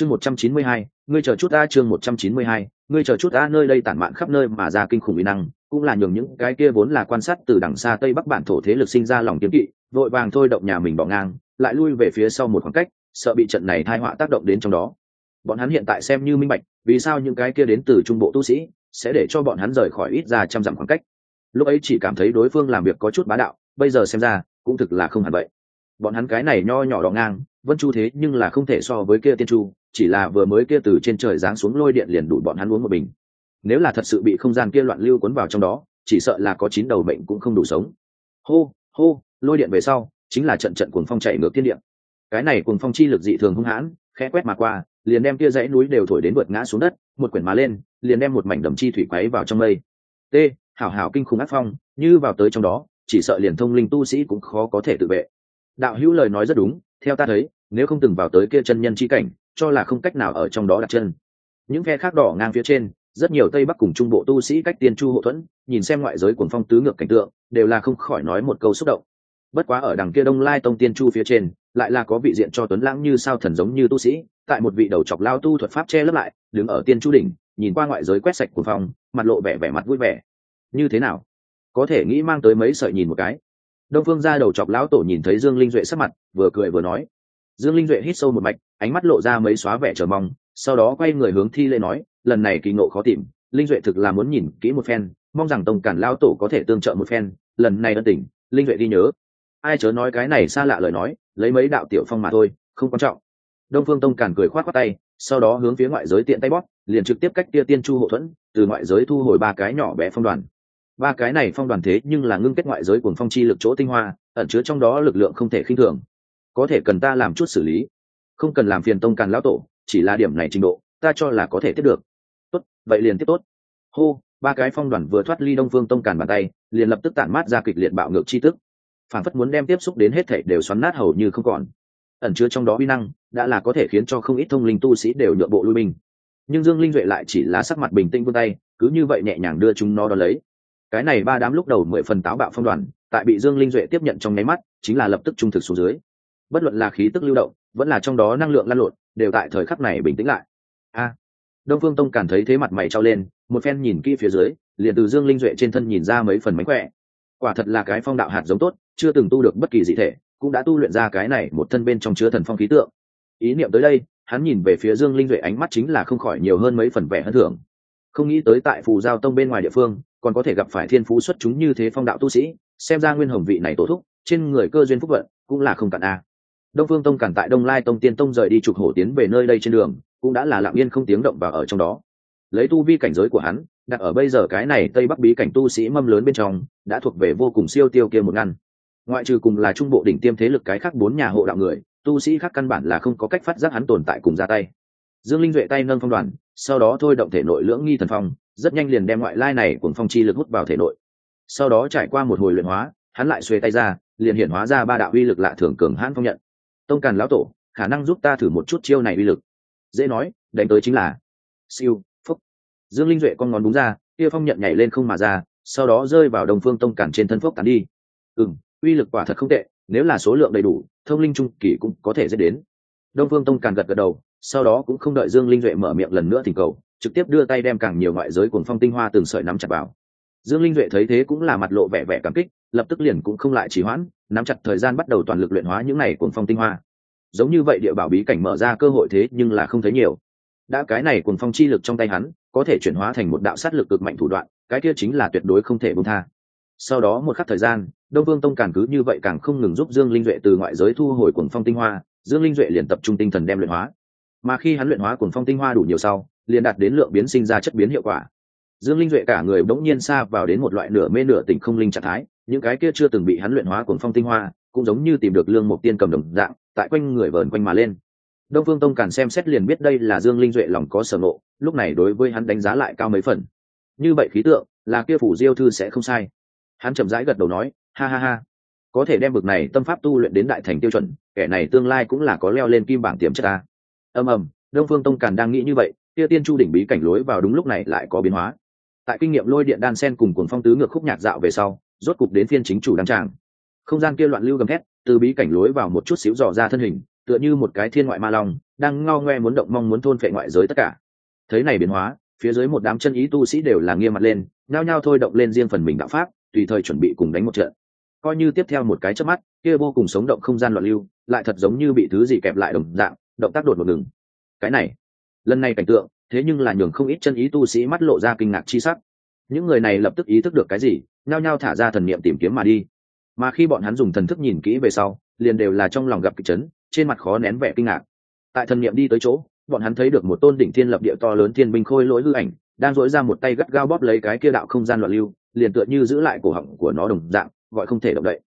chương một trăm chín mươi hai, ngươi chờ chút ta chương một trăm chín mươi hai, ngươi chờ chút ta nơi đây tản mạn khắp nơi mà ra kinh khủng uy năng, cũng là nhường những cái kia vốn là quan sát từ đằng xa tây bắc bản thổ thế lực sinh ra lòng kiếm kỵ, vội vàng thôi động nhà mình bỏ ngang, lại lui về phía sau một khoảng cách, sợ bị trận này thai họa tác động đến trong đó. Bọn hắn hiện tại xem như minh bạch, vì sao những cái kia đến từ trung bộ tu sĩ sẽ để cho bọn hắn rời khỏi ít ra trăm dặm khoảng cách. Lúc ấy chỉ cảm thấy đối phương làm việc có chút bá đạo, bây giờ xem ra, cũng thực là không hẳn vậy. Bọn hắn cái này nho nhỏ đỏ ngang vân chu thế nhưng là không thể so với kia tiên chu, chỉ là vừa mới kia từ trên trời giáng xuống lôi điện liền đủ bọn hắn uống một bình. Nếu là thật sự bị không gian kia loạn lưu cuốn vào trong đó, chỉ sợ là có chín đầu mệnh cũng không đủ sống. Hô hô, lôi điện về sau, chính là trận trận cuồng phong chạy ngược thiên điện cái này cuồng phong chi lực dị thường hung hãn, khẽ quét mà qua, liền đem kia dãy núi đều thổi đến vượt ngã xuống đất, một quyển má lên, liền đem một mảnh đầm chi thủy quấy vào trong mây. T, hảo hảo kinh khủng ác phong, như vào tới trong đó, chỉ sợ liền thông linh tu sĩ cũng khó có thể tự vệ. Đạo hữu lời nói rất đúng, theo ta thấy nếu không từng vào tới kia chân nhân chi cảnh, cho là không cách nào ở trong đó đặt chân. Những phe khác đỏ ngang phía trên, rất nhiều tây bắc cùng trung bộ tu sĩ cách tiên chu hậu thuẫn, nhìn xem ngoại giới cuồng phong tứ ngược cảnh tượng, đều là không khỏi nói một câu xúc động. Bất quá ở đằng kia đông lai tông tiên chu phía trên, lại là có vị diện cho tuấn lãng như sao thần giống như tu sĩ, tại một vị đầu chọc lao tu thuật pháp che lấp lại, đứng ở tiên chu đỉnh, nhìn qua ngoại giới quét sạch của phong, mặt lộ vẻ vẻ mặt vui vẻ. Như thế nào? Có thể nghĩ mang tới mấy sợi nhìn một cái. Đông phương ra đầu chọc lão tổ nhìn thấy dương linh duệ sắc mặt, vừa cười vừa nói dương linh duệ hít sâu một mạch, ánh mắt lộ ra mấy xóa vẻ chờ mong, sau đó quay người hướng thi lễ nói, lần này kỳ ngộ khó tìm, linh duệ thực là muốn nhìn kỹ một phen, mong rằng tông cản lao tổ có thể tương trợ một phen, lần này ân tình, linh duệ đi nhớ. Ai chớ nói cái này xa lạ lời nói, lấy mấy đạo tiểu phong mà thôi, không quan trọng. Đông phương tông cản cười khoát khoát tay, sau đó hướng phía ngoại giới tiện tay bóp, liền trực tiếp cách tia tiên chu hậu thuẫn, từ ngoại giới thu hồi ba cái nhỏ bé phong đoàn. Ba cái này phong đoàn thế nhưng là ngưng kết ngoại giới cuồng phong chi lực chỗ tinh hoa, ẩn chứa trong đó lực lượng không thể khinh thường có thể cần ta làm chút xử lý. Không cần làm phiền tông càn lão tổ, chỉ là điểm này trình độ, ta cho là có thể tiếp được. Tốt, vậy liền tiếp tốt. Hô, ba cái phong đoàn vừa thoát ly đông phương tông càn bàn tay, liền lập tức tản mát ra kịch liệt bạo ngược chi tức. Phản phất muốn đem tiếp xúc đến hết thể đều xoắn nát hầu như không còn. Ẩn chứa trong đó uy năng, đã là có thể khiến cho không ít thông linh tu sĩ đều nhượng bộ lui binh. Nhưng dương linh duệ lại chỉ là sắc mặt bình tĩnh vươn tay, cứ như vậy nhẹ nhàng đưa chúng nó đo lấy. Cái này ba đám lúc đầu mười phần táo bạo phong đoàn, tại bị dương linh duệ tiếp nhận trong nháy mắt, chính là lập tức trung thực xuống dưới bất luận là khí tức lưu động, vẫn là trong đó năng lượng lan lộn, đều tại thời khắc này bình tĩnh lại. A, đông phương tông cảm thấy thế mặt mày trao lên, một phen nhìn kỹ phía dưới, liền từ dương linh duệ trên thân nhìn ra mấy phần mánh khỏe. Quả thật là cái phong đạo hạt giống tốt, chưa từng tu được bất kỳ dị thể, cũng đã tu luyện ra cái này một thân bên trong chứa thần phong khí tượng. Ý niệm tới đây, hắn nhìn về phía dương linh duệ ánh mắt chính là không khỏi nhiều hơn mấy phần vẻ hơn thưởng. Không nghĩ tới tại phù giao tông bên ngoài địa phương, còn có thể gặp phải thiên phú xuất chúng như thế phong đạo tu sĩ, xem ra nguyên hồng vị này tổ thúc, trên người cơ duyên phúc vận, cũng là không cạn a đông phương tông cản tại đông lai tông tiên tông rời đi trục hổ tiến về nơi đây trên đường, cũng đã là lặng yên không tiếng động và ở trong đó. Lấy tu vi cảnh giới của hắn, đặt ở bây giờ cái này tây bắc bí cảnh tu sĩ mâm lớn bên trong, đã thuộc về vô cùng siêu tiêu kia một ngăn. Ngoại trừ cùng là trung bộ đỉnh tiêm thế lực cái khác bốn nhà hộ đạo người, tu sĩ khác căn bản là không có cách phát giác hắn tồn tại cùng ra tay. Dương linh duệ tay nâng phong đoàn, sau đó thôi động thể nội lưỡng nghi thần phong, rất nhanh liền đem ngoại lai này cùng phong chi lực hút vào thể nội. Sau đó trải qua một hồi luyện hóa, hắn lại xuê tay ra, liền hiển hóa ra ba đạo uy lực lạ thường cường hãn phong nhận tông càn lão tổ, khả năng giúp ta thử một chút chiêu này uy lực. Dễ nói, đánh tới chính là siêu, phúc. Dương linh duệ con ngón đúng ra, kia phong nhận nhảy lên không mà ra, sau đó rơi vào đồng phương tông càn trên thân phốc tàn đi. Ừ uy lực quả thật không tệ, nếu là số lượng đầy đủ, thông linh trung kỳ cũng có thể dễ đến. Đông phương tông càn gật gật đầu, sau đó cũng không đợi dương linh duệ mở miệng lần nữa thỉnh cầu, trực tiếp đưa tay đem càng nhiều ngoại giới cuồng phong tinh hoa từng sợi nắm chặt vào dương linh duệ thấy thế cũng là mặt lộ vẻ vẻ cảm kích, lập tức liền cũng không lại trì hoãn, nắm chặt thời gian bắt đầu toàn lực luyện hóa những này cuồng phong tinh hoa. Giống như vậy địa bảo bí cảnh mở ra cơ hội thế nhưng là không thấy nhiều. Đã cái này cuồng phong chi lực trong tay hắn, có thể chuyển hóa thành một đạo sát lực cực mạnh thủ đoạn, cái kia chính là tuyệt đối không thể buông tha. Sau đó một khắc thời gian, đông vương tông càng cứ như vậy càng không ngừng giúp dương linh duệ từ ngoại giới thu hồi cuồng phong tinh hoa, dương linh duệ liền tập trung tinh thần đem luyện hóa. Mà khi hắn luyện hóa cuồng phong tinh hoa đủ nhiều sau, liền đạt đến lượng biến sinh ra chất biến hiệu quả dương linh duệ cả người bỗng nhiên xa vào đến một loại nửa mê nửa tỉnh không linh trạng thái những cái kia chưa từng bị hắn luyện hóa cuồng phong tinh hoa cũng giống như tìm được lương mục tiên cầm đồng dạng tại quanh người vờn quanh mà lên. Đông phương tông càn xem xét liền biết đây là dương linh duệ lòng có sở ngộ, lúc này đối với hắn đánh giá lại cao mấy phần. Như vậy khí tượng là kia phủ diêu thư sẽ không sai. Hắn chậm rãi gật đầu nói ha ha ha. Có thể đem bực này tâm pháp tu luyện đến đại thành tiêu chuẩn kẻ này tương lai cũng là có leo lên kim bảng tiềm chất ta. Ầm ầm đông phương tông càn đang nghĩ như vậy kia tiên chu đỉnh bí cảnh lối vào đúng lúc này lại có biến hóa tại kinh nghiệm lôi điện đan sen cùng cuồng phong tứ ngược khúc nhạc dạo về sau, rốt cục đến phiên chính chủ đăng tràng. Không gian kia loạn lưu gầm thét, từ bí cảnh lối vào một chút xíu dò ra thân hình, tựa như một cái thiên ngoại ma long, đang ngao ngoe muốn động mong muốn thôn phệ ngoại giới tất cả. Thấy này biến hóa, phía dưới một đám chân ý tu sĩ đều là nghiêm mặt lên nao nhao thôi động lên riêng phần mình đạo pháp, tùy thời chuẩn bị cùng đánh một trận. Coi như tiếp theo một cái chớp mắt, kia vô cùng sống động không gian loạn lưu, lại thật giống như bị thứ gì kẹp lại đồng dạng, động tác đột một ngừng. Cái này, lần này cảnh tượng thế nhưng là nhường không ít chân ý tu sĩ mắt lộ ra kinh ngạc chi sắc. Những người này lập tức ý thức được cái gì, nhao nhao thả ra thần niệm tìm kiếm mà đi. Mà khi bọn hắn dùng thần thức nhìn kỹ về sau, liền đều là trong lòng gặp kịch chấn, trên mặt khó nén vẻ kinh ngạc. Tại thần niệm đi tới chỗ, bọn hắn thấy được một tôn đỉnh thiên lập địa to lớn thiên binh khôi lỗi hư ảnh, đang dỗi ra một tay gắt gao bóp lấy cái kia đạo không gian loạn lưu, liền tựa như giữ lại cổ họng của nó đồng dạng, gọi không thể động đậy.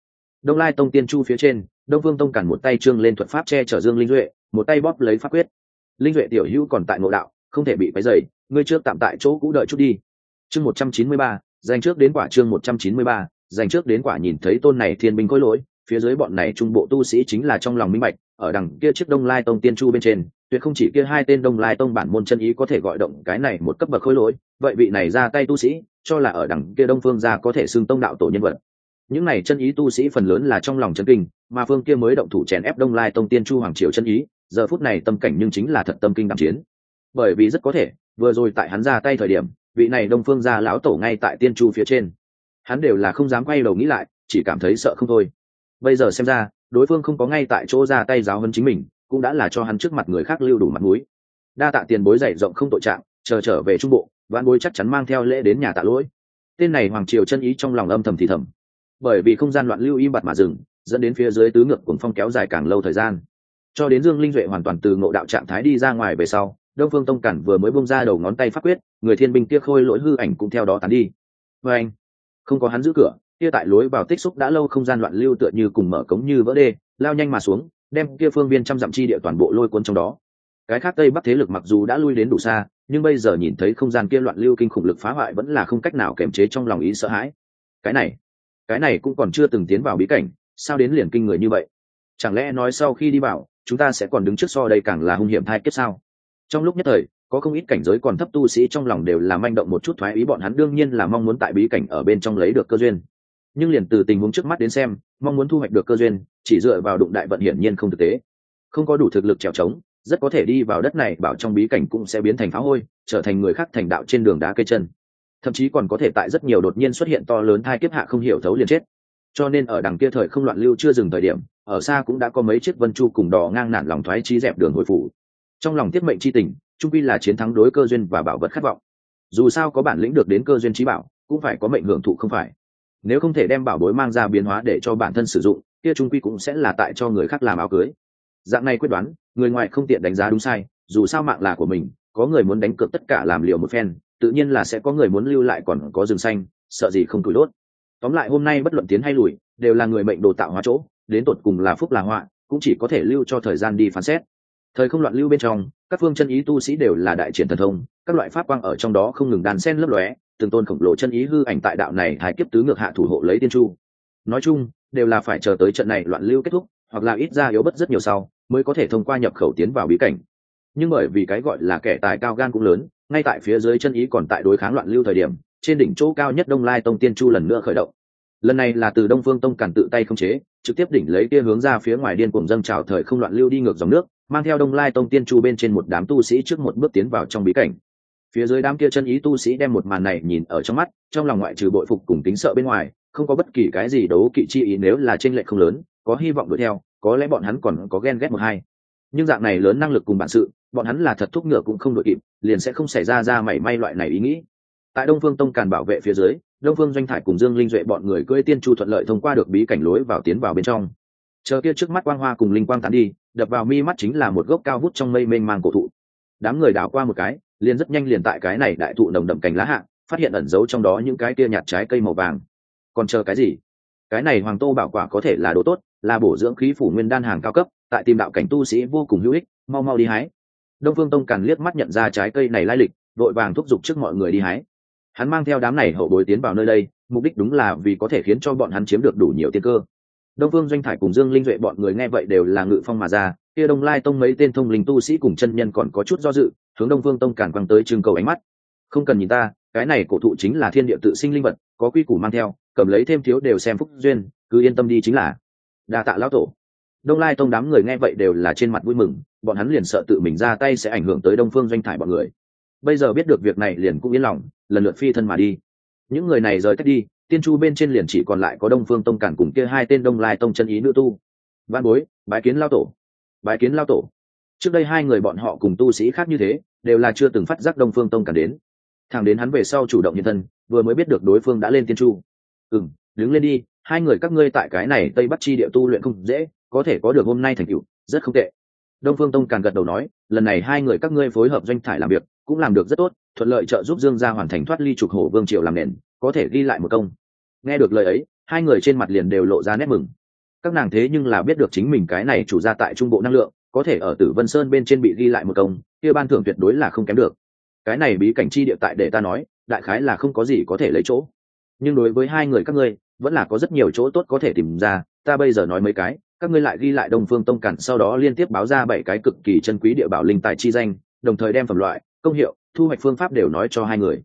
Đông lai tông tiên chu phía trên, đông vương tông cản một tay trương lên thuật pháp che chở dương linh duệ, một tay bóp lấy pháp quyết. Linh duệ tiểu hữu còn tại ngộ đạo không thể bị quấy dày ngươi trước tạm tại chỗ cũ đợi chút đi. Chương một trăm chín mươi ba, dành trước đến quả chương một trăm chín mươi ba, dành trước đến quả nhìn thấy tôn này thiên binh khôi lỗi, phía dưới bọn này trung bộ tu sĩ chính là trong lòng minh bạch, ở đằng kia chiếc đông lai tông tiên chu bên trên, tuyệt không chỉ kia hai tên đông lai tông bản môn chân ý có thể gọi động cái này một cấp bậc khối lỗi, vậy vị này ra tay tu sĩ, cho là ở đằng kia đông phương ra có thể xưng tông đạo tổ nhân vật. Những này chân ý tu sĩ phần lớn là trong lòng chân kinh, mà phương kia mới động thủ chèn ép đông lai tông tiên chu hoàng triều chân ý, giờ phút này tâm cảnh nhưng chính là thật tâm kinh đạm chiến bởi vì rất có thể, vừa rồi tại hắn ra tay thời điểm, vị này đông phương gia lão tổ ngay tại tiên chu phía trên. Hắn đều là không dám quay đầu nghĩ lại, chỉ cảm thấy sợ không thôi. Bây giờ xem ra, đối phương không có ngay tại chỗ ra tay giáo hơn chính mình, cũng đã là cho hắn trước mặt người khác lưu đủ mặt mũi. Đa tạ tiền bối dày rộng không tội trạng, chờ trở về trung bộ vạn bối chắc chắn mang theo lễ đến nhà tạ lỗi. Tên này hoàng triều chân ý trong lòng âm thầm thì thầm. Bởi vì không gian loạn lưu im bặt mà dừng, dẫn đến phía dưới tứ ngược cuồng phong kéo dài càng lâu thời gian. Cho đến dương linh duệ hoàn toàn từ ngộ đạo trạng thái đi ra ngoài về sau đông phương tông cản vừa mới bông ra đầu ngón tay phát quyết, người thiên binh kia khôi lỗi hư ảnh cũng theo đó tán đi. Vê anh, không có hắn giữ cửa, kia tại lối vào tích xúc đã lâu không gian loạn lưu tựa như cùng mở cống như vỡ đê, lao nhanh mà xuống, đem kia phương viên trăm dặm chi địa toàn bộ lôi cuốn trong đó. Cái khác tây bắc thế lực mặc dù đã lui đến đủ xa, nhưng bây giờ nhìn thấy không gian kia loạn lưu kinh khủng lực phá hoại vẫn là không cách nào kiềm chế trong lòng ý sợ hãi. Cái này cái này cũng còn chưa từng tiến vào bí cảnh, sao đến liền kinh người như vậy? Chẳng lẽ nói sau khi đi vào, chúng ta sẽ còn đứng trước so đây càng là hung hiểm thai kiếp sao? Trong lúc nhất thời, có không ít cảnh giới còn thấp tu sĩ trong lòng đều là manh động một chút thoái ý, bọn hắn đương nhiên là mong muốn tại bí cảnh ở bên trong lấy được cơ duyên. Nhưng liền từ tình huống trước mắt đến xem, mong muốn thu hoạch được cơ duyên, chỉ dựa vào đụng đại vận hiển nhiên không thực tế. Không có đủ thực lực trèo trống rất có thể đi vào đất này, bảo trong bí cảnh cũng sẽ biến thành phá hôi, trở thành người khác thành đạo trên đường đá cây chân. Thậm chí còn có thể tại rất nhiều đột nhiên xuất hiện to lớn thai kiếp hạ không hiểu thấu liền chết. Cho nên ở đằng kia thời không loạn lưu chưa dừng thời điểm, ở xa cũng đã có mấy chiếc vân chu cùng đò ngang nản lòng thoái trí dẹp đường hồi phủ trong lòng tiết mệnh c h i tình, trung quy là chiến thắng đối cơ duyên và bảo vật khát vọng. Dù sao có bản lĩnh được đến cơ duyên trí bảo, cũng phải có mệnh hưởng thụ không phải. Nếu không thể đem bảo bối mang ra biến hóa để cho bản thân sử dụng, kia trung quy cũng sẽ là tại cho người khác làm áo cưới. Dạng này quyết đoán, người ngoài không tiện đánh giá đúng sai, dù sao mạng là của mình, có người muốn đánh cược tất cả làm liều một phen, tự nhiên là sẽ có người muốn lưu lại còn có rừng xanh, sợ gì không tủi đốt tóm lại hôm nay bất luận tiến hay lùi, đều là người mệnh đồ tạo hóa chỗ, đến tột cùng là phúc là họa, cũng chỉ có thể lưu cho thời gian đi phán xét thời không loạn lưu bên trong, các phương chân ý tu sĩ đều là đại triển thần thông, các loại pháp quang ở trong đó không ngừng đàn sen lấp lóe, từng tôn khổng lồ chân ý hư ảnh tại đạo này hài kiếp tứ ngược hạ thủ hộ lấy tiên chu. Nói chung, đều là phải chờ tới trận này loạn lưu kết thúc, hoặc là ít ra yếu bất rất nhiều sau, mới có thể thông qua nhập khẩu tiến vào bí cảnh. Nhưng bởi vì cái gọi là kẻ tài cao gan cũng lớn, ngay tại phía dưới chân ý còn tại đối kháng loạn lưu thời điểm, trên đỉnh chỗ cao nhất đông lai tông tiên chu lần nữa khởi động. Lần này là từ đông phương tông cản tự tay không chế, trực tiếp đỉnh lấy kia hướng ra phía ngoài điên cuồng dâng trào thời không loạn lưu đi ngược dòng nước mang theo đông lai tông tiên chu bên trên một đám tu sĩ trước một bước tiến vào trong bí cảnh. Phía dưới đám kia chân ý tu sĩ đem một màn này nhìn ở trong mắt, trong lòng ngoại trừ bội phục cùng tính sợ bên ngoài, không có bất kỳ cái gì đấu kỵ chi ý nếu là tranh lệch không lớn, có hy vọng đuổi theo, có lẽ bọn hắn còn có ghen ghét một hai. Nhưng dạng này lớn năng lực cùng bản sự, bọn hắn là thật thúc ngựa cũng không đội kịp, liền sẽ không xảy ra ra mảy may loại này ý nghĩ. Tại đông phương tông càn bảo vệ phía dưới, đông phương doanh thải cùng dương linh duệ bọn người cưỡi tiên chu thuận lợi thông qua được bí cảnh lối vào tiến vào bên trong. Chờ kia trước mắt quang hoa cùng linh quang tán đi đập vào mi mắt chính là một gốc cao vút trong mây mênh mang cổ thụ. Đám người đảo qua một cái, liền rất nhanh liền tại cái này đại thụ nồng đậm cành lá hạ, phát hiện ẩn giấu trong đó những cái kia nhạt trái cây màu vàng. Còn chờ cái gì? Cái này hoàng tô bảo quả có thể là đồ tốt, là bổ dưỡng khí phủ nguyên đan hàng cao cấp, tại tìm đạo cảnh tu sĩ vô cùng hữu ích, mau mau đi hái. Đông phương tông càn liếc mắt nhận ra trái cây này lai lịch vội vàng thúc giục trước mọi người đi hái. Hắn mang theo đám này hậu bối tiến vào nơi đây, mục đích đúng là vì có thể khiến cho bọn hắn chiếm được đủ nhiều tiên cơ đông phương doanh thải cùng dương linh duệ bọn người nghe vậy đều là ngự phong mà ra, kia đông lai tông mấy tên thông linh tu sĩ cùng chân nhân còn có chút do dự, hướng đông phương tông càn quăng tới trưng cầu ánh mắt. Không cần nhìn ta, cái này cổ thụ chính là thiên địa tự sinh linh vật, có quy củ mang theo, cầm lấy thêm thiếu đều xem phúc duyên, cứ yên tâm đi chính là. Đa tạ lão tổ. Đông lai tông đám người nghe vậy đều là trên mặt vui mừng, bọn hắn liền sợ tự mình ra tay sẽ ảnh hưởng tới đông phương doanh thải bọn người. Bây giờ biết được việc này liền cũng yên lòng, lần lượt phi thân mà đi. Những người này rời cách đi tiên chu bên trên liền chỉ còn lại có đông phương tông cản cùng kia hai tên đông lai tông chân ý nữ tu. Văn bối, bái kiến lao tổ. Bái kiến lao tổ. Trước đây hai người bọn họ cùng tu sĩ khác như thế, đều là chưa từng phát giác đông phương tông cản đến. Thẳng đến hắn về sau chủ động nhân thân, vừa mới biết được đối phương đã lên tiên chu. Ừ m đứng lên đi, hai người các ngươi tại cái này tây bắc chi địa tu luyện không dễ, có thể có được hôm nay thành tựu, rất không tệ. Đông phương tông càng gật đầu nói, lần này hai người các ngươi phối hợp doanh thải làm việc, cũng làm được rất tốt, thuận lợi trợ giúp dương gia hoàn thành thoát ly trục hổ vương triều làm nền có thể ghi lại một công. Nghe được lời ấy, hai người trên mặt liền đều lộ ra nét mừng. Các nàng thế nhưng là biết được chính mình cái này chủ ra tại trung bộ năng lượng, có thể ở tử vân sơn bên trên bị ghi lại một công, kia ban thưởng tuyệt đối là không kém được. Cái này bí cảnh chi địa tại để ta nói, đại khái là không có gì có thể lấy chỗ. Nhưng đối với hai người các ngươi, vẫn là có rất nhiều chỗ tốt có thể tìm ra, ta bây giờ nói mấy cái, các ngươi lại ghi lại đông phương tông cản, sau đó liên tiếp báo ra bảy cái cực kỳ chân quý địa bảo linh tài chi danh, đồng thời đem phẩm loại, công hiệu, thu hoạch phương pháp đều nói cho hai người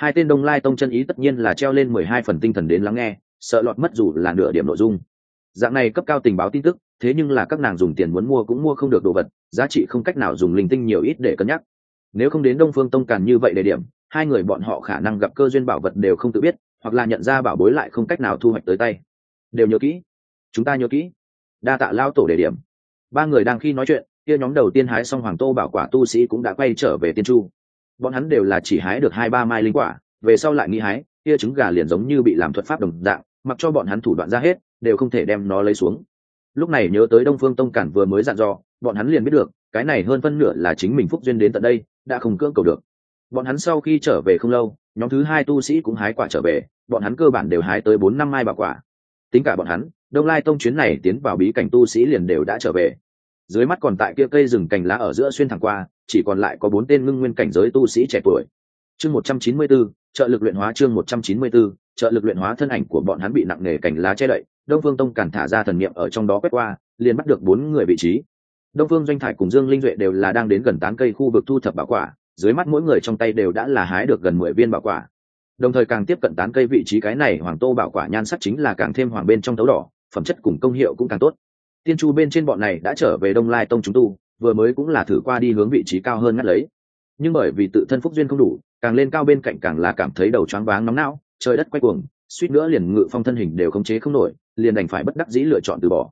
hai tên đông lai tông chân ý tất nhiên là treo lên mười hai phần tinh thần đến lắng nghe, sợ lọt mất dù là nửa điểm nội dung. Dạng này cấp cao tình báo tin tức, thế nhưng là các nàng dùng tiền muốn mua cũng mua không được đồ vật, giá trị không cách nào dùng linh tinh nhiều ít để cân nhắc. Nếu không đến đông phương tông càn như vậy để điểm, hai người bọn họ khả năng gặp cơ duyên bảo vật đều không tự biết, hoặc là nhận ra bảo bối lại không cách nào thu hoạch tới tay. Đều nhớ kỹ. Chúng ta nhớ kỹ. Đa tạ lao tổ đề điểm. Ba người đang khi nói chuyện, kia nhóm đầu tiên hái xong hoàng tô bảo quả tu sĩ cũng đã quay trở về tiên chu bọn hắn đều là chỉ hái được hai ba mai linh quả, về sau lại nghĩ hái, kia trứng gà liền giống như bị làm thuật pháp đồng dạng, mặc cho bọn hắn thủ đoạn ra hết, đều không thể đem nó lấy xuống. Lúc này nhớ tới đông phương tông cản vừa mới dặn dò, bọn hắn liền biết được, cái này hơn phân nửa là chính mình phúc duyên đến tận đây, đã không cưỡng cầu được. Bọn hắn sau khi trở về không lâu, nhóm thứ hai tu sĩ cũng hái quả trở về, bọn hắn cơ bản đều hái tới bốn năm mai bà quả. Tính cả bọn hắn, đông lai tông chuyến này tiến vào bí cảnh tu sĩ liền đều đã trở về dưới mắt còn tại kia cây rừng cành lá ở giữa xuyên thẳng qua chỉ còn lại có bốn tên ngưng nguyên cảnh giới tu sĩ trẻ tuổi. Chương một trăm chín mươi 194, trợ lực luyện hóa chương một trăm chín mươi 194, trợ lực luyện hóa thân ảnh của bọn hắn bị nặng nề cành lá che đậy đông phương tông càn thả ra thần niệm ở trong đó quét qua liền bắt được bốn người vị trí. Đông phương doanh thải cùng dương linh duệ đều là đang đến gần tán cây khu vực thu thập bảo quả dưới mắt mỗi người trong tay đều đã là hái được gần mười viên bảo quả. Đồng thời càng tiếp cận tán cây vị trí cái này hoàng tô bảo quả nhan sắc chính là càng thêm hoàng bên trong tấu đỏ phẩm chất cùng công hiệu cũng càng tốt tiên chu bên trên bọn này đã trở về đông lai tông chúng tu, vừa mới cũng là thử qua đi hướng vị trí cao hơn ngắt lấy. Nhưng bởi vì tự thân phúc duyên không đủ, càng lên cao bên cạnh càng là cảm thấy đầu choáng váng nóng não, trời đất quay cuồng, suýt nữa liền ngự phong thân hình đều khống chế không nổi, liền đành phải bất đắc dĩ lựa chọn từ bỏ.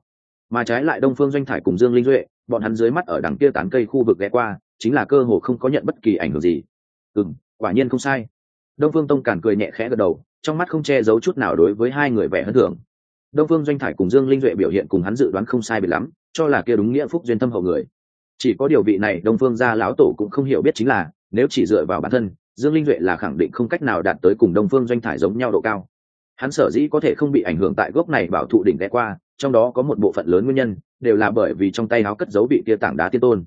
Mà trái lại đông phương doanh thải cùng dương linh duệ, bọn hắn dưới mắt ở đằng kia tán cây khu vực ghé qua, chính là cơ hồ không có nhận bất kỳ ảnh hưởng gì. Ừ quả nhiên không sai. Đông phương tông càn cười nhẹ khẽ gật đầu, trong mắt không che giấu chút nào đối với hai người vẻ hân thưởng đông phương doanh thải cùng dương linh duệ biểu hiện cùng hắn dự đoán không sai biệt lắm, cho là kia đúng nghĩa phúc duyên tâm hậu người. Chỉ có điều vị này đông phương gia lão tổ cũng không hiểu biết chính là, nếu chỉ dựa vào bản thân, dương linh duệ là khẳng định không cách nào đạt tới cùng đông phương doanh thải giống nhau độ cao. Hắn sở dĩ có thể không bị ảnh hưởng tại gốc này bảo thụ đỉnh ghé qua, trong đó có một bộ phận lớn nguyên nhân, đều là bởi vì trong tay áo cất giấu bị kia tảng đá tiên tôn.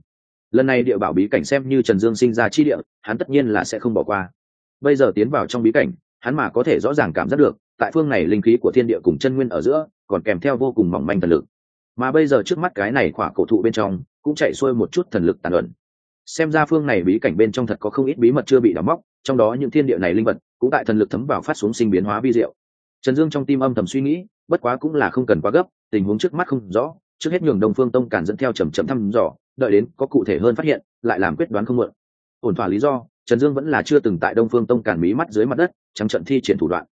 Lần này địa bảo bí cảnh xem như trần dương sinh ra chi địa, hắn tất nhiên là sẽ không bỏ qua. Bây giờ tiến vào trong bí cảnh, hắn mà có thể rõ ràng cảm giác được tại phương này linh khí của thiên địa cùng chân nguyên ở giữa, còn kèm theo vô cùng mỏng manh thần lực. Mà bây giờ trước mắt cái này khỏa cổ thụ bên trong, cũng chạy xuôi một chút thần lực tàn ẩn. Xem ra phương này bí cảnh bên trong thật có không ít bí mật chưa bị đóng móc, trong đó những thiên địa này linh vật, cũng tại thần lực thấm vào phát xuống sinh biến hóa vi diệu. Trần dương trong tim âm thầm suy nghĩ, bất quá cũng là không cần quá gấp, tình huống trước mắt không rõ, trước hết nhường đông phương tông cản dẫn theo chầm chậm thăm dò, đợi đến có cụ thể hơn phát hiện, lại làm quyết đoán không mượn. Ổn thỏa lý do, trần dương vẫn là chưa từng tại đông phương tông cản mí mắt dưới mặt đất, trắng trận thi triển thủ đoạn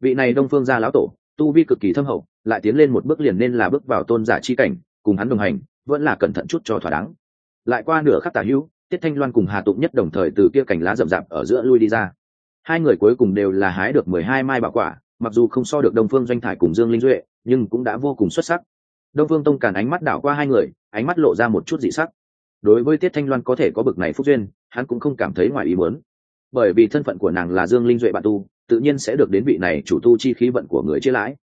vị này đông phương gia lão tổ, tu vi cực kỳ thâm hậu, lại tiến lên một bước liền nên là bước vào tôn giả chi cảnh, cùng hắn đồng hành, vẫn là cẩn thận chút cho thỏa đáng. Lại qua nửa khắc tả hữu, tiết thanh loan cùng hà tụng nhất đồng thời từ kia cành lá rậm rạp ở giữa lui đi ra. Hai người cuối cùng đều là hái được mười hai mai bảo quả, mặc dù không so được đông phương doanh thải cùng dương linh duệ, nhưng cũng đã vô cùng xuất sắc. Đông phương tông càn ánh mắt đảo qua hai người, ánh mắt lộ ra một chút dị sắc. Đối với tiết thanh loan có thể có bực này phúc duyên, hắn cũng không cảm thấy ngoài ý muốn. Bởi vì thân phận của nàng là dương linh duệ bạn tu tự nhiên sẽ được đến vị này chủ tu chi khí vận của người chia lãi.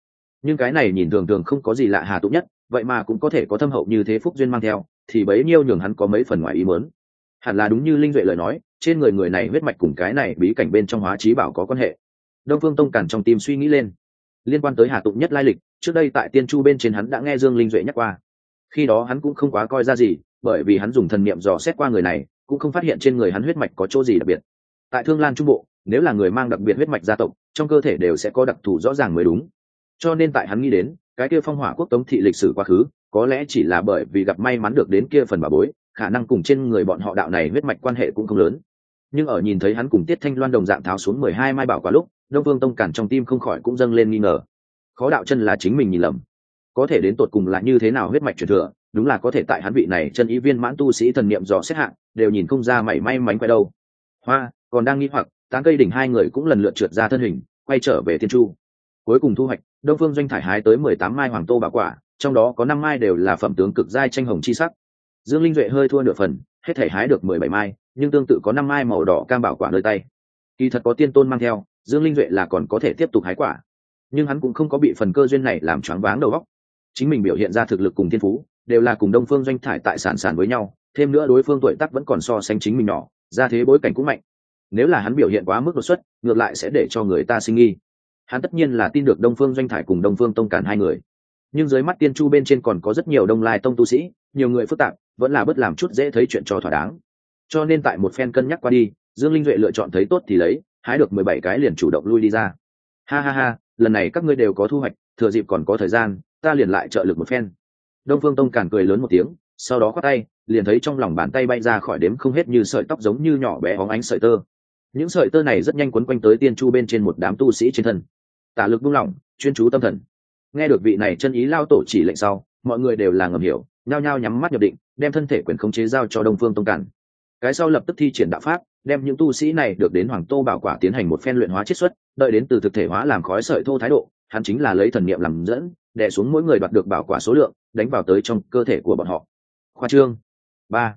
Nhưng cái này nhìn thường thường không có gì lạ hà tụ nhất, vậy mà cũng có thể có thâm hậu như thế phúc duyên mang theo, thì bấy nhiêu nhường hắn có mấy phần ngoài ý muốn. Hẳn là đúng như linh duệ lời nói, trên người người này huyết mạch cùng cái này bí cảnh bên trong hóa trí bảo có quan hệ. Đông phương tông càn trong tim suy nghĩ lên. Liên quan tới hà tụng nhất lai lịch, trước đây tại tiên chu bên trên hắn đã nghe dương linh duệ nhắc qua. Khi đó hắn cũng không quá coi ra gì, bởi vì hắn dùng thần niệm dò xét qua người này, cũng không phát hiện trên người hắn huyết mạch có chỗ gì đặc biệt. Tại thương lan trung bộ nếu là người mang đặc biệt huyết mạch gia tộc, trong cơ thể đều sẽ có đặc thù rõ ràng mới đúng. Cho nên tại hắn nghĩ đến, cái kia phong hỏa quốc tống thị lịch sử quá khứ, có lẽ chỉ là bởi vì gặp may mắn được đến kia phần bà bối, khả năng cùng trên người bọn họ đạo này huyết mạch quan hệ cũng không lớn. Nhưng ở nhìn thấy hắn cùng tiết thanh loan đồng dạng tháo xuống mười hai mai bảo quả lúc, đông vương tông cản trong tim không khỏi cũng dâng lên nghi ngờ. Khó đạo chân là chính mình nhìn lầm. Có thể đến tột cùng là như thế nào huyết mạch truyền thừa, đúng là có thể tại hắn vị này chân ý viên mãn tu sĩ thần niệm dò xét hạng, đều nhìn không ra mảy may mánh quay đâu. Hoa, còn đang nghĩ hoặc tán cây đỉnh hai người cũng lần lượt trượt ra thân hình, quay trở về thiên chu. Cuối cùng thu hoạch, đông phương doanh thải hái tới mười tám mai hoàng tô bảo quả, trong đó có năm mai đều là phẩm tướng cực giai tranh hồng chi sắc. Dương linh duệ hơi thua nửa phần, hết thể hái được mười bảy mai, nhưng tương tự có năm mai màu đỏ cam bảo quả nơi tay. Kỳ thật có tiên tôn mang theo, dương linh duệ là còn có thể tiếp tục hái quả. Nhưng hắn cũng không có bị phần cơ duyên này làm choáng váng đầu óc. Chính mình biểu hiện ra thực lực cùng thiên phú, đều là cùng đông phương doanh thải tại sản sản với nhau, thêm nữa đối phương tuổi tác vẫn còn so sánh chính mình nhỏ ra thế bối cảnh cũng mạnh nếu là hắn biểu hiện quá mức đột xuất, ngược lại sẽ để cho người ta sinh nghi. Hắn tất nhiên là tin được đông phương doanh thải cùng đông phương tông cản hai người. Nhưng dưới mắt tiên chu bên trên còn có rất nhiều đông lai tông tu sĩ, nhiều người phức tạp, vẫn là bất làm chút dễ thấy chuyện cho thỏa đáng. Cho nên tại một phen cân nhắc qua đi, dương linh duệ lựa chọn thấy tốt thì lấy, hái được mười bảy cái liền chủ động lui đi ra. Ha ha ha, lần này các ngươi đều có thu hoạch, thừa dịp còn có thời gian, ta liền lại trợ lực một phen. Đông phương tông càn cười lớn một tiếng, sau đó khoác tay, liền thấy trong lòng bàn tay bay ra khỏi đếm không hết như sợi tóc giống như nhỏ bé hóng ánh sợi tơ những sợi tơ này rất nhanh quấn quanh tới tiên chu bên trên một đám tu sĩ trên thân. Tả lực buông lỏng, chuyên chú tâm thần. Nghe được vị này chân ý lao tổ chỉ lệnh sau, mọi người đều là ngầm hiểu, nhao nhao nhắm mắt nhập định, đem thân thể quyền khống chế giao cho đông phương tông cản cái sau lập tức thi triển đạo pháp, đem những tu sĩ này được đến hoàng tô bảo quả tiến hành một phen luyện hóa chiết xuất, đợi đến từ thực thể hóa làm khói sợi thô thái độ, hắn chính là lấy thần niệm làm dẫn, đè xuống mỗi người đoạt được bảo quả số lượng, đánh vào tới trong cơ thể của bọn họ. Khoa trương ba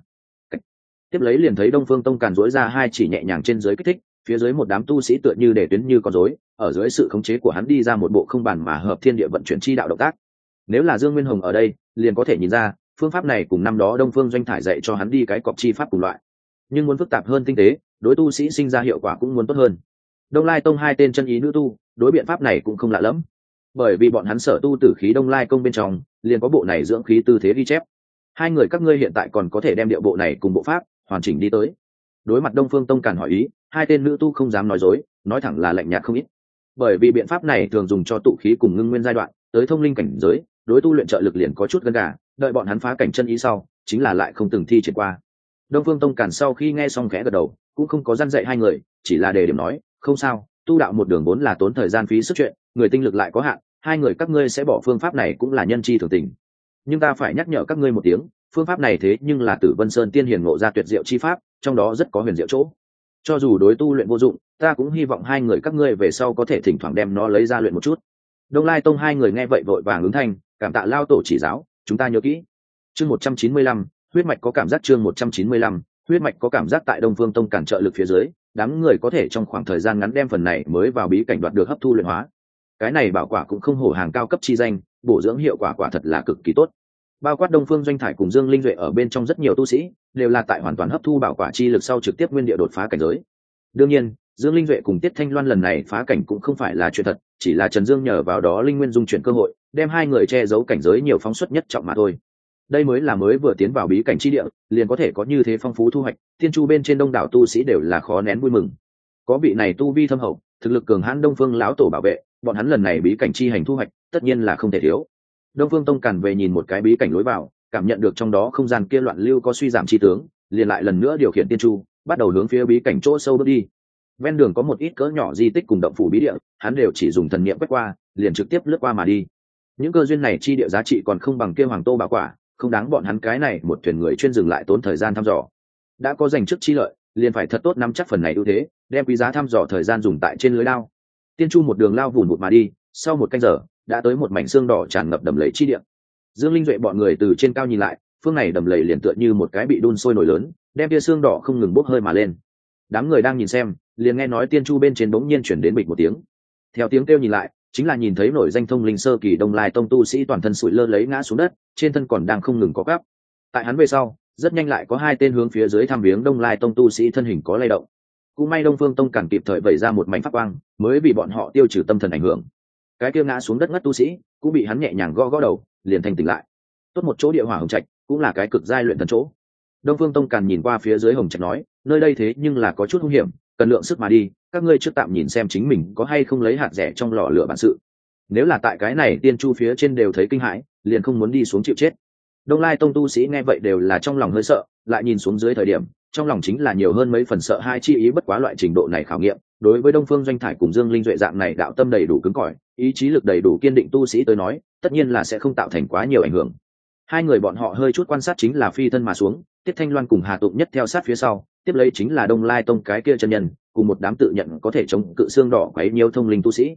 tiếp lấy liền thấy đông phương tông càn dối ra hai chỉ nhẹ nhàng trên dưới kích thích, phía dưới một đám tu sĩ tựa như để tuyến như con rối, ở dưới sự khống chế của hắn đi ra một bộ không bản mà hợp thiên địa vận chuyển chi đạo động tác. Nếu là dương nguyên hồng ở đây, liền có thể nhìn ra, phương pháp này cùng năm đó đông phương doanh thải dạy cho hắn đi cái cọp chi pháp cùng loại. Nhưng muốn phức tạp hơn tinh tế, đối tu sĩ sinh ra hiệu quả cũng muốn tốt hơn. Đông lai tông hai tên chân ý nữ tu, đối biện pháp này cũng không lạ lẫm. Bởi vì bọn hắn sở tu tử khí đông lai công bên trong, liền có bộ này dưỡng khí tư thế ghi chép. Hai người các ngươi hiện tại còn có thể đem điệu bộ này cùng bộ pháp hoàn chỉnh đi tới. Đối mặt đông phương tông càn hỏi ý, hai tên nữ tu không dám nói dối, nói thẳng là lạnh nhạt không ít. Bởi vì biện pháp này thường dùng cho tụ khí cùng ngưng nguyên giai đoạn, tới thông linh cảnh giới, đối tu luyện trợ lực liền có chút gần gà, đợi bọn hắn phá cảnh chân ý sau, chính là lại không từng thi triển qua. Đông phương tông càn sau khi nghe xong khẽ gật đầu, cũng không có răn dạy hai người, chỉ là đề điểm nói, không sao, tu đạo một đường vốn là tốn thời gian phí sức chuyện, người tinh lực lại có hạn, hai người các ngươi sẽ bỏ phương pháp này cũng là nhân chi thường tình. Nhưng ta phải nhắc nhở các ngươi một tiếng phương pháp này thế nhưng là tử vân sơn tiên hiền ngộ ra tuyệt diệu chi pháp, trong đó rất có huyền diệu chỗ. Cho dù đối tu luyện vô dụng, ta cũng hy vọng hai người các ngươi về sau có thể thỉnh thoảng đem nó lấy ra luyện một chút. Đông lai tông hai người nghe vậy vội vàng ứng thanh, cảm tạ lao tổ chỉ giáo, chúng ta nhớ kỹ. Chương một trăm chín mươi lăm, huyết mạch có cảm giác chương một trăm chín mươi lăm, huyết mạch có cảm giác tại đông phương tông cản trợ lực phía dưới, đám người có thể trong khoảng thời gian ngắn đem phần này mới vào bí cảnh đoạt được hấp thu luyện hóa. Cái này bảo quả cũng không hổ hàng cao cấp chi danh, bổ dưỡng hiệu quả quả thật là cực kỳ tốt bao quát đông phương doanh thải cùng dương linh duệ ở bên trong rất nhiều tu sĩ, đều là tại hoàn toàn hấp thu bảo quả chi lực sau trực tiếp nguyên địa đột phá cảnh giới. Đương nhiên, dương linh duệ cùng tiết thanh loan lần này phá cảnh cũng không phải là chuyện thật, chỉ là trần dương nhờ vào đó linh nguyên dung chuyển cơ hội, đem hai người che giấu cảnh giới nhiều phóng xuất nhất trọng mà thôi. Đây mới là mới vừa tiến vào bí cảnh chi địa, liền có thể có như thế phong phú thu hoạch tiên chu bên trên đông đảo tu sĩ đều là khó nén vui mừng. Có vị này tu vi thâm hậu, thực lực cường hãn đông phương lão tổ bảo vệ, bọn hắn lần này bí cảnh chi hành thu hoạch, tất nhiên là không thể thiếu đông phương tông càn về nhìn một cái bí cảnh lối vào, cảm nhận được trong đó không gian kia loạn lưu có suy giảm chi tướng, liền lại lần nữa điều khiển tiên chu, bắt đầu hướng phía bí cảnh chỗ sâu bước đi. Ven đường có một ít cỡ nhỏ di tích cùng động phủ bí địa, hắn đều chỉ dùng thần niệm quét qua, liền trực tiếp lướt qua mà đi. Những cơ duyên này chi địa giá trị còn không bằng kia hoàng tô bảo quả, không đáng bọn hắn cái này một thuyền người chuyên dừng lại tốn thời gian thăm dò. Đã có dành trước chi lợi, liền phải thật tốt nắm chắc phần này ưu thế, đem quý giá thăm dò thời gian dùng tại trên lưới lao tiên chu một đường lao vùn vụt mà đi, sau một canh giờ đã tới một mảnh xương đỏ tràn ngập đầm lầy chi địa. dương linh duệ bọn người từ trên cao nhìn lại, phương này đầm lầy liền tựa như một cái bị đun sôi nổi lớn, đem tia xương đỏ không ngừng bốc hơi mà lên. Đám người đang nhìn xem, liền nghe nói tiên chu bên trên bỗng nhiên chuyển đến bịch một tiếng. Theo tiếng kêu nhìn lại, chính là nhìn thấy nổi danh thông linh sơ kỳ đông lai tông tu sĩ toàn thân sụi lơ lấy ngã xuống đất, trên thân còn đang không ngừng có gắp. Tại hắn về sau, rất nhanh lại có hai tên hướng phía dưới thăm viếng đông lai tông tu sĩ thân hình có lay động. Cũng may đông phương tông cản kịp thời vẩy ra một mảnh pháp quang, mới bị bọn họ tiêu trừ tâm thần ảnh hưởng cái kia ngã xuống đất ngất tu sĩ, cũng bị hắn nhẹ nhàng gõ gõ đầu, liền thành tỉnh lại. Tốt một chỗ địa hỏa hồng trạch, cũng là cái cực giai luyện thần chỗ. Đông phương tông càn nhìn qua phía dưới hồng trạch nói, nơi đây thế nhưng là có chút hung hiểm, cần lượng sức mà đi, các ngươi trước tạm nhìn xem chính mình có hay không lấy hạt rẻ trong lò lửa bản sự. Nếu là tại cái này, tiên chu phía trên đều thấy kinh hãi, liền không muốn đi xuống chịu chết. Đông lai tông tu sĩ nghe vậy đều là trong lòng hơi sợ, lại nhìn xuống dưới thời điểm, trong lòng chính là nhiều hơn mấy phần sợ hai chi ý bất quá loại trình độ này khảo nghiệm đối với đông phương doanh thải cùng dương linh duệ dạng này đạo tâm đầy đủ cứng cỏi, ý chí lực đầy đủ kiên định tu sĩ tới nói, tất nhiên là sẽ không tạo thành quá nhiều ảnh hưởng. Hai người bọn họ hơi chút quan sát chính là phi thân mà xuống, tiết thanh loan cùng hà tụng nhất theo sát phía sau, tiếp lấy chính là đông lai tông cái kia chân nhân, cùng một đám tự nhận có thể chống cự xương đỏ quấy nhiều thông linh tu sĩ.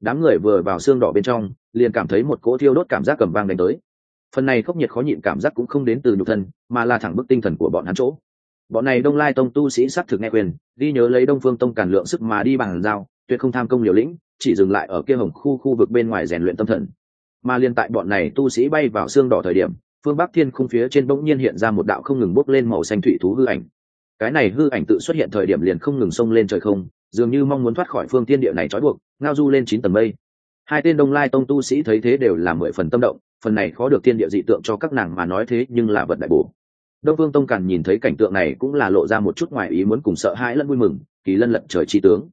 Đám người vừa vào xương đỏ bên trong, liền cảm thấy một cỗ thiêu đốt cảm giác cầm vang đánh tới. Phần này khốc nhiệt khó nhịn cảm giác cũng không đến từ nhục thân, mà là thẳng bức tinh thần của bọn hắn chỗ bọn này đông lai tông tu sĩ xác thực nghe quyền đi nhớ lấy đông phương tông càn lượng sức mà đi bằng dao, tuyệt không tham công liều lĩnh, chỉ dừng lại ở kia hồng khu khu vực bên ngoài rèn luyện tâm thần. Mà liên tại bọn này tu sĩ bay vào xương đỏ thời điểm, phương bắc thiên khung phía trên bỗng nhiên hiện ra một đạo không ngừng bốc lên màu xanh thủy thú hư ảnh. Cái này hư ảnh tự xuất hiện thời điểm liền không ngừng xông lên trời không, dường như mong muốn thoát khỏi phương tiên địa này trói buộc, ngao du lên chín tầng mây. Hai tên đông lai tông tu sĩ thấy thế đều là mười phần tâm động, phần này khó được thiên địa dị tượng cho các nàng mà nói thế nhưng là vật đại bổ đông vương tông càn nhìn thấy cảnh tượng này cũng là lộ ra một chút ngoài ý muốn cùng sợ hãi lẫn vui mừng, kỳ lân lận trời chi tướng.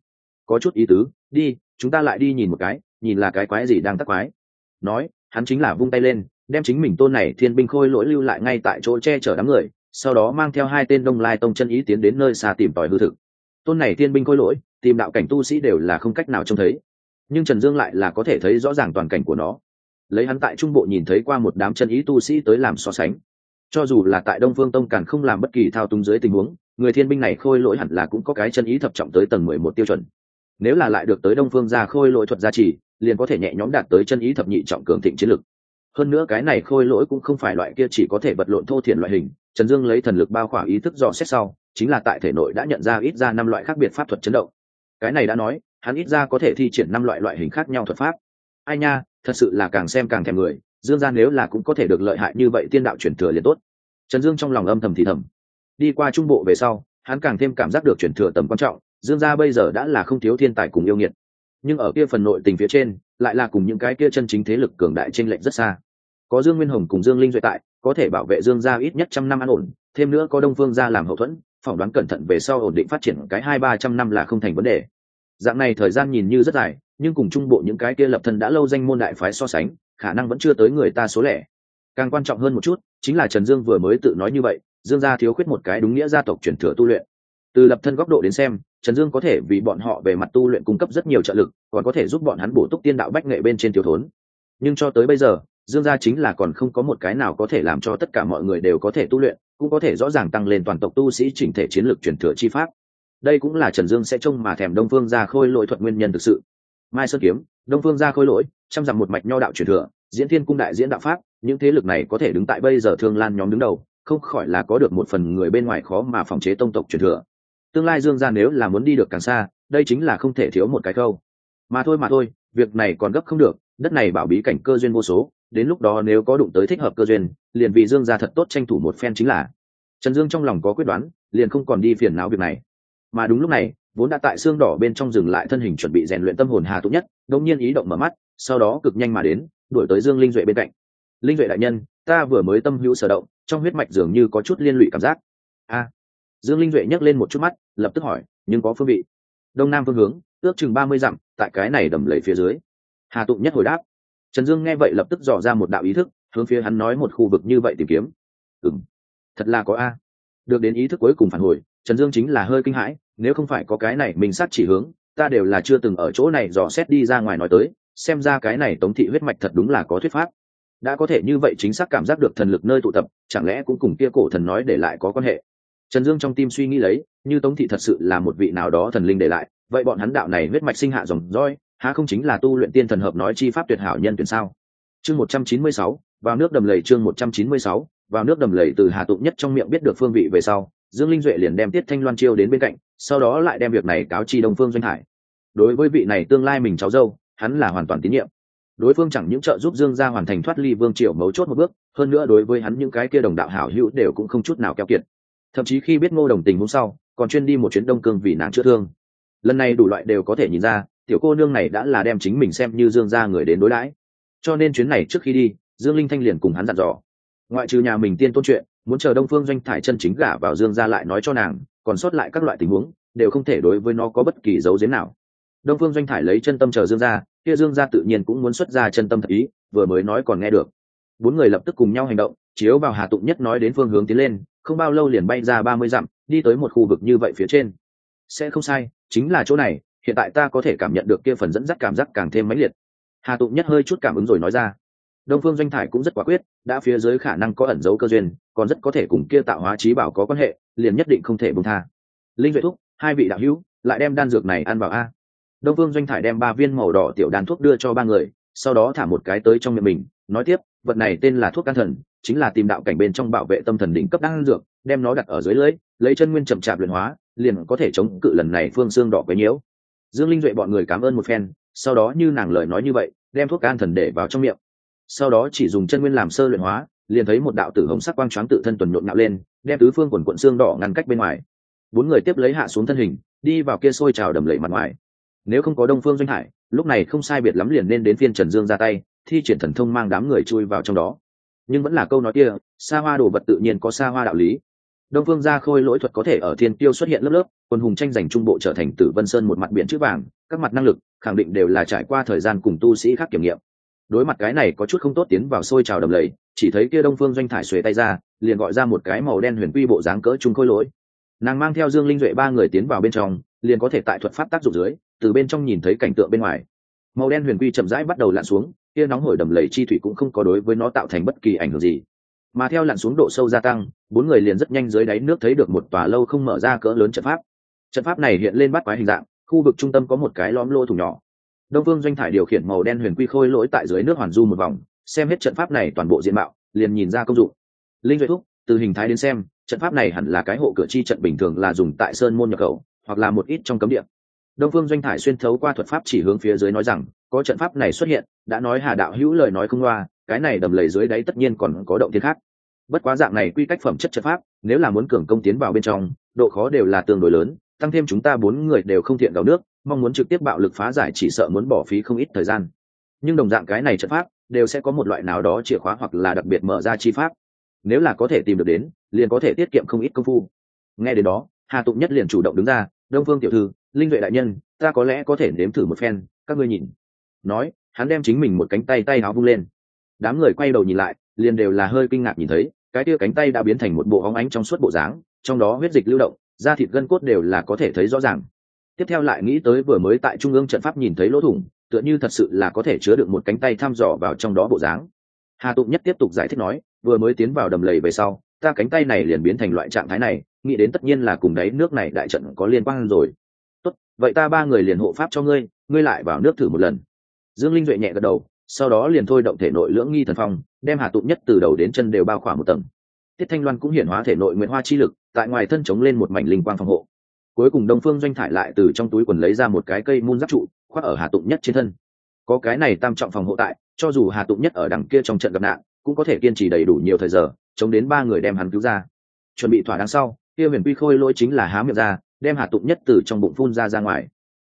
Có chút ý tứ, đi, chúng ta lại đi nhìn một cái, nhìn là cái quái gì đang tắc quái. Nói, hắn chính là vung tay lên, đem chính mình tôn này thiên binh khôi lỗi lưu lại ngay tại chỗ che chở đám người, sau đó mang theo hai tên đông lai tông chân ý tiến đến nơi xa tìm tòi hư thực. Tôn này thiên binh khôi lỗi, tìm đạo cảnh tu sĩ đều là không cách nào trông thấy. Nhưng trần dương lại là có thể thấy rõ ràng toàn cảnh của nó. Lấy hắn tại trung bộ nhìn thấy qua một đám chân ý tu sĩ tới làm so sánh cho dù là tại đông phương tông càn không làm bất kỳ thao túng dưới tình huống, người thiên binh này khôi lỗi hẳn là cũng có cái chân ý thập trọng tới tầng mười một tiêu chuẩn. Nếu là lại được tới đông phương ra khôi lỗi thuật gia trì, liền có thể nhẹ nhõm đạt tới chân ý thập nhị trọng cường thịnh chiến lực. Hơn nữa cái này khôi lỗi cũng không phải loại kia chỉ có thể vật lộn thô thiển loại hình, trần dương lấy thần lực bao khỏa ý thức dò xét sau, chính là tại thể nội đã nhận ra ít ra năm loại khác biệt pháp thuật chấn động. Cái này đã nói, hắn ít ra có thể thi triển năm loại loại hình khác nhau thuật pháp. Ai nha, thật sự là càng xem càng thèm người dương gia nếu là cũng có thể được lợi hại như vậy tiên đạo chuyển thừa liền tốt. Trần dương trong lòng âm thầm thì thầm. Đi qua trung bộ về sau, hắn càng thêm cảm giác được chuyển thừa tầm quan trọng, dương gia bây giờ đã là không thiếu thiên tài cùng yêu nghiệt. Nhưng ở kia phần nội tình phía trên, lại là cùng những cái kia chân chính thế lực cường đại trên lệnh rất xa. Có dương nguyên hồng cùng dương linh duệ tại, có thể bảo vệ dương gia ít nhất trăm năm an ổn, thêm nữa có đông phương gia làm hậu thuẫn, phỏng đoán cẩn thận về sau ổn định phát triển cái hai ba trăm năm là không thành vấn đề. Dạng này thời gian nhìn như rất dài nhưng cùng trung bộ những cái kia lập thân đã lâu danh môn đại phái so sánh, khả năng vẫn chưa tới người ta số lẻ. Càng quan trọng hơn một chút, chính là trần dương vừa mới tự nói như vậy, dương gia thiếu khuyết một cái đúng nghĩa gia tộc truyền thừa tu luyện. Từ lập thân góc độ đến xem, trần dương có thể vì bọn họ về mặt tu luyện cung cấp rất nhiều trợ lực, còn có thể giúp bọn hắn bổ túc tiên đạo bách nghệ bên trên thiếu thốn. Nhưng cho tới bây giờ, dương gia chính là còn không có một cái nào có thể làm cho tất cả mọi người đều có thể tu luyện, cũng có thể rõ ràng tăng lên toàn tộc tu sĩ chỉnh thể chiến lược truyền thừa chi pháp. Đây cũng là trần dương sẽ trông mà thèm đông phương ra khôi lỗi thuật nguyên nhân thực sự mai sơn kiếm, đông phương ra khôi lỗi chăm dặm một mạch nho đạo truyền thừa, diễn thiên cung đại diễn đạo pháp, những thế lực này có thể đứng tại bây giờ thương lan nhóm đứng đầu, không khỏi là có được một phần người bên ngoài khó mà phòng chế tông tộc truyền thừa. Tương lai dương gia nếu là muốn đi được càng xa, đây chính là không thể thiếu một cái câu mà thôi mà thôi, việc này còn gấp không được, đất này bảo bí cảnh cơ duyên vô số, đến lúc đó nếu có đụng tới thích hợp cơ duyên, liền vì dương gia thật tốt tranh thủ một phen chính là. Trần dương trong lòng có quyết đoán, liền không còn đi phiền não việc này. Mà đúng lúc này vốn đã tại xương đỏ bên trong dừng lại thân hình chuẩn bị rèn luyện tâm hồn hà tụ nhất, đột nhiên ý động mở mắt, sau đó cực nhanh mà đến, đuổi tới dương linh duệ bên cạnh. Linh duệ đại nhân, ta vừa mới tâm hữu sở động, trong huyết mạch dường như có chút liên lụy cảm giác. A. Dương linh duệ nhấc lên một chút mắt, lập tức hỏi, nhưng có phương vị? Đông nam phương hướng, ước chừng ba mươi dặm, tại cái này đầm lầy phía dưới. Hà tụng nhất hồi đáp. Trần dương nghe vậy lập tức dò ra một đạo ý thức, hướng phía hắn nói một khu vực như vậy tìm kiếm. Ừng thật là có a. Được đến ý thức cuối cùng phản hồi, trần dương chính là hơi kinh hãi nếu không phải có cái này mình sát chỉ hướng, ta đều là chưa từng ở chỗ này dò xét đi ra ngoài nói tới, xem ra cái này tống thị huyết mạch thật đúng là có thuyết pháp. Đã có thể như vậy chính xác cảm giác được thần lực nơi tụ tập, chẳng lẽ cũng cùng kia cổ thần nói để lại có quan hệ? Trần dương trong tim suy nghĩ lấy, như tống thị thật sự là một vị nào đó thần linh để lại, vậy bọn hắn đạo này huyết mạch sinh hạ dòng roi há không chính là tu luyện tiên thần hợp nói chi pháp tuyệt hảo nhân tuyển sao? Chương một trăm chín mươi sáu, vào nước đầm lầy chương một trăm chín mươi sáu, vào nước đầm lầy từ hà tụng nhất trong miệng biết được phương vị về sau, dương linh duệ liền đem tiết thanh loan chiêu đến bên cạnh sau đó lại đem việc này cáo chi đông phương doanh hải. Đối với vị này tương lai mình cháu dâu, hắn là hoàn toàn tín nhiệm. Đối phương chẳng những trợ giúp dương gia hoàn thành thoát ly vương triều mấu chốt một bước, hơn nữa đối với hắn những cái kia đồng đạo hảo hữu đều cũng không chút nào keo kiệt. Thậm chí khi biết ngô đồng tình hôm sau, còn chuyên đi một chuyến đông cương vì nàng chữa thương. Lần này đủ loại đều có thể nhìn ra, tiểu cô nương này đã là đem chính mình xem như dương gia người đến đối đãi. Cho nên chuyến này trước khi đi, dương linh thanh liền cùng hắn dặn dò. Ngoại trừ nhà mình tiên tôn chuyện, muốn chờ đông phương doanh thải chân chính gả vào dương gia lại nói cho nàng còn sót lại các loại tình huống, đều không thể đối với nó có bất kỳ dấu giếm nào. Đông phương doanh thải lấy chân tâm chờ dương gia, kia dương gia tự nhiên cũng muốn xuất ra chân tâm thật ý, vừa mới nói còn nghe được. Bốn người lập tức cùng nhau hành động, chiếu vào hà tụng nhất nói đến phương hướng tiến lên, không bao lâu liền bay ra ba mươi dặm, đi tới một khu vực như vậy phía trên. Sẽ không sai, chính là chỗ này, hiện tại ta có thể cảm nhận được kia phần dẫn dắt cảm giác càng thêm mãnh liệt. Hà tụng nhất hơi chút cảm ứng rồi nói ra đông phương doanh thải cũng rất quả quyết, đã phía dưới khả năng có ẩn dấu cơ duyên, còn rất có thể cùng kia tạo hóa trí bảo có quan hệ, liền nhất định không thể bông tha. Linh duệ thúc, hai vị đạo hữu, lại đem đan dược này ăn vào a. Đông phương doanh thải đem ba viên màu đỏ tiểu đan thuốc đưa cho ba người, sau đó thả một cái tới trong miệng mình, nói tiếp, vật này tên là thuốc can thần, chính là tìm đạo cảnh bên trong bảo vệ tâm thần đỉnh cấp đan dược, đem nó đặt ở dưới lưỡi lấy chân nguyên chậm chạp luyện hóa, liền có thể chống cự lần này phương xương đỏ quấy nhiễu. Dương linh duệ bọn người cảm ơn một phen, sau đó như nàng lời nói như vậy, đem thuốc can thần để vào trong miệng sau đó chỉ dùng chân nguyên làm sơ luyện hóa, liền thấy một đạo tử hồng sắc quang choáng tự thân tuần nhộn nạo lên, đem tứ phương quần quận xương đỏ ngăn cách bên ngoài. Bốn người tiếp lấy hạ xuống thân hình, đi vào kia sôi trào đầm lầy mặt ngoài. Nếu không có đông phương doanh hải, lúc này không sai biệt lắm liền nên đến phiên trần dương ra tay, thi triển thần thông mang đám người chui vào trong đó. Nhưng vẫn là câu nói kia, xa hoa đồ vật tự nhiên có xa hoa đạo lý. Đông phương gia khôi lỗi thuật có thể ở thiên tiêu xuất hiện lớp lớp, quân hùng tranh giành trung bộ trở thành tử vân sơn một mặt biển chữ vàng, các mặt năng lực, khẳng định đều là trải qua thời gian cùng tu sĩ khác kiểm nghiệm đối mặt cái này có chút không tốt tiến vào sôi trào đầm lầy, chỉ thấy kia đông phương doanh thải xuề tay ra, liền gọi ra một cái màu đen huyền quy bộ dáng cỡ trung khôi lỗi. Nàng mang theo dương linh duệ ba người tiến vào bên trong, liền có thể tại thuật pháp tác dụng dưới, từ bên trong nhìn thấy cảnh tượng bên ngoài. Màu đen huyền quy chậm rãi bắt đầu lặn xuống, kia nóng hổi đầm lầy chi thủy cũng không có đối với nó tạo thành bất kỳ ảnh hưởng gì. Mà theo lặn xuống độ sâu gia tăng, bốn người liền rất nhanh dưới đáy nước thấy được một tòa lâu không mở ra cỡ lớn trận pháp. Trận pháp này hiện lên bắt quái hình dạng, khu vực trung tâm có một cái lõm lô thủng nhỏ đông vương doanh thải điều khiển màu đen huyền quy khôi lỗi tại dưới nước hoàn du một vòng, xem hết trận pháp này toàn bộ diện mạo, liền nhìn ra công dụng. Linh duệ thúc, từ hình thái đến xem, trận pháp này hẳn là cái hộ cửa chi trận bình thường là dùng tại sơn môn nhập khẩu, hoặc là một ít trong cấm địa. Đông phương doanh thải xuyên thấu qua thuật pháp chỉ hướng phía dưới nói rằng, có trận pháp này xuất hiện, đã nói hà đạo hữu lời nói không loa, cái này đầm lầy dưới đáy tất nhiên còn có động thiên khác. Bất quá dạng này quy cách phẩm chất trận pháp, nếu là muốn cường công tiến vào bên trong, độ khó đều là tương đối lớn, tăng thêm chúng ta bốn người đều không thiện gạo nước mong muốn trực tiếp bạo lực phá giải chỉ sợ muốn bỏ phí không ít thời gian. Nhưng đồng dạng cái này trận pháp đều sẽ có một loại nào đó chìa khóa hoặc là đặc biệt mở ra chi pháp. Nếu là có thể tìm được đến, liền có thể tiết kiệm không ít công phu. Nghe đến đó, hà tụng nhất liền chủ động đứng ra, đông phương tiểu thư, linh vệ đại nhân, ta có lẽ có thể nếm thử một phen, các ngươi nhìn. Nói, hắn đem chính mình một cánh tay tay áo vung lên. Đám người quay đầu nhìn lại, liền đều là hơi kinh ngạc nhìn thấy, cái kia cánh tay đã biến thành một bộ óng ánh trong suốt bộ dáng, trong đó huyết dịch lưu động, da thịt gân cốt đều là có thể thấy rõ ràng tiếp theo lại nghĩ tới vừa mới tại trung ương trận pháp nhìn thấy lỗ thủng, tựa như thật sự là có thể chứa được một cánh tay thăm dò vào trong đó bộ dáng. Hà tụng nhất tiếp tục giải thích nói, vừa mới tiến vào đầm lầy về sau, ta cánh tay này liền biến thành loại trạng thái này, nghĩ đến tất nhiên là cùng đáy nước này đại trận có liên quan rồi. Tốt, vậy ta ba người liền hộ pháp cho ngươi ngươi lại vào nước thử một lần. Dương linh duệ nhẹ gật đầu, sau đó liền thôi động thể nội lưỡng nghi thần phong, đem hà tụng nhất từ đầu đến chân đều bao khỏa một tầng. Tiết thanh loan cũng hiển hóa thể nội nguyện hoa chi lực, tại ngoài thân chống lên một mảnh linh quang phòng hộ cuối cùng đông phương doanh thải lại từ trong túi quần lấy ra một cái cây môn giáp trụ, khoác ở hà tụng nhất trên thân. Có cái này tam trọng phòng hộ tại, cho dù hà tụng nhất ở đằng kia trong trận gặp nạn, cũng có thể kiên trì đầy đủ nhiều thời giờ, chống đến ba người đem hắn cứu ra. Chuẩn bị thỏa đáng sau, kia huyền quy khôi lỗi chính là há miệng ra, đem hà tụng nhất từ trong bụng phun ra ra ngoài.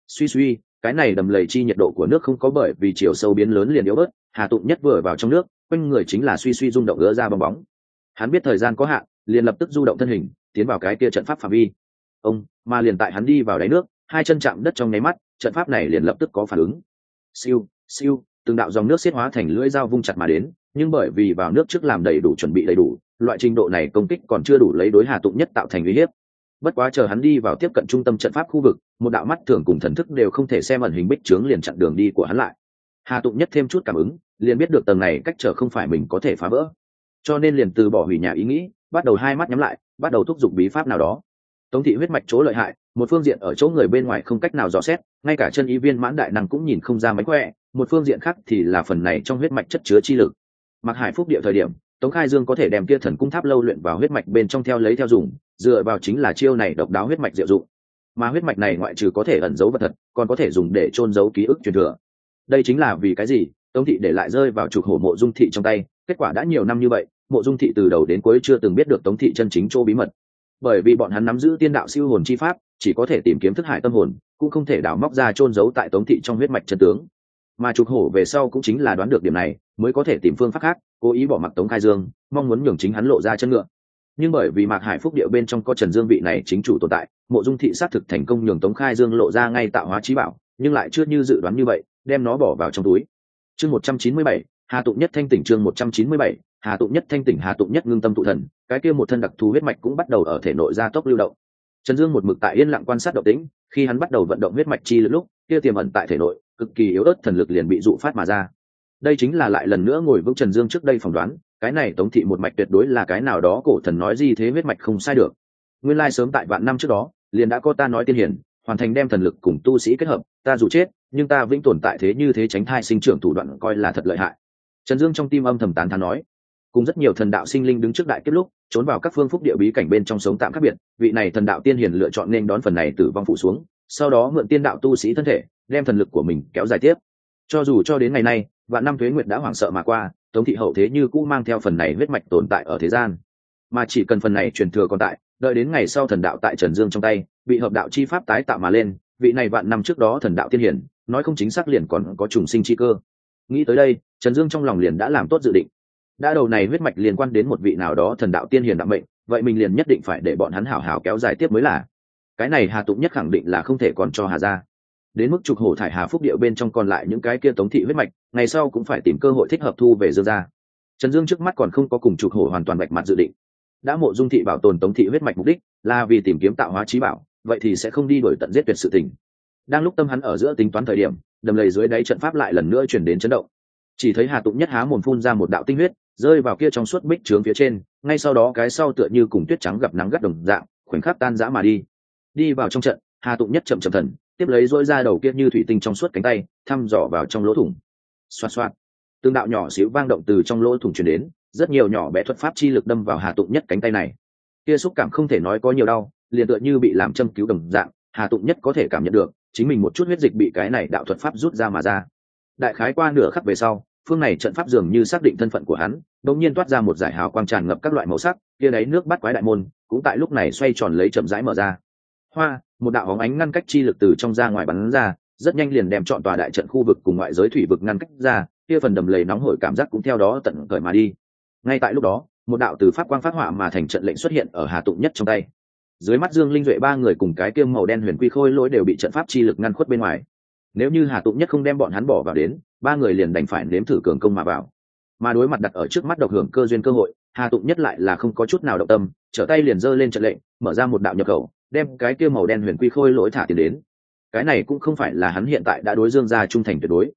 Suy suy, cái này đầm lầy chi nhiệt độ của nước không có bởi vì chiều sâu biến lớn liền yếu bớt, hà tụng nhất vừa vào trong nước, quanh người chính là suy suy rung động gỡ ra bong bóng. Hắn biết thời gian có hạn, liền lập tức du động thân hình, tiến vào cái kia trận pháp phạm vi ông, mà liền tại hắn đi vào đáy nước, hai chân chạm đất trong nháy mắt, trận pháp này liền lập tức có phản ứng. Siêu siêu, từng đạo dòng nước xiết hóa thành lưỡi dao vung chặt mà đến, nhưng bởi vì vào nước trước làm đầy đủ chuẩn bị đầy đủ, loại trình độ này công kích còn chưa đủ lấy đối hà tụng nhất tạo thành uy hiếp. Bất quá chờ hắn đi vào tiếp cận trung tâm trận pháp khu vực, một đạo mắt thường cùng thần thức đều không thể xem ẩn hình bích trướng liền chặn đường đi của hắn lại. Hà tụng nhất thêm chút cảm ứng, liền biết được tầng này cách trở không phải mình có thể phá vỡ. Cho nên liền từ bỏ hủy nhà ý nghĩ, bắt đầu hai mắt nhắm lại, bắt đầu thúc giục bí pháp nào đó tống thị huyết mạch chỗ lợi hại, một phương diện ở chỗ người bên ngoài không cách nào dò xét, ngay cả chân ý viên mãn đại năng cũng nhìn không ra mánh khỏe, một phương diện khác thì là phần này trong huyết mạch chất chứa chi lực. Mặc hải phúc địa thời điểm, tống khai dương có thể đem kia thần cung tháp lâu luyện vào huyết mạch bên trong theo lấy theo dùng, dựa vào chính là chiêu này độc đáo huyết mạch diệu dụng. Mà huyết mạch này ngoại trừ có thể ẩn giấu vật thật, còn có thể dùng để trôn giấu ký ức truyền thừa. Đây chính là vì cái gì? Tống thị để lại rơi vào trục hổ mộ dung thị trong tay, kết quả đã nhiều năm như vậy, mộ dung thị từ đầu đến cuối chưa từng biết được tống thị chân chính chỗ bí mật bởi vì bọn hắn nắm giữ tiên đạo siêu hồn chi pháp, chỉ có thể tìm kiếm thức hải tâm hồn, cũng không thể đào móc ra trôn giấu tại tống thị trong huyết mạch chân tướng. Mà trục hổ về sau cũng chính là đoán được điểm này, mới có thể tìm phương pháp khác, cố ý bỏ mặc tống khai dương, mong muốn nhường chính hắn lộ ra chân ngựa. Nhưng bởi vì mạc hải phúc địa bên trong có trần dương vị này chính chủ tồn tại, mộ dung thị xác thực thành công nhường tống khai dương lộ ra ngay tạo hóa trí bảo, nhưng lại chưa như dự đoán như vậy, đem nó bỏ vào trong túi. Chương một trăm chín mươi bảy, hà tụng nhất thanh tỉnh chương một trăm chín mươi bảy, hà tụng nhất thanh tỉnh hà tụng nhất ngưng tâm tụ thần cái kia một thân đặc thù huyết mạch cũng bắt đầu ở thể nội gia tốc lưu động. Trần dương một mực tại yên lặng quan sát động tĩnh, khi hắn bắt đầu vận động huyết mạch chi lực lúc, kia tiềm ẩn tại thể nội, cực kỳ yếu ớt thần lực liền bị dụ phát mà ra. Đây chính là lại lần nữa ngồi vững trần dương trước đây phỏng đoán, cái này tống thị một mạch tuyệt đối là cái nào đó cổ thần nói gì thế huyết mạch không sai được. Nguyên lai sớm tại vạn năm trước đó, liền đã có ta nói tiên hiển, hoàn thành đem thần lực cùng tu sĩ kết hợp, ta dù chết, nhưng ta vĩnh tồn tại thế như thế tránh thai sinh trưởng thủ đoạn coi là thật lợi hại. Trần dương trong tim âm thầm tán thán nói cùng rất nhiều thần đạo sinh linh đứng trước đại kết lúc, trốn vào các phương phúc địa bí cảnh bên trong sống tạm khác biệt, vị này thần đạo tiên hiền lựa chọn nên đón phần này tử vong phụ xuống, sau đó mượn tiên đạo tu sĩ thân thể, đem thần lực của mình kéo dài tiếp. Cho dù cho đến ngày nay, vạn năm thuế nguyệt đã hoảng sợ mà qua, tống thị hậu thế như cũ mang theo phần này huyết mạch tồn tại ở thế gian. Mà chỉ cần phần này truyền thừa còn tại, đợi đến ngày sau thần đạo tại trần dương trong tay, bị hợp đạo chi pháp tái tạo mà lên, vị này vạn năm trước đó thần đạo tiên hiển nói không chính xác liền còn có trùng sinh chi cơ. Nghĩ tới đây, trần dương trong lòng liền đã làm tốt dự định đã đầu này huyết mạch liên quan đến một vị nào đó thần đạo tiên hiền đạo mệnh, vậy mình liền nhất định phải để bọn hắn hảo hảo kéo dài tiếp mới là. Cái này hà tụng nhất khẳng định là không thể còn cho hà ra. Đến mức trục hổ thải hà phúc điệu bên trong còn lại những cái kia tống thị huyết mạch, ngày sau cũng phải tìm cơ hội thích hợp thu về dương ra trần dương trước mắt còn không có cùng trục hổ hoàn toàn bạch mặt dự định. Đã mộ dung thị bảo tồn tống thị huyết mạch mục đích, là vì tìm kiếm tạo hóa trí bảo, vậy thì sẽ không đi đổi tận giết tuyệt sự tình. Đang lúc tâm hắn ở giữa tính toán thời điểm, đầm lầy dưới đáy trận pháp lại lần nữa chuyển đến chấn động. Chỉ thấy hà tụng nhất há mồm phun ra một đạo tinh huyết rơi vào kia trong suốt bích trướng phía trên, ngay sau đó cái sau tựa như cùng tuyết trắng gặp nắng gắt đồng dạng, khoảnh khắc tan rã mà đi. Đi vào trong trận, hà tụng nhất chậm chậm thần, tiếp lấy dỗi ra đầu kia như thủy tinh trong suốt cánh tay, thăm dò vào trong lỗ thủng. Xoa xoa tương đạo nhỏ xíu vang động từ trong lỗ thủng chuyển đến, rất nhiều nhỏ bé thuật pháp chi lực đâm vào hà tụng nhất cánh tay này. Kia xúc cảm không thể nói có nhiều đau, liền tựa như bị làm châm cứu đồng dạng, hà tụng nhất có thể cảm nhận được, chính mình một chút huyết dịch bị cái này đạo thuật pháp rút ra mà ra. Đại khái qua nửa khắc về sau phương này trận pháp dường như xác định thân phận của hắn, đột nhiên toát ra một giải hào quang tràn ngập các loại màu sắc, kia đấy nước bắt quái đại môn, cũng tại lúc này xoay tròn lấy chậm rãi mở ra. Hoa, một đạo hóng ánh ngăn cách chi lực từ trong ra ngoài bắn ra, rất nhanh liền đem chọn tòa đại trận khu vực cùng ngoại giới thủy vực ngăn cách ra, kia phần đầm lầy nóng hổi cảm giác cũng theo đó tận cởi mà đi. Ngay tại lúc đó, một đạo từ pháp quang phát họa mà thành trận lệnh xuất hiện ở hà tụng nhất trong tay. Dưới mắt dương linh duệ ba người cùng cái kiêm màu đen huyền quy khôi lỗi đều bị trận pháp chi lực ngăn khuất bên ngoài nếu như hà tụng nhất không đem bọn hắn bỏ vào đến, ba người liền đành phải nếm thử cường công mà vào. Mà đối mặt đặt ở trước mắt độc hưởng cơ duyên cơ hội, hà tụng nhất lại là không có chút nào động tâm, trở tay liền giơ lên trận lệnh, mở ra một đạo nhập khẩu, đem cái kia màu đen huyền quy khôi lỗi thả tiền đến. Cái này cũng không phải là hắn hiện tại đã đối dương ra trung thành tuyệt đối,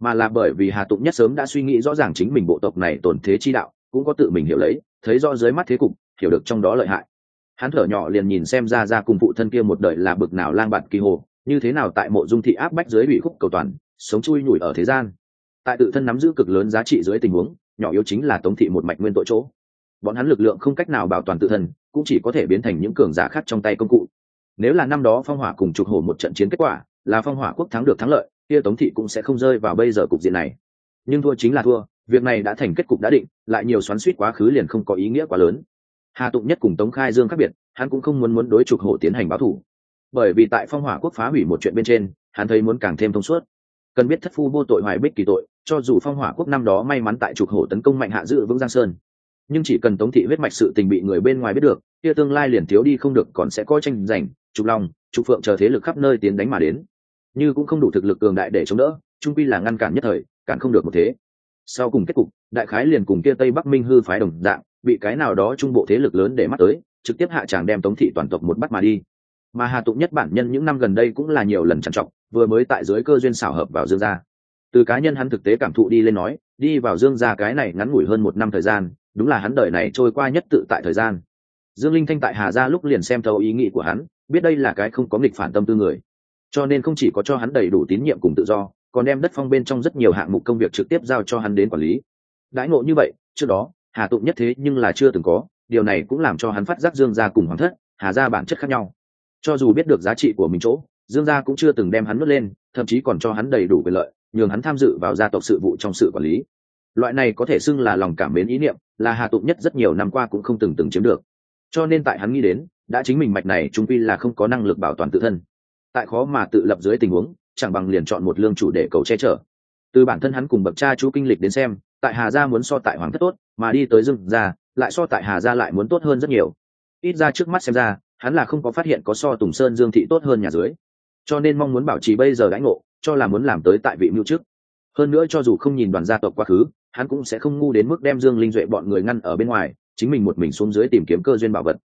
mà là bởi vì hà tụng nhất sớm đã suy nghĩ rõ ràng chính mình bộ tộc này tổn thế chi đạo, cũng có tự mình hiểu lấy, thấy rõ dưới mắt thế cục, hiểu được trong đó lợi hại. Hắn thở nhỏ liền nhìn xem ra ra cùng phụ thân kia một đời là bực nào lang bạt kỳ hồ như thế nào tại mộ dung thị áp bách dưới bị khúc cầu toàn, sống chui nhủi ở thế gian? Tại tự thân nắm giữ cực lớn giá trị dưới tình huống, nhỏ yếu chính là tống thị một mạch nguyên tội chỗ. Bọn hắn lực lượng không cách nào bảo toàn tự thân, cũng chỉ có thể biến thành những cường giả khác trong tay công cụ. Nếu là năm đó phong hỏa cùng trục hổ một trận chiến kết quả, là phong hỏa quốc thắng được thắng lợi, kia tống thị cũng sẽ không rơi vào bây giờ cục diện này. Nhưng thua chính là thua, việc này đã thành kết cục đã định, lại nhiều xoắn suýt quá khứ liền không có ý nghĩa quá lớn. Hà tụng nhất cùng tống khai dương khác biệt, hắn cũng không muốn muốn đối trục hổ tiến hành báo thủ bởi vì tại phong hỏa quốc phá hủy một chuyện bên trên, hắn thấy muốn càng thêm thông suốt. Cần biết thất phu vô tội hoài bích kỳ tội, cho dù phong hỏa quốc năm đó may mắn tại trục hổ tấn công mạnh hạ dự vững giang sơn. Nhưng chỉ cần tống thị huyết mạch sự tình bị người bên ngoài biết được, kia tương lai liền thiếu đi không được còn sẽ có tranh giành, trục long, trục phượng chờ thế lực khắp nơi tiến đánh mà đến. Như cũng không đủ thực lực cường đại để chống đỡ, trung pi là ngăn cản nhất thời, cản không được một thế. Sau cùng kết cục, đại khái liền cùng kia tây bắc minh hư phái đồng dạng, bị cái nào đó trung bộ thế lực lớn để mắt tới, trực tiếp hạ tràng đem tống thị toàn tộc một bắt mà đi mà hà tụng nhất bản nhân những năm gần đây cũng là nhiều lần trằn trọc, vừa mới tại dưới cơ duyên xảo hợp vào dương gia. Từ cá nhân hắn thực tế cảm thụ đi lên nói, đi vào dương gia cái này ngắn ngủi hơn một năm thời gian, đúng là hắn đời này trôi qua nhất tự tại thời gian. Dương linh thanh tại hà gia lúc liền xem thấu ý nghĩ của hắn, biết đây là cái không có nghịch phản tâm tư người. Cho nên không chỉ có cho hắn đầy đủ tín nhiệm cùng tự do, còn đem đất phong bên trong rất nhiều hạng mục công việc trực tiếp giao cho hắn đến quản lý. Đãi ngộ như vậy, trước đó, hà tụng nhất thế nhưng là chưa từng có, điều này cũng làm cho hắn phát giác dương gia cùng hoàng thất, hà gia bản chất khác nhau cho dù biết được giá trị của mình chỗ, dương gia cũng chưa từng đem hắn nuốt lên, thậm chí còn cho hắn đầy đủ quyền lợi, nhường hắn tham dự vào gia tộc sự vụ trong sự quản lý. Loại này có thể xưng là lòng cảm mến ý niệm, là hà tụng nhất rất nhiều năm qua cũng không từng từng chiếm được. Cho nên tại hắn nghĩ đến, đã chính mình mạch này trung pi là không có năng lực bảo toàn tự thân. Tại khó mà tự lập dưới tình huống, chẳng bằng liền chọn một lương chủ để cầu che chở. Từ bản thân hắn cùng bậc cha chú kinh lịch đến xem, tại hà gia muốn so tại hoàng thất tốt, mà đi tới dương gia, lại so tại hà gia lại muốn tốt hơn rất nhiều ít ra trước mắt xem ra, hắn là không có phát hiện có so tùng sơn dương thị tốt hơn nhà dưới. Cho nên mong muốn bảo trì bây giờ đãi ngộ, cho là muốn làm tới tại vị mưu trước. hơn nữa cho dù không nhìn đoàn gia tộc quá khứ, hắn cũng sẽ không ngu đến mức đem dương linh duệ bọn người ngăn ở bên ngoài, chính mình một mình xuống dưới tìm kiếm cơ duyên bảo vật.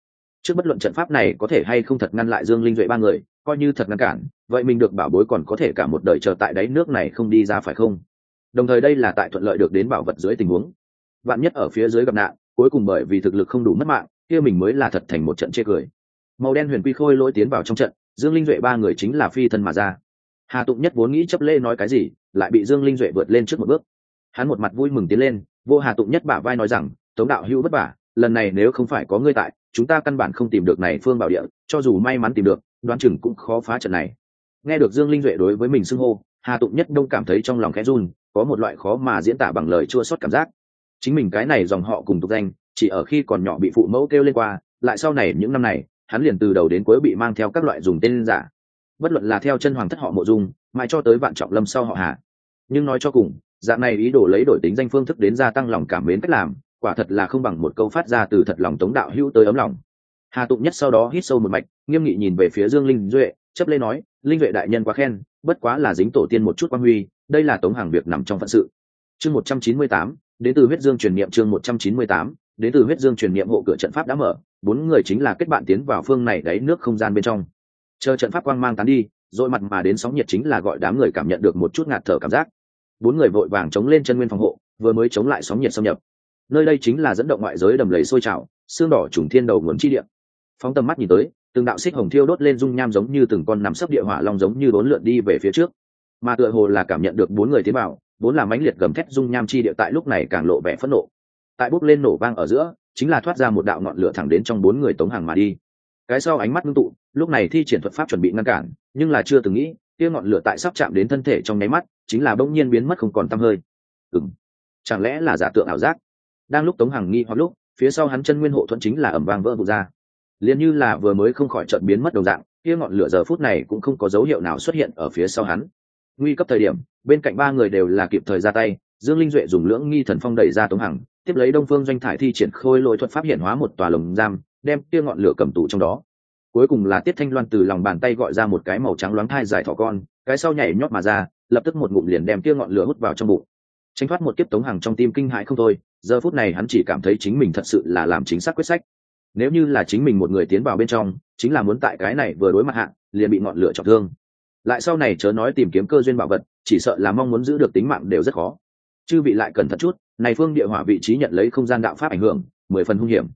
Trước bất luận trận pháp này có thể hay không thật ngăn lại dương linh duệ ba người, coi như thật ngăn cản, vậy mình được bảo bối còn có thể cả một đời chờ tại đáy nước này không đi ra phải không? Đồng thời đây là tại thuận lợi được đến bảo vật dưới tình huống. Bạn nhất ở phía dưới gặp nạn, cuối cùng bởi vì thực lực không đủ mất mạng kia mình mới là thật thành một trận chê cười. Màu đen huyền quy khôi lỗi tiến vào trong trận, dương linh duệ ba người chính là phi thân mà ra. Hà tụng nhất vốn nghĩ chấp lê nói cái gì, lại bị dương linh duệ vượt lên trước một bước. Hắn một mặt vui mừng tiến lên, vô hà tụng nhất bả vai nói rằng, tống đạo hữu vất vả lần này nếu không phải có ngươi tại, chúng ta căn bản không tìm được này phương bảo địa, cho dù may mắn tìm được, đoán chừng cũng khó phá trận này. Nghe được dương linh duệ đối với mình xưng hô, hà tụng nhất đông cảm thấy trong lòng khẽ run, có một loại khó mà diễn tả bằng lời chua xót cảm giác. Chính mình cái này dòng họ cùng tục danh chỉ ở khi còn nhỏ bị phụ mẫu kêu lên qua, lại sau này những năm này, hắn liền từ đầu đến cuối bị mang theo các loại dùng tên giả. Bất luận là theo chân hoàng thất họ mộ dung, mãi cho tới vạn trọng lâm sau họ hạ. nhưng nói cho cùng, dạng này ý đồ lấy đổi tính danh phương thức đến gia tăng lòng cảm mến cách làm, quả thật là không bằng một câu phát ra từ thật lòng tống đạo hữu tới ấm lòng. Hà tụng nhất sau đó hít sâu một mạch, nghiêm nghị nhìn về phía dương linh duệ, chấp lê nói, linh duệ đại nhân quá khen, bất quá là dính tổ tiên một chút quan huy, đây là tống hàng việc nằm trong phận sự. Chương một trăm chín mươi tám, đến từ huyết dương truyền niệm chương một trăm chín mươi tám đến từ huyết dương truyền niệm hộ cửa trận pháp đã mở, bốn người chính là kết bạn tiến vào phương này đáy nước không gian bên trong. Chờ trận pháp quang mang tán đi, rồi mặt mà đến sóng nhiệt chính là gọi đám người cảm nhận được một chút ngạt thở cảm giác. Bốn người vội vàng chống lên chân nguyên phòng hộ, vừa mới chống lại sóng nhiệt xâm nhập. Nơi đây chính là dẫn động ngoại giới đầm lầy sôi trào, xương đỏ trùng thiên đầu nguồn chi điện phóng tầm mắt nhìn tới, từng đạo xích hồng thiêu đốt lên dung nham giống như từng con nằm sấp địa hỏa long giống như bốn lượn đi về phía trước. Mà tựa hồ là cảm nhận được bốn người tiến vào, bốn là mãnh liệt gầm thét dung nham chi địa tại lúc này càng lộ vẻ phẫn nộ tại bốc lên nổ vang ở giữa, chính là thoát ra một đạo ngọn lửa thẳng đến trong bốn người tống hàng mà đi. Cái sau ánh mắt ngưng tụ, lúc này thi triển thuật pháp chuẩn bị ngăn cản, nhưng là chưa từng nghĩ tia ngọn lửa tại sắp chạm đến thân thể trong nháy mắt, chính là bỗng nhiên biến mất không còn tăm hơi. Ừng chẳng lẽ là giả tượng ảo giác? Đang lúc tống hằng nghi hoặc lúc, phía sau hắn chân nguyên hộ thuận chính là ẩm vang vỡ vụt ra. Liền như là vừa mới không khỏi trận biến mất đầu dạng, kia ngọn lửa giờ phút này cũng không có dấu hiệu nào xuất hiện ở phía sau hắn. Nguy cấp thời điểm, bên cạnh ba người đều là kịp thời ra tay, dương linh duệ dùng lưỡng nghi thần phong đẩy ra tống hằng tiếp lấy đông phương doanh thải thi triển khôi lỗi thuật pháp hiện hóa một tòa lồng giam, đem kia ngọn lửa cầm tủ trong đó. Cuối cùng là tiết thanh loan từ lòng bàn tay gọi ra một cái màu trắng loáng thai dài thỏ con, cái sau nhảy nhót mà ra, lập tức một ngụm liền đem kia ngọn lửa hút vào trong bụng. Tránh thoát một kiếp tống hàng trong tim kinh hãi không thôi, giờ phút này hắn chỉ cảm thấy chính mình thật sự là làm chính xác quyết sách. Nếu như là chính mình một người tiến vào bên trong, chính là muốn tại cái này vừa đối mặt hạn liền bị ngọn lửa trọng thương. Lại sau này chớ nói tìm kiếm cơ duyên bảo vật, chỉ sợ là mong muốn giữ được tính mạng đều rất khó. Chư vị lại cẩn thận chút này phương địa hỏa vị trí nhận lấy không gian đạo pháp ảnh hưởng, mười phần hung hiểm.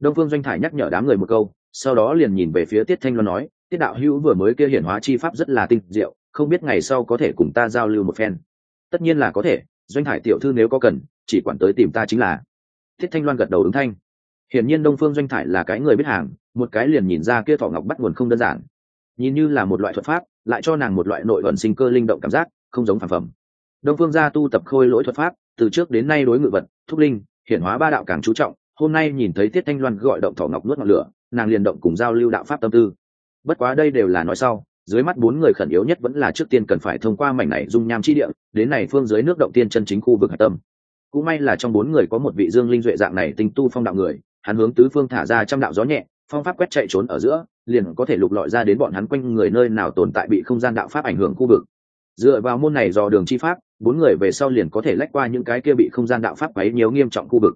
Đông phương doanh thải nhắc nhở đám người một câu, sau đó liền nhìn về phía tiết thanh loan nói, tiết đạo hữu vừa mới kia hiển hóa chi pháp rất là tinh diệu, không biết ngày sau có thể cùng ta giao lưu một phen. Tất nhiên là có thể, doanh thải tiểu thư nếu có cần, chỉ quản tới tìm ta chính là. Tiết thanh loan gật đầu ứng thanh. Hiển nhiên đông phương doanh thải là cái người biết hàng, một cái liền nhìn ra kia thọ ngọc bắt nguồn không đơn giản. Nhìn như là một loại thuật pháp, lại cho nàng một loại nội ẩn sinh cơ linh động cảm giác, không giống phản phẩm. Đông phương gia tu tập khôi lỗi thuật pháp từ trước đến nay đối ngự vật, thúc linh, hiển hóa ba đạo càng chú trọng, hôm nay nhìn thấy tiết thanh loan gọi động thỏ ngọc nuốt ngọn lửa, nàng liền động cùng giao lưu đạo pháp tâm tư. Bất quá đây đều là nói sau, dưới mắt bốn người khẩn yếu nhất vẫn là trước tiên cần phải thông qua mảnh này dung nham chi địa, đến này phương dưới nước động tiên chân chính khu vực hạch tâm. Cũng may là trong bốn người có một vị dương linh duệ dạng này tinh tu phong đạo người, hắn hướng tứ phương thả ra trăm đạo gió nhẹ, phong pháp quét chạy trốn ở giữa, liền có thể lục lọi ra đến bọn hắn quanh người nơi nào tồn tại bị không gian đạo pháp ảnh hưởng khu vực. Dựa vào môn này do đường chi pháp bốn người về sau liền có thể lách qua những cái kia bị không gian đạo pháp quấy nhiều nghiêm trọng khu vực.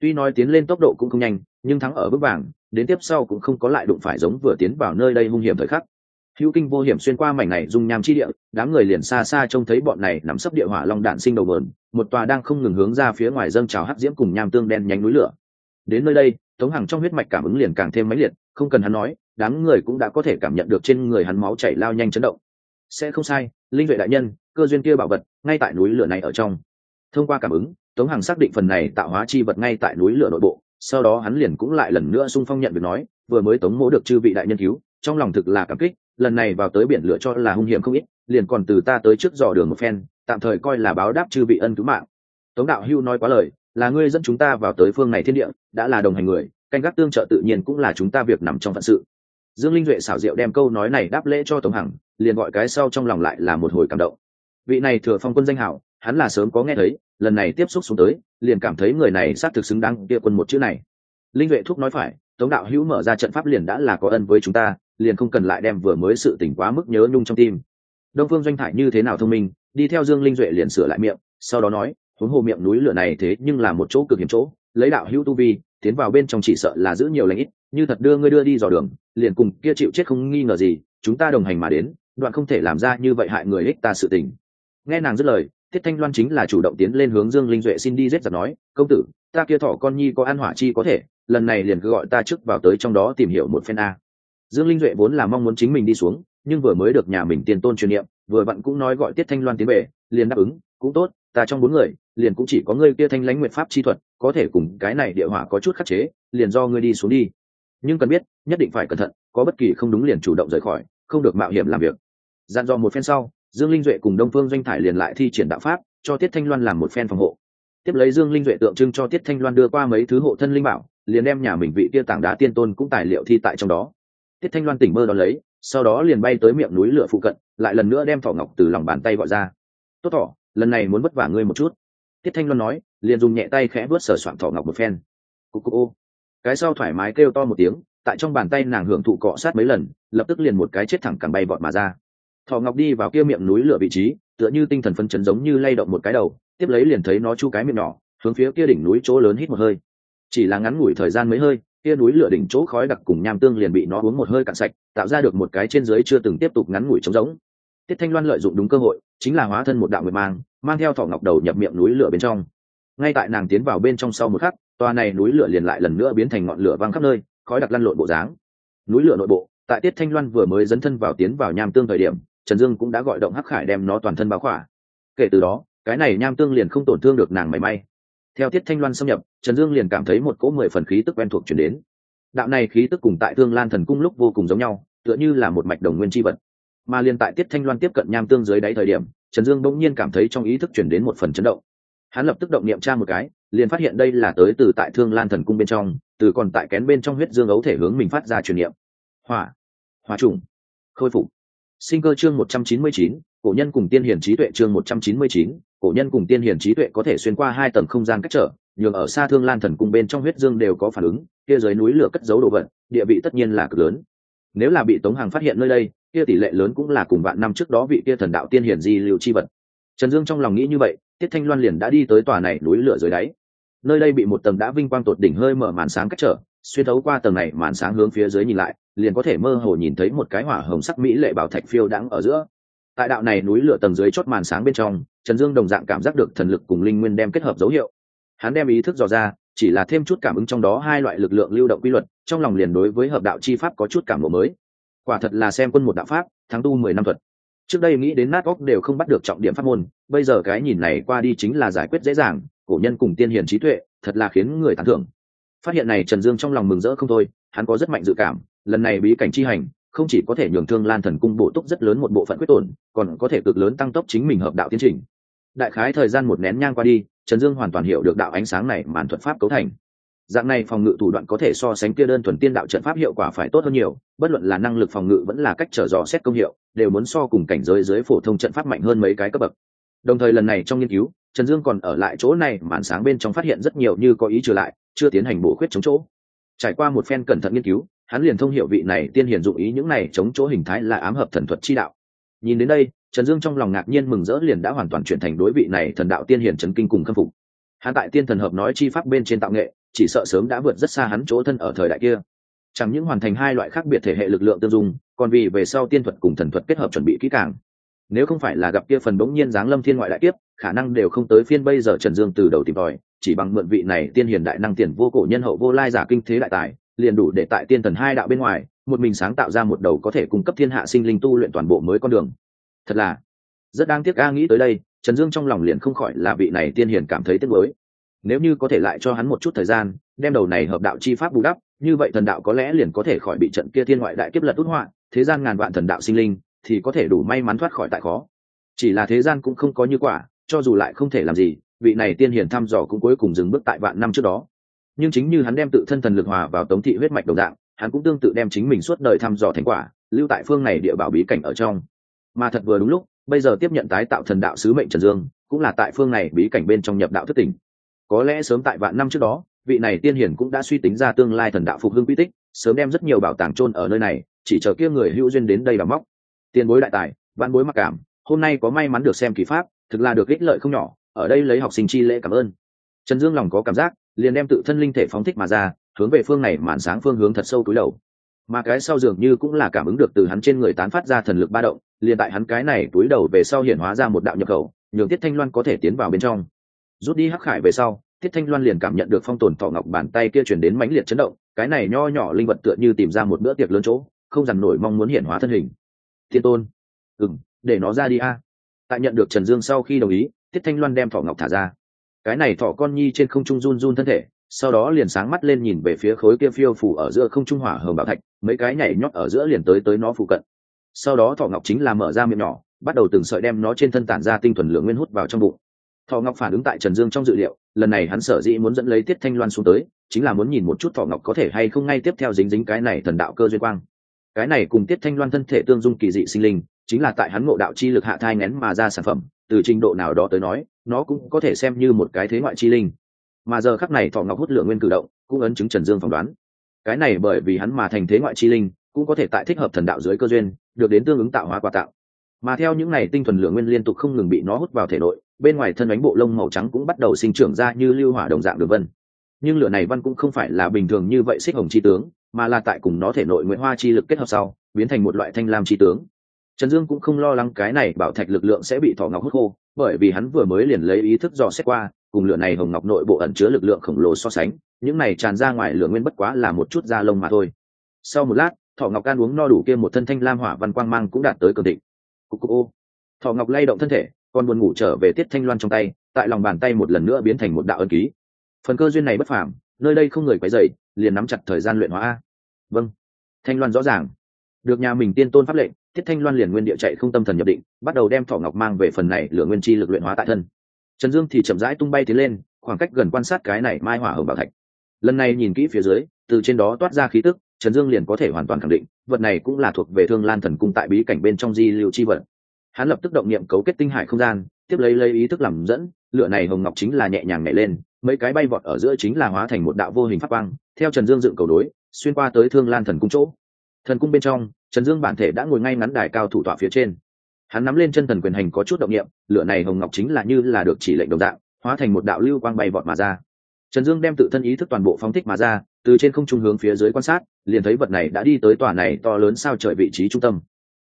Tuy nói tiến lên tốc độ cũng không nhanh, nhưng thắng ở bước vàng, đến tiếp sau cũng không có lại đụng phải giống vừa tiến vào nơi đây hung hiểm thời khắc. Hữu kinh vô hiểm xuyên qua mảnh này dung nham chi địa, đám người liền xa xa trông thấy bọn này nắm sấp địa hỏa long đạn sinh đầu vườn một tòa đang không ngừng hướng ra phía ngoài dâng trào hắc diễm cùng nham tương đen nhánh núi lửa. Đến nơi đây, tống hằng trong huyết mạch cảm ứng liền càng thêm mãnh liệt, không cần hắn nói, đám người cũng đã có thể cảm nhận được trên người hắn máu chảy lao nhanh chấn động. Sẽ không sai, linh vệ đại nhân, cơ duyên kia bảo vật ngay tại núi lửa này ở trong. Thông qua cảm ứng, tống hằng xác định phần này tạo hóa chi vật ngay tại núi lửa nội bộ, sau đó hắn liền cũng lại lần nữa sung phong nhận việc nói, vừa mới tống mỗ được chư vị đại nhân cứu, trong lòng thực là cảm kích, lần này vào tới biển lửa cho là hung hiểm không ít, liền còn từ ta tới trước dò đường một phen, tạm thời coi là báo đáp chư vị ân cứu mạng. Tống đạo hưu nói quá lời, là ngươi dẫn chúng ta vào tới phương này thiên địa, đã là đồng hành người, canh gác tương trợ tự nhiên cũng là chúng ta việc nằm trong phận sự. Dương linh duệ xảo diệu đem câu nói này đáp lễ cho tống hằng, liền gọi cái sau trong lòng lại là một hồi cảm động vị này thừa phong quân danh hảo, hắn là sớm có nghe thấy, lần này tiếp xúc xuống tới, liền cảm thấy người này xác thực xứng đáng địa quân một chữ này. Linh vệ thúc nói phải, tống đạo hữu mở ra trận pháp liền đã là có ân với chúng ta, liền không cần lại đem vừa mới sự tỉnh quá mức nhớ nhung trong tim. Đông phương doanh thải như thế nào thông minh, đi theo dương linh duệ liền sửa lại miệng, sau đó nói, huống hồ miệng núi lửa này thế nhưng là một chỗ cực hiểm chỗ, lấy đạo hữu tu vi, tiến vào bên trong chỉ sợ là giữ nhiều lãnh ít, như thật đưa ngươi đưa đi dò đường, liền cùng kia chịu chết không nghi ngờ gì, chúng ta đồng hành mà đến, đoạn không thể làm ra như vậy hại người ích ta sự tình nghe nàng dứt lời, thiết thanh loan chính là chủ động tiến lên hướng dương linh duệ xin đi giết giặc nói, công tử, ta kia thỏ con nhi có ăn hỏa chi có thể, lần này liền cứ gọi ta trước vào tới trong đó tìm hiểu một phen a. Dương linh duệ vốn là mong muốn chính mình đi xuống, nhưng vừa mới được nhà mình tiền tôn truyền niệm, vừa vặn cũng nói gọi tiết thanh loan tiến về, liền đáp ứng, cũng tốt, ta trong bốn người, liền cũng chỉ có ngươi kia thanh lãnh nguyện pháp chi thuật, có thể cùng cái này địa hỏa có chút khắc chế, liền do ngươi đi xuống đi. Nhưng cần biết, nhất định phải cẩn thận, có bất kỳ không đúng liền chủ động rời khỏi, không được mạo hiểm làm việc. Dặn dò một phen sau dương linh duệ cùng đông phương doanh thải liền lại thi triển đạo pháp, cho tiết thanh loan làm một phen phòng hộ. Tiếp lấy dương linh duệ tượng trưng cho tiết thanh loan đưa qua mấy thứ hộ thân linh bảo, liền đem nhà mình vị kia tảng đá tiên tôn cũng tài liệu thi tại trong đó. Tiết thanh loan tỉnh mơ đ ó lấy, sau đó liền bay tới miệng núi lửa phụ cận, lại lần nữa đem thỏ ngọc từ lòng bàn tay gọi ra. Tốt thỏ, lần này muốn vất vả ngươi một chút. Tiết thanh loan nói, liền dùng nhẹ tay khẽ vớt sờ soạn thỏ ngọc một phen. Cô cô ô. Cái sau thoải mái kêu to một tiếng, tại trong bàn tay nàng hưởng thụ cọ sát mấy lần, lập tức liền một cái chết thẳng cẳng bay vọt mà ra thỏ ngọc đi vào kia miệng núi lửa vị trí, tựa như tinh thần phân chấn giống như lay động một cái đầu, tiếp lấy liền thấy nó chu cái miệng nhỏ, hướng phía kia đỉnh núi chỗ lớn hít một hơi. Chỉ là ngắn ngủi thời gian mấy hơi, kia núi lửa đỉnh chỗ khói đặc cùng nham tương liền bị nó uống một hơi cạn sạch, tạo ra được một cái trên dưới chưa từng tiếp tục ngắn ngủi trống giống tiết thanh loan lợi dụng đúng cơ hội, chính là hóa thân một đạo nguyệt mang mang theo thỏ ngọc đầu nhập miệng núi lửa bên trong. Ngay tại nàng tiến vào bên trong sau một khắc, tòa này núi lửa liền lại lần nữa biến thành ngọn lửa văng khắp nơi, khói đặc lăn lộn bộ dáng. Núi lửa nội bộ, tại tiết thanh loan vừa mới dấn thân vào tiến vào nham tương thời điểm trần dương cũng đã gọi động hắc khải đem nó toàn thân báo khỏa. Kể từ đó, cái này nham tương liền không tổn thương được nàng mảy may. Theo tiết thanh loan xâm nhập, trần dương liền cảm thấy một cỗ mười phần khí tức quen thuộc chuyển đến. Đạo này khí tức cùng tại thương lan thần cung lúc vô cùng giống nhau, tựa như là một mạch đồng nguyên tri vật. Mà liền tại tiết thanh loan tiếp cận nham tương dưới đáy thời điểm, trần dương bỗng nhiên cảm thấy trong ý thức chuyển đến một phần chấn động. Hắn lập tức động niệm tra một cái, liền phát hiện đây là tới từ tại thương lan thần cung bên trong, từ còn tại kén bên trong huyết dương ấu thể hướng mình phát ra truyền niệm. Hỏa hỏa trùng, khôi phục sinh cơ chương một trăm chín mươi chín, cổ nhân cùng tiên hiển trí tuệ chương một trăm chín mươi chín, cổ nhân cùng tiên hiển trí tuệ có thể xuyên qua hai tầng không gian cách trở, nhường ở xa thương lan thần cung bên trong huyết dương đều có phản ứng, kia dưới núi lửa cất giấu đồ vật, địa vị tất nhiên là cực lớn. Nếu là bị tống hàng phát hiện nơi đây, kia tỷ lệ lớn cũng là cùng vạn năm trước đó vị kia thần đạo tiên hiển di lưu chi vật. Trần dương trong lòng nghĩ như vậy, tiết thanh loan liền đã đi tới tòa này núi lửa dưới đáy. Nơi đây bị một tầng đã vinh quang tột đỉnh hơi mở màn sáng cách trở, xuyên thấu qua tầng này màn sáng hướng phía dưới nhìn lại liền có thể mơ hồ nhìn thấy một cái hỏa hồng sắc mỹ lệ bảo thạch phiêu đãng ở giữa. Tại đạo này núi lửa tầng dưới chót màn sáng bên trong, trần dương đồng dạng cảm giác được thần lực cùng linh nguyên đem kết hợp dấu hiệu. Hắn đem ý thức dò ra, chỉ là thêm chút cảm ứng trong đó hai loại lực lượng lưu động quy luật, trong lòng liền đối với hợp đạo chi pháp có chút cảm lộ mới. Quả thật là xem quân một đạo pháp tháng tu mười năm thuật. Trước đây nghĩ đến nát óc đều không bắt được trọng điểm pháp môn, bây giờ cái nhìn này qua đi chính là giải quyết dễ dàng, cổ nhân cùng tiên hiền trí tuệ, thật là khiến người tán thưởng. Phát hiện này trần dương trong lòng mừng rỡ không thôi, hắn có rất mạnh dự cảm lần này bí cảnh chi hành, không chỉ có thể nhường thương lan thần cung bổ túc rất lớn một bộ phận quyết tổn, còn có thể cực lớn tăng tốc chính mình hợp đạo tiến trình. Đại khái thời gian một nén nhang qua đi, trần dương hoàn toàn hiểu được đạo ánh sáng này màn thuật pháp cấu thành. Dạng này phòng ngự thủ đoạn có thể so sánh kia đơn thuần tiên đạo trận pháp hiệu quả phải tốt hơn nhiều, bất luận là năng lực phòng ngự vẫn là cách trở dò xét công hiệu, đều muốn so cùng cảnh giới dưới phổ thông trận pháp mạnh hơn mấy cái cấp bậc. Đồng thời lần này trong nghiên cứu, trần dương còn ở lại chỗ này màn sáng bên trong phát hiện rất nhiều như có ý trở lại, chưa tiến hành bổ khuyết chống chỗ. Trải qua một phen cẩn thận nghiên cứu hắn liền thông hiệu vị này tiên hiển dụng ý những này chống chỗ hình thái là ám hợp thần thuật chi đạo. Nhìn đến đây, trần dương trong lòng ngạc nhiên mừng rỡ liền đã hoàn toàn chuyển thành đối vị này thần đạo tiên hiển trấn kinh cùng khâm phục. Hắn tại tiên thần hợp nói chi pháp bên trên tạo nghệ, chỉ sợ sớm đã vượt rất xa hắn chỗ thân ở thời đại kia. Chẳng những hoàn thành hai loại khác biệt thể hệ lực lượng tương dung, còn vì về sau tiên thuật cùng thần thuật kết hợp chuẩn bị kỹ càng. Nếu không phải là gặp kia phần bỗng nhiên giáng lâm thiên ngoại đại kiếp, khả năng đều không tới phiên bây giờ trần dương từ đầu tìm tòi, chỉ bằng mượn vị này tiên hiền đại năng tiền vô cổ nhân hậu vô lai giả kinh thế đại tài liền đủ để tại tiên thần hai đạo bên ngoài, một mình sáng tạo ra một đầu có thể cung cấp thiên hạ sinh linh tu luyện toàn bộ mới con đường. Thật là, rất đáng tiếc a, nghĩ tới đây, trần dương trong lòng liền không khỏi là vị này tiên hiền cảm thấy tiếc mới nếu như có thể lại cho hắn một chút thời gian, đem đầu này hợp đạo chi pháp bù đắp, như vậy thần đạo có lẽ liền có thể khỏi bị trận kia thiên ngoại đại kiếp lật út họa, thế gian ngàn vạn thần đạo sinh linh thì có thể đủ may mắn thoát khỏi tại khó. Chỉ là thế gian cũng không có như quả, cho dù lại không thể làm gì, vị này tiên hiền thăm dò cũng cuối cùng dừng bước tại vạn năm trước đó nhưng chính như hắn đem tự thân thần lực hòa vào tống thị huyết mạch đồng dạng, hắn cũng tương tự đem chính mình suốt đời thăm dò thành quả, lưu tại phương này địa bảo bí cảnh ở trong. Mà thật vừa đúng lúc, bây giờ tiếp nhận tái tạo thần đạo sứ mệnh trần dương, cũng là tại phương này bí cảnh bên trong nhập đạo thất tỉnh. Có lẽ sớm tại vạn năm trước đó, vị này tiên hiển cũng đã suy tính ra tương lai thần đạo phục hưng quy tích, sớm đem rất nhiều bảo tàng chôn ở nơi này, chỉ chờ kia người hữu duyên đến đây đào móc. Tiền bối đại tài, văn bối mặc cảm, hôm nay có may mắn được xem kỳ pháp, thực là được ích lợi không nhỏ, ở đây lấy học sinh chi lễ cảm ơn. Trần dương lòng có cảm giác liền đem tự thân linh thể phóng thích mà ra, hướng về phương này màn sáng phương hướng thật sâu túi đầu. Mà cái sau dường như cũng là cảm ứng được từ hắn trên người tán phát ra thần lực ba động, liền tại hắn cái này túi đầu về sau hiển hóa ra một đạo nhập khẩu, nhường tiết thanh loan có thể tiến vào bên trong. Rút đi hắc khải về sau, tiết thanh loan liền cảm nhận được phong tồn thọ ngọc bàn tay kia chuyển đến mãnh liệt chấn động, cái này nho nhỏ linh vật tựa như tìm ra một bữa tiệc lớn chỗ, không dằn nổi mong muốn hiển hóa thân hình. Thiên tôn ừ m để nó ra đi a. Tại nhận được trần dương sau khi đồng ý, tiết thanh loan đem thọ ngọc thả ra cái này thọ con nhi trên không trung run run thân thể, sau đó liền sáng mắt lên nhìn về phía khối kia phiêu phủ ở giữa không trung hỏa hồng bảo thạch, mấy cái nhảy nhót ở giữa liền tới tới nó phụ cận. Sau đó thọ ngọc chính là mở ra miệng nhỏ, bắt đầu từng sợi đem nó trên thân tản ra tinh thuần lượng nguyên hút vào trong bụng. Thọ ngọc phản ứng tại trần dương trong dự liệu, lần này hắn sở dĩ muốn dẫn lấy tiết thanh loan xuống tới, chính là muốn nhìn một chút thọ ngọc có thể hay không ngay tiếp theo dính dính cái này thần đạo cơ duyên quang. Cái này cùng tiết thanh loan thân thể tương dung kỳ dị sinh linh, chính là tại hắn ngộ đạo chi lực hạ thai ngén mà ra sản phẩm từ trình độ nào đó tới nói, nó cũng có thể xem như một cái thế ngoại chi linh. Mà giờ khắc này thọ ngọc hút lượng nguyên cử động, cũng ấn chứng trần dương phỏng đoán. Cái này bởi vì hắn mà thành thế ngoại chi linh, cũng có thể tại thích hợp thần đạo dưới cơ duyên, được đến tương ứng tạo hóa quà tạo mà theo những này tinh thuần lượng nguyên liên tục không ngừng bị nó hút vào thể nội, bên ngoài thân bánh bộ lông màu trắng cũng bắt đầu sinh trưởng ra như lưu hỏa đồng dạng đường vân. Nhưng lửa này văn cũng không phải là bình thường như vậy xích hồng chi tướng, mà là tại cùng nó thể nội nguyễn hoa chi lực kết hợp sau, biến thành một loại thanh lam chi tướng trần dương cũng không lo lắng cái này bảo thạch lực lượng sẽ bị thỏ ngọc hút khô, bởi vì hắn vừa mới liền lấy ý thức dò xét qua, cùng lửa này hồng ngọc nội bộ ẩn chứa lực lượng khổng lồ so sánh, những này tràn ra ngoài lửa nguyên bất quá là một chút da lông mà thôi. Sau một lát, Thỏ ngọc can uống no đủ kia một thân thanh lam hỏa văn quang mang cũng đạt tới cường định. Cục cục ô. Thỏ ngọc lay động thân thể, còn buồn ngủ trở về tiết thanh loan trong tay, tại lòng bàn tay một lần nữa biến thành một đạo ân ký. Phần cơ duyên này bất phàm, nơi đây không người quấy dậy liền nắm chặt thời gian luyện hóa a. Vâng. Thanh loan rõ ràng. Được nhà mình tiên tôn pháp lệnh tiết thanh loan liền nguyên địa chạy không tâm thần nhập định, bắt đầu đem thỏ ngọc mang về phần này lửa nguyên chi lực luyện hóa tại thân. Trần dương thì chậm rãi tung bay tiến lên, khoảng cách gần quan sát cái này mai hỏa hồng bảo thạch. Lần này nhìn kỹ phía dưới, từ trên đó toát ra khí tức, trần dương liền có thể hoàn toàn khẳng định, vật này cũng là thuộc về thương lan thần cung tại bí cảnh bên trong di liệu chi vật. Hắn lập tức động niệm cấu kết tinh hải không gian, tiếp lấy lấy ý thức làm dẫn lựa này hồng ngọc chính là nhẹ nhàng nhảy lên, mấy cái bay vọt ở giữa chính là hóa thành một đạo vô hình pháp băng theo trần dương dựng cầu đối, xuyên qua tới thương lan thần cung chỗ. Thần cung bên trong trần dương bản thể đã ngồi ngay ngắn đài cao thủ tọa phía trên. Hắn nắm lên chân thần quyền hành có chút động niệm, lửa này hồng ngọc chính là như là được chỉ lệnh đồng dạng, hóa thành một đạo lưu quang bay vọt mà ra. Trần dương đem tự thân ý thức toàn bộ phóng thích mà ra, từ trên không trung hướng phía dưới quan sát, liền thấy vật này đã đi tới tòa này to lớn sao trời vị trí trung tâm.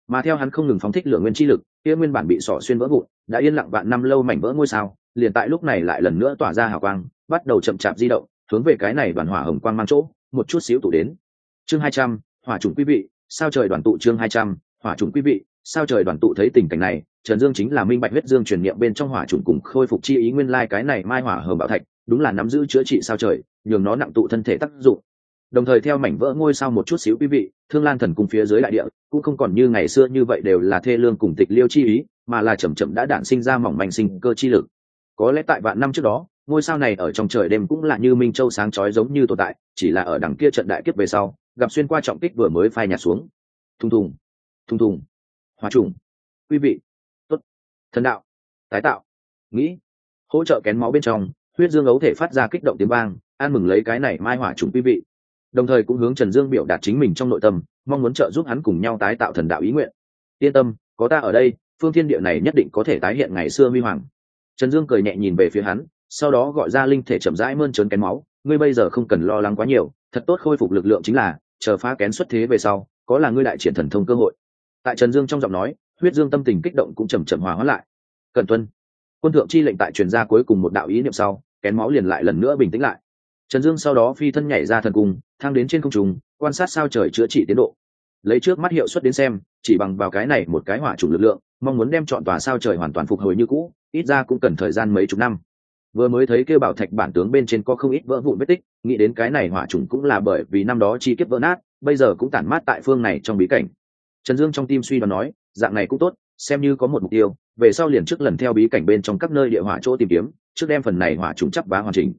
Mà theo hắn không ngừng phóng thích Lửa nguyên chi lực, kia nguyên bản bị sỏ xuyên vỡ vụn, đã yên lặng vạn năm lâu mảnh vỡ ngôi sao, liền tại lúc này lại lần nữa tỏa ra hào quang, bắt đầu chậm chạp di động, hướng về cái này đoàn hỏa hồng quang mang chỗ, một chút xíu tụ đến. Chương hai trăm, hỏa chủng quý vị sao trời đoàn tụ chương hai trăm, hỏa chủng quý vị, sao trời đoàn tụ thấy tình cảnh này? Trần dương chính là minh bạch huyết dương truyền niệm bên trong hỏa chủng cùng khôi phục chi ý nguyên lai cái này mai hỏa hồng bảo thạch, đúng là nắm giữ chữa trị sao trời, nhường nó nặng tụ thân thể tác dụng. Đồng thời theo mảnh vỡ ngôi sao một chút xíu quý vị, thương lan thần cung phía dưới đại địa, cũng không còn như ngày xưa như vậy đều là thê lương cùng tịch liêu chi ý, mà là chầm chậm đã đản sinh ra mỏng manh sinh cơ chi lực. Có lẽ tại vạn năm trước đó, ngôi sao này ở trong trời đêm cũng là như minh châu sáng chói giống như tồn tại, chỉ là ở đằng kia trận đại kiếp về sau gặp xuyên qua trọng kích vừa mới phai nhạt xuống. Thùng thùng thùng thùng. Hòa trùng. Quý vị. Tốt. Thần đạo. Tái tạo. Nghĩ. Hỗ trợ kén máu bên trong, huyết dương ấu thể phát ra kích động tiếng vang, an mừng lấy cái này mai hỏa trùng quý vị. Đồng thời cũng hướng trần dương biểu đạt chính mình trong nội tâm, mong muốn trợ giúp hắn cùng nhau tái tạo thần đạo ý nguyện. Yên tâm, có ta ở đây, phương thiên địa này nhất định có thể tái hiện ngày xưa huy hoàng. Trần dương cười nhẹ nhìn về phía hắn, sau đó gọi ra linh thể chậm rãi mơn trớn kén máu, ngươi bây giờ không cần lo lắng quá nhiều thật tốt khôi phục lực lượng chính là, chờ phá kén xuất thế về sau, có là ngươi đại triển thần thông cơ hội. Tại trần dương trong giọng nói, huyết dương tâm tình kích động cũng chầm chậm hòa hóa lại. Cần tuân, quân thượng chi lệnh tại truyền ra cuối cùng một đạo ý niệm sau, kén máu liền lại lần nữa bình tĩnh lại. Trần dương sau đó phi thân nhảy ra thần cung, thang đến trên không trùng quan sát sao trời chữa trị tiến độ. Lấy trước mắt hiệu suất đến xem, chỉ bằng vào cái này một cái hỏa chủ lực lượng, mong muốn đem chọn tòa sao trời hoàn toàn phục hồi như cũ, ít ra cũng cần thời gian mấy chục năm vừa mới thấy kêu bảo thạch bản tướng bên trên có không ít vỡ vụn vết tích, nghĩ đến cái này hỏa trùng cũng là bởi vì năm đó chi kiếp vỡ nát, bây giờ cũng tản mát tại phương này trong bí cảnh. Trần dương trong tim suy đoán nói, dạng này cũng tốt, xem như có một mục tiêu, về sau liền trước lần theo bí cảnh bên trong các nơi địa hỏa chỗ tìm kiếm, trước đem phần này hỏa trùng chắp bá hoàn chỉnh.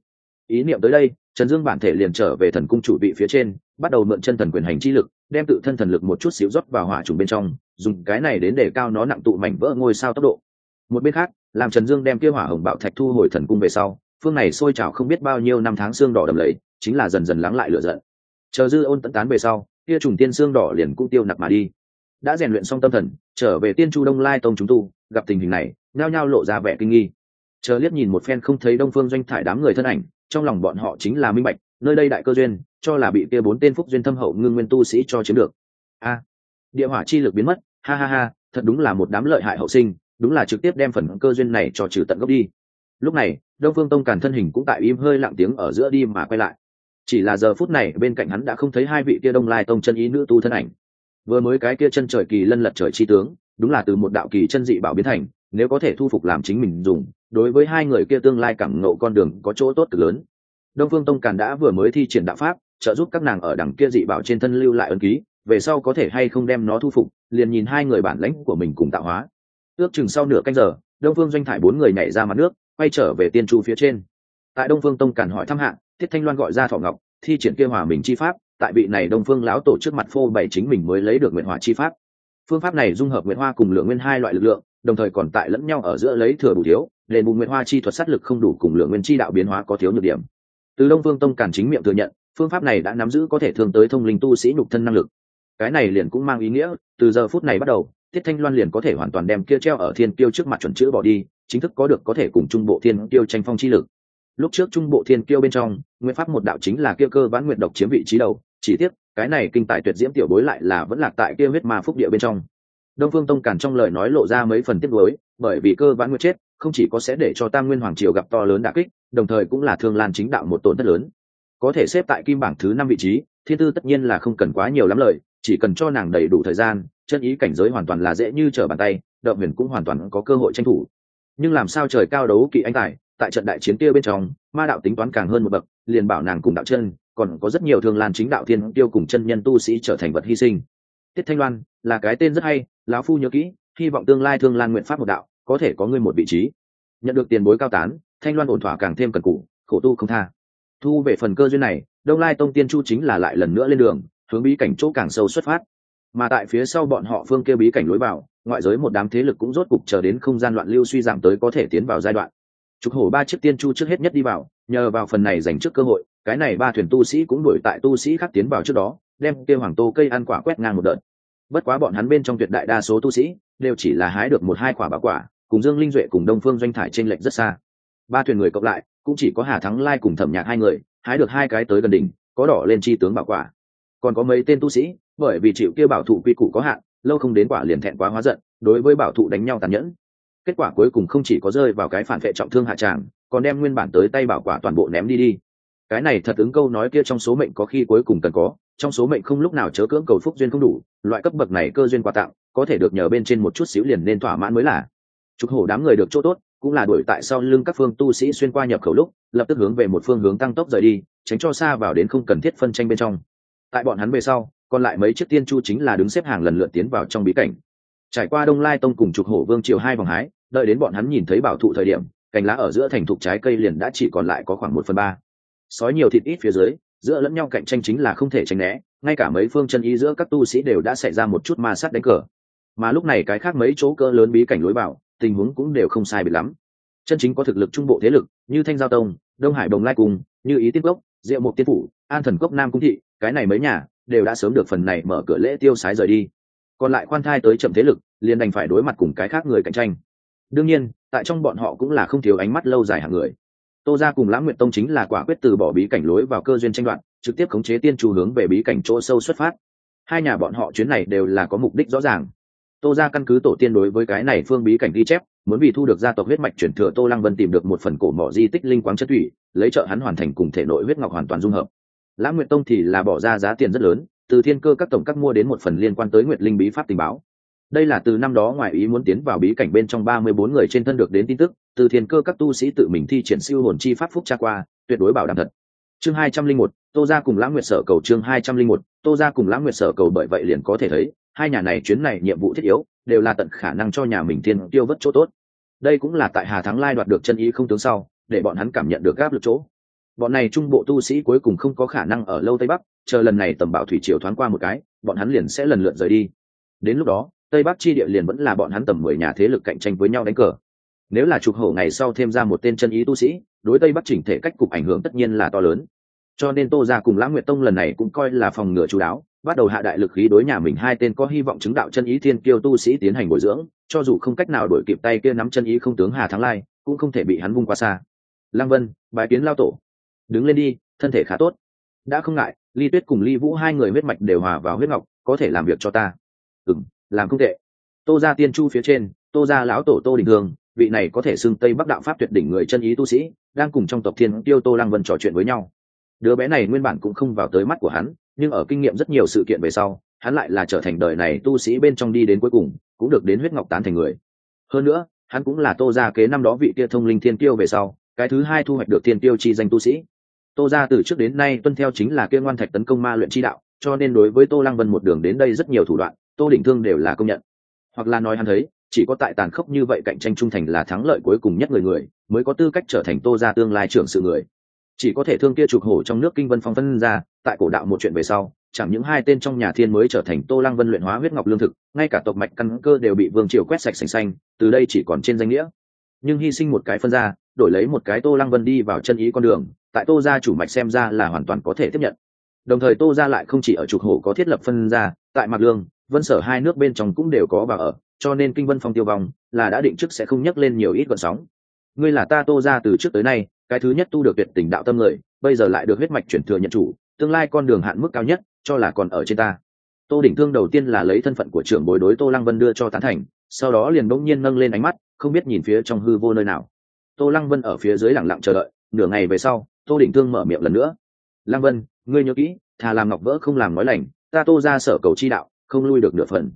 Ý niệm tới đây, trần dương bản thể liền trở về thần cung chủ vị phía trên, bắt đầu mượn chân thần quyền hành chi lực, đem tự thân thần lực một chút xíu rót vào hỏa trùng bên trong, dùng cái này đến để cao nó nặng tụ mảnh vỡ ngôi sao tốc độ. Một bên khác làm trần dương đem kia hỏa hồng bạo thạch thu hồi thần cung về sau, phương này sôi trào không biết bao nhiêu năm tháng xương đỏ đầm lầy, chính là dần dần lắng lại lửa giận. Chờ dư ôn tận tán về sau, kia trùng tiên xương đỏ liền cũng tiêu nặc mà đi. Đã rèn luyện xong tâm thần, trở về tiên chu đông lai tông chúng tu, gặp tình hình này, nhao nhao lộ ra vẻ kinh nghi. Chờ liếc nhìn một phen không thấy đông phương doanh thải đám người thân ảnh, trong lòng bọn họ chính là minh bạch, nơi đây đại cơ duyên, cho là bị kia bốn tên phúc duyên thâm hậu ngưng nguyên tu sĩ cho chiếm được. A, địa hỏa chi lực biến mất, ha ha ha, thật đúng là một đám lợi hại hậu sinh đúng là trực tiếp đem phần cơ duyên này cho trừ tận gốc đi. Lúc này, đông phương tông càn thân hình cũng tại im hơi lặng tiếng ở giữa đi mà quay lại. Chỉ là giờ phút này, bên cạnh hắn đã không thấy hai vị kia đông lai tông chân ý nữ tu thân ảnh. Vừa mới cái kia chân trời kỳ lân lật trời chi tướng, đúng là từ một đạo kỳ chân dị bảo biến thành, nếu có thể thu phục làm chính mình dùng, đối với hai người kia tương lai cảm ngộ con đường có chỗ tốt cực lớn. Đông phương tông càn đã vừa mới thi triển đạo pháp, trợ giúp các nàng ở đằng kia dị bảo trên thân lưu lại ấn ký, về sau có thể hay không đem nó thu phục, liền nhìn hai người bản lãnh của mình cùng tạo hóa ước chừng sau nửa canh giờ, đông phương doanh thải bốn người nhảy ra mặt nước, quay trở về tiên chu phía trên. Tại đông phương tông Cản hỏi thăm hạng tiết thanh loan gọi ra thọ ngọc, thi triển kia hòa mình chi pháp, tại vị này đông phương lão tổ trước mặt phô bày chính mình mới lấy được nguyện hòa chi pháp. Phương pháp này dung hợp nguyện hoa cùng lượng nguyên hai loại lực lượng, đồng thời còn tại lẫn nhau ở giữa lấy thừa đủ thiếu đền bù nguyện hoa chi thuật sát lực không đủ cùng lượng nguyên chi đạo biến hóa có thiếu nhược điểm. Từ đông phương tông Cản chính miệng thừa nhận, phương pháp này đã nắm giữ có thể thường tới thông linh tu sĩ nhục thân năng lực. Cái này liền cũng mang ý nghĩa, từ giờ phút này bắt đầu tiết thanh loan liền có thể hoàn toàn đem kia treo ở thiên kiêu trước mặt chuẩn chữ bỏ đi, chính thức có được có thể cùng trung bộ thiên kiêu tranh phong chi lực. Lúc trước trung bộ thiên kiêu bên trong, nguyên pháp một đạo chính là kia cơ vãn nguyện độc chiếm vị trí đầu, chỉ tiếc, cái này kinh tài tuyệt diễm tiểu bối lại là vẫn lạc tại kia huyết ma phúc địa bên trong. Đông phương tông cản trong lời nói lộ ra mấy phần tiếc nuối, bởi vì cơ vãn nguyện chết, không chỉ có sẽ để cho tam nguyên hoàng triều gặp to lớn đả kích, đồng thời cũng là thương lan chính đạo một tổn thất lớn. Có thể xếp tại kim bảng thứ năm vị trí, thiên tư tất nhiên là không cần quá nhiều lắm lời, chỉ cần cho nàng đầy đủ thời gian chân ý cảnh giới hoàn toàn là dễ như trở bàn tay, đậu huyền cũng hoàn toàn có cơ hội tranh thủ. Nhưng làm sao trời cao đấu kỵ anh tài, tại trận đại chiến kia bên trong, ma đạo tính toán càng hơn một bậc, liền bảo nàng cùng đạo chân, còn có rất nhiều thương lan chính đạo thiên tiêu cùng chân nhân tu sĩ trở thành vật hy sinh. Tiết thanh loan, là cái tên rất hay, lão phu nhớ kỹ, hy vọng tương lai thương lan nguyện pháp một đạo, có thể có ngươi một vị trí. Nhận được tiền bối cao tán, thanh loan ổn thỏa càng thêm cần cụ khổ tu không tha. Thu về phần cơ duyên này, đông lai tông tiên chu chính là lại lần nữa lên đường, hướng bí cảnh chỗ càng sâu xuất phát mà tại phía sau bọn họ phương kêu bí cảnh lối vào, ngoại giới một đám thế lực cũng rốt cục chờ đến không gian loạn lưu suy giảm tới có thể tiến vào giai đoạn. Trục hổ ba chiếc tiên chu trước hết nhất đi vào, nhờ vào phần này dành trước cơ hội, cái này ba thuyền tu sĩ cũng đuổi tại tu sĩ khác tiến vào trước đó, đem kêu hoàng tô cây ăn quả quét ngang một đợt. Bất quá bọn hắn bên trong tuyệt đại đa số tu sĩ, đều chỉ là hái được một hai quả bá quả, cùng dương linh duệ cùng đông phương doanh thải trên lệnh rất xa. Ba thuyền người cộng lại, cũng chỉ có hà thắng lai cùng thẩm nhạc hai người, hái được hai cái tới gần đỉnh, có đỏ lên chi tướng bảo quả còn có mấy tên tu sĩ, bởi vì chịu kia bảo thủ quy củ có hạn, lâu không đến quả liền thẹn quá hóa giận, đối với bảo thủ đánh nhau tàn nhẫn. Kết quả cuối cùng không chỉ có rơi vào cái phản vệ trọng thương hạ tràng, còn đem nguyên bản tới tay bảo quả toàn bộ ném đi đi. Cái này thật ứng câu nói kia trong số mệnh có khi cuối cùng cần có, trong số mệnh không lúc nào chớ cưỡng cầu phúc duyên không đủ, loại cấp bậc này cơ duyên quà tặng, có thể được nhờ bên trên một chút xíu liền nên thỏa mãn mới là. Trục hổ đám người được chỗ tốt, cũng là đuổi tại sau lưng các phương tu sĩ xuyên qua nhập khẩu lúc, lập tức hướng về một phương hướng tăng tốc rời đi, tránh cho xa vào đến không cần thiết phân tranh bên trong tại bọn hắn về sau, còn lại mấy chiếc tiên chu chính là đứng xếp hàng lần lượt tiến vào trong bí cảnh. Trải qua đông lai tông cùng trục hổ vương triều hai vòng hái, đợi đến bọn hắn nhìn thấy bảo thụ thời điểm, cành lá ở giữa thành thục trái cây liền đã chỉ còn lại có khoảng một phần ba. Sói nhiều thịt ít phía dưới, giữa lẫn nhau cạnh tranh chính là không thể tránh né, ngay cả mấy phương chân ý giữa các tu sĩ đều đã xảy ra một chút ma sát đánh cờ. Mà lúc này cái khác mấy chỗ cỡ lớn bí cảnh lối vào, tình huống cũng đều không sai biệt lắm. Chân chính có thực lực trung bộ thế lực, như thanh giao tông, đông hải đồng lai cùng như ý tiết gốc diệu mục tiên phủ, an thần cốc nam cung thị cái này mấy nhà đều đã sớm được phần này mở cửa lễ tiêu sái rời đi. Còn lại khoan thai tới chậm thế lực, liền đành phải đối mặt cùng cái khác người cạnh tranh. Đương nhiên, tại trong bọn họ cũng là không thiếu ánh mắt lâu dài hàng người. Tô ra cùng lãng nguyện tông chính là quả quyết từ bỏ bí cảnh lối vào cơ duyên tranh đoạn trực tiếp khống chế tiên trù hướng về bí cảnh chỗ sâu xuất phát. Hai nhà bọn họ chuyến này đều là có mục đích rõ ràng. Tô ra căn cứ tổ tiên đối với cái này phương bí cảnh ghi chép, muốn vì thu được gia tộc huyết mạch chuyển thừa tô lăng vân tìm được một phần cổ mỏ di tích linh quáng chất thủy, lấy trợ hắn hoàn thành cùng thể nội huyết ngọc hoàn toàn dung hợp lãng Nguyệt tông thì là bỏ ra giá tiền rất lớn, từ thiên cơ các tổng các mua đến một phần liên quan tới nguyệt linh bí pháp tình báo. Đây là từ năm đó ngoại ý muốn tiến vào bí cảnh bên trong ba mươi bốn người trên thân được đến tin tức, từ thiên cơ các tu sĩ tự mình thi triển siêu hồn chi pháp phúc tra qua, tuyệt đối bảo đảm thật. Chương hai trăm linh một, tô ra cùng lãng nguyệt sở cầu chương hai trăm linh một, tô ra cùng lãng nguyệt sở cầu bởi vậy liền có thể thấy, hai nhà này chuyến này nhiệm vụ thiết yếu, đều là tận khả năng cho nhà mình thiên tiêu vất chỗ tốt. Đây cũng là tại hà thắng lai đoạt được chân ý không tướng sau, để bọn hắn cảm nhận được gáp lực chỗ bọn này trung bộ tu sĩ cuối cùng không có khả năng ở lâu tây bắc, chờ lần này tầm bảo thủy triều thoáng qua một cái, bọn hắn liền sẽ lần lượt rời đi. Đến lúc đó, tây bắc chi địa liền vẫn là bọn hắn tầm mười nhà thế lực cạnh tranh với nhau đánh cờ. Nếu là trục hổ ngày sau thêm ra một tên chân ý tu sĩ, đối tây bắc chỉnh thể cách cục ảnh hưởng tất nhiên là to lớn. Cho nên tô ra cùng lãng nguyệt tông lần này cũng coi là phòng ngừa chú đáo, bắt đầu hạ đại lực khí đối nhà mình hai tên có hy vọng chứng đạo chân ý thiên kiêu tu sĩ tiến hành bồi dưỡng, cho dù không cách nào đổi kịp tay kia nắm chân ý không tướng hà thắng lai, cũng không thể bị hắn vung qua xa. Lăng vân bài kiến lao tổ đứng lên đi, thân thể khá tốt. Đã không ngại, ly tuyết cùng ly vũ hai người huyết mạch đều hòa vào huyết ngọc, có thể làm việc cho ta. Ừ m làm không tệ. Tô ra tiên chu phía trên, tô ra lão tổ tô đình hương vị này có thể xưng tây bắc đạo pháp tuyệt đỉnh người chân ý tu sĩ, đang cùng trong tộc thiên tiêu tô lăng vân trò chuyện với nhau. Đứa bé này nguyên bản cũng không vào tới mắt của hắn, nhưng ở kinh nghiệm rất nhiều sự kiện về sau, hắn lại là trở thành đời này tu sĩ bên trong đi đến cuối cùng, cũng được đến huyết ngọc tán thành người. Hơn nữa, hắn cũng là tô gia kế năm đó vị kia thông linh thiên tiêu về sau, cái thứ hai thu hoạch được thiên tiêu chi danh tu sĩ tô gia từ trước đến nay tuân theo chính là kia ngoan thạch tấn công ma luyện chi đạo, cho nên đối với tô lăng vân một đường đến đây rất nhiều thủ đoạn, tô định thương đều là công nhận. Hoặc là nói hắn thấy, chỉ có tại tàn khốc như vậy cạnh tranh trung thành là thắng lợi cuối cùng nhất người người, mới có tư cách trở thành tô gia tương lai trưởng sự người. Chỉ có thể thương kia trục hổ trong nước kinh vân phong phân ra, tại cổ đạo một chuyện về sau, chẳng những hai tên trong nhà thiên mới trở thành tô lăng vân luyện hóa huyết ngọc lương thực, ngay cả tộc mạch căn cơ đều bị vương triều quét sạch sành xanh, từ đây chỉ còn trên danh nghĩa. Nhưng hy sinh một cái phân ra, đổi lấy một cái tô lăng vân đi vào chân ý con đường tại tô gia chủ mạch xem ra là hoàn toàn có thể tiếp nhận. Đồng thời tô gia lại không chỉ ở trục hổ có thiết lập phân ra tại mạc lương, vân sở hai nước bên trong cũng đều có và ở, cho nên kinh vân phong tiêu vong là đã định trước sẽ không nhắc lên nhiều ít gọn sóng. Ngươi là ta tô ra từ trước tới nay, cái thứ nhất tu được tuyệt tình đạo tâm người, bây giờ lại được huyết mạch chuyển thừa nhận chủ, tương lai con đường hạn mức cao nhất, cho là còn ở trên ta. Tô đỉnh thương đầu tiên là lấy thân phận của trưởng bối đối tô lăng vân đưa cho tán thành, sau đó liền bỗng nhiên nâng lên ánh mắt, không biết nhìn phía trong hư vô nơi nào. Tô lăng vân ở phía dưới lẳng lặng chờ đợi, nửa ngày về sau tô đỉnh thương mở miệng lần nữa. Lăng vân, ngươi nhớ kỹ thà làm ngọc vỡ không làm nói lành, ta tô ra sở cầu chi đạo, không lui được nửa phần.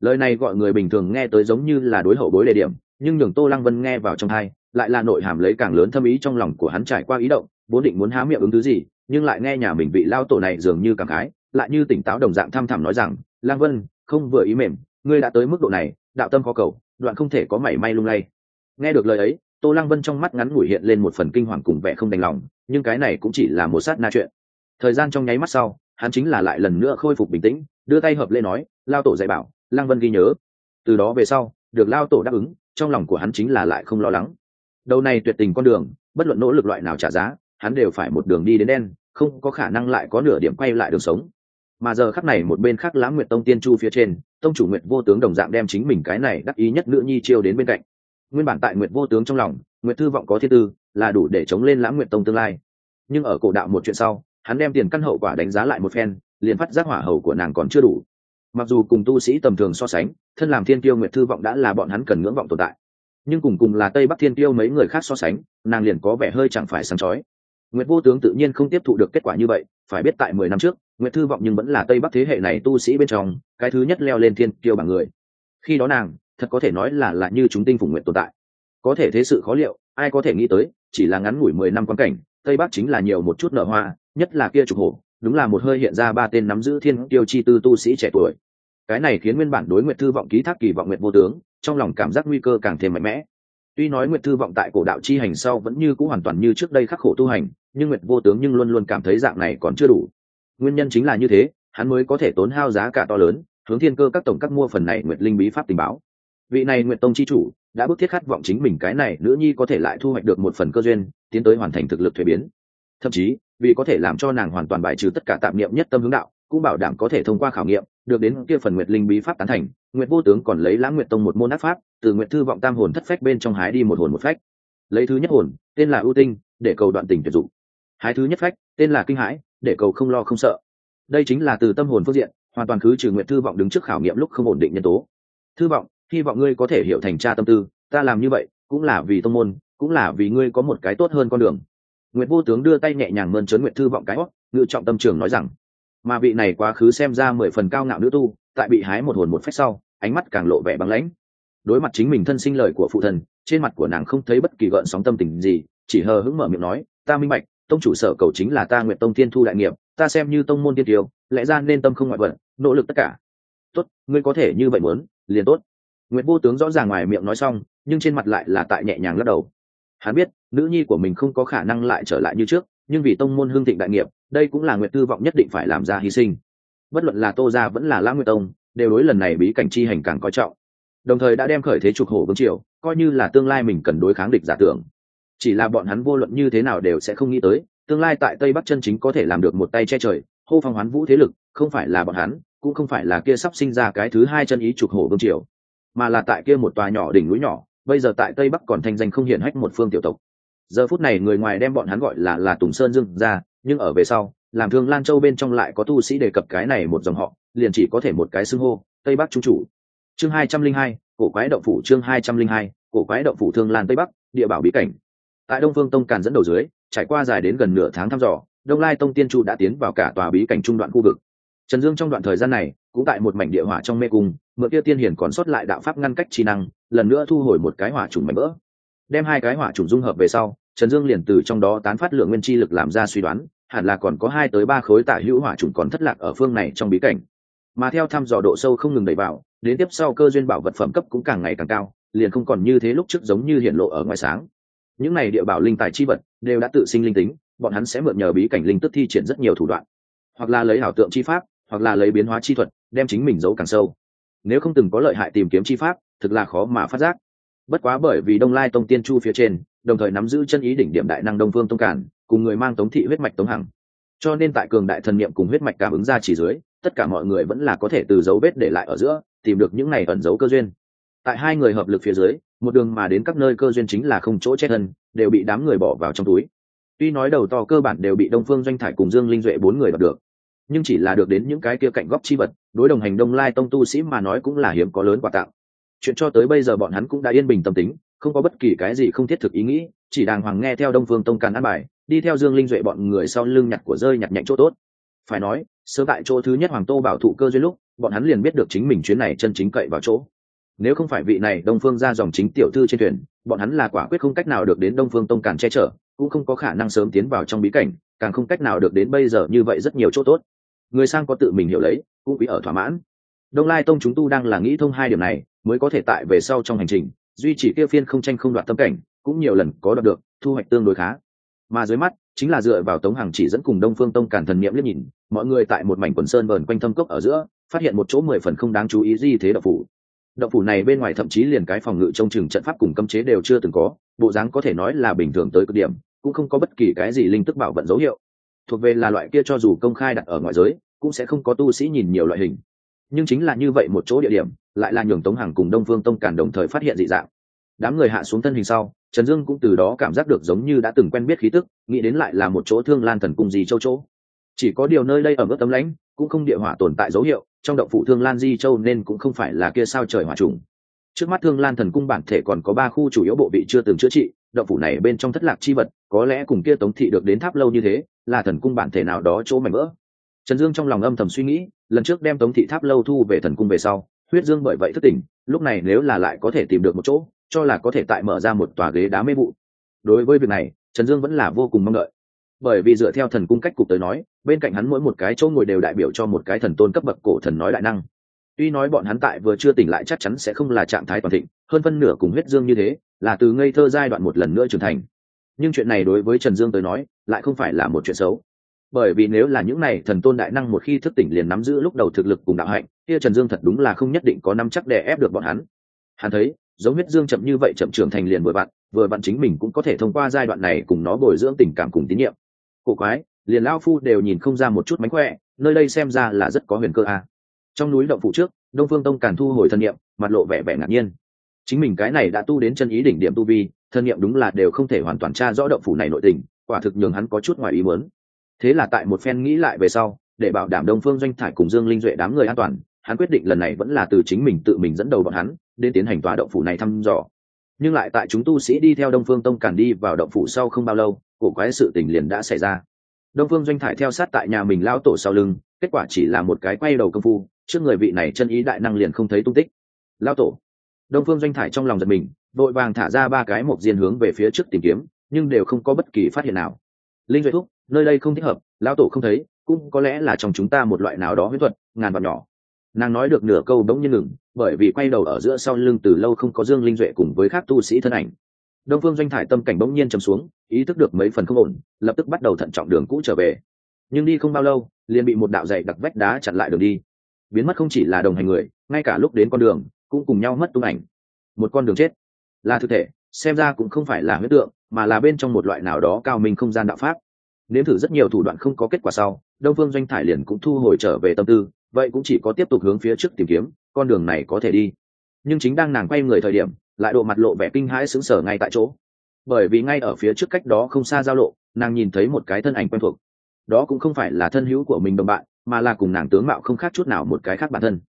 Lời này gọi người bình thường nghe tới giống như là đối hậu bối đề điểm, nhưng nhường tô lăng vân nghe vào trong hai, lại là nội hàm lấy càng lớn thâm ý trong lòng của hắn trải qua ý động, vốn định muốn há miệng ứng thứ gì, nhưng lại nghe nhà mình vị lao tổ này dường như cảm khái, lại như tỉnh táo đồng dạng thăm thẳm nói rằng lang vân, không vừa ý mềm, ngươi đã tới mức độ này, đạo tâm khó cầu, đoạn không thể có mảy may lung lay. Nghe được lời ấy, tô lăng vân trong mắt ngắn ngủi hiện lên một phần kinh hoàng cùng vẻ không đành lòng nhưng cái này cũng chỉ là một sát na chuyện. Thời gian trong nháy mắt sau, hắn chính là lại lần nữa khôi phục bình tĩnh, đưa tay hợp lê nói, lao tổ dạy bảo, lăng vân ghi nhớ. Từ đó về sau, được lao tổ đáp ứng, trong lòng của hắn chính là lại không lo lắng. Đầu này tuyệt tình con đường, bất luận nỗ lực loại nào trả giá, hắn đều phải một đường đi đến đen, không có khả năng lại có nửa điểm quay lại đường sống. Mà giờ khắc này một bên khác lãng nguyệt tông tiên chu phía trên, tông chủ nguyệt vô tướng đồng dạng đem chính mình cái này đắc ý nhất nữ nhi chiêu đến bên cạnh. Nguyên bản tại nguyệt vô tướng trong lòng, nguyệt thư vọng có thiên tư là đủ để chống lên lãng nguyện tông tương lai. Nhưng ở cổ đạo một chuyện sau, hắn đem tiền căn hậu quả đánh giá lại một phen, liền phát giác hỏa hầu của nàng còn chưa đủ. Mặc dù cùng tu sĩ tầm thường so sánh, thân làm thiên tiêu nguyệt thư vọng đã là bọn hắn cần ngưỡng vọng tồn tại. Nhưng cùng cùng là tây bắc thiên tiêu mấy người khác so sánh, nàng liền có vẻ hơi chẳng phải sáng chói. Nguyệt vô tướng tự nhiên không tiếp thụ được kết quả như vậy, phải biết tại mười năm trước, nguyệt thư vọng nhưng vẫn là tây bắc thế hệ này tu sĩ bên trong, cái thứ nhất leo lên thiên tiêu bằng người. Khi đó nàng, thật có thể nói là là như chúng tinh phủ nguyện tồn tại. Có thể thế sự khó liệu, ai có thể nghĩ tới chỉ là ngắn ngủi mười năm quan cảnh, tây bắc chính là nhiều một chút nở hoa, nhất là kia trục hổ, đúng là một hơi hiện ra ba tên nắm giữ thiên tiêu chi tư tu sĩ trẻ tuổi. Cái này khiến nguyên bản đối nguyệt thư vọng ký thác kỳ vọng nguyệt vô tướng, trong lòng cảm giác nguy cơ càng thêm mạnh mẽ. Tuy nói nguyệt thư vọng tại cổ đạo chi hành sau vẫn như c ũ hoàn toàn như trước đây khắc khổ tu hành, nhưng nguyệt vô tướng nhưng luôn luôn cảm thấy dạng này còn chưa đủ. Nguyên nhân chính là như thế, hắn mới có thể tốn hao giá cả to lớn, hướng thiên cơ các tổng các mua phần này nguyệt linh bí pháp tình báo. Vị này nguyệt tông chi chủ đã bức thiết khát vọng chính mình cái này nữ nhi có thể lại thu hoạch được một phần cơ duyên, tiến tới hoàn thành thực lực thuế biến. Thậm chí, vì có thể làm cho nàng hoàn toàn bài trừ tất cả tạm niệm nhất tâm hướng đạo, cũng bảo đảm có thể thông qua khảo nghiệm, được đến kia phần nguyệt linh bí pháp tán thành, nguyệt vô tướng còn lấy lãng nguyệt tông một môn ác pháp, từ nguyệt thư vọng tam hồn thất phách bên trong hái đi một hồn một phách. Lấy thứ nhất hồn, tên là ưu tinh, để cầu đoạn tình tuyệt dụng. Hái thứ nhất phách, tên là kinh hãi, để cầu không lo không sợ. Đây chính là từ tâm hồn phương diện, hoàn toàn cứ trừ nguyệt thư vọng đứng trước khảo nghiệm lúc không ổn định nhân tố. Thư vọng hy vọng ngươi có thể hiểu thành cha tâm tư, ta làm như vậy, cũng là vì tông môn, cũng là vì ngươi có một cái tốt hơn con đường. Nguyệt vô tướng đưa tay nhẹ nhàng mơn trớn nguyệt thư vọng cái hót ngự trọng tâm trường nói rằng, mà vị này quá khứ xem ra mười phần cao ngạo nữ tu, tại bị hái một hồn một phách sau, ánh mắt càng lộ vẻ băng lãnh. Đối mặt chính mình thân sinh lời của phụ thần, trên mặt của nàng không thấy bất kỳ gợn sóng tâm tình gì, chỉ hờ hững mở miệng nói, ta minh bạch, tông chủ sở cầu chính là ta nguyện tông tiên thu đại nghiệp, ta xem như tông môn tiên tiêu, lẽ ra nên tâm không ngoại vận, nỗ lực tất cả. Tốt, ngươi có thể như vậy muốn, liền tốt. Nguyệt vô tướng rõ ràng ngoài miệng nói xong, nhưng trên mặt lại là tại nhẹ nhàng lắc đầu. Hắn biết, nữ nhi của mình không có khả năng lại trở lại như trước, nhưng vì tông môn hương thịnh đại nghiệp, đây cũng là nguyệt tư vọng nhất định phải làm ra hy sinh. Bất luận là tô gia vẫn là lãng nguyệt tông, đều đối lần này bí cảnh chi hành càng coi trọng. Đồng thời đã đem khởi thế trục hổ vương triều, coi như là tương lai mình cần đối kháng địch giả tưởng. Chỉ là bọn hắn vô luận như thế nào đều sẽ không nghĩ tới, tương lai tại tây bắc chân chính có thể làm được một tay che trời, hô phong hoán vũ thế lực, không phải là bọn hắn, cũng không phải là kia sắp sinh ra cái thứ hai chân ý trục hổ vương triều mà là tại kia một tòa nhỏ đỉnh núi nhỏ, bây giờ tại tây bắc còn thanh danh không hiển hách một phương tiểu tộc. Giờ phút này người ngoài đem bọn hắn gọi là là tùng sơn dương ra, nhưng ở về sau, làm thương lan châu bên trong lại có tu sĩ đề cập cái này một dòng họ, liền chỉ có thể một cái xưng hô, tây bắc trung chủ. Chương hai trăm linh hai, cổ quái động phủ chương hai trăm linh hai, cổ quái động phủ thương lan tây bắc, địa bảo bí cảnh. Tại đông phương tông càn dẫn đầu dưới, trải qua dài đến gần nửa tháng thăm dò, đông lai tông tiên trụ đã tiến vào cả tòa bí cảnh trung đoạn khu vực. Trần dương trong đoạn thời gian này, cũng tại một mảnh địa hỏa trong mê cung mượn kia tiên hiển còn sót lại đạo pháp ngăn cách trí năng, lần nữa thu hồi một cái hỏa trùng mạnh mỡ đem hai cái hỏa trùng dung hợp về sau, trần dương liền từ trong đó tán phát lượng nguyên chi lực làm ra suy đoán, hẳn là còn có hai tới ba khối tả hữu hỏa trùng còn thất lạc ở phương này trong bí cảnh. Mà theo thăm dò độ sâu không ngừng đẩy vào, đến tiếp sau cơ duyên bảo vật phẩm cấp cũng càng ngày càng cao, liền không còn như thế lúc trước giống như hiện lộ ở ngoài sáng. Những này địa bảo linh tài chi vật đều đã tự sinh linh tính, bọn hắn sẽ mượn nhờ bí cảnh linh tức thi triển rất nhiều thủ đoạn. Hoặc là lấy ảo tượng chi pháp, hoặc là lấy biến hóa chi thuật, đem chính mình giấu càng sâu nếu không từng có lợi hại tìm kiếm chi pháp, thực là khó mà phát giác. Bất quá bởi vì đông lai tông tiên chu phía trên, đồng thời nắm giữ chân ý đỉnh điểm đại năng đông phương tông cản, cùng người mang tống thị huyết mạch tống hằng. Cho nên tại cường đại thần niệm cùng huyết mạch cảm ứng ra chỉ dưới, tất cả mọi người vẫn là có thể từ dấu vết để lại ở giữa, tìm được những này ẩn dấu cơ duyên. Tại hai người hợp lực phía dưới, một đường mà đến các nơi cơ duyên chính là không chỗ chết thân, đều bị đám người bỏ vào trong túi. Tuy nói đầu to cơ bản đều bị đông phương doanh thải cùng dương linh duệ bốn người đoạt được nhưng chỉ là được đến những cái kia cạnh góc chi vật, đối đồng hành đông lai tông tu sĩ mà nói cũng là hiếm có lớn quà tặng. Chuyện cho tới bây giờ bọn hắn cũng đã yên bình tâm tính, không có bất kỳ cái gì không thiết thực ý nghĩ, chỉ đàng hoàng nghe theo đông phương tông càn ăn bài, đi theo dương linh duệ bọn người sau lưng nhặt của rơi nhặt nhạnh chỗ tốt. Phải nói sơ tại chỗ thứ nhất hoàng tô bảo thụ cơ duyên lúc, bọn hắn liền biết được chính mình chuyến này chân chính cậy vào chỗ. Nếu không phải vị này đông phương ra dòng chính tiểu thư trên thuyền, bọn hắn là quả quyết không cách nào được đến đông phương tông càn che chở, cũng không có khả năng sớm tiến vào trong bí cảnh, càng không cách nào được đến bây giờ như vậy rất nhiều chỗ tốt người sang có tự mình hiểu lấy, cũng quý ở thỏa mãn. Đông lai tông chúng tu đang là nghĩ thông hai điểm này, mới có thể tại về sau trong hành trình, duy chỉ kia phiên không tranh không đoạt tâm cảnh, cũng nhiều lần có đoạt được, thu hoạch tương đối khá. Mà dưới mắt, chính là dựa vào tống hàng chỉ dẫn cùng đông phương tông cản thần niệm liếc nhìn, mọi người tại một mảnh quần sơn vờn quanh thâm cốc ở giữa, phát hiện một chỗ mười phần không đáng chú ý gì thế đậu phủ. Động phủ này bên ngoài thậm chí liền cái phòng ngự trong trường trận pháp cùng cấm chế đều chưa từng có, bộ dáng có thể nói là bình thường tới cực điểm, cũng không có bất kỳ cái gì linh tức bảo vận dấu hiệu thuộc về là loại kia cho dù công khai đặt ở ngoại giới, cũng sẽ không có tu sĩ nhìn nhiều loại hình. Nhưng chính là như vậy một chỗ địa điểm, lại là nhường tống hàng cùng đông phương tông cản đồng thời phát hiện dị dạng. Đám người hạ xuống thân hình sau, trần dương cũng từ đó cảm giác được giống như đã từng quen biết khí tức, nghĩ đến lại là một chỗ thương lan thần cung gì châu chỗ. Chỉ có điều nơi đây ở mức tấm lãnh cũng không địa hỏa tồn tại dấu hiệu, trong động phụ thương lan di châu nên cũng không phải là kia sao trời hỏa trùng. Trước mắt thương lan thần cung bản thể còn có ba khu chủ yếu bộ vị chưa từng chữa trị, động phủ này bên trong thất lạc chi vật, có lẽ cùng kia tống thị được đến tháp lâu như thế là thần cung bản thể nào đó chỗ mảnh vỡ. Trần dương trong lòng âm thầm suy nghĩ, lần trước đem tống thị tháp lâu thu về thần cung về sau, huyết dương bởi vậy thất tỉnh lúc này nếu là lại có thể tìm được một chỗ, cho là có thể tại mở ra một tòa ghế đá mê vụ. Đối với việc này, trần dương vẫn là vô cùng mong đợi. Bởi vì dựa theo thần cung cách cục tới nói, bên cạnh hắn mỗi một cái chỗ ngồi đều đại biểu cho một cái thần tôn cấp bậc cổ thần nói đại năng. Tuy nói bọn hắn tại vừa chưa tỉnh lại chắc chắn sẽ không là trạng thái toàn thịnh, hơn phân nửa cùng huyết dương như thế, là từ ngây thơ giai đoạn một lần nữa trưởng thành nhưng chuyện này đối với trần dương tới nói, lại không phải là một chuyện xấu. Bởi vì nếu là những này thần tôn đại năng một khi thức tỉnh liền nắm giữ lúc đầu thực lực cùng đạo hạnh, kia trần dương thật đúng là không nhất định có năm chắc để ép được bọn hắn. Hắn thấy, giống huyết dương chậm như vậy chậm trưởng thành liền vừa bạn vừa bạn chính mình cũng có thể thông qua giai đoạn này cùng nó bồi dưỡng tình cảm cùng tín nhiệm. Cổ quái, liền lao phu đều nhìn không ra một chút mánh khỏe, nơi đây xem ra là rất có huyền cơ a. À. trong núi động phủ trước, đông phương tông càn thu hồi thân nhiệm mặt lộ vẻ vẻ ngạc nhiên chính mình cái này đã tu đến chân ý đỉnh điểm tu vi, thân nhiệm đúng là đều không thể hoàn toàn tra rõ động phủ này nội tình, quả thực nhường hắn có chút ngoài ý muốn. Thế là tại một phen nghĩ lại về sau, để bảo đảm đông phương doanh thải cùng dương linh duệ đám người an toàn, hắn quyết định lần này vẫn là từ chính mình tự mình dẫn đầu bọn hắn, đến tiến hành tòa động phủ này thăm dò. Nhưng lại tại chúng tu sĩ đi theo đông phương tông càn đi vào động phủ sau không bao lâu, cổ quái sự tình liền đã xảy ra. Đông phương doanh thải theo sát tại nhà mình lao tổ sau lưng, kết quả chỉ là một cái quay đầu công phu, trước người vị này chân ý đại năng liền không thấy tung tích. Lao tổ đông phương doanh thải trong lòng giật mình, vội vàng thả ra ba cái mộc diên hướng về phía trước tìm kiếm, nhưng đều không có bất kỳ phát hiện nào. Linh duệ thúc, nơi đây không thích hợp, lão tổ không thấy, cũng có lẽ là trong chúng ta một loại nào đó huyết thuật, ngàn vạn nhỏ. Nàng nói được nửa câu bỗng nhiên ngừng, bởi vì quay đầu ở giữa sau lưng từ lâu không có dương linh duệ cùng với các tu sĩ thân ảnh. Đông phương doanh thải tâm cảnh bỗng nhiên chầm xuống, ý thức được mấy phần không ổn, lập tức bắt đầu thận trọng đường cũ trở về. Nhưng đi không bao lâu, liền bị một đạo dày đặc vách đá chặn lại đường đi. Biến mất không chỉ là đồng hành người, ngay cả lúc đến con đường cũng cùng nhau mất tung ảnh. Một con đường chết. Là thực thể, xem ra cũng không phải là huyết tượng, mà là bên trong một loại nào đó cao minh không gian đạo pháp. Nếm thử rất nhiều thủ đoạn không có kết quả sau, đông phương doanh thải liền cũng thu hồi trở về tâm tư, vậy cũng chỉ có tiếp tục hướng phía trước tìm kiếm, con đường này có thể đi. Nhưng chính đang nàng quay người thời điểm, lại độ mặt lộ vẻ kinh hãi sững sờ ngay tại chỗ. Bởi vì ngay ở phía trước cách đó không xa giao lộ, nàng nhìn thấy một cái thân ảnh quen thuộc. Đó cũng không phải là thân hữu của mình đồng bạn, mà là cùng nàng tướng mạo không khác chút nào một cái khác bản thân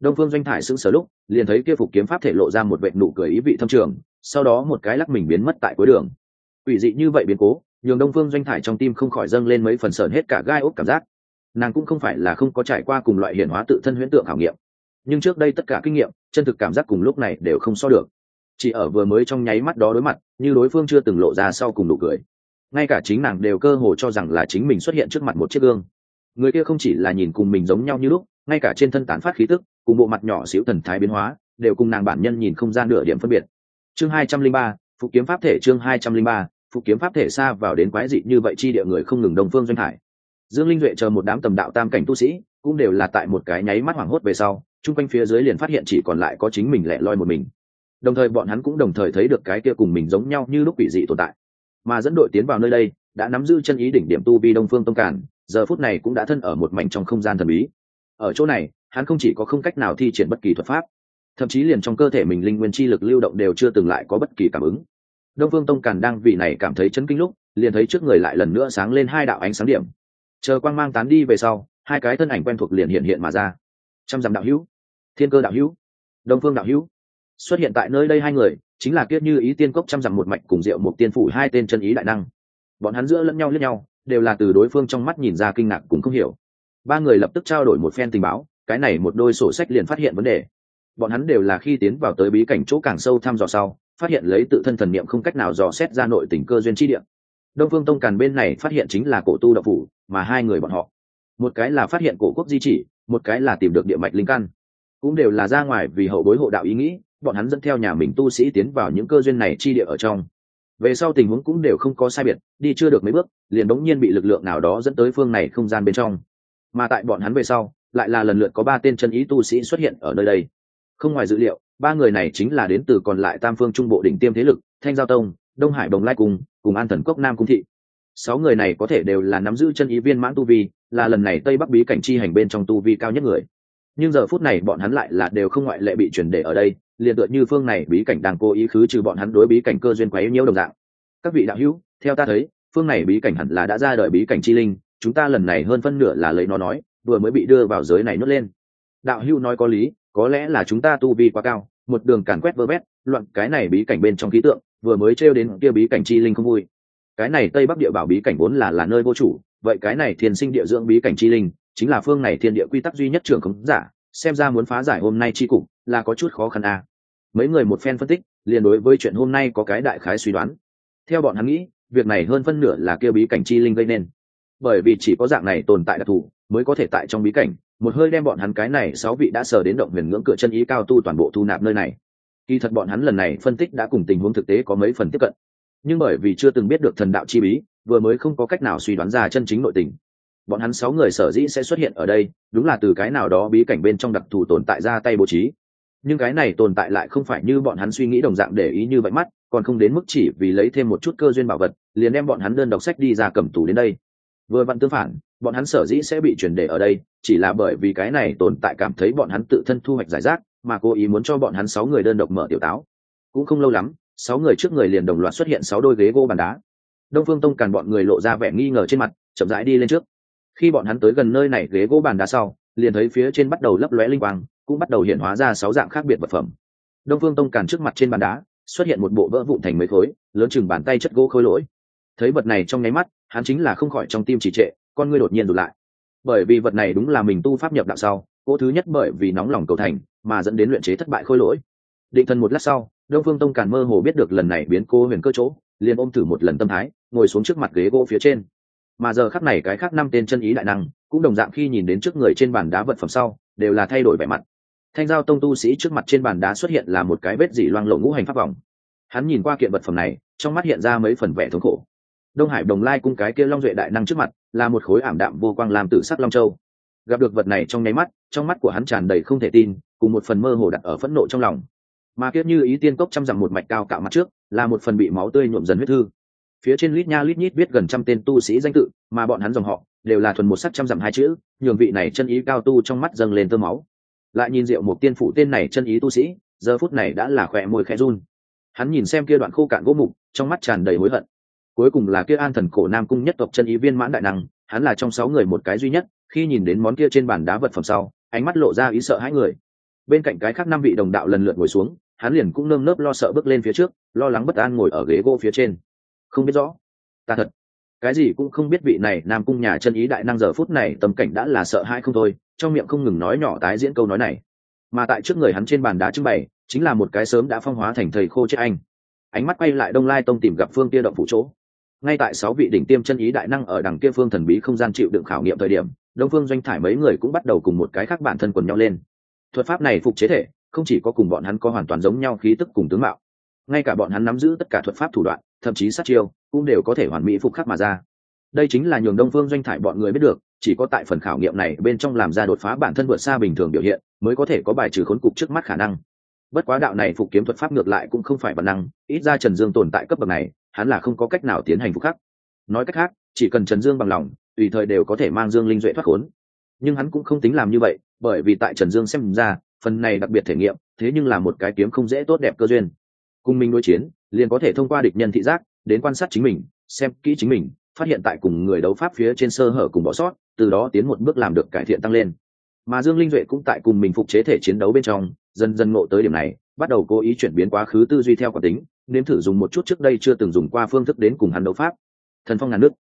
đông phương doanh thải sững sờ lúc, liền thấy kia phục kiếm pháp thể lộ ra một vệ nụ cười ý vị thâm trường, sau đó một cái lắc mình biến mất tại cuối đường. Ủy dị như vậy biến cố, nhường đông phương doanh thải trong tim không khỏi dâng lên mấy phần sờn hết cả gai ốc cảm giác. Nàng cũng không phải là không có trải qua cùng loại hiển hóa tự thân huyễn tượng khảo nghiệm, nhưng trước đây tất cả kinh nghiệm, chân thực cảm giác cùng lúc này đều không so được. Chỉ ở vừa mới trong nháy mắt đó đối mặt, như đối phương chưa từng lộ ra sau cùng nụ cười. Ngay cả chính nàng đều cơ hồ cho rằng là chính mình xuất hiện trước mặt một chiếc gương. Người kia không chỉ là nhìn cùng mình giống nhau như lúc, ngay cả trên thân tán phát khí tức cùng bộ mặt nhỏ xíu thần thái biến hóa, đều cùng nàng bản nhân nhìn không gian nửa điểm phân biệt. Chương hai trăm linh ba, phụ kiếm pháp thể chương hai trăm linh ba, phụ kiếm pháp thể xa vào đến quái dị như vậy chi địa người không ngừng đồng phương doanh hải dương linh duệ chờ một đám tầm đạo tam cảnh tu sĩ, cũng đều là tại một cái nháy mắt hoảng hốt về sau, chung quanh phía dưới liền phát hiện chỉ còn lại có chính mình lẻ loi một mình. Đồng thời bọn hắn cũng đồng thời thấy được cái kia cùng mình giống nhau như lúc quỷ dị tồn tại. Mà dẫn đội tiến vào nơi đây, đã nắm giữ chân ý đỉnh điểm tu vi đông phương tông cản giờ phút này cũng đã thân ở một mảnh trong không gian thần bí. Ở chỗ này hắn không chỉ có không cách nào thi triển bất kỳ thuật pháp, thậm chí liền trong cơ thể mình linh nguyên chi lực lưu động đều chưa từng lại có bất kỳ cảm ứng. Đông phương tông càn đang vì này cảm thấy chấn kinh lúc, liền thấy trước người lại lần nữa sáng lên hai đạo ánh sáng điểm. Chờ quang mang tán đi về sau, hai cái thân ảnh quen thuộc liền hiện hiện mà ra. Trăm dặm đạo hữu, thiên cơ đạo hữu, đông phương đạo hữu, xuất hiện tại nơi đây hai người, chính là kiết như ý tiên cốc trăm dặm một mạch cùng diệu một tiên phủ hai tên chân ý đại năng. Bọn hắn giữa lẫn nhau lẫn nhau, đều là từ đối phương trong mắt nhìn ra kinh ngạc cũng không hiểu. Ba người lập tức trao đổi một phen tình báo cái này một đôi sổ sách liền phát hiện vấn đề. Bọn hắn đều là khi tiến vào tới bí cảnh chỗ càng sâu thăm dò sau, phát hiện lấy tự thân thần niệm không cách nào dò xét ra nội tình cơ duyên chi địa. Đông phương tông càn bên này phát hiện chính là cổ tu đậu phủ, mà hai người bọn họ. Một cái là phát hiện cổ quốc di chỉ, một cái là tìm được địa mạch linh căn. Cũng đều là ra ngoài vì hậu bối hộ đạo ý nghĩ, bọn hắn dẫn theo nhà mình tu sĩ tiến vào những cơ duyên này chi địa ở trong. Về sau tình huống cũng đều không có sai biệt, đi chưa được mấy bước, liền đống nhiên bị lực lượng nào đó dẫn tới phương này không gian bên trong. Mà tại bọn hắn về sau lại là lần lượt có ba tên chân ý tu sĩ xuất hiện ở nơi đây. Không ngoài dữ liệu, ba người này chính là đến từ còn lại tam phương trung bộ đỉnh tiêm thế lực, thanh giao tông, đông hải đồng lai cung, cùng an thần cốc nam cung thị. Sáu người này có thể đều là nắm giữ chân ý viên mãn tu vi, là lần này tây bắc bí cảnh chi hành bên trong tu vi cao nhất người. Nhưng giờ phút này bọn hắn lại là đều không ngoại lệ bị chuyển để ở đây, liền tựa như phương này bí cảnh đang cố ý khứ trừ bọn hắn đối bí cảnh cơ duyên quấy nhiễu đồng dạng. Các vị đạo hữu, theo ta thấy, phương này bí cảnh hẳn là đã ra đời bí cảnh chi linh, chúng ta lần này hơn phân nửa là lấy nó nói vừa mới bị đưa vào giới này nuốt lên. Đạo hữu nói có lý, có lẽ là chúng ta tu vi quá cao, một đường càn quét vơ vét, loạn cái này bí cảnh bên trong khí tượng, vừa mới trêu đến kia bí cảnh chi linh không vui. Cái này tây bắc địa bảo bí cảnh vốn là là nơi vô chủ, vậy cái này thiên sinh địa dưỡng bí cảnh chi linh, chính là phương này thiên địa quy tắc duy nhất trưởng khống giả, xem ra muốn phá giải hôm nay chi cục, là có chút khó khăn à. mấy người một phen phân tích, liền đối với chuyện hôm nay có cái đại khái suy đoán. Theo bọn hắn nghĩ, việc này hơn phân nửa là kia bí cảnh chi linh gây nên bởi vì chỉ có dạng này tồn tại đặc thù mới có thể tại trong bí cảnh. Một hơi đem bọn hắn cái này sáu vị đã sờ đến động huyền ngưỡng cửa chân ý cao tu toàn bộ thu nạp nơi này. Kỳ thật bọn hắn lần này phân tích đã cùng tình huống thực tế có mấy phần tiếp cận. Nhưng bởi vì chưa từng biết được thần đạo chi bí, vừa mới không có cách nào suy đoán ra chân chính nội tình. Bọn hắn sáu người sở dĩ sẽ xuất hiện ở đây, đúng là từ cái nào đó bí cảnh bên trong đặc thù tồn tại ra tay bố trí. Nhưng cái này tồn tại lại không phải như bọn hắn suy nghĩ đồng dạng để ý như vậy mắt, còn không đến mức chỉ vì lấy thêm một chút cơ duyên bảo vật, liền đem bọn hắn đơn đọc sách đi ra cầm tù đến đây vừa vặn tương phản, bọn hắn sở dĩ sẽ bị chuyển để ở đây, chỉ là bởi vì cái này tồn tại cảm thấy bọn hắn tự thân thu hoạch giải rác, mà cố ý muốn cho bọn hắn sáu người đơn độc mở tiểu táo. Cũng không lâu lắm, sáu người trước người liền đồng loạt xuất hiện sáu đôi ghế gỗ bàn đá. Đông phương tông càn bọn người lộ ra vẻ nghi ngờ trên mặt, chậm rãi đi lên trước. Khi bọn hắn tới gần nơi này ghế gỗ bàn đá sau, liền thấy phía trên bắt đầu lấp lóe linh quang, cũng bắt đầu hiện hóa ra sáu dạng khác biệt vật phẩm. Đông phương tông càn trước mặt trên bàn đá, xuất hiện một bộ vỡ vụn thành mấy khối, lớn chừng bàn tay chất gỗ khối lỗi. Thấy vật này trong nháy mắt hắn chính là không khỏi trong tim chỉ trệ, con ngươi đột nhiên rụt lại. Bởi vì vật này đúng là mình tu pháp nhập đạo sau, cỗ thứ nhất bởi vì nóng lòng cầu thành, mà dẫn đến luyện chế thất bại khôi lỗi. Định thần một lát sau, đông phương tông càn mơ hồ biết được lần này biến cô huyền cơ chỗ, liền ôm thử một lần tâm thái, ngồi xuống trước mặt ghế gỗ phía trên. Mà giờ khắc này cái khác năm tên chân ý đại năng, cũng đồng dạng khi nhìn đến trước người trên bàn đá vật phẩm sau, đều là thay đổi vẻ mặt. Thanh giao tông tu sĩ trước mặt trên bàn đá xuất hiện là một cái vết dỉ loang lộ ngũ hành pháp vòng. Hắn nhìn qua kiện vật phẩm này, trong mắt hiện ra mấy phần vẻ thống khổ đông hải đồng lai cung cái kia long duệ đại năng trước mặt, là một khối ảm đạm vô quang làm tử sắc long châu. Gặp được vật này trong nháy mắt, trong mắt của hắn tràn đầy không thể tin, cùng một phần mơ hồ đặt ở phẫn nộ trong lòng. Mà kiếp như ý tiên cốc chăm dặm một mạch cao cạo mặt trước, là một phần bị máu tươi nhuộm dần huyết thư. Phía trên lít nha lít nhít viết gần trăm tên tu sĩ danh tự, mà bọn hắn dòng họ, đều là thuần một sắc trăm dặm hai chữ, nhường vị này chân ý cao tu trong mắt dâng lên tơ máu. Lại nhìn rượu một tiên phụ tên này chân ý tu sĩ, giờ phút này đã là khỏe môi khẽ run. Hắn nhìn xem kia đoạn khô cạn gỗ mục, trong mắt tràn đầy hối hận cuối cùng là kia an thần cổ nam cung nhất tộc chân ý viên mãn đại năng, hắn là trong sáu người một cái duy nhất, khi nhìn đến món kia trên bàn đá vật phẩm sau, ánh mắt lộ ra ý sợ hãi người. Bên cạnh cái khác năm vị đồng đạo lần lượt ngồi xuống, hắn liền cũng nơm nớp lo sợ bước lên phía trước, lo lắng bất an ngồi ở ghế gỗ phía trên. Không biết rõ. Ta thật, cái gì cũng không biết vị này nam cung nhà chân ý đại năng giờ phút này tâm cảnh đã là sợ hãi không thôi, trong miệng không ngừng nói nhỏ tái diễn câu nói này. Mà tại trước người hắn trên bàn đá trưng bày, chính là một cái sớm đã phong hóa thành thầy khô chết anh. Ánh mắt quay lại đông lai tông tìm gặp phương kia động phủ chỗ ngay tại sáu vị đỉnh tiêm chân ý đại năng ở đằng kia phương thần bí không gian chịu đựng khảo nghiệm thời điểm, đông phương doanh thải mấy người cũng bắt đầu cùng một cái khác bản thân quần nhau lên. Thuật pháp này phục chế thể, không chỉ có cùng bọn hắn có hoàn toàn giống nhau khí tức cùng tướng mạo, ngay cả bọn hắn nắm giữ tất cả thuật pháp thủ đoạn, thậm chí sát chiêu, cũng đều có thể hoàn mỹ phục khắc mà ra. Đây chính là nhường đông phương doanh thải bọn người biết được, chỉ có tại phần khảo nghiệm này bên trong làm ra đột phá bản thân vượt xa bình thường biểu hiện, mới có thể có bài trừ khốn cục trước mắt khả năng. Bất quá đạo này phục kiếm thuật pháp ngược lại cũng không phải bản năng, ít ra trần dương tồn tại cấp bậc này hắn là không có cách nào tiến hành phục khắc. Nói cách khác, chỉ cần trần dương bằng lòng, tùy thời đều có thể mang dương linh duệ thoát khốn. Nhưng hắn cũng không tính làm như vậy, bởi vì tại trần dương xem ra, phần này đặc biệt thể nghiệm, thế nhưng là một cái kiếm không dễ tốt đẹp cơ duyên. Cùng mình đối chiến, liền có thể thông qua địch nhân thị giác, đến quan sát chính mình, xem kỹ chính mình, phát hiện tại cùng người đấu pháp phía trên sơ hở cùng bỏ sót, từ đó tiến một bước làm được cải thiện tăng lên. Mà dương linh duệ cũng tại cùng mình phục chế thể chiến đấu bên trong, dần dần ngộ tới điểm này, bắt đầu cố ý chuyển biến quá khứ tư duy theo quả tính nếm thử dùng một chút trước đây chưa từng dùng qua phương thức đến cùng hắn đấu pháp. Thần phong ngàn nước.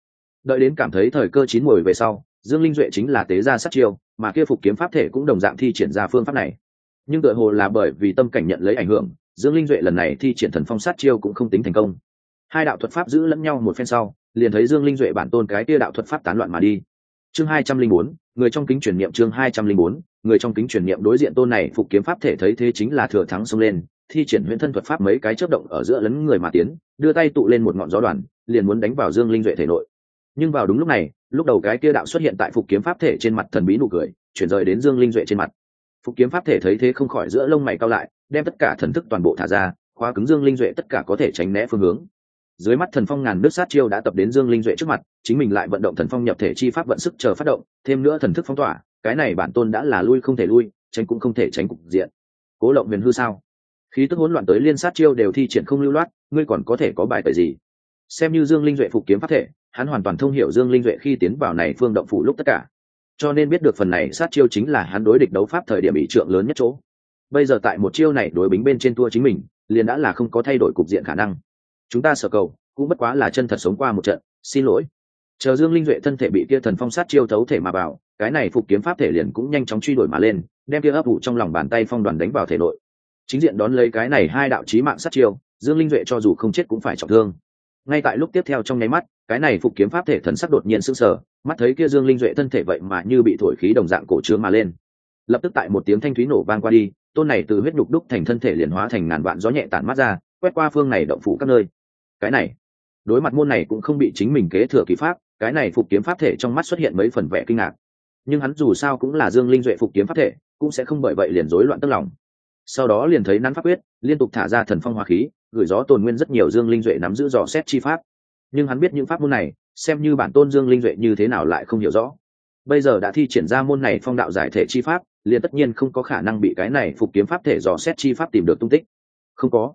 Đợi đến cảm thấy thời cơ chín mồi về sau, dương linh duệ chính là tế gia sát chiêu, mà kia phục kiếm pháp thể cũng đồng dạng thi triển ra phương pháp này. Nhưng đội hồ là bởi vì tâm cảnh nhận lấy ảnh hưởng, dương linh duệ lần này thi triển thần phong sát chiêu cũng không tính thành công. Hai đạo thuật pháp giữ lẫn nhau một phen sau, liền thấy dương linh duệ bản tôn cái kia đạo thuật pháp tán loạn mà đi. Chương hai trăm linh bốn, người trong kính truyền niệm chương hai trăm linh bốn, người trong kính truyền niệm đối diện tôn này phục kiếm pháp thể thấy thế chính là thừa thắng xông lên thi triển huyễn thân thuật pháp mấy cái chớp động ở giữa lấn người mà tiến, đưa tay tụ lên một ngọn gió đoàn, liền muốn đánh vào dương linh duệ thể nội. Nhưng vào đúng lúc này, lúc đầu cái kia đạo xuất hiện tại phục kiếm pháp thể trên mặt thần bí nụ cười, chuyển rời đến dương linh duệ trên mặt. Phục kiếm pháp thể thấy thế không khỏi giữa lông mày cao lại, đem tất cả thần thức toàn bộ thả ra, khóa cứng dương linh duệ tất cả có thể tránh né phương hướng. Dưới mắt thần phong ngàn nước sát chiêu đã tập đến dương linh duệ trước mặt, chính mình lại vận động thần phong nhập thể chi pháp vận sức chờ phát động, thêm nữa thần thức phong tỏa, cái này bản tôn đã là lui không thể lui, tránh cũng không thể tránh cục diện. Cố lộng huyền hư sao? Khí tức hỗn loạn tới liên sát chiêu đều thi triển không lưu loát, ngươi còn có thể có bài tời gì? Xem như dương linh duệ phục kiếm pháp thể, hắn hoàn toàn thông hiểu dương linh duệ khi tiến vào này phương động phủ lúc tất cả. Cho nên biết được phần này sát chiêu chính là hắn đối địch đấu pháp thời điểm bị trượng lớn nhất chỗ. Bây giờ tại một chiêu này đối bính bên trên tua chính mình, liền đã là không có thay đổi cục diện khả năng. Chúng ta sở cầu, cũng bất quá là chân thật sống qua một trận, xin lỗi. Chờ dương linh duệ thân thể bị kia thần phong sát chiêu thấu thể mà vào, cái này phục kiếm pháp thể liền cũng nhanh chóng truy đuổi mà lên, đem kia ấp ủ trong lòng bàn tay phong đoàn đánh vào thể nội chính diện đón lấy cái này hai đạo chí mạng sát chiêu, dương linh duệ cho dù không chết cũng phải trọng thương. Ngay tại lúc tiếp theo trong nháy mắt, cái này phục kiếm pháp thể thần sắc đột nhiên sững sờ, mắt thấy kia dương linh duệ thân thể vậy mà như bị thổi khí đồng dạng cổ trướng mà lên. Lập tức tại một tiếng thanh thúy nổ vang qua đi, tôn này từ huyết nhục đúc thành thân thể liền hóa thành ngàn vạn gió nhẹ tản mắt ra, quét qua phương này động phủ các nơi. Cái này, đối mặt môn này cũng không bị chính mình kế thừa kỳ pháp, cái này phục kiếm pháp thể trong mắt xuất hiện mấy phần vẻ kinh ngạc. Nhưng hắn dù sao cũng là dương linh duệ phục kiếm pháp thể, cũng sẽ không bởi vậy liền rối loạn tức lòng sau đó liền thấy nắn pháp quyết, liên tục thả ra thần phong hoa khí, gửi gió tồn nguyên rất nhiều dương linh duệ nắm giữ dò xét chi pháp. Nhưng hắn biết những pháp môn này, xem như bản tôn dương linh duệ như thế nào lại không hiểu rõ. Bây giờ đã thi triển ra môn này phong đạo giải thể chi pháp, liền tất nhiên không có khả năng bị cái này phục kiếm pháp thể dò xét chi pháp tìm được tung tích. Không có.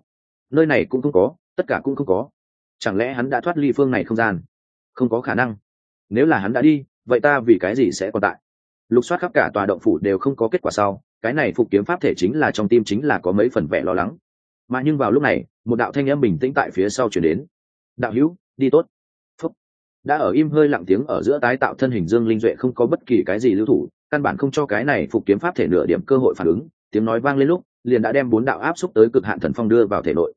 Nơi này cũng không có, tất cả cũng không có. Chẳng lẽ hắn đã thoát ly phương này không gian? Không có khả năng. Nếu là hắn đã đi, vậy ta vì cái gì sẽ còn tại? Lục soát khắp cả tòa động phủ đều không có kết quả sau cái này phục kiếm pháp thể chính là trong tim chính là có mấy phần vẻ lo lắng. Mà nhưng vào lúc này, một đạo thanh âm bình tĩnh tại phía sau chuyển đến. Đạo hữu, đi tốt. Phúc. đã ở im hơi lặng tiếng ở giữa tái tạo thân hình dương linh duệ không có bất kỳ cái gì lưu thủ, căn bản không cho cái này phục kiếm pháp thể nửa điểm cơ hội phản ứng, tiếng nói vang lên lúc, liền đã đem bốn đạo áp xúc tới cực hạn thần phong đưa vào thể nội.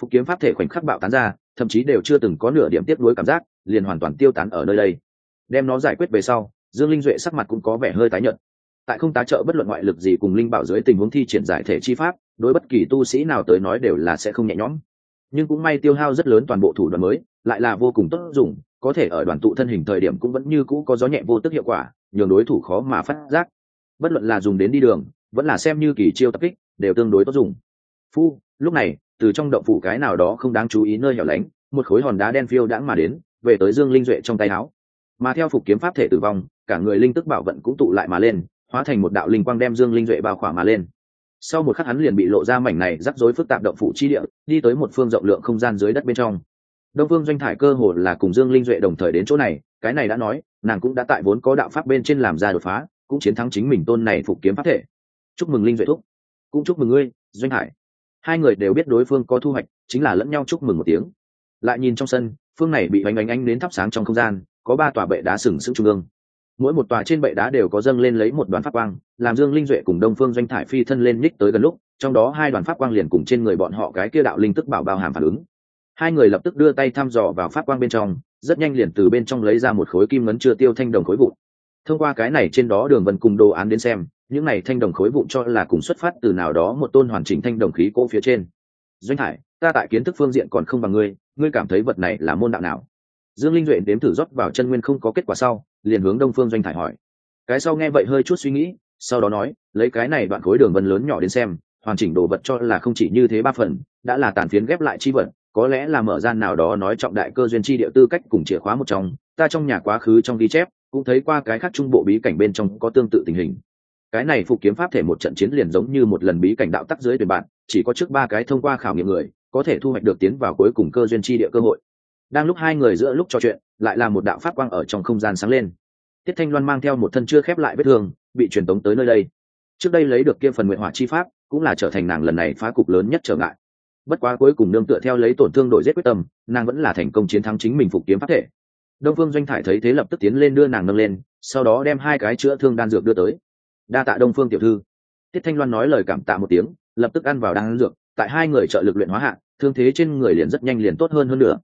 Phục kiếm pháp thể khoảnh khắc bạo tán ra, thậm chí đều chưa từng có nửa điểm tiếp nối cảm giác, liền hoàn toàn tiêu tán ở nơi đây. Đem nó giải quyết về sau, dương linh duệ sắc mặt cũng có vẻ hơi tái nhợt tại không tá trợ bất luận ngoại lực gì cùng linh bảo dưới tình huống thi triển giải thể chi pháp, đối bất kỳ tu sĩ nào tới nói đều là sẽ không nhẹ nhõm. Nhưng cũng may tiêu hao rất lớn toàn bộ thủ đoạn mới, lại là vô cùng tốt dùng, có thể ở đoàn tụ thân hình thời điểm cũng vẫn như cũ có gió nhẹ vô tức hiệu quả, nhường đối thủ khó mà phát giác. Bất luận là dùng đến đi đường, vẫn là xem như kỳ chiêu tập kích, đều tương đối tốt dùng. Phu, lúc này, từ trong động phủ cái nào đó không đáng chú ý nơi hẻo lánh, một khối hòn đá đen phiêu đãng mà đến, về tới dương linh duệ trong tay áo. Mà theo phục kiếm pháp thể tử vong, cả người linh tức bảo vận cũng tụ lại mà lên hóa thành một đạo linh quang đem dương linh duệ bao khỏa mà lên. Sau một khắc hắn liền bị lộ ra mảnh này rắc rối phức tạp động phủ chi địa, đi tới một phương rộng lượng không gian dưới đất bên trong. Đông phương doanh thải cơ hồ là cùng dương linh duệ đồng thời đến chỗ này, cái này đã nói, nàng cũng đã tại vốn có đạo pháp bên trên làm ra đột phá, cũng chiến thắng chính mình tôn này phục kiếm pháp thể. Chúc mừng linh duệ thúc. Cũng chúc mừng ngươi, doanh hải. Hai người đều biết đối phương có thu hoạch, chính là lẫn nhau chúc mừng một tiếng. Lại nhìn trong sân, phương này bị bánh bánh ánh đến thắp sáng trong không gian, có ba tòa bệ đá sừng sững trung ương mỗi một tòa trên bệ đá đều có dâng lên lấy một đoàn pháp quang làm dương linh duệ cùng đông phương doanh thải phi thân lên ních tới gần lúc trong đó hai đoàn pháp quang liền cùng trên người bọn họ cái kia đạo linh tức bảo bao hàm phản ứng. Hai người lập tức đưa tay thăm dò vào pháp quang bên trong rất nhanh liền từ bên trong lấy ra một khối kim ngấn chưa tiêu thanh đồng khối vụn. Thông qua cái này trên đó đường vân cùng đồ án đến xem những này thanh đồng khối vụn cho là cùng xuất phát từ nào đó một tôn hoàn chỉnh thanh đồng khí cỗ phía trên. Doanh Thải, ta tại kiến thức phương diện còn không bằng ngươi ngươi cảm thấy vật này là môn đạo nào? Dương linh duệ đếm thử rót vào chân nguyên không có kết quả sau liền hướng đông phương doanh thải hỏi. Cái sau nghe vậy hơi chút suy nghĩ, sau đó nói, lấy cái này đoạn khối đường vân lớn nhỏ đến xem, hoàn chỉnh đồ vật cho là không chỉ như thế ba phần, đã là tàn phiến ghép lại chi vật, có lẽ là mở gian nào đó nói trọng đại cơ duyên chi địa tư cách cùng chìa khóa một trong, ta trong nhà quá khứ trong ghi chép, cũng thấy qua cái khác trung bộ bí cảnh bên trong có tương tự tình hình. Cái này phục kiếm pháp thể một trận chiến liền giống như một lần bí cảnh đạo tắc dưới tuyển bạn, chỉ có trước ba cái thông qua khảo nghiệm người, có thể thu hoạch được tiến vào cuối cùng cơ duyên chi địa cơ hội đang lúc hai người giữa lúc trò chuyện, lại là một đạo pháp quang ở trong không gian sáng lên. Tiết thanh loan mang theo một thân chưa khép lại vết thương, bị truyền tống tới nơi đây. Trước đây lấy được kia phần nguyện hỏa chi pháp, cũng là trở thành nàng lần này phá cục lớn nhất trở ngại. Bất quá cuối cùng nương tựa theo lấy tổn thương đổi giết quyết tâm, nàng vẫn là thành công chiến thắng chính mình phục kiếm pháp thể. Đông phương doanh thải thấy thế lập tức tiến lên đưa nàng nâng lên, sau đó đem hai cái chữa thương đan dược đưa tới. Đa tạ đông phương tiểu thư. Tiết thanh loan nói lời cảm tạ một tiếng, lập tức ăn vào đan dược, tại hai người trợ lực luyện hóa hạ, thương thế trên người liền rất nhanh liền tốt hơn hơn nữa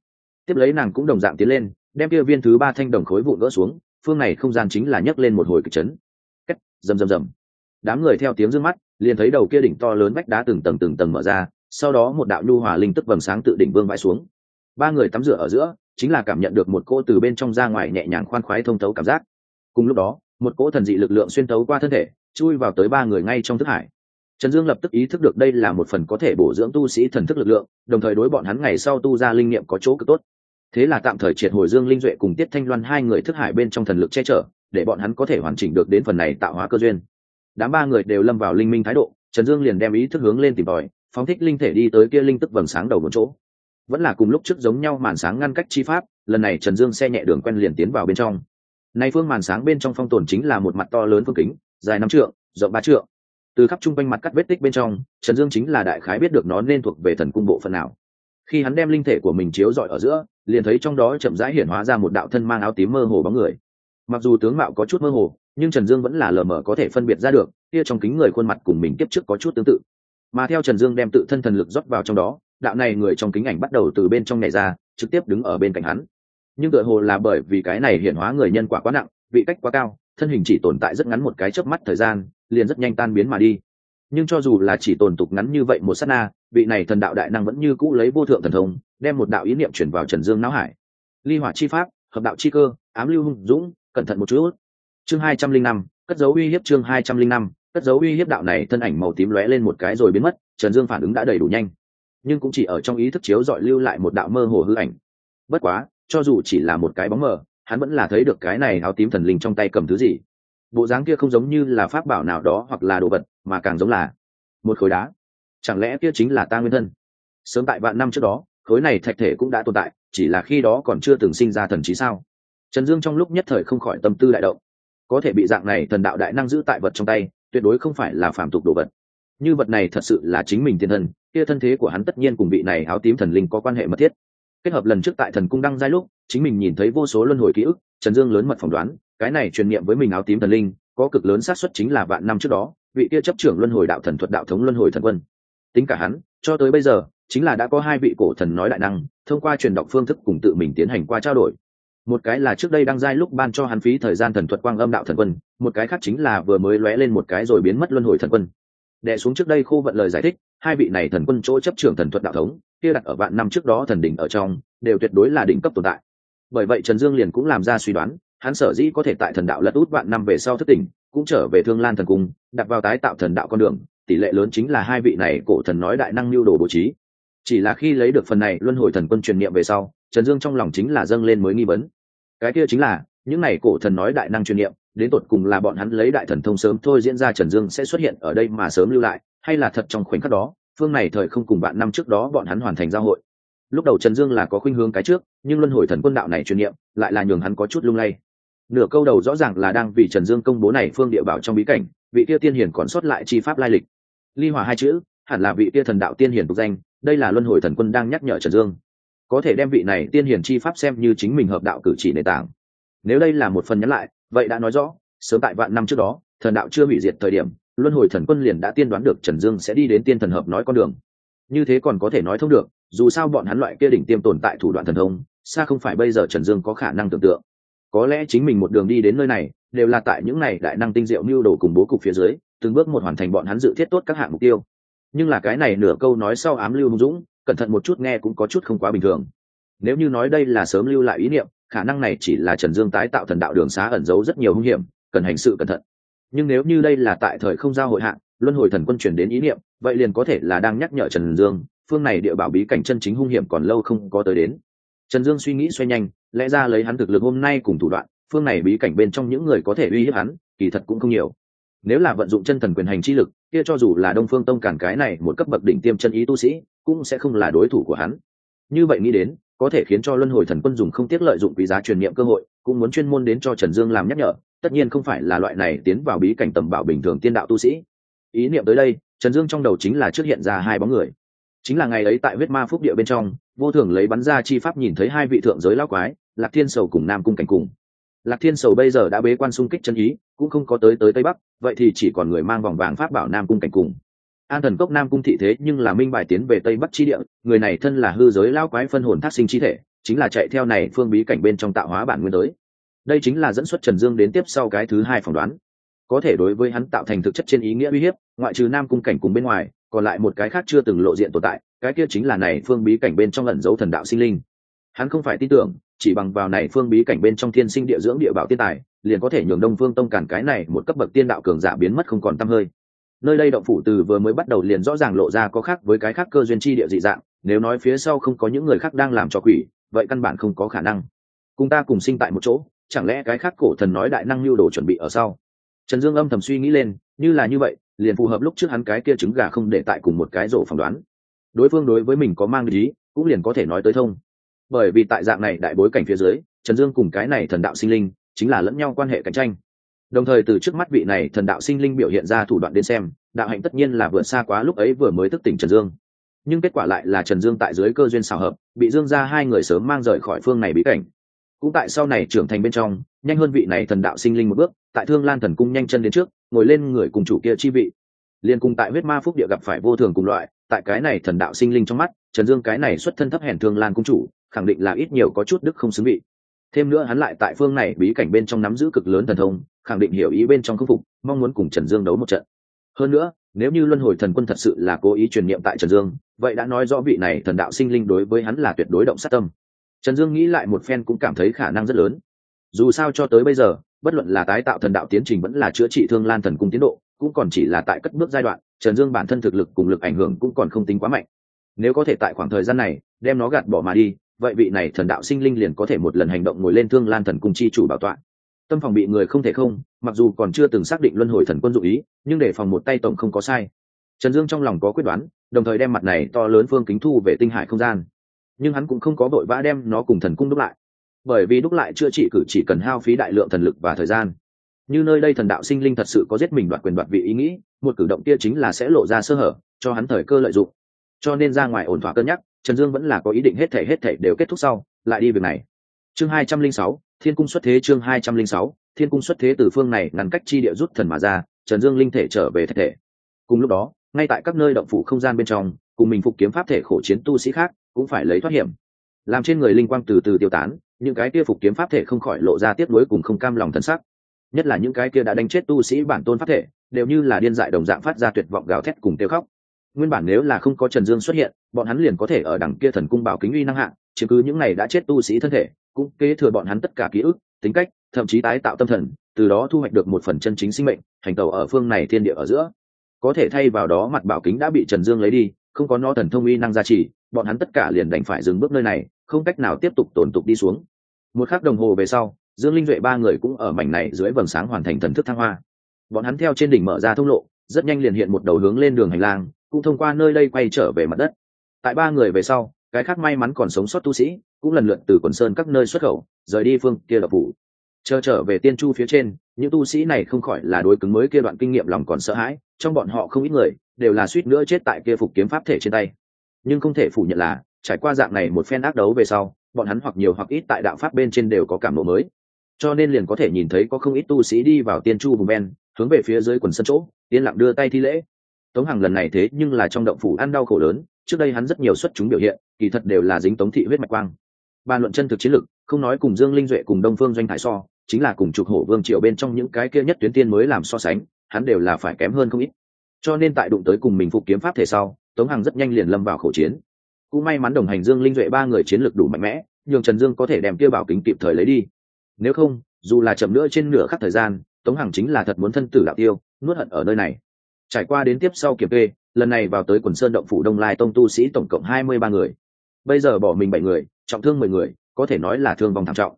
tiếp lấy nàng cũng đồng dạng tiến lên, đem kia viên thứ ba thanh đồng khối vụn gỡ xuống, phương này không gian chính là nhấc lên một hồi kịch chấn. Cách rầm rầm rầm. Đám người theo tiếng d mắt, liền thấy đầu kia đỉnh to lớn vách đá từng tầng từng tầng mở ra, sau đó một đạo nhu hòa linh tức vầng sáng tự đỉnh vương vãi xuống. Ba người tắm rửa ở giữa, chính là cảm nhận được một cô từ bên trong ra ngoài nhẹ nhàng khoan khoái thông thấu cảm giác. Cùng lúc đó, một cỗ thần dị lực lượng xuyên tấu qua thân thể, chui vào tới ba người ngay trong thức hải. Trần dương lập tức ý thức được đây là một phần có thể bổ dưỡng tu sĩ thần thức lực lượng, đồng thời đối bọn hắn ngày sau tu ra linh nghiệm có chỗ cực tốt thế là tạm thời triệt hồi dương linh duệ cùng tiết thanh loan hai người thức hải bên trong thần lực che chở, để bọn hắn có thể hoàn chỉnh được đến phần này tạo hóa cơ duyên. Đám ba người đều lâm vào linh minh thái độ, trần dương liền đem ý thức hướng lên tìm tòi, phóng thích linh thể đi tới kia linh tức vầng sáng đầu một chỗ. Vẫn là cùng lúc trước giống nhau màn sáng ngăn cách chi pháp, lần này trần dương xe nhẹ đường quen liền tiến vào bên trong. Nay phương màn sáng bên trong phong tồn chính là một mặt to lớn phương kính, dài năm trượng, rộng ba trượng. Từ khắp chung quanh mặt cắt vết tích bên trong, trần dương chính là đại khái biết được nó nên thuộc về thần cung bộ phận nào khi hắn đem linh thể của mình chiếu rọi ở giữa, liền thấy trong đó chậm rãi hiển hóa ra một đạo thân mang áo tím mơ hồ bóng người. Mặc dù tướng mạo có chút mơ hồ, nhưng trần dương vẫn là lờ mờ có thể phân biệt ra được, kia trong kính người khuôn mặt cùng mình tiếp trước có chút tương tự. Mà theo trần dương đem tự thân thần lực rót vào trong đó, đạo này người trong kính ảnh bắt đầu từ bên trong này ra, trực tiếp đứng ở bên cạnh hắn. Nhưng tựa hồ là bởi vì cái này hiển hóa người nhân quả quá nặng, vị cách quá cao, thân hình chỉ tồn tại rất ngắn một cái chớp mắt thời gian, liền rất nhanh tan biến mà đi nhưng cho dù là chỉ tồn tục ngắn như vậy một sát na, vị này thần đạo đại năng vẫn như cũ lấy vô thượng thần thông, đem một đạo ý niệm chuyển vào trần dương não hải. Ly hỏa chi pháp, hợp đạo chi cơ, ám lưu hung dũng, cẩn thận một chút. Chương hai trăm linh năm, cất dấu uy hiếp chương hai trăm linh năm, cất dấu uy hiếp đạo này thân ảnh màu tím lóe lên một cái rồi biến mất, trần dương phản ứng đã đầy đủ nhanh. Nhưng cũng chỉ ở trong ý thức chiếu dọi lưu lại một đạo mơ hồ hư ảnh. Bất quá, cho dù chỉ là một cái bóng mờ, hắn vẫn là thấy được cái này áo tím thần linh trong tay cầm thứ gì bộ dáng kia không giống như là pháp bảo nào đó hoặc là đồ vật, mà càng giống là một khối đá. Chẳng lẽ kia chính là ta nguyên thân? Sớm tại vạn năm trước đó, khối này thạch thể cũng đã tồn tại, chỉ là khi đó còn chưa từng sinh ra thần trí sao? Trần dương trong lúc nhất thời không khỏi tâm tư đại động. Có thể bị dạng này thần đạo đại năng giữ tại vật trong tay, tuyệt đối không phải là phàm tục đồ vật. Như vật này thật sự là chính mình thiên thân, kia thân thế của hắn tất nhiên cùng vị này áo tím thần linh có quan hệ mật thiết kết hợp lần trước tại thần cung đăng giai lúc, chính mình nhìn thấy vô số luân hồi ký ức, trần dương lớn mật phỏng đoán, cái này truyền niệm với mình áo tím thần linh, có cực lớn xác suất chính là vạn năm trước đó, vị kia chấp trưởng luân hồi đạo thần thuật đạo thống luân hồi thần quân. Tính cả hắn, cho tới bây giờ, chính là đã có hai vị cổ thần nói đại năng, thông qua truyền đọc phương thức cùng tự mình tiến hành qua trao đổi. Một cái là trước đây đăng giai lúc ban cho hắn phí thời gian thần thuật quang âm đạo thần quân, một cái khác chính là vừa mới lóe lên một cái rồi biến mất luân hồi thần quân đè xuống trước đây khô vận lời giải thích, hai vị này thần quân chỗ chấp trưởng thần thuật đạo thống, kia đặt ở vạn năm trước đó thần đỉnh ở trong, đều tuyệt đối là đỉnh cấp tồn tại. Bởi vậy trần dương liền cũng làm ra suy đoán, hắn sở dĩ có thể tại thần đạo lật út vạn năm về sau thất tỉnh, cũng trở về thương lan thần cung, đặt vào tái tạo thần đạo con đường, tỷ lệ lớn chính là hai vị này cổ thần nói đại năng lưu đồ bố trí. Chỉ là khi lấy được phần này luân hồi thần quân truyền niệm về sau, trần dương trong lòng chính là dâng lên mới nghi vấn. Cái kia chính là những này cổ thần nói đại năng truyền niệm đến tột cùng là bọn hắn lấy đại thần thông sớm thôi diễn ra trần dương sẽ xuất hiện ở đây mà sớm lưu lại, hay là thật trong khoảnh khắc đó, phương này thời không cùng bạn năm trước đó bọn hắn hoàn thành giao hội. Lúc đầu trần dương là có khuynh hướng cái trước, nhưng luân hồi thần quân đạo này truyền niệm lại là nhường hắn có chút lung lay. Nửa câu đầu rõ ràng là đang vì trần dương công bố này phương địa bảo trong bí cảnh, vị kia tiên hiển còn sót lại chi pháp lai lịch. Ly hòa hai chữ, hẳn là vị kia thần đạo tiên hiển tục danh, đây là luân hồi thần quân đang nhắc nhở trần dương. Có thể đem vị này tiên hiển chi pháp xem như chính mình hợp đạo cử chỉ nền tảng nếu đây là một phần nhắn lại, vậy đã nói rõ, sớm tại vạn năm trước đó, thần đạo chưa hủy diệt thời điểm, luân hồi thần quân liền đã tiên đoán được trần dương sẽ đi đến tiên thần hợp nói con đường. Như thế còn có thể nói thông được, dù sao bọn hắn loại kia đỉnh tiêm tồn tại thủ đoạn thần thông, xa không phải bây giờ trần dương có khả năng tưởng tượng. Có lẽ chính mình một đường đi đến nơi này, đều là tại những này đại năng tinh diệu mưu đồ cùng bố cục phía dưới, từng bước một hoàn thành bọn hắn dự thiết tốt các hạng mục tiêu. Nhưng là cái này nửa câu nói sau ám lưu hùng dũng, cẩn thận một chút nghe cũng có chút không quá bình thường. Nếu như nói đây là sớm lưu lại ý niệm khả năng này chỉ là trần dương tái tạo thần đạo đường xá ẩn giấu rất nhiều hung hiểm, cần hành sự cẩn thận. Nhưng nếu như đây là tại thời không giao hội hạn luân hồi thần quân chuyển đến ý niệm, vậy liền có thể là đang nhắc nhở trần dương, phương này địa bảo bí cảnh chân chính hung hiểm còn lâu không có tới đến. Trần dương suy nghĩ xoay nhanh, lẽ ra lấy hắn thực lực hôm nay cùng thủ đoạn, phương này bí cảnh bên trong những người có thể uy hiếp hắn, kỳ thật cũng không nhiều. Nếu là vận dụng chân thần quyền hành chi lực, kia cho dù là đông phương tông cản cái này một cấp bậc đỉnh tiêm chân ý tu sĩ, cũng sẽ không là đối thủ của hắn. Như vậy nghĩ đến có thể khiến cho luân hồi thần quân dùng không tiếc lợi dụng quý giá truyền niệm cơ hội, cũng muốn chuyên môn đến cho trần dương làm nhắc nhở, tất nhiên không phải là loại này tiến vào bí cảnh tầm bảo bình thường tiên đạo tu sĩ. Ý niệm tới đây, trần dương trong đầu chính là trước hiện ra hai bóng người. Chính là ngày ấy tại huyết ma phúc địa bên trong, vô thường lấy bắn ra chi pháp nhìn thấy hai vị thượng giới lao quái, lạc thiên sầu cùng nam cung cảnh cùng. Lạc thiên sầu bây giờ đã bế quan xung kích chân ý, cũng không có tới tới tây bắc, vậy thì chỉ còn người mang vòng vàng pháp bảo nam cung cảnh cùng an thần cốc nam cung thị thế nhưng là minh bài tiến về tây bắc chi địa, người này thân là hư giới lao quái phân hồn thác sinh chi thể, chính là chạy theo này phương bí cảnh bên trong tạo hóa bản nguyên tới. Đây chính là dẫn xuất trần dương đến tiếp sau cái thứ hai phỏng đoán. Có thể đối với hắn tạo thành thực chất trên ý nghĩa uy hiếp, ngoại trừ nam cung cảnh cùng bên ngoài, còn lại một cái khác chưa từng lộ diện tồn tại, cái kia chính là này phương bí cảnh bên trong ẩn dấu thần đạo sinh linh. Hắn không phải tin tưởng, chỉ bằng vào này phương bí cảnh bên trong thiên sinh địa dưỡng địa bảo tiên tài, liền có thể nhường đông phương tông cản cái này một cấp bậc tiên đạo cường giả biến mất không còn t hơi nơi đây động phủ từ vừa mới bắt đầu liền rõ ràng lộ ra có khác với cái khác cơ duyên chi địa dị dạng, nếu nói phía sau không có những người khác đang làm cho quỷ, vậy căn bản không có khả năng. Cùng ta cùng sinh tại một chỗ, chẳng lẽ cái khác cổ thần nói đại năng lưu đồ chuẩn bị ở sau? Trần dương âm thầm suy nghĩ lên, như là như vậy, liền phù hợp lúc trước hắn cái kia trứng gà không để tại cùng một cái rổ phỏng đoán. Đối phương đối với mình có mang ý, cũng liền có thể nói tới thông. Bởi vì tại dạng này đại bối cảnh phía dưới, trần dương cùng cái này thần đạo sinh linh, chính là lẫn nhau quan hệ cạnh tranh đồng thời từ trước mắt vị này thần đạo sinh linh biểu hiện ra thủ đoạn đến xem, đạo hạnh tất nhiên là vượt xa quá lúc ấy vừa mới thức tỉnh trần dương. Nhưng kết quả lại là trần dương tại dưới cơ duyên xào hợp, bị dương ra hai người sớm mang rời khỏi phương này bí cảnh. Cũng tại sau này trưởng thành bên trong, nhanh hơn vị này thần đạo sinh linh một bước, tại thương lan thần cung nhanh chân đến trước, ngồi lên người cùng chủ kia chi vị. Liền cùng tại huyết ma phúc địa gặp phải vô thường cùng loại, tại cái này thần đạo sinh linh trong mắt, trần dương cái này xuất thân thấp hèn thương lan cung chủ, khẳng định là ít nhiều có chút đức không xứng vị. Thêm nữa hắn lại tại phương này bí cảnh bên trong nắm giữ cực lớn thần thông khẳng định hiểu ý bên trong khâm phục, mong muốn cùng trần dương đấu một trận. Hơn nữa, nếu như luân hồi thần quân thật sự là cố ý truyền niệm tại trần dương, vậy đã nói rõ vị này thần đạo sinh linh đối với hắn là tuyệt đối động sát tâm. Trần dương nghĩ lại một phen cũng cảm thấy khả năng rất lớn. Dù sao cho tới bây giờ, bất luận là tái tạo thần đạo tiến trình vẫn là chữa trị thương lan thần cung tiến độ, cũng còn chỉ là tại cất bước giai đoạn, trần dương bản thân thực lực cùng lực ảnh hưởng cũng còn không tính quá mạnh. Nếu có thể tại khoảng thời gian này, đem nó gạt bỏ mà đi, vậy vị này thần đạo sinh linh liền có thể một lần hành động ngồi lên thương lan thần cung chi chủ bảo tọa tâm phòng bị người không thể không, mặc dù còn chưa từng xác định luân hồi thần quân dụ ý, nhưng để phòng một tay tổng không có sai. Trần dương trong lòng có quyết đoán, đồng thời đem mặt này to lớn phương kính thu về tinh hải không gian. Nhưng hắn cũng không có vội vã đem nó cùng thần cung đúc lại. Bởi vì đúc lại chữa trị cử chỉ cần hao phí đại lượng thần lực và thời gian. Như nơi đây thần đạo sinh linh thật sự có giết mình đoạt quyền đoạt vị ý nghĩ, một cử động kia chính là sẽ lộ ra sơ hở, cho hắn thời cơ lợi dụng. Cho nên ra ngoài ổn thỏa cân nhắc, trần dương vẫn là có ý định hết thể hết thể đều kết thúc sau, lại đi việc này. Chương hai trăm linh sáu thiên cung xuất thế chương hai trăm linh sáu, thiên cung xuất thế từ phương này ngăn cách chi địa rút thần mà ra, trần dương linh thể trở về thể thể. Cùng lúc đó, ngay tại các nơi động phủ không gian bên trong, cùng mình phục kiếm pháp thể khổ chiến tu sĩ khác cũng phải lấy thoát hiểm. Làm trên người linh quang từ từ tiêu tán, những cái kia phục kiếm pháp thể không khỏi lộ ra tiếp nối cùng không cam lòng thân sắc. Nhất là những cái kia đã đánh chết tu sĩ bản tôn pháp thể, đều như là điên dại đồng dạng phát ra tuyệt vọng gào thét cùng tiêu khóc. Nguyên bản nếu là không có trần dương xuất hiện, bọn hắn liền có thể ở đằng kia thần cung bảo kính uy năng hạng chứ cứ những này đã chết tu sĩ thân thể cũng kế thừa bọn hắn tất cả ký ức, tính cách, thậm chí tái tạo tâm thần, từ đó thu hoạch được một phần chân chính sinh mệnh, hành tàu ở phương này thiên địa ở giữa. Có thể thay vào đó mặt bảo kính đã bị trần dương lấy đi, không có nó thần thông uy năng gia trì, bọn hắn tất cả liền đành phải dừng bước nơi này, không cách nào tiếp tục tổn tục đi xuống. Một khắc đồng hồ về sau, dương linh duệ ba người cũng ở mảnh này dưới vầng sáng hoàn thành thần thức thăng hoa. Bọn hắn theo trên đỉnh mở ra thông lộ, rất nhanh liền hiện một đầu hướng lên đường hành lang, cũng thông qua nơi đây quay trở về mặt đất. Tại ba người về sau cái khác may mắn còn sống sót tu sĩ, cũng lần lượt từ quần sơn các nơi xuất khẩu, rời đi phương kia lập phủ. Chờ trở về tiên chu phía trên, những tu sĩ này không khỏi là đối cứng mới kia đoạn kinh nghiệm lòng còn sợ hãi, trong bọn họ không ít người đều là suýt nữa chết tại kia phục kiếm pháp thể trên tay. Nhưng không thể phủ nhận là, trải qua dạng này một phen ác đấu về sau, bọn hắn hoặc nhiều hoặc ít tại đạo pháp bên trên đều có cảm lộ mới. Cho nên liền có thể nhìn thấy có không ít tu sĩ đi vào tiên chu vùng ben hướng về phía dưới quần sân chỗ, yên lặng đưa tay thi lễ. Tống hằng lần này thế nhưng là trong động phủ ăn đau khổ lớn, trước đây hắn rất nhiều xuất chúng biểu hiện kỳ thật đều là dính tống thị huyết mạch quang. Bàn luận chân thực chiến lực không nói cùng dương linh duệ cùng đông phương doanh thái so, chính là cùng trục hổ vương triều bên trong những cái kia nhất tuyến tiên mới làm so sánh, hắn đều là phải kém hơn không ít. Cho nên tại đụng tới cùng mình phục kiếm pháp thể sau, tống hằng rất nhanh liền lâm vào khẩu chiến. Cũng may mắn đồng hành dương linh duệ ba người chiến lược đủ mạnh mẽ, nhường trần dương có thể đem kia bảo kính kịp thời lấy đi. Nếu không, dù là chậm nữa trên nửa khắc thời gian, tống hằng chính là thật muốn thân tử đạo tiêu, nuốt hận ở nơi này. Trải qua đến tiếp sau kiểm kê lần này vào tới quần sơn động phủ đông lai tông tu sĩ tổng cộng hai mươi ba người. Bây giờ bỏ mình bảy người, trọng thương mười người, có thể nói là thương vong thảm trọng.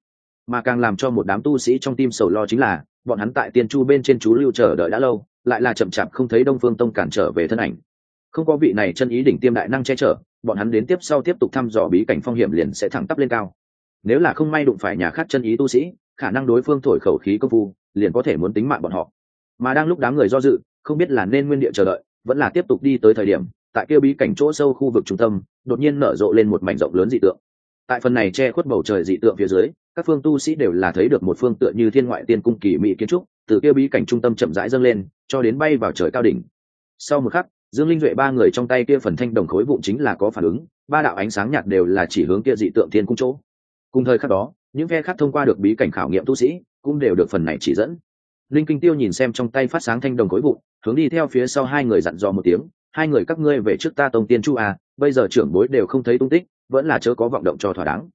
Mà càng làm cho một đám tu sĩ trong tim sầu lo chính là, bọn hắn tại tiên chu bên trên chú lưu chờ đợi đã lâu, lại là chậm chạp không thấy đông phương tông cản trở về thân ảnh. Không có vị này chân ý đỉnh tiêm đại năng che chở, bọn hắn đến tiếp sau tiếp tục thăm dò bí cảnh phong hiểm liền sẽ thẳng tắp lên cao. Nếu là không may đụng phải nhà khác chân ý tu sĩ, khả năng đối phương thổi khẩu khí công phu, liền có thể muốn tính mạng bọn họ. Mà đang lúc đám người do dự, không biết là nên nguyên địa chờ đợi vẫn là tiếp tục đi tới thời điểm, tại kia bí cảnh chỗ sâu khu vực trung tâm, đột nhiên nở rộ lên một mảnh rộng lớn dị tượng. Tại phần này che khuất bầu trời dị tượng phía dưới, các phương tu sĩ đều là thấy được một phương tựa như thiên ngoại tiên cung kỳ mỹ kiến trúc, từ kia bí cảnh trung tâm chậm rãi dâng lên, cho đến bay vào trời cao đỉnh. Sau một khắc, dương linh duệ ba người trong tay kia phần thanh đồng khối vụn chính là có phản ứng, ba đạo ánh sáng nhạt đều là chỉ hướng kia dị tượng thiên cung chỗ. Cùng thời khắc đó, những phe khác thông qua được bí cảnh khảo nghiệm tu sĩ cũng đều được phần này chỉ dẫn linh kinh tiêu nhìn xem trong tay phát sáng thanh đồng khối vụn, hướng đi theo phía sau hai người dặn dò một tiếng, hai người các ngươi về trước ta tông tiên chu à bây giờ trưởng bối đều không thấy tung tích, vẫn là chớ có vọng động cho thỏa đáng.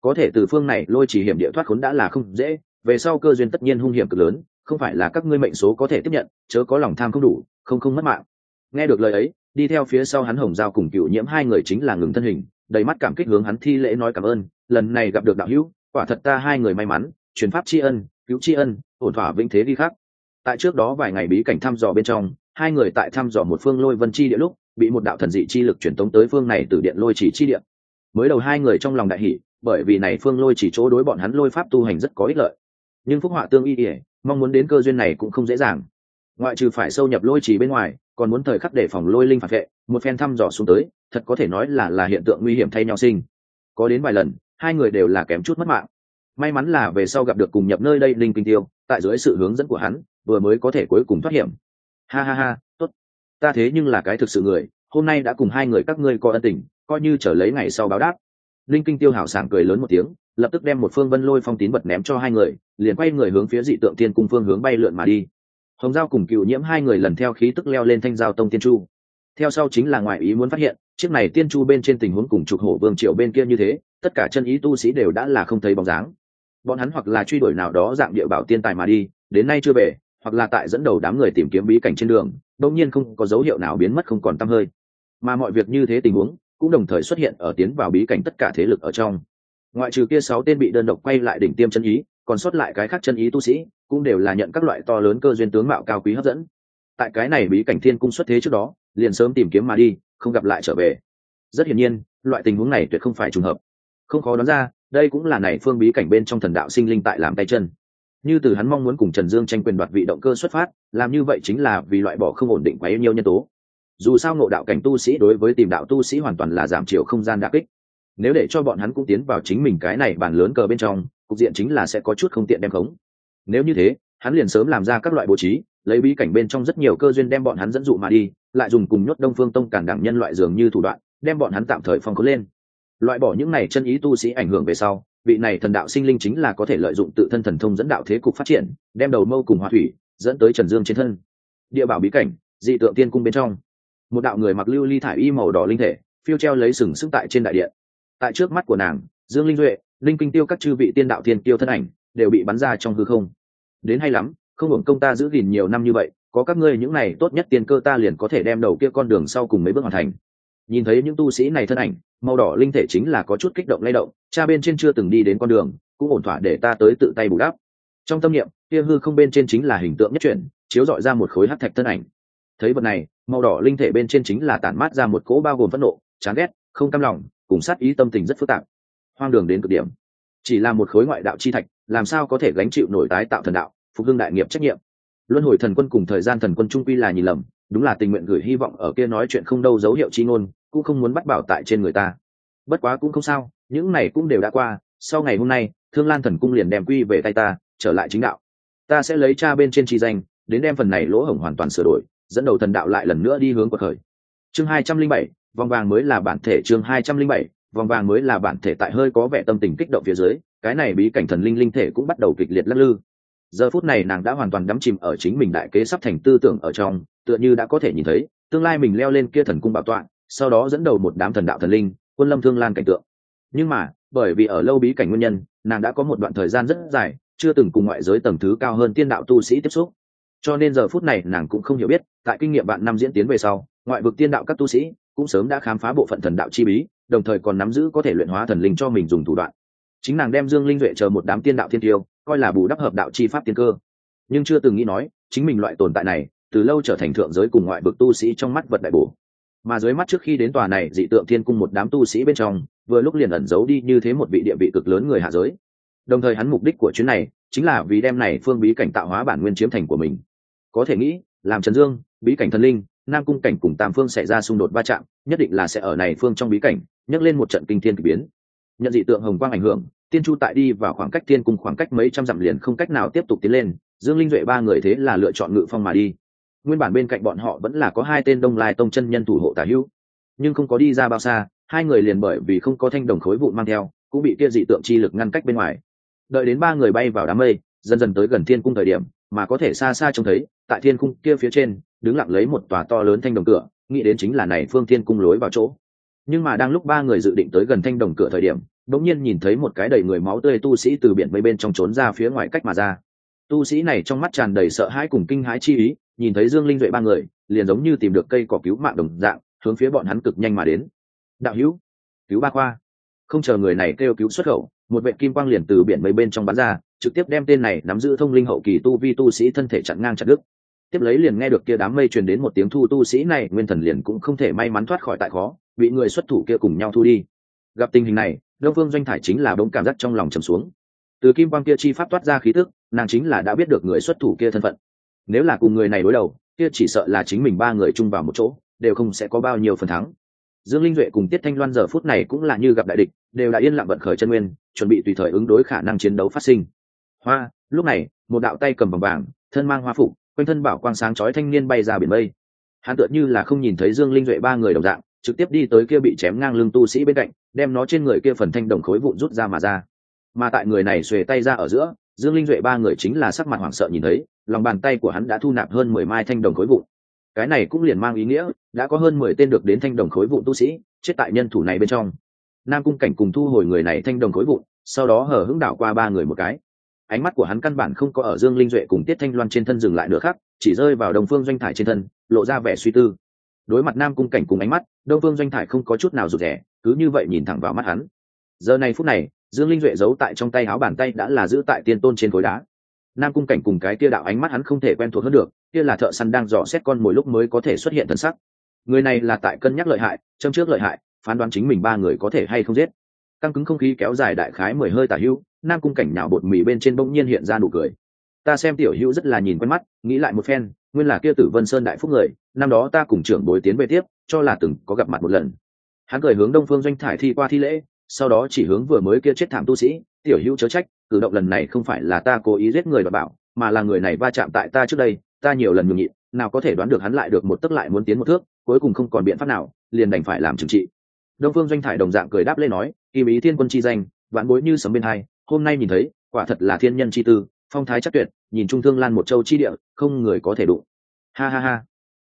Có thể từ phương này lôi chỉ hiểm địa thoát khốn đã là không dễ, về sau cơ duyên tất nhiên hung hiểm cực lớn, không phải là các ngươi mệnh số có thể tiếp nhận, chớ có lòng tham không đủ, không không mất mạng. Nghe được lời ấy, đi theo phía sau hắn hồng giao cùng cựu nhiễm hai người chính là ngừng thân hình, đầy mắt cảm kích hướng hắn thi lễ nói cảm ơn, lần này gặp được đạo hữu, quả thật ta hai người may mắn, truyền pháp tri ân cứu tri ân, ổn thỏa vĩnh thế ghi khác tại trước đó vài ngày bí cảnh thăm dò bên trong, hai người tại thăm dò một phương lôi vân chi địa lúc, bị một đạo thần dị chi lực truyền tống tới phương này từ điện lôi chỉ chi địa. mới đầu hai người trong lòng đại hỷ bởi vì này phương lôi chỉ chỗ đối bọn hắn lôi pháp tu hành rất có ích lợi. Nhưng phúc họa tương y ỉa mong muốn đến cơ duyên này cũng không dễ dàng. Ngoại trừ phải sâu nhập lôi chỉ bên ngoài, còn muốn thời khắc để phòng lôi linh phản vệ, một phen thăm dò xuống tới, thật có thể nói là là hiện tượng nguy hiểm thay nhau sinh. Có đến vài lần, hai người đều là kém chút mất mạng may mắn là về sau gặp được cùng nhập nơi đây linh kinh tiêu, tại dưới sự hướng dẫn của hắn, vừa mới có thể cuối cùng thoát hiểm. Ha ha ha, tốt. Ta thế nhưng là cái thực sự người, hôm nay đã cùng hai người các ngươi có ân tình, coi như trở lấy ngày sau báo đáp. Linh kinh tiêu hảo sảng cười lớn một tiếng, lập tức đem một phương vân lôi phong tín bật ném cho hai người, liền quay người hướng phía dị tượng tiên cung phương hướng bay lượn mà đi. Hồng giao cùng cựu nhiễm hai người lần theo khí tức leo lên thanh giao tông tiên chu. Theo sau chính là ngoại ý muốn phát hiện, chiếc này tiên chu bên trên tình huống cùng trục hổ vương triệu bên kia như thế, tất cả chân ý tu sĩ đều đã là không thấy bóng dáng bọn hắn hoặc là truy đuổi nào đó dạng địa bảo tiên tài mà đi, đến nay chưa về, hoặc là tại dẫn đầu đám người tìm kiếm bí cảnh trên đường đông nhiên không có dấu hiệu nào biến mất không còn t hơi. Mà mọi việc như thế tình huống cũng đồng thời xuất hiện ở tiến vào bí cảnh tất cả thế lực ở trong. Ngoại trừ kia sáu tên bị đơn độc quay lại đỉnh tiêm chân ý, còn sót lại cái khác chân ý tu sĩ, cũng đều là nhận các loại to lớn cơ duyên tướng mạo cao quý hấp dẫn. Tại cái này bí cảnh thiên cung xuất thế trước đó, liền sớm tìm kiếm mà đi, không gặp lại trở về. Rất hiển nhiên, loại tình huống này tuyệt không phải trùng hợp. Không khó đoán ra đây cũng là này phương bí cảnh bên trong thần đạo sinh linh tại làm tay chân. Như từ hắn mong muốn cùng trần dương tranh quyền đoạt vị động cơ xuất phát, làm như vậy chính là vì loại bỏ không ổn định quá yêu nhiều nhân tố. Dù sao ngộ đạo cảnh tu sĩ đối với tìm đạo tu sĩ hoàn toàn là giảm chiều không gian đà kích. Nếu để cho bọn hắn cũng tiến vào chính mình cái này bàn lớn cờ bên trong, cục diện chính là sẽ có chút không tiện đem khống. Nếu như thế, hắn liền sớm làm ra các loại bố trí, lấy bí cảnh bên trong rất nhiều cơ duyên đem bọn hắn dẫn dụ mà đi, lại dùng cùng nhốt đông phương tông cản đẳng nhân loại dường như thủ đoạn, đem bọn hắn tạm thời phong khốn lên loại bỏ những này chân ý tu sĩ ảnh hưởng về sau, vị này thần đạo sinh linh chính là có thể lợi dụng tự thân thần thông dẫn đạo thế cục phát triển, đem đầu mâu cùng hòa thủy dẫn tới trần dương trên thân. Địa bảo bí cảnh, dị tượng tiên cung bên trong. Một đạo người mặc lưu ly thải y màu đỏ linh thể, phiêu treo lấy sừng sức tại trên đại điện. Tại trước mắt của nàng, dương linh duệ, linh kinh tiêu các chư vị tiên đạo thiên tiêu thân ảnh đều bị bắn ra trong hư không. Đến hay lắm, không hưởng công ta giữ gìn nhiều năm như vậy, có các ngươi những này tốt nhất tiên cơ ta liền có thể đem đầu kia con đường sau cùng mấy bước hoàn thành nhìn thấy những tu sĩ này thân ảnh, màu đỏ linh thể chính là có chút kích động lay động, cha bên trên chưa từng đi đến con đường, cũng ổn thỏa để ta tới tự tay bù đắp. Trong tâm niệm, kia hư không bên trên chính là hình tượng nhất chuyển, chiếu dọi ra một khối hát thạch thân ảnh. Thấy vật này, màu đỏ linh thể bên trên chính là tản mát ra một cỗ bao gồm phẫn nộ, chán ghét, không cam lòng, cùng sát ý tâm tình rất phức tạp. Hoang đường đến cực điểm. Chỉ là một khối ngoại đạo chi thạch, làm sao có thể gánh chịu nổi tái tạo thần đạo, phục hưng đại nghiệp trách nhiệm. Luân hồi thần quân cùng thời gian thần quân trung quy là nhìn lầm đúng là tình nguyện gửi hy vọng ở kia nói chuyện không đâu dấu hiệu chi ngôn, cũng không muốn bắt bảo tại trên người ta. Bất quá cũng không sao, những này cũng đều đã qua, sau ngày hôm nay, thương lan thần cung liền đem quy về tay ta, trở lại chính đạo. Ta sẽ lấy cha bên trên chi danh, đến đem phần này lỗ hổng hoàn toàn sửa đổi, dẫn đầu thần đạo lại lần nữa đi hướng cuộc khởi. Chương hai trăm linh bảy, vòng vàng mới là bản thể chương hai trăm linh bảy, vòng vàng mới là bản thể tại hơi có vẻ tâm tình kích động phía dưới, cái này bí cảnh thần linh linh thể cũng bắt đầu kịch liệt lắc lư. Giờ phút này nàng đã hoàn toàn đắm chìm ở chính mình đại kế sắp thành tư tưởng ở trong tựa như đã có thể nhìn thấy, tương lai mình leo lên kia thần cung bảo tọa, sau đó dẫn đầu một đám thần đạo thần linh, quân lâm thương lan cảnh tượng. Nhưng mà, bởi vì ở lâu bí cảnh nguyên nhân, nàng đã có một đoạn thời gian rất dài, chưa từng cùng ngoại giới tầng thứ cao hơn tiên đạo tu sĩ tiếp xúc. Cho nên giờ phút này nàng cũng không hiểu biết, tại kinh nghiệm bạn năm diễn tiến về sau, ngoại vực tiên đạo các tu sĩ cũng sớm đã khám phá bộ phận thần đạo chi bí, đồng thời còn nắm giữ có thể luyện hóa thần linh cho mình dùng thủ đoạn. Chính nàng đem dương linh duệ chờ một đám tiên đạo thiên tiêu, coi là bù đắp hợp đạo chi pháp tiên cơ. Nhưng chưa từng nghĩ nói, chính mình loại tồn tại này từ lâu trở thành thượng giới cùng ngoại vực tu sĩ trong mắt vật đại bổ. Mà dưới mắt trước khi đến tòa này, dị tượng thiên cung một đám tu sĩ bên trong, vừa lúc liền ẩn giấu đi như thế một vị địa vị cực lớn người hạ giới. Đồng thời hắn mục đích của chuyến này, chính là vì đem này phương bí cảnh tạo hóa bản nguyên chiếm thành của mình. Có thể nghĩ, làm trần dương, bí cảnh thần linh, nam cung cảnh cùng tam phương xảy ra xung đột va chạm, nhất định là sẽ ở này phương trong bí cảnh, nhấc lên một trận kinh thiên k ỳ biến. Nhận dị tượng hồng quang ảnh hưởng, tiên chu tại đi vào khoảng cách thiên cung khoảng cách mấy trăm dặm liền không cách nào tiếp tục tiến lên, dương linh duệ ba người thế là lựa chọn ngự phong mà đi nguyên bản bên cạnh bọn họ vẫn là có hai tên đông lai tông chân nhân thủ hộ tả hữu. Nhưng không có đi ra bao xa, hai người liền bởi vì không có thanh đồng khối vụ mang theo, cũng bị kia dị tượng chi lực ngăn cách bên ngoài. Đợi đến ba người bay vào đám mây, dần dần tới gần thiên cung thời điểm, mà có thể xa xa trông thấy, tại thiên cung kia phía trên, đứng lặng lấy một tòa to lớn thanh đồng cửa, nghĩ đến chính là này phương thiên cung lối vào chỗ. Nhưng mà đang lúc ba người dự định tới gần thanh đồng cửa thời điểm, đột nhiên nhìn thấy một cái đầy người máu tươi tu sĩ từ biển mây bên trong trốn ra phía ngoài cách mà ra. Tu sĩ này trong mắt tràn đầy sợ hãi cùng kinh hãi chi ý nhìn thấy dương linh duệ ba người, liền giống như tìm được cây cỏ cứu mạng đồng dạng, hướng phía bọn hắn cực nhanh mà đến. Đạo hữu, cứu ba khoa. Không chờ người này kêu cứu xuất khẩu, một vệ kim quang liền từ biển mây bên trong bắn ra, trực tiếp đem tên này nắm giữ thông linh hậu kỳ tu vi tu sĩ thân thể chặn ngang chặt đứt. Tiếp lấy liền nghe được kia đám mây truyền đến một tiếng thu tu sĩ này, nguyên thần liền cũng không thể may mắn thoát khỏi tại khó, bị người xuất thủ kia cùng nhau thu đi. Gặp tình hình này, đông phương doanh thải chính là đống cảm giác trong lòng trầm xuống. Từ kim quang kia chi pháp toát ra khí tức, nàng chính là đã biết được người xuất thủ kia thân phận nếu là cùng người này đối đầu, kia chỉ sợ là chính mình ba người chung vào một chỗ, đều không sẽ có bao nhiêu phần thắng. Dương linh duệ cùng tiết thanh loan giờ phút này cũng là như gặp đại địch, đều đã yên lặng vận khởi chân nguyên, chuẩn bị tùy thời ứng đối khả năng chiến đấu phát sinh. Hoa, lúc này, một đạo tay cầm bằng vàng, thân mang hoa phục, quanh thân bảo quang sáng chói thanh niên bay ra biển mây. Hắn tựa như là không nhìn thấy dương linh duệ ba người đồng dạng, trực tiếp đi tới kia bị chém ngang lưng tu sĩ bên cạnh, đem nó trên người kia phần thanh đồng khối vụn rút ra mà ra. Mà tại người này xuề tay ra ở giữa, dương linh duệ ba người chính là sắc mặt hoảng sợ nhìn thấy lòng bàn tay của hắn đã thu nạp hơn mười mai thanh đồng khối vụn. Cái này cũng liền mang ý nghĩa, đã có hơn mười tên được đến thanh đồng khối vụn tu sĩ, chết tại nhân thủ này bên trong. Nam cung cảnh cùng thu hồi người này thanh đồng khối vụn, sau đó hở hững đảo qua ba người một cái. Ánh mắt của hắn căn bản không có ở dương linh duệ cùng tiết thanh loan trên thân dừng lại nữa khác chỉ rơi vào đồng phương doanh thải trên thân, lộ ra vẻ suy tư. Đối mặt nam cung cảnh cùng ánh mắt, đông phương doanh thải không có chút nào rụt rẻ cứ như vậy nhìn thẳng vào mắt hắn. Giờ này phút này, dương linh duệ giấu tại trong tay áo bàn tay đã là giữ tại tiên tôn trên khối đá nam cung cảnh cùng cái tia đạo ánh mắt hắn không thể quen thuộc hơn được, kia là thợ săn đang dò xét con mồi lúc mới có thể xuất hiện thân sắc. Người này là tại cân nhắc lợi hại, châm trước lợi hại, phán đoán chính mình ba người có thể hay không giết. Căng cứng không khí kéo dài đại khái mười hơi tả hữu, nam cung cảnh nào bột mì bên trên bỗng nhiên hiện ra nụ cười. Ta xem tiểu hữu rất là nhìn quen mắt, nghĩ lại một phen, nguyên là kia tử vân sơn đại phúc người, năm đó ta cùng trưởng bối tiến về tiếp, cho là từng có gặp mặt một lần. Hắn cười hướng đông phương doanh thải thi qua thi lễ, sau đó chỉ hướng vừa mới kia chết thảm tu sĩ tiểu hữu chớ trách, cử động lần này không phải là ta cố ý giết người và bảo, mà là người này va chạm tại ta trước đây, ta nhiều lần nhường nhịn, nào có thể đoán được hắn lại được một tức lại muốn tiến một thước, cuối cùng không còn biện pháp nào, liền đành phải làm trừng trị. Đông phương doanh thải đồng dạng cười đáp lên nói, kim ý thiên quân chi danh, vạn bối như sấm bên hai, hôm nay nhìn thấy, quả thật là thiên nhân chi tư, phong thái chắc tuyệt, nhìn trung thương lan một châu chi địa, không người có thể đụng. Ha ha ha.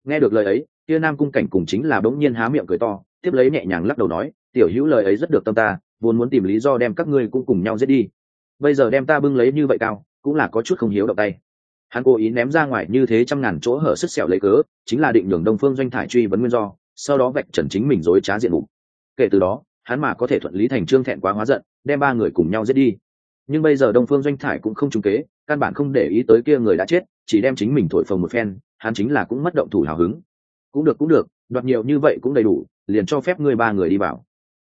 Nghe được lời ấy, kia nam cung cảnh cùng chính là bỗng nhiên há miệng cười to, tiếp lấy nhẹ nhàng lắc đầu nói, tiểu hữu lời ấy rất được tâm ta vốn muốn tìm lý do đem các ngươi cũng cùng nhau giết đi. Bây giờ đem ta bưng lấy như vậy cao, cũng là có chút không hiếu động tay. Hắn cố ý ném ra ngoài như thế trăm ngàn chỗ hở sức sẹo lấy cớ, chính là định nhường đông phương doanh thải truy vấn nguyên do, sau đó vạch trần chính mình dối trá diện mục. Kể từ đó, hắn mà có thể thuận lý thành trương thẹn quá hóa giận, đem ba người cùng nhau giết đi. Nhưng bây giờ đông phương doanh thải cũng không trúng kế, căn bản không để ý tới kia người đã chết, chỉ đem chính mình thổi phồng một phen, hắn chính là cũng mất động thủ hào hứng. Cũng được cũng được, đoạt nhiều như vậy cũng đầy đủ, liền cho phép ngươi ba người đi vào.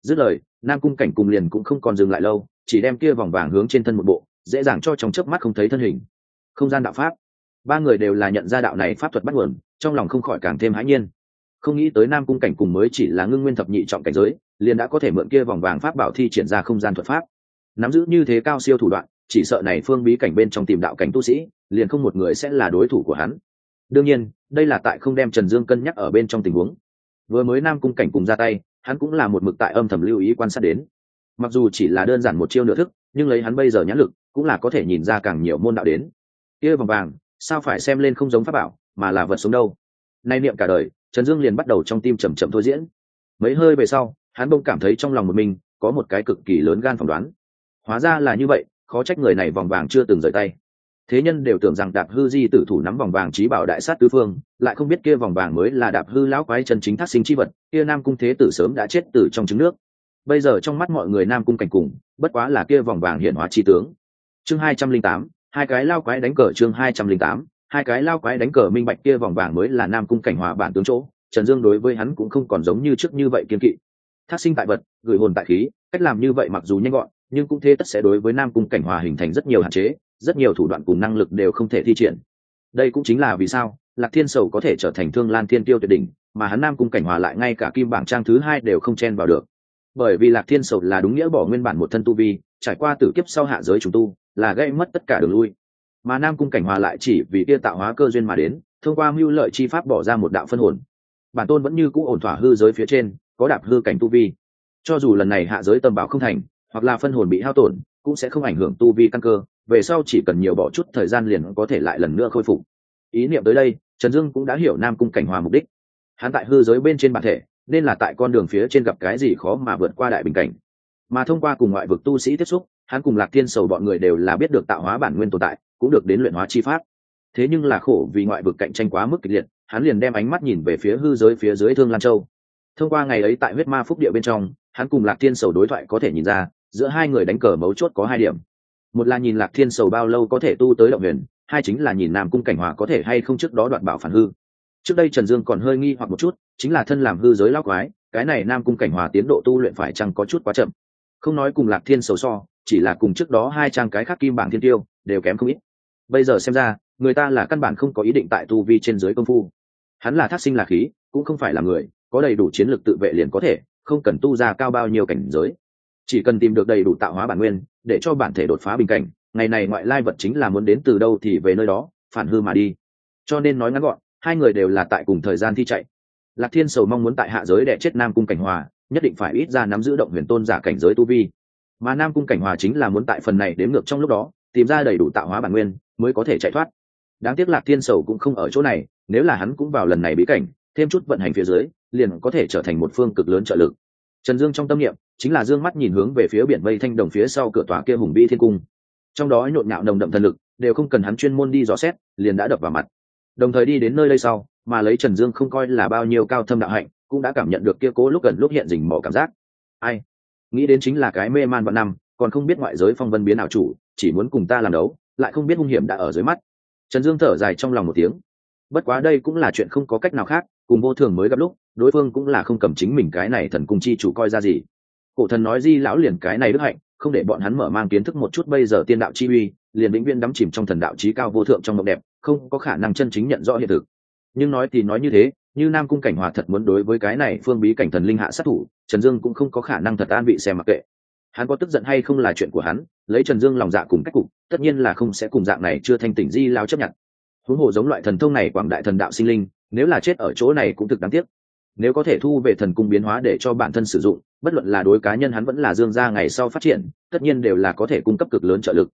Dứt lời nam cung cảnh cùng liền cũng không còn dừng lại lâu, chỉ đem kia vòng vàng hướng trên thân một bộ, dễ dàng cho trong chớp mắt không thấy thân hình. Không gian đạo pháp. Ba người đều là nhận ra đạo này pháp thuật bắt nguồn, trong lòng không khỏi càng thêm hãi nhiên. Không nghĩ tới nam cung cảnh cùng mới chỉ là ngưng nguyên thập nhị trọng cảnh giới, liền đã có thể mượn kia vòng vàng pháp bảo thi triển ra không gian thuật pháp. Nắm giữ như thế cao siêu thủ đoạn, chỉ sợ này phương bí cảnh bên trong tìm đạo cảnh tu sĩ, liền không một người sẽ là đối thủ của hắn. Đương nhiên, đây là tại không đem trần dương cân nhắc ở bên trong tình huống. Vừa mới nam cung cảnh cùng ra tay hắn cũng là một mực tại âm thầm lưu ý quan sát đến. Mặc dù chỉ là đơn giản một chiêu nửa thức, nhưng lấy hắn bây giờ nhãn lực, cũng là có thể nhìn ra càng nhiều môn đạo đến. Kia vòng vàng, sao phải xem lên không giống pháp bảo, mà là vật sống đâu? Nay niệm cả đời, trần dương liền bắt đầu trong tim chầm chậm thôi diễn. Mấy hơi về sau, hắn bông cảm thấy trong lòng một mình, có một cái cực kỳ lớn gan phỏng đoán. Hóa ra là như vậy, khó trách người này vòng vàng chưa từng rời tay thế nhân đều tưởng rằng đạp hư di tử thủ nắm vòng vàng trí bảo đại sát tứ phương, lại không biết kia vòng vàng mới là đạp hư lão quái chân chính thác sinh chi vật, kia nam cung thế tử sớm đã chết từ trong trứng nước. Bây giờ trong mắt mọi người nam cung cảnh cùng, bất quá là kia vòng vàng hiển hóa chi tướng. Chương hai trăm linh tám, hai cái lao quái đánh cờ chương hai trăm linh tám, hai cái lao quái đánh cờ minh bạch kia vòng vàng mới là nam cung cảnh hòa bản tướng chỗ, trần dương đối với hắn cũng không còn giống như trước như vậy kiên kỵ. Thác sinh tại vật, gửi hồn tại khí, cách làm như vậy mặc dù nhanh gọn, nhưng cũng thế tất sẽ đối với nam cung cảnh hòa hình thành rất nhiều hạn chế rất nhiều thủ đoạn cùng năng lực đều không thể thi triển. Đây cũng chính là vì sao lạc thiên sầu có thể trở thành thương lan thiên tiêu tuyệt đỉnh, mà hắn nam cung cảnh hòa lại ngay cả kim bảng trang thứ hai đều không chen vào được. Bởi vì lạc thiên sầu là đúng nghĩa bỏ nguyên bản một thân tu vi, trải qua tử kiếp sau hạ giới chúng tu, là gây mất tất cả đường lui. Mà nam cung cảnh hòa lại chỉ vì kia tạo hóa cơ duyên mà đến, thông qua mưu lợi chi pháp bỏ ra một đạo phân hồn. Bản tôn vẫn như cũ ổn thỏa hư giới phía trên, có đạp hư cảnh tu vi. Cho dù lần này hạ giới tầm bảo không thành, hoặc là phân hồn bị hao tổn, cũng sẽ không ảnh hưởng tu vi căn cơ về sau chỉ cần nhiều bỏ chút thời gian liền có thể lại lần nữa khôi phục. Ý niệm tới đây, trần dương cũng đã hiểu nam cung cảnh hòa mục đích. Hắn tại hư giới bên trên bản thể, nên là tại con đường phía trên gặp cái gì khó mà vượt qua đại bình cảnh. Mà thông qua cùng ngoại vực tu sĩ tiếp xúc, hắn cùng lạc thiên sầu bọn người đều là biết được tạo hóa bản nguyên tồn tại, cũng được đến luyện hóa chi pháp. Thế nhưng là khổ vì ngoại vực cạnh tranh quá mức kịch liệt, hắn liền đem ánh mắt nhìn về phía hư giới phía dưới thương lan châu. Thông qua ngày ấy tại huyết ma phúc địa bên trong, hắn cùng lạc thiên sầu đối thoại có thể nhìn ra, giữa hai người đánh cờ mấu chốt có hai điểm một là nhìn lạc thiên sầu bao lâu có thể tu tới động huyền, hai chính là nhìn nam cung cảnh hòa có thể hay không trước đó đoạn bảo phản hư. Trước đây trần dương còn hơi nghi hoặc một chút, chính là thân làm hư giới lao quái, cái này nam cung cảnh hòa tiến độ tu luyện phải chăng có chút quá chậm. Không nói cùng lạc thiên sầu so, chỉ là cùng trước đó hai trang cái khác kim bảng thiên tiêu, đều kém không ít. Bây giờ xem ra, người ta là căn bản không có ý định tại tu vi trên giới công phu. Hắn là thác sinh là khí, cũng không phải là người, có đầy đủ chiến lược tự vệ liền có thể, không cần tu ra cao bao nhiêu cảnh giới. Chỉ cần tìm được đầy đủ tạo hóa bản nguyên để cho bản thể đột phá bình cảnh, ngày này ngoại lai vật chính là muốn đến từ đâu thì về nơi đó, phản hư mà đi. Cho nên nói ngắn gọn, hai người đều là tại cùng thời gian thi chạy. Lạc thiên sầu mong muốn tại hạ giới đẻ chết nam cung cảnh hòa, nhất định phải ít ra nắm giữ động huyền tôn giả cảnh giới tu vi. Mà nam cung cảnh hòa chính là muốn tại phần này đếm ngược trong lúc đó, tìm ra đầy đủ tạo hóa bản nguyên, mới có thể chạy thoát. Đáng tiếc lạc thiên sầu cũng không ở chỗ này, nếu là hắn cũng vào lần này bí cảnh, thêm chút vận hành phía dưới, liền có thể trở thành một phương cực lớn trợ lực. Trần dương trong tâm niệm chính là dương mắt nhìn hướng về phía biển mây thanh đồng phía sau cửa tòa kia hùng vĩ thiên cung. Trong đó nhộn nhạo nồng đậm thần lực, đều không cần hắn chuyên môn đi dò xét, liền đã đập vào mặt. Đồng thời đi đến nơi đây sau, mà lấy trần dương không coi là bao nhiêu cao thâm đạo hạnh, cũng đã cảm nhận được kia cố lúc gần lúc hiện dình mỏ cảm giác. Ai? Nghĩ đến chính là cái mê man vạn năm, còn không biết ngoại giới phong vân biến ảo chủ, chỉ muốn cùng ta làm đấu, lại không biết hung hiểm đã ở dưới mắt. Trần dương thở dài trong lòng một tiếng. Bất quá đây cũng là chuyện không có cách nào khác, cùng vô thường mới gặp lúc, đối phương cũng là không cầm chính mình cái này thần cung chi chủ coi ra gì cổ thần nói di lão liền cái này đức hạnh, không để bọn hắn mở mang kiến thức một chút bây giờ tiên đạo chi uy, liền vĩnh viên đắm chìm trong thần đạo trí cao vô thượng trong mộng đẹp, không có khả năng chân chính nhận rõ hiện thực. Nhưng nói thì nói như thế, như nam cung cảnh hòa thật muốn đối với cái này phương bí cảnh thần linh hạ sát thủ, trần dương cũng không có khả năng thật an bị xem mặc kệ. Hắn có tức giận hay không là chuyện của hắn, lấy trần dương lòng dạ cùng cách cục, tất nhiên là không sẽ cùng dạng này chưa thanh tỉnh di lao chấp nhận. Huống hồ giống loại thần thông này quảng đại thần đạo sinh linh, nếu là chết ở chỗ này cũng thực đáng tiếc nếu có thể thu về thần cung biến hóa để cho bản thân sử dụng, bất luận là đối cá nhân hắn vẫn là dương gia ngày sau phát triển, tất nhiên đều là có thể cung cấp cực lớn trợ lực.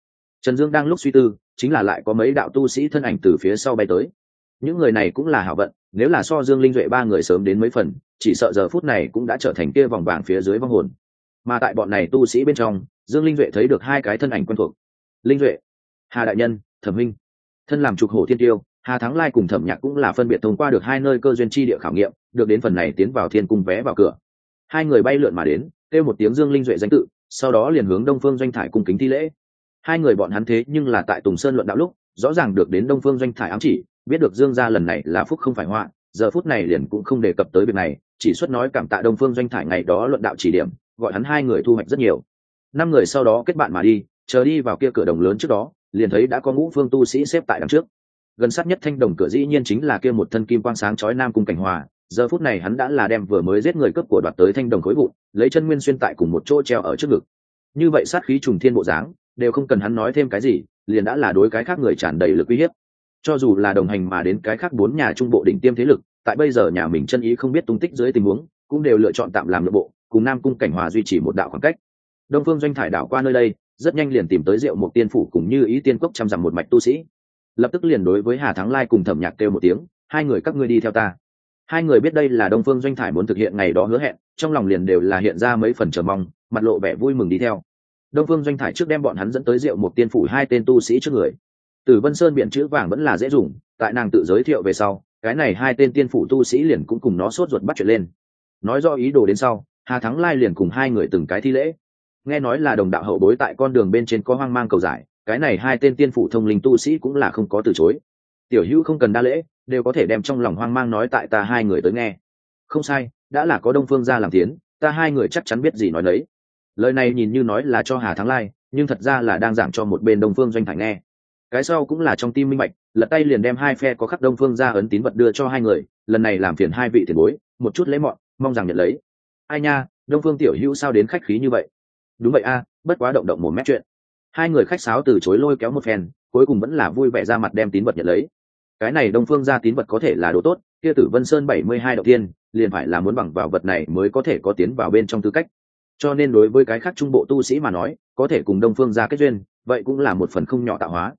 Trần dương đang lúc suy tư, chính là lại có mấy đạo tu sĩ thân ảnh từ phía sau bay tới. Những người này cũng là hảo vận, nếu là so dương linh duệ ba người sớm đến mấy phần, chỉ sợ giờ phút này cũng đã trở thành kia vòng vàng phía dưới vong hồn. Mà tại bọn này tu sĩ bên trong, dương linh duệ thấy được hai cái thân ảnh quen thuộc. Linh duệ, hà đại nhân, thẩm minh, thân làm trục hổ thiên tiêu hà thắng lai cùng thẩm nhạc cũng là phân biệt thông qua được hai nơi cơ duyên chi địa khảo nghiệm, được đến phần này tiến vào thiên cung vé vào cửa. Hai người bay lượn mà đến, kêu một tiếng dương linh duệ danh tự, sau đó liền hướng đông phương doanh thải cung kính thi lễ. Hai người bọn hắn thế nhưng là tại tùng sơn luận đạo lúc, rõ ràng được đến đông phương doanh thải ám chỉ, biết được dương gia lần này là phúc không phải họa, giờ phút này liền cũng không đề cập tới việc này, chỉ xuất nói cảm tạ đông phương doanh thải ngày đó luận đạo chỉ điểm, gọi hắn hai người thu hoạch rất nhiều. Năm người sau đó kết bạn mà đi, chờ đi vào kia cửa đồng lớn trước đó, liền thấy đã có ngũ phương tu sĩ xếp tại đằng trước gần sát nhất thanh đồng cửa dĩ nhiên chính là kia một thân kim quang sáng chói nam cung cảnh hòa. Giờ phút này hắn đã là đem vừa mới giết người cướp của đoạt tới thanh đồng khối vụn, lấy chân nguyên xuyên tại cùng một chỗ treo ở trước ngực. Như vậy sát khí trùng thiên bộ dáng, đều không cần hắn nói thêm cái gì, liền đã là đối cái khác người tràn đầy lực uy hiếp. Cho dù là đồng hành mà đến cái khác bốn nhà trung bộ đỉnh tiêm thế lực, tại bây giờ nhà mình chân ý không biết tung tích dưới tình huống, cũng đều lựa chọn tạm làm nội bộ, cùng nam cung cảnh hòa duy trì một đạo khoảng cách. Đông phương doanh thải đảo qua nơi đây, rất nhanh liền tìm tới rượu một tiên phủ cùng như ý tiên cốc chăm dặm một mạch tu sĩ lập tức liền đối với hà thắng lai cùng thẩm nhạc kêu một tiếng, hai người các ngươi đi theo ta. Hai người biết đây là đông phương doanh thải muốn thực hiện ngày đó hứa hẹn, trong lòng liền đều là hiện ra mấy phần chờ mong, mặt lộ vẻ vui mừng đi theo. Đông phương doanh thải trước đem bọn hắn dẫn tới rượu một tiên phủ hai tên tu sĩ trước người. Từ vân sơn biện chữ vàng vẫn là dễ dùng, tại nàng tự giới thiệu về sau, cái này hai tên tiên phủ tu sĩ liền cũng cùng nó sốt ruột bắt chuyện lên. Nói do ý đồ đến sau, hà thắng lai liền cùng hai người từng cái thi lễ. Nghe nói là đồng đạo hậu bối tại con đường bên trên có hoang mang cầu giải cái này hai tên tiên phủ thông linh tu sĩ cũng là không có từ chối. Tiểu hữu không cần đa lễ, đều có thể đem trong lòng hoang mang nói tại ta hai người tới nghe. Không sai, đã là có đông phương ra làm tiến, ta hai người chắc chắn biết gì nói đấy lời này nhìn như nói là cho hà thắng lai, nhưng thật ra là đang giảng cho một bên đông phương doanh thành nghe. Cái sau cũng là trong tim minh bạch, lật tay liền đem hai phe có khắc đông phương ra ấn tín vật đưa cho hai người, lần này làm phiền hai vị tiền bối, một chút lấy mọn, mong rằng nhận lấy. Ai nha, đông phương tiểu hữu sao đến khách khí như vậy? Đúng vậy a, bất quá động động một mét chuyện hai người khách sáo từ chối lôi kéo một phen, cuối cùng vẫn là vui vẻ ra mặt đem tín vật nhận lấy. Cái này đông phương ra tín vật có thể là đồ tốt, kia tử vân sơn bảy mươi hai đầu tiên, liền phải là muốn bằng vào vật này mới có thể có tiến vào bên trong tư cách. Cho nên đối với cái khác trung bộ tu sĩ mà nói, có thể cùng đông phương ra kết duyên, vậy cũng là một phần không nhỏ tạo hóa.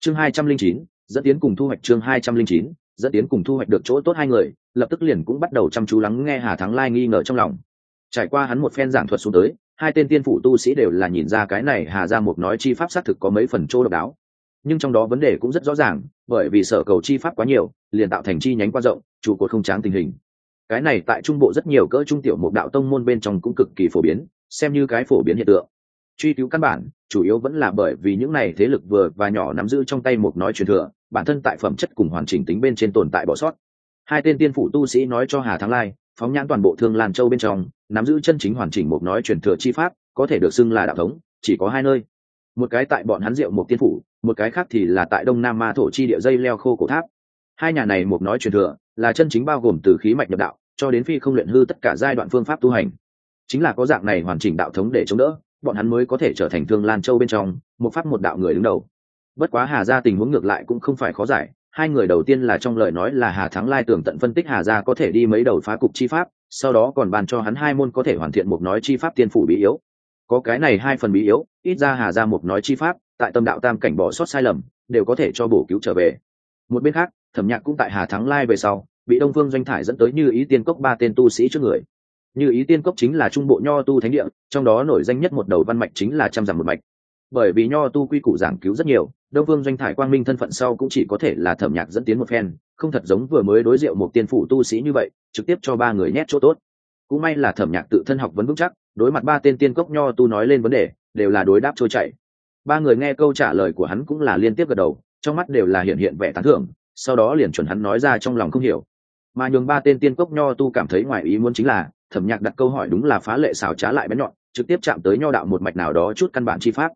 Chương hai trăm linh chín, dẫn tiến cùng thu hoạch chương hai trăm linh chín, dẫn tiến cùng thu hoạch được chỗ tốt hai người, lập tức liền cũng bắt đầu chăm chú lắng nghe hà thắng lai nghi ngờ trong lòng. Trải qua hắn một phen giảng thuật xuống tới hai tên tiên phủ tu sĩ đều là nhìn ra cái này hà ra một nói chi pháp xác thực có mấy phần chỗ độc đáo. Nhưng trong đó vấn đề cũng rất rõ ràng, bởi vì sở cầu chi pháp quá nhiều, liền tạo thành chi nhánh quá rộng, trụ cột không tráng tình hình. Cái này tại trung bộ rất nhiều cỡ trung tiểu một đạo tông môn bên trong cũng cực kỳ phổ biến, xem như cái phổ biến hiện tượng. Truy cứu căn bản, chủ yếu vẫn là bởi vì những này thế lực vừa và nhỏ nắm giữ trong tay một nói truyền thừa, bản thân tại phẩm chất cùng hoàn chỉnh tính bên trên tồn tại bỏ sót. Hai tên tiên phủ tu sĩ nói cho hà thắng lai, phóng nhãn toàn bộ thương lan châu bên trong nắm giữ chân chính hoàn chỉnh một nói truyền thừa chi pháp, có thể được xưng là đạo thống, chỉ có hai nơi. Một cái tại bọn hắn diệu một tiên phủ, một cái khác thì là tại đông nam ma thổ chi địa dây leo khô cổ tháp. Hai nhà này một nói truyền thừa, là chân chính bao gồm từ khí mạch nhập đạo, cho đến phi không luyện hư tất cả giai đoạn phương pháp tu hành. Chính là có dạng này hoàn chỉnh đạo thống để chống đỡ, bọn hắn mới có thể trở thành thương lan châu bên trong, một pháp một đạo người đứng đầu. Bất quá hà gia tình huống ngược lại cũng không phải khó giải, hai người đầu tiên là trong lời nói là hà thắng lai tưởng tận phân tích hà gia có thể đi mấy đầu phá cục chi pháp sau đó còn bàn cho hắn hai môn có thể hoàn thiện một nói chi pháp tiên phủ bí yếu. Có cái này hai phần bí yếu, ít ra hà ra một nói chi pháp, tại tâm đạo tam cảnh bỏ sót sai lầm, đều có thể cho bổ cứu trở về. Một bên khác, thẩm nhạc cũng tại hà thắng lai về sau, bị đông phương doanh thải dẫn tới như ý tiên cốc ba tên tu sĩ trước người. Như ý tiên cốc chính là trung bộ nho tu thánh địa, trong đó nổi danh nhất một đầu văn mạch chính là trăm dặm một mạch bởi vì nho tu quy củ giảng cứu rất nhiều, đông vương doanh thải quang minh thân phận sau cũng chỉ có thể là thẩm nhạc dẫn tiến một phen, không thật giống vừa mới đối diệu một tiên phủ tu sĩ như vậy, trực tiếp cho ba người nhét chỗ tốt. Cũng may là thẩm nhạc tự thân học vấn vững chắc, đối mặt ba tên tiên cốc nho tu nói lên vấn đề, đều là đối đáp trôi chảy. Ba người nghe câu trả lời của hắn cũng là liên tiếp gật đầu, trong mắt đều là hiện hiện vẻ tán thưởng, sau đó liền chuẩn hắn nói ra trong lòng không hiểu. Mà nhường ba tên tiên cốc nho tu cảm thấy ngoài ý muốn chính là, thẩm nhạc đặt câu hỏi đúng là phá lệ xảo trá lại bén nhọn, trực tiếp chạm tới nho đạo một mạch nào đó chút căn bản chi pháp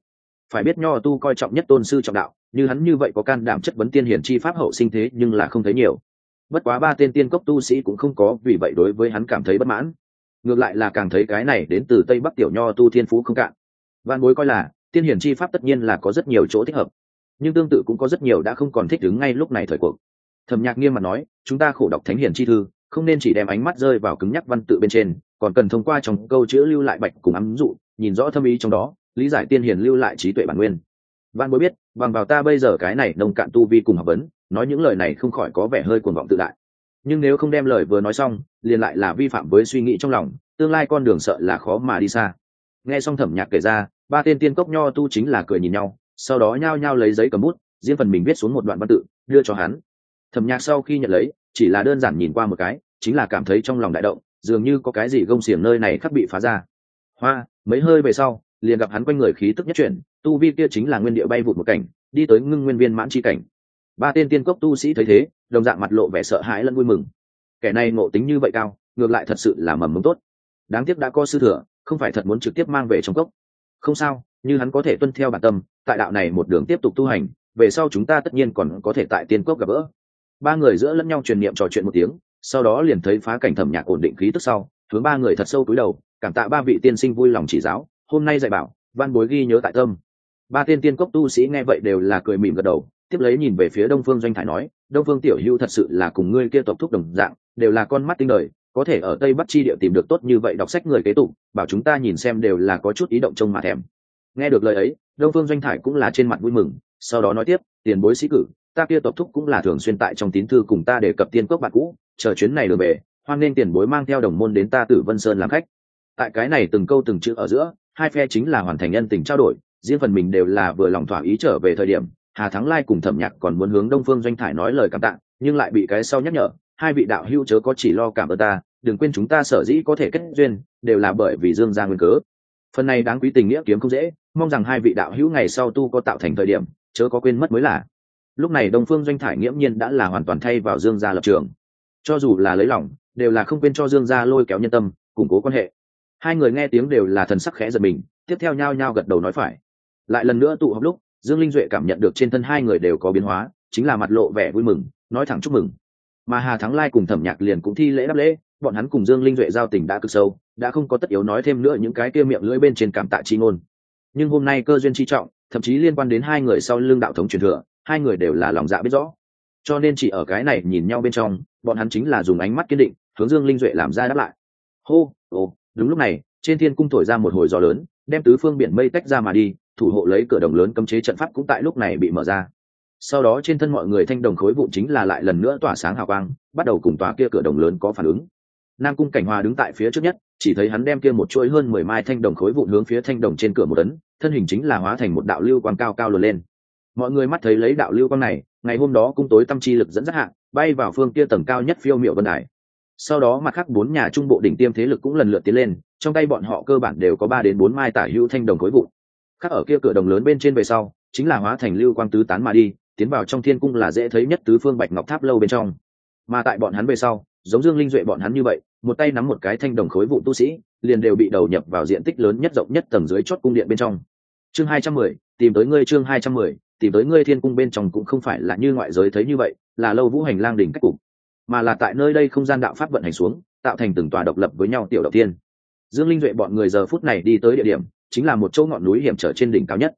phải biết nho tu coi trọng nhất tôn sư trọng đạo, như hắn như vậy có can đảm chất vấn tiên hiển chi pháp hậu sinh thế nhưng là không thấy nhiều. Bất quá ba tên tiên cốc tu sĩ cũng không có vì vậy đối với hắn cảm thấy bất mãn. Ngược lại là càng thấy cái này đến từ tây bắc tiểu nho tu thiên phú không cạn. Văn bối coi là, tiên hiển chi pháp tất nhiên là có rất nhiều chỗ thích hợp. Nhưng tương tự cũng có rất nhiều đã không còn thích ứng ngay lúc này thời cuộc. Thẩm nhạc nghiêm mặt nói, chúng ta khổ đọc thánh hiển chi thư, không nên chỉ đem ánh mắt rơi vào cứng nhắc văn tự bên trên, còn cần thông qua trong câu chữ lưu lại bạch cùng ấm dụ, nhìn rõ thâm ý trong đó lý giải tiên hiền lưu lại trí tuệ bản nguyên. Văn bối biết, bằng vào ta bây giờ cái này nông cạn tu vi cùng học vấn, nói những lời này không khỏi có vẻ hơi cuồng vọng tự đại. Nhưng nếu không đem lời vừa nói xong, liền lại là vi phạm với suy nghĩ trong lòng, tương lai con đường sợ là khó mà đi xa. Nghe xong thẩm nhạc kể ra, ba tên tiên cốc nho tu chính là cười nhìn nhau, sau đó nhao nhao lấy giấy cầm bút, riêng phần mình viết xuống một đoạn văn tự, đưa cho hắn. Thẩm nhạc sau khi nhận lấy, chỉ là đơn giản nhìn qua một cái, chính là cảm thấy trong lòng đại động, dường như có cái gì gông xiềng nơi này khắc bị phá ra. Hoa, mấy hơi về sau liền gặp hắn quanh người khí tức nhất chuyển, tu vi kia chính là nguyên địa bay vụt một cảnh, đi tới ngưng nguyên viên mãn chi cảnh. Ba tên tiên cốc tu sĩ thấy thế, đồng dạng mặt lộ vẻ sợ hãi lẫn vui mừng. Kẻ này ngộ tính như vậy cao, ngược lại thật sự là mầm mống tốt. Đáng tiếc đã có sư thừa, không phải thật muốn trực tiếp mang về trong cốc. Không sao, như hắn có thể tuân theo bản tâm, tại đạo này một đường tiếp tục tu hành, về sau chúng ta tất nhiên còn có thể tại tiên cốc gặp gỡ. Ba người giữa lẫn nhau truyền niệm trò chuyện một tiếng, sau đó liền thấy phá cảnh thẩm nhạc ổn định khí tức sau, hướng ba người thật sâu cúi đầu, cảm tạ ba vị tiên sinh vui lòng chỉ giáo hôm nay dạy bảo, văn bối ghi nhớ tại tâm. Ba tiên tiên cốc tu sĩ nghe vậy đều là cười mỉm gật đầu, tiếp lấy nhìn về phía đông phương doanh thải nói, đông phương tiểu hữu thật sự là cùng ngươi kia tộc thúc đồng dạng, đều là con mắt tinh đời, có thể ở tây bắc chi địa tìm được tốt như vậy đọc sách người kế tục, bảo chúng ta nhìn xem đều là có chút ý động trông mà thèm. Nghe được lời ấy, đông phương doanh thải cũng là trên mặt vui mừng, sau đó nói tiếp, tiền bối sĩ cử, ta kia tộc thúc cũng là thường xuyên tại trong tín thư cùng ta đề cập tiên cốc bạn cũ, chờ chuyến này đường về, hoan nên tiền bối mang theo đồng môn đến ta tử vân sơn làm khách. Tại cái này từng câu từng chữ ở giữa hai phe chính là hoàn thành nhân tình trao đổi, riêng phần mình đều là vừa lòng thỏa ý trở về thời điểm, hà thắng lai cùng thẩm nhạc còn muốn hướng đông phương doanh thải nói lời cảm tạ, nhưng lại bị cái sau nhắc nhở, hai vị đạo hữu chớ có chỉ lo cảm ơn ta, đừng quên chúng ta sở dĩ có thể kết duyên, đều là bởi vì dương gia nguyên cớ. Phần này đáng quý tình nghĩa kiếm không dễ, mong rằng hai vị đạo hữu ngày sau tu có tạo thành thời điểm, chớ có quên mất mới là. Lúc này đông phương doanh thải nghiễm nhiên đã là hoàn toàn thay vào dương gia lập trường. Cho dù là lấy lòng, đều là không quên cho dương gia lôi kéo nhân tâm, củng cố quan hệ hai người nghe tiếng đều là thần sắc khẽ giật mình, tiếp theo nhao nhao gật đầu nói phải. Lại lần nữa tụ họp lúc, dương linh duệ cảm nhận được trên thân hai người đều có biến hóa, chính là mặt lộ vẻ vui mừng, nói thẳng chúc mừng. Mà hà thắng lai cùng thẩm nhạc liền cũng thi lễ đáp lễ, bọn hắn cùng dương linh duệ giao tình đã cực sâu, đã không có tất yếu nói thêm nữa những cái kia miệng lưỡi bên trên cảm tạ chi ngôn. Nhưng hôm nay cơ duyên chi trọng, thậm chí liên quan đến hai người sau lưng đạo thống truyền thừa, hai người đều là lòng dạ biết rõ. Cho nên chỉ ở cái này nhìn nhau bên trong, bọn hắn chính là dùng ánh mắt kiên định, hướng dương linh duệ làm ra đáp lại. Hô, ồ đúng lúc này, trên thiên cung thổi ra một hồi gió lớn, đem tứ phương biển mây tách ra mà đi, thủ hộ lấy cửa đồng lớn cấm chế trận pháp cũng tại lúc này bị mở ra. Sau đó trên thân mọi người thanh đồng khối vụ chính là lại lần nữa tỏa sáng hào quang, bắt đầu cùng tòa kia cửa đồng lớn có phản ứng. Nam cung cảnh hòa đứng tại phía trước nhất, chỉ thấy hắn đem kia một chuỗi hơn mười mai thanh đồng khối vụ hướng phía thanh đồng trên cửa một tấn, thân hình chính là hóa thành một đạo lưu quang cao cao lớn lên. Mọi người mắt thấy lấy đạo lưu quang này, ngày hôm đó cung tối tâm chi lực dẫn dắt hạng bay vào phương kia tầng cao nhất phiêu miệu vân đài sau đó mặt khác bốn nhà trung bộ đỉnh tiêm thế lực cũng lần lượt tiến lên, trong tay bọn họ cơ bản đều có ba đến bốn mai tả hữu thanh đồng khối vụ khác ở kia cửa đồng lớn bên trên về sau, chính là hóa thành lưu quang tứ tán mà đi, tiến vào trong thiên cung là dễ thấy nhất tứ phương bạch ngọc tháp lâu bên trong. Mà tại bọn hắn về sau, giống dương linh duệ bọn hắn như vậy, một tay nắm một cái thanh đồng khối vụ tu sĩ, liền đều bị đầu nhập vào diện tích lớn nhất rộng nhất tầng dưới chót cung điện bên trong. Chương hai trăm mười, tìm tới ngươi chương hai trăm mười, tìm tới ngươi thiên cung bên trong cũng không phải là như ngoại giới thấy như vậy, là lâu vũ hành lang đỉnh cách cục mà là tại nơi đây không gian đạo pháp vận hành xuống, tạo thành từng tòa độc lập với nhau tiểu đầu tiên dương linh duệ bọn người giờ phút này đi tới địa điểm, chính là một chỗ ngọn núi hiểm trở trên đỉnh cao nhất.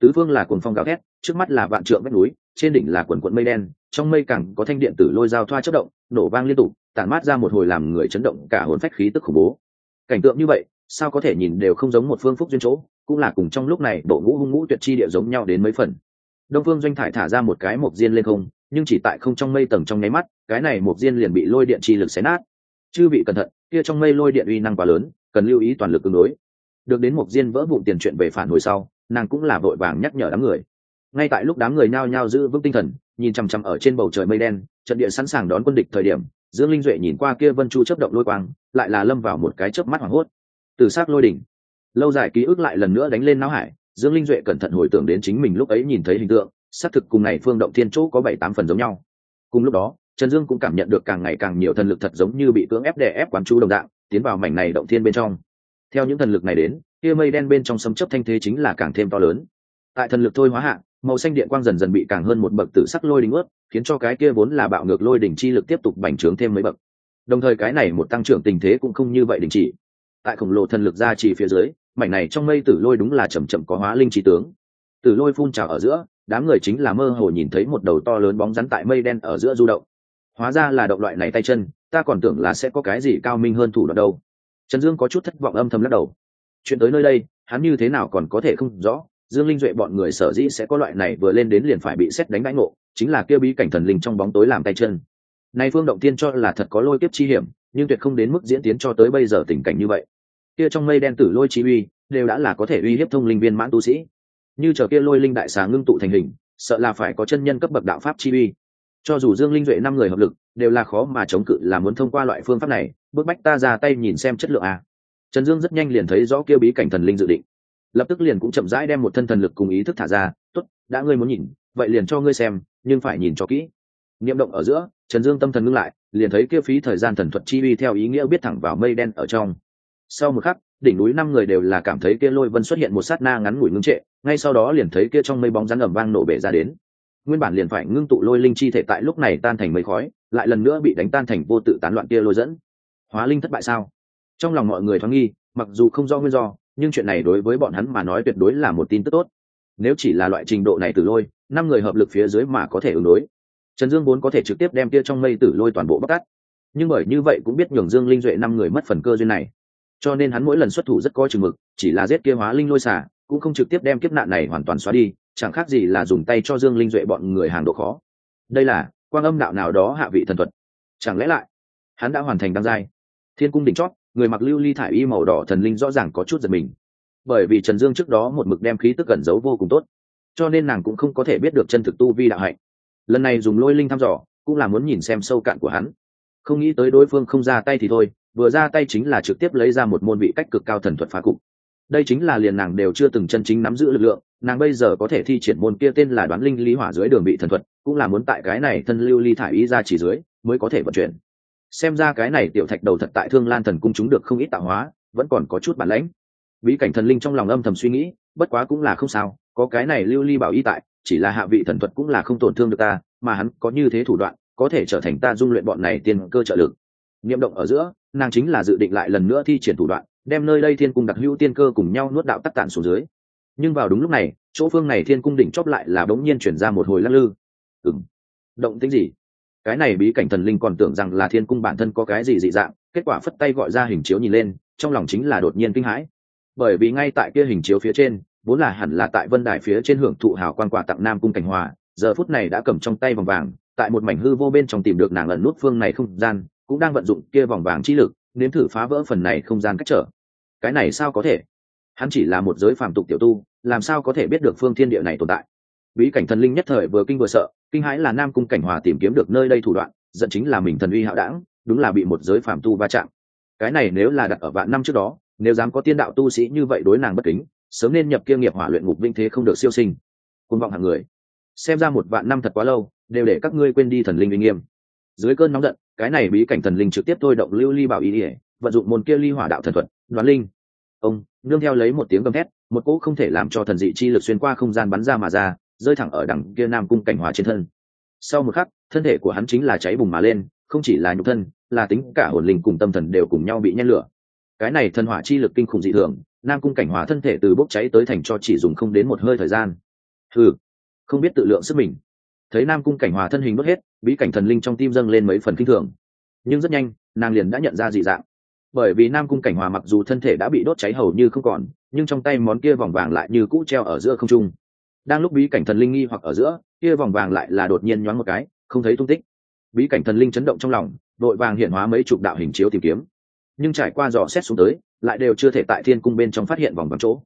Tứ phương là cuồng phong gào thét, trước mắt là vạn trượng vách núi, trên đỉnh là quần quận mây đen, trong mây cẳng có thanh điện tử lôi dao thoa chất động, nổ vang liên tục, tản mát ra một hồi làm người chấn động cả hồn phách khí tức khủng bố. Cảnh tượng như vậy, sao có thể nhìn đều không giống một phương phúc duyên chỗ, cũng là cùng trong lúc này bộ ngũ hung ngũ tuyệt chi địa giống nhau đến mấy phần. Đông phương doanh thải thả ra một cái mộc diên lên không nhưng chỉ tại không trong mây tầng trong nháy mắt, cái này một diên liền bị lôi điện chi lực xé nát. Chư vị cẩn thận, kia trong mây lôi điện uy năng quá lớn, cần lưu ý toàn lực tương đối. Được đến một diên vỡ vụn tiền chuyện về phản hồi sau, nàng cũng là vội vàng nhắc nhở đám người. Ngay tại lúc đám người nhao nhao giữ vững tinh thần, nhìn chằm chằm ở trên bầu trời mây đen, trận địa sẵn sàng đón quân địch thời điểm, dương linh duệ nhìn qua kia vân chu chấp động lôi quang, lại là lâm vào một cái chớp mắt hoảng hốt. Từ xác lôi đỉnh, lâu dài ký ức lại lần nữa đánh lên não hải, dương linh duệ cẩn thận hồi tưởng đến chính mình lúc ấy nhìn thấy hình tượng xác thực cùng này phương động thiên chỗ có bảy tám phần giống nhau. Cùng lúc đó, trần dương cũng cảm nhận được càng ngày càng nhiều thần lực thật giống như bị cưỡng ép đè ép quán chú đồng dạng, tiến vào mảnh này động thiên bên trong. Theo những thần lực này đến, kia mây đen bên trong sấm chấp thanh thế chính là càng thêm to lớn. Tại thần lực thôi hóa hạ, màu xanh điện quang dần dần bị càng hơn một bậc tử sắc lôi đỉnh ướt, khiến cho cái kia vốn là bạo ngược lôi đỉnh chi lực tiếp tục bành trướng thêm mấy bậc. Đồng thời cái này một tăng trưởng tình thế cũng không như vậy đình chỉ. Tại khổng lồ thần lực ra chỉ phía dưới, mảnh này trong mây tử lôi đúng là chầm chậm có hóa linh trí tướng. Tử lôi phun trào ở giữa đám người chính là mơ hồ nhìn thấy một đầu to lớn bóng rắn tại mây đen ở giữa du động. Hóa ra là động loại này tay chân, ta còn tưởng là sẽ có cái gì cao minh hơn thủ đoạn đâu. Trần dương có chút thất vọng âm thầm lắc đầu. Chuyện tới nơi đây, hắn như thế nào còn có thể không rõ, dương linh duệ bọn người sở dĩ sẽ có loại này vừa lên đến liền phải bị xét đánh đánh ngộ, chính là kêu bí cảnh thần linh trong bóng tối làm tay chân. Nay phương động tiên cho là thật có lôi kiếp chi hiểm, nhưng tuyệt không đến mức diễn tiến cho tới bây giờ tình cảnh như vậy. Kia trong mây đen tử lôi chi uy, đều đã là có thể uy hiếp thông linh viên mãn tu sĩ như chờ kia lôi linh đại xà ngưng tụ thành hình, sợ là phải có chân nhân cấp bậc đạo pháp chi uy. Cho dù dương linh duệ năm người hợp lực, đều là khó mà chống cự là muốn thông qua loại phương pháp này, bước bách ta ra tay nhìn xem chất lượng a. Trần dương rất nhanh liền thấy rõ kia bí cảnh thần linh dự định. Lập tức liền cũng chậm rãi đem một thân thần lực cùng ý thức thả ra, tốt, đã ngươi muốn nhìn, vậy liền cho ngươi xem, nhưng phải nhìn cho kỹ. Niệm động ở giữa, trần dương tâm thần ngưng lại, liền thấy kia phí thời gian thần thuật chi uy theo ý nghĩa biết thẳng vào mây đen ở trong. Sau một khắc, đỉnh núi năm người đều là cảm thấy kia lôi vân xuất hiện một sát na ngắn ngủi ngưng trệ ngay sau đó liền thấy kia trong mây bóng rắn ẩm vang nổ bể ra đến. Nguyên bản liền phải ngưng tụ lôi linh chi thể tại lúc này tan thành mây khói, lại lần nữa bị đánh tan thành vô tự tán loạn kia lôi dẫn. Hóa linh thất bại sao? Trong lòng mọi người thoáng nghi, mặc dù không do nguyên do, nhưng chuyện này đối với bọn hắn mà nói tuyệt đối là một tin tức tốt. Nếu chỉ là loại trình độ này từ lôi, năm người hợp lực phía dưới mà có thể ứng đối. Trần dương vốn có thể trực tiếp đem kia trong mây tử lôi toàn bộ bắc cắt nhưng bởi như vậy cũng biết nhường dương linh duệ năm người mất phần cơ duyên này. Cho nên hắn mỗi lần xuất thủ rất có chừng mực, chỉ là giết kia hóa linh lôi xả cũng không trực tiếp đem kiếp nạn này hoàn toàn xóa đi, chẳng khác gì là dùng tay cho dương linh duệ bọn người hàng độ khó. Đây là, quang âm đạo nào đó hạ vị thần thuật. Chẳng lẽ lại, hắn đã hoàn thành đăng giai? Thiên cung đỉnh chót, người mặc lưu ly thải y màu đỏ thần linh rõ ràng có chút giật mình. Bởi vì trần dương trước đó một mực đem khí tức gần giấu vô cùng tốt, cho nên nàng cũng không có thể biết được chân thực tu vi đạo hạnh. Lần này dùng lôi linh thăm dò, cũng là muốn nhìn xem sâu cạn của hắn. Không nghĩ tới đối phương không ra tay thì thôi, vừa ra tay chính là trực tiếp lấy ra một môn vị cách cực cao thần thuật phá cục đây chính là liền nàng đều chưa từng chân chính nắm giữ lực lượng, nàng bây giờ có thể thi triển môn kia tên là đoán linh lý hỏa dưới đường bị thần thuật, cũng là muốn tại cái này thân lưu ly thải ý ra chỉ dưới, mới có thể vận chuyển. Xem ra cái này tiểu thạch đầu thật tại thương lan thần cung chúng được không ít tạo hóa, vẫn còn có chút bản lãnh. Bí cảnh thần linh trong lòng âm thầm suy nghĩ, bất quá cũng là không sao, có cái này lưu ly bảo y tại, chỉ là hạ vị thần thuật cũng là không tổn thương được ta, mà hắn có như thế thủ đoạn, có thể trở thành ta dung luyện bọn này tiên cơ trợ lực. Niệm động ở giữa, nàng chính là dự định lại lần nữa thi triển thủ đoạn đem nơi đây thiên cung đặc hữu tiên cơ cùng nhau nuốt đạo tắc tản xuống dưới. Nhưng vào đúng lúc này, chỗ phương này thiên cung đỉnh chóp lại là bỗng nhiên chuyển ra một hồi lắc lư. Ừng động tính gì? Cái này bí cảnh thần linh còn tưởng rằng là thiên cung bản thân có cái gì dị dạng, kết quả phất tay gọi ra hình chiếu nhìn lên, trong lòng chính là đột nhiên kinh hãi. Bởi vì ngay tại kia hình chiếu phía trên, vốn là hẳn là tại vân đài phía trên hưởng thụ hào quan quả tặng nam cung cảnh hòa, giờ phút này đã cầm trong tay vòng vàng, tại một mảnh hư vô bên trong tìm được nàng ẩn nút phương này không gian, cũng đang vận dụng kia vòng vàng chi lực, nếm thử phá vỡ phần này không gian cách trở cái này sao có thể? Hắn chỉ là một giới phàm tục tiểu tu, làm sao có thể biết được phương thiên địa này tồn tại? Bí cảnh thần linh nhất thời vừa kinh vừa sợ, kinh hãi là nam cung cảnh hòa tìm kiếm được nơi đây thủ đoạn dẫn chính là mình thần uy hạo đảng đúng là bị một giới phàm tu va chạm. Cái này nếu là đặt ở vạn năm trước đó, nếu dám có tiên đạo tu sĩ như vậy đối nàng bất kính, sớm nên nhập kia nghiệp hỏa luyện ngục vinh thế không được siêu sinh. Côn vọng hàng người. Xem ra một vạn năm thật quá lâu, đều để các ngươi quên đi thần linh uy nghiêm. Dưới cơn nóng giận, cái này bí cảnh thần linh trực tiếp thôi động lưu ly bảo ý ỉa vận dụng môn kia ly hỏa đạo thần thuật đoán linh. Ông, nương theo lấy một tiếng gầm thét, một cỗ không thể làm cho thần dị chi lực xuyên qua không gian bắn ra mà ra, rơi thẳng ở đằng kia nam cung cảnh hòa trên thân. Sau một khắc, thân thể của hắn chính là cháy bùng mà lên, không chỉ là nhục thân, là tính cả hồn linh cùng tâm thần đều cùng nhau bị nhen lửa. Cái này thần hỏa chi lực kinh khủng dị thường, nam cung cảnh hòa thân thể từ bốc cháy tới thành cho chỉ dùng không đến một hơi thời gian. Ừ không biết tự lượng sức mình. Thấy nam cung cảnh hòa thân hình mất hết, bí cảnh thần linh trong tim dâng lên mấy phần kinh thường. Nhưng rất nhanh, nàng liền đã nhận ra dị dạng bởi vì nam cung cảnh hòa mặc dù thân thể đã bị đốt cháy hầu như không còn, nhưng trong tay món kia vòng vàng lại như cũ treo ở giữa không trung. Đang lúc bí cảnh thần linh nghi hoặc ở giữa, kia vòng vàng lại là đột nhiên nhoáng một cái, không thấy tung tích. Bí cảnh thần linh chấn động trong lòng, đội vàng hiện hóa mấy chục đạo hình chiếu tìm kiếm. Nhưng trải qua dò xét xuống tới, lại đều chưa thể tại thiên cung bên trong phát hiện vòng vàng chỗ.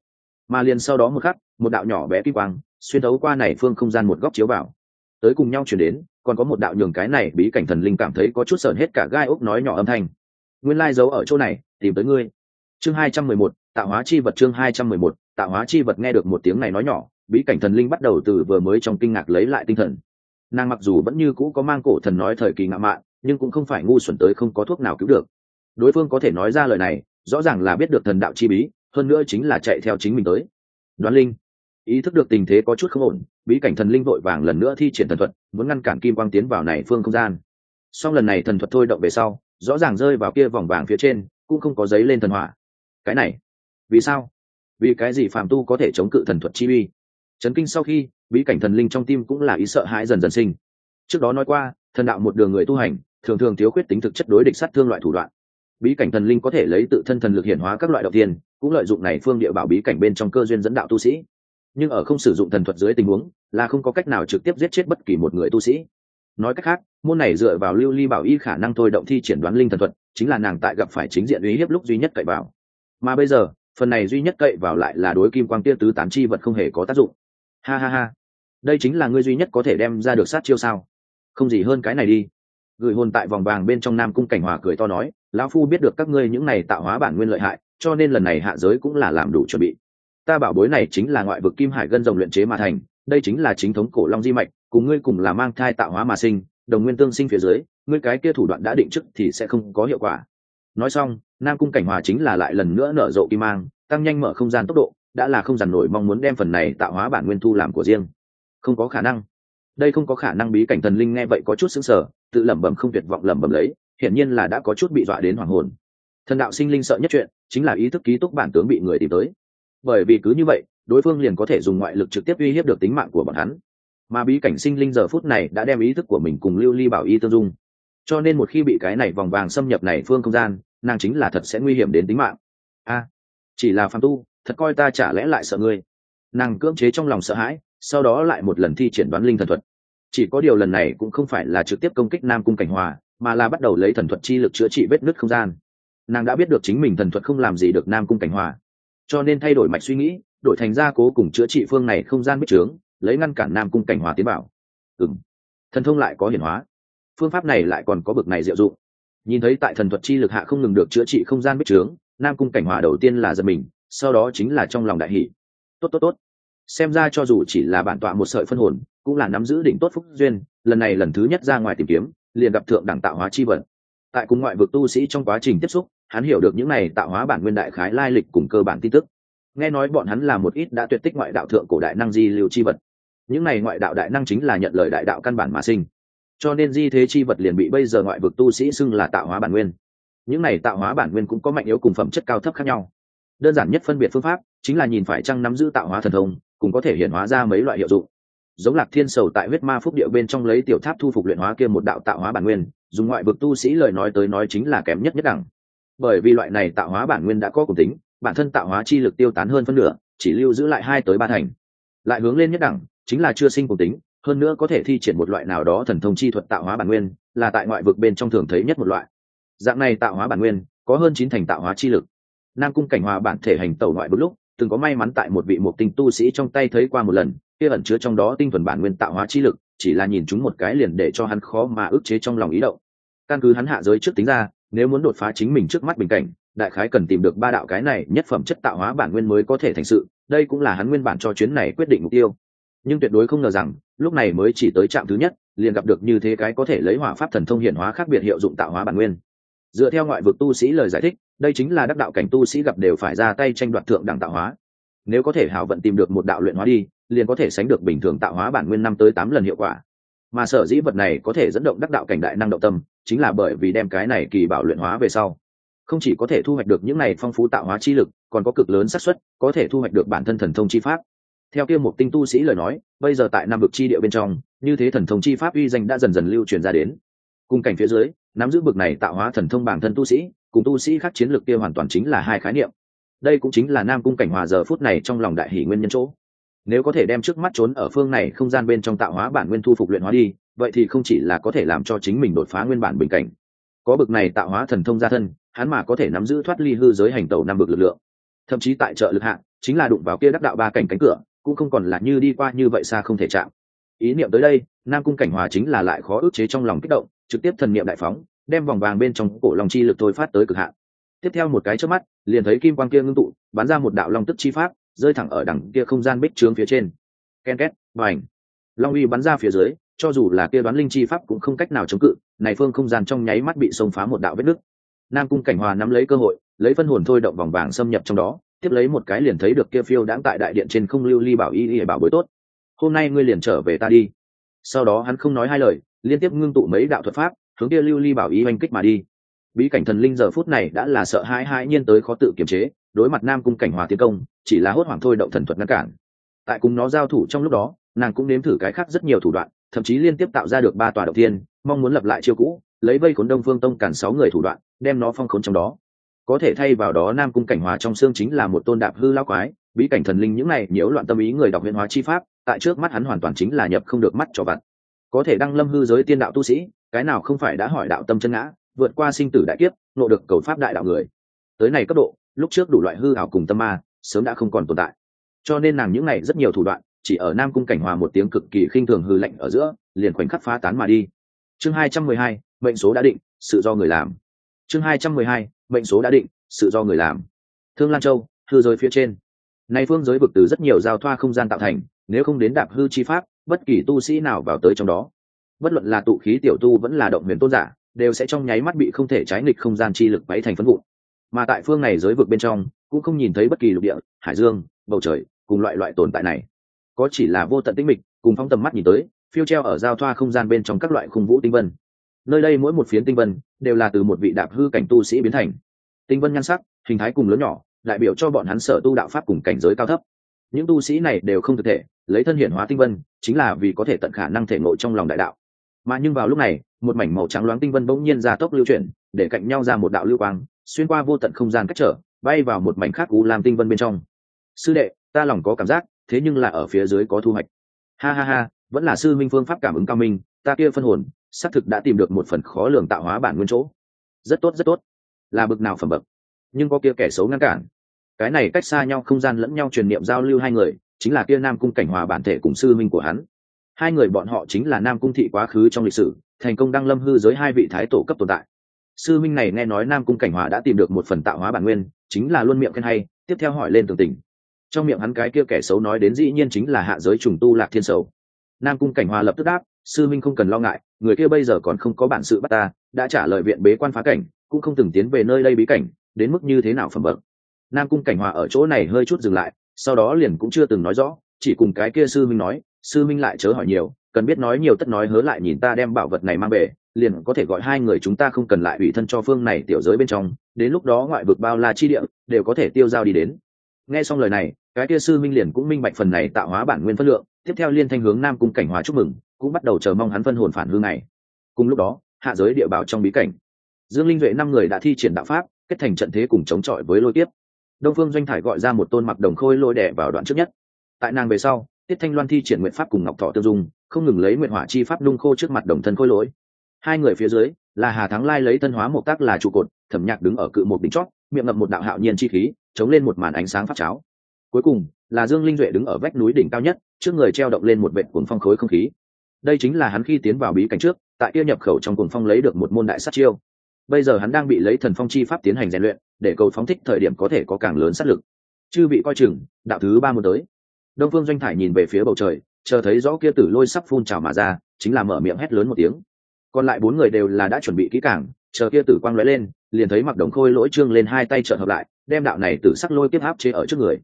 Mà liền sau đó một khắc, một đạo nhỏ bé kim quang, xuyên thấu qua này phương không gian một góc chiếu vào. Tới cùng nhau chuyển đến, còn có một đạo nhường cái này bí cảnh thần linh cảm thấy có chút sờn hết cả gai ốc nói nhỏ âm thanh nguyên lai giấu ở chỗ này, tìm tới ngươi. Chương hai trăm mười một, tạo hóa chi vật chương hai trăm mười một, tạo hóa chi vật nghe được một tiếng này nói nhỏ, bí cảnh thần linh bắt đầu từ vừa mới trong kinh ngạc lấy lại tinh thần. Nàng mặc dù vẫn như cũ có mang cổ thần nói thời kỳ ngạo mạn, nhưng cũng không phải ngu xuẩn tới không có thuốc nào cứu được. Đối phương có thể nói ra lời này, rõ ràng là biết được thần đạo chi bí, hơn nữa chính là chạy theo chính mình tới. Đoán linh, ý thức được tình thế có chút không ổn, bí cảnh thần linh vội vàng lần nữa thi triển thần thuật, muốn ngăn cản kim quang tiến vào này phương không gian. Song lần này thần thuật thôi động về sau rõ ràng rơi vào kia vòng vàng phía trên, cũng không có giấy lên thần hỏa. Cái này, vì sao? Vì cái gì phạm tu có thể chống cự thần thuật chi uy? Chấn kinh sau khi, bí cảnh thần linh trong tim cũng là ý sợ hãi dần dần sinh. Trước đó nói qua, thần đạo một đường người tu hành, thường thường thiếu khuyết tính thực chất đối địch sát thương loại thủ đoạn. Bí cảnh thần linh có thể lấy tự thân thần lực hiển hóa các loại đầu tiên cũng lợi dụng này phương địa bảo bí cảnh bên trong cơ duyên dẫn đạo tu sĩ. Nhưng ở không sử dụng thần thuật dưới tình huống, là không có cách nào trực tiếp giết chết bất kỳ một người tu sĩ nói cách khác, môn này dựa vào lưu ly bảo y khả năng thôi động thi triển đoán linh thần thuật, chính là nàng tại gặp phải chính diện uy hiếp lúc duy nhất cậy vào. Mà bây giờ, phần này duy nhất cậy vào lại là đối kim quang tia tứ tán chi vật không hề có tác dụng. Ha ha ha. Đây chính là ngươi duy nhất có thể đem ra được sát chiêu sao? Không gì hơn cái này đi. Gửi hồn tại vòng vàng bên trong nam cung cảnh hòa cười to nói, lão phu biết được các ngươi những này tạo hóa bản nguyên lợi hại, cho nên lần này hạ giới cũng là làm đủ chuẩn bị. Ta bảo bối này chính là ngoại vực kim hải gân rồng luyện chế mà thành, đây chính là chính thống cổ long di mạch cùng ngươi cùng là mang thai tạo hóa mà sinh, đồng nguyên tương sinh phía dưới, ngươi cái kia thủ đoạn đã định trước thì sẽ không có hiệu quả. Nói xong, nam cung cảnh hòa chính là lại lần nữa nở rộ kim mang, tăng nhanh mở không gian tốc độ, đã là không dằn nổi mong muốn đem phần này tạo hóa bản nguyên thu làm của riêng. Không có khả năng. Đây không có khả năng bí cảnh thần linh nghe vậy có chút xứng sở tự lẩm bẩm không tuyệt vọng lẩm bẩm lấy, hiển nhiên là đã có chút bị dọa đến hoàng hồn. Thần đạo sinh linh sợ nhất chuyện, chính là ý thức ký túc bản tướng bị người tìm tới. Bởi vì cứ như vậy, đối phương liền có thể dùng ngoại lực trực tiếp uy hiếp được tính mạng của bọn hắn mà bí cảnh sinh linh giờ phút này đã đem ý thức của mình cùng lưu ly bảo y tương dung. Cho nên một khi bị cái này vòng vàng xâm nhập này phương không gian, nàng chính là thật sẽ nguy hiểm đến tính mạng. A, chỉ là phàm tu, thật coi ta chả lẽ lại sợ ngươi. Nàng cưỡng chế trong lòng sợ hãi, sau đó lại một lần thi triển đoán linh thần thuật. Chỉ có điều lần này cũng không phải là trực tiếp công kích nam cung cảnh hòa, mà là bắt đầu lấy thần thuật chi lực chữa trị vết nứt không gian. Nàng đã biết được chính mình thần thuật không làm gì được nam cung cảnh hòa. Cho nên thay đổi mạch suy nghĩ, đổi thành gia cố cùng chữa trị phương này không gian bích trướng lấy ngăn cản nam cung cảnh hòa tiến bảo ừng thần thông lại có hiển hóa. Phương pháp này lại còn có bực này diệu dụng. Nhìn thấy tại thần thuật chi lực hạ không ngừng được chữa trị không gian bích trướng, nam cung cảnh hòa đầu tiên là giật mình, sau đó chính là trong lòng đại hỷ tốt tốt tốt. Xem ra cho dù chỉ là bản tọa một sợi phân hồn, cũng là nắm giữ đỉnh tốt phúc duyên, lần này lần thứ nhất ra ngoài tìm kiếm, liền gặp thượng đẳng tạo hóa chi vật tại cùng ngoại vực tu sĩ trong quá trình tiếp xúc, hắn hiểu được những này tạo hóa bản nguyên đại khái lai lịch cùng cơ bản tin tức. Nghe nói bọn hắn là một ít đã tuyệt tích ngoại đạo thượng cổ đại năng di lưu chi vật những này ngoại đạo đại năng chính là nhận lời đại đạo căn bản mà sinh. Cho nên di thế chi vật liền bị bây giờ ngoại vực tu sĩ xưng là tạo hóa bản nguyên. Những này tạo hóa bản nguyên cũng có mạnh yếu cùng phẩm chất cao thấp khác nhau. Đơn giản nhất phân biệt phương pháp chính là nhìn phải chăng nắm giữ tạo hóa thần thông, cũng có thể hiện hóa ra mấy loại hiệu dụng. Giống lạc thiên sầu tại huyết ma phúc điệu bên trong lấy tiểu tháp thu phục luyện hóa kia một đạo tạo hóa bản nguyên, dùng ngoại vực tu sĩ lời nói tới nói chính là kém nhất nhất đẳng. Bởi vì loại này tạo hóa bản nguyên đã có cùng tính, bản thân tạo hóa chi lực tiêu tán hơn phân nửa, chỉ lưu giữ lại hai tới ba thành. Lại hướng lên nhất đẳng chính là chưa sinh cùng tính, hơn nữa có thể thi triển một loại nào đó thần thông chi thuật tạo hóa bản nguyên, là tại ngoại vực bên trong thường thấy nhất một loại. Dạng này tạo hóa bản nguyên, có hơn chín thành tạo hóa chi lực. Nam cung cảnh hòa bản thể hành tẩu ngoại vực lúc, từng có may mắn tại một vị mục tinh tu sĩ trong tay thấy qua một lần, kia ẩn chứa trong đó tinh thuần bản nguyên tạo hóa chi lực, chỉ là nhìn chúng một cái liền để cho hắn khó mà ức chế trong lòng ý động. Căn cứ hắn hạ giới trước tính ra, nếu muốn đột phá chính mình trước mắt bình cảnh, đại khái cần tìm được ba đạo cái này nhất phẩm chất tạo hóa bản nguyên mới có thể thành sự, đây cũng là hắn nguyên bản cho chuyến này quyết định mục tiêu nhưng tuyệt đối không ngờ rằng, lúc này mới chỉ tới trạm thứ nhất, liền gặp được như thế cái có thể lấy hỏa pháp thần thông hiển hóa khác biệt hiệu dụng tạo hóa bản nguyên. Dựa theo ngoại vực tu sĩ lời giải thích, đây chính là đắc đạo cảnh tu sĩ gặp đều phải ra tay tranh đoạt thượng đẳng tạo hóa. Nếu có thể hảo vận tìm được một đạo luyện hóa đi, liền có thể sánh được bình thường tạo hóa bản nguyên năm tới tám lần hiệu quả. Mà sở dĩ vật này có thể dẫn động đắc đạo cảnh đại năng động tâm, chính là bởi vì đem cái này kỳ bảo luyện hóa về sau. Không chỉ có thể thu hoạch được những này phong phú tạo hóa chi lực, còn có cực lớn xác suất, có thể thu hoạch được bản thân thần thông chi pháp theo kia một tinh tu sĩ lời nói, bây giờ tại nam vực chi địa bên trong, như thế thần thông chi pháp uy danh đã dần dần lưu truyền ra đến. Cùng cảnh phía dưới, nắm giữ bực này tạo hóa thần thông bản thân tu sĩ, cùng tu sĩ khác chiến lược kia hoàn toàn chính là hai khái niệm. Đây cũng chính là nam cung cảnh hòa giờ phút này trong lòng đại hỷ nguyên nhân chỗ. Nếu có thể đem trước mắt trốn ở phương này không gian bên trong tạo hóa bản nguyên thu phục luyện hóa đi, vậy thì không chỉ là có thể làm cho chính mình đột phá nguyên bản bình cảnh. Có bực này tạo hóa thần thông gia thân, hắn mà có thể nắm giữ thoát ly hư giới hành tàu năm bực lực lượng. Thậm chí tại trợ lực hạng chính là đụng vào kia đắc đạo ba cảnh cánh cửa cũng không còn là như đi qua như vậy xa không thể chạm. Ý niệm tới đây, nam cung cảnh hòa chính là lại khó ức chế trong lòng kích động, trực tiếp thần niệm đại phóng, đem vòng vàng bên trong cổ lòng chi lực thôi phát tới cực hạn. Tiếp theo một cái trước mắt, liền thấy kim quang kia ngưng tụ, bắn ra một đạo long tức chi pháp, rơi thẳng ở đằng kia không gian bích trướng phía trên. Ken két và ảnh long uy bắn ra phía dưới, cho dù là kia đoán linh chi pháp cũng không cách nào chống cự, này phương không gian trong nháy mắt bị xông phá một đạo vết nứt. Nam cung cảnh hòa nắm lấy cơ hội, lấy phân hồn thôi động vòng vàng xâm nhập trong đó tiếp lấy một cái liền thấy được kia phiêu đãng tại đại điện trên không lưu ly bảo y y bảo bối tốt. Hôm nay ngươi liền trở về ta đi. Sau đó hắn không nói hai lời, liên tiếp ngưng tụ mấy đạo thuật pháp, hướng kia lưu ly bảo y oanh kích mà đi. Bí cảnh thần linh giờ phút này đã là sợ hãi hãi nhiên tới khó tự kiềm chế, đối mặt nam cung cảnh hòa tiến công, chỉ là hốt hoảng thôi động thần thuật ngăn cản. Tại cùng nó giao thủ trong lúc đó, nàng cũng nếm thử cái khác rất nhiều thủ đoạn, thậm chí liên tiếp tạo ra được ba tòa đầu tiên mong muốn lập lại chiêu cũ, lấy vây khốn đông phương tông cản sáu người thủ đoạn, đem nó phong khốn trong đó có thể thay vào đó nam cung cảnh hòa trong xương chính là một tôn đạp hư lao quái, bí cảnh thần linh những này nhiễu loạn tâm ý người đọc huyền hóa chi pháp, tại trước mắt hắn hoàn toàn chính là nhập không được mắt cho vặt. Có thể đăng lâm hư giới tiên đạo tu sĩ, cái nào không phải đã hỏi đạo tâm chân ngã, vượt qua sinh tử đại kiếp nộ được cầu pháp đại đạo người. Tới này cấp độ, lúc trước đủ loại hư hảo cùng tâm ma, sớm đã không còn tồn tại. Cho nên nàng những này rất nhiều thủ đoạn, chỉ ở nam cung cảnh hòa một tiếng cực kỳ khinh thường hư lạnh ở giữa, liền khoảnh khắc phá tán mà đi. Chương hai trăm mười hai, mệnh số đã định, sự do người làm. Chương hai trăm mười hai mệnh số đã định, sự do người làm. Thương lan châu, hư giới phía trên. Nay phương giới vực từ rất nhiều giao thoa không gian tạo thành, nếu không đến đạp hư chi pháp, bất kỳ tu sĩ nào vào tới trong đó. Bất luận là tụ khí tiểu tu vẫn là động huyền tôn giả, đều sẽ trong nháy mắt bị không thể trái nghịch không gian chi lực bấy thành phân vụ. mà tại phương này giới vực bên trong, cũng không nhìn thấy bất kỳ lục địa, hải dương, bầu trời, cùng loại loại tồn tại này. Có chỉ là vô tận tĩnh mịch, cùng phong tầm mắt nhìn tới, phiêu treo ở giao thoa không gian bên trong các loại khung vũ tinh vân nơi đây mỗi một phiến tinh vân đều là từ một vị đạp hư cảnh tu sĩ biến thành. Tinh vân nhan sắc, hình thái cùng lớn nhỏ, đại biểu cho bọn hắn sở tu đạo pháp cùng cảnh giới cao thấp. Những tu sĩ này đều không thực thể, lấy thân hiển hóa tinh vân, chính là vì có thể tận khả năng thể ngộ trong lòng đại đạo. Mà nhưng vào lúc này, một mảnh màu trắng loáng tinh vân bỗng nhiên ra tốc lưu chuyển, để cạnh nhau ra một đạo lưu quang, xuyên qua vô tận không gian cách trở, bay vào một mảnh khác u làm tinh vân bên trong. Sư đệ, ta lòng có cảm giác, thế nhưng là ở phía dưới có thu hoạch. Ha ha ha, vẫn là sư minh phương pháp cảm ứng cao minh ta kia phân hồn, xác thực đã tìm được một phần khó lường tạo hóa bản nguyên chỗ. Rất tốt rất tốt. Là bực nào phẩm bậc. Nhưng có kia kẻ xấu ngăn cản. Cái này cách xa nhau, không gian lẫn nhau truyền niệm giao lưu hai người, chính là kia nam cung cảnh hòa bản thể cùng sư minh của hắn. Hai người bọn họ chính là nam cung thị quá khứ trong lịch sử, thành công đăng lâm hư giới hai vị thái tổ cấp tồn tại. Sư minh này nghe nói nam cung cảnh hòa đã tìm được một phần tạo hóa bản nguyên, chính là luôn miệng khen hay, tiếp theo hỏi lên tường tình. Trong miệng hắn cái kia kẻ xấu nói đến dĩ nhiên chính là hạ giới trùng tu lạc thiên sầu. Nam cung cảnh hòa lập tức đáp sư minh không cần lo ngại, người kia bây giờ còn không có bản sự bắt ta, đã trả lời viện bế quan phá cảnh, cũng không từng tiến về nơi đây bí cảnh, đến mức như thế nào phẩm bậc. Nam cung cảnh hòa ở chỗ này hơi chút dừng lại, sau đó liền cũng chưa từng nói rõ, chỉ cùng cái kia sư minh nói, sư minh lại chớ hỏi nhiều, cần biết nói nhiều tất nói hớ lại nhìn ta đem bảo vật này mang về, liền có thể gọi hai người chúng ta không cần lại ủy thân cho phương này tiểu giới bên trong, đến lúc đó ngoại vực bao la chi địa, đều có thể tiêu giao đi đến. Nghe xong lời này cái kia sư minh liền cũng minh bạch phần này tạo hóa bản nguyên phân lượng, tiếp theo liên thanh hướng nam cung cảnh hòa chúc mừng, cũng bắt đầu chờ mong hắn phân hồn phản hương này. Cùng lúc đó, hạ giới địa bảo trong bí cảnh. Dương linh duệ năm người đã thi triển đạo pháp, kết thành trận thế cùng chống chọi với lôi tiếp đông phương doanh thải gọi ra một tôn mặc đồng khôi lôi đẻ vào đoạn trước nhất. Tại nàng về sau, tiết thanh loan thi triển nguyện pháp cùng ngọc thọ tiêu dung, không ngừng lấy nguyện hỏa chi pháp nung khô trước mặt đồng thân khôi lỗi. Hai người phía dưới, là hà thắng lai lấy thân hóa một tác là trụ cột, thẩm nhạc đứng ở cự một đỉnh chót, miệng ngậm một đạo hạo nhiên chi khí, chống lên một màn ánh sáng phát cháo cuối cùng, là dương linh duệ đứng ở vách núi đỉnh cao nhất, trước người treo động lên một vệ cuồng phong khối không khí. Đây chính là hắn khi tiến vào bí cảnh trước, tại kia nhập khẩu trong cuồng phong lấy được một môn đại sát chiêu. Bây giờ hắn đang bị lấy thần phong chi pháp tiến hành rèn luyện, để cầu phóng thích thời điểm có thể có càng lớn sát lực. Chư bị coi chừng, đạo thứ ba muốn tới. Đông phương doanh thải nhìn về phía bầu trời, chờ thấy rõ kia tử lôi sắp phun trào mà ra, chính là mở miệng hét lớn một tiếng. Còn lại bốn người đều là đã chuẩn bị kỹ càng, chờ kia tử quang lóe lên, liền thấy mặc đồng khôi lỗi trương lên hai tay trợ hợp lại, đem đạo này tử sắc lôi tiếp áp chế ở trước người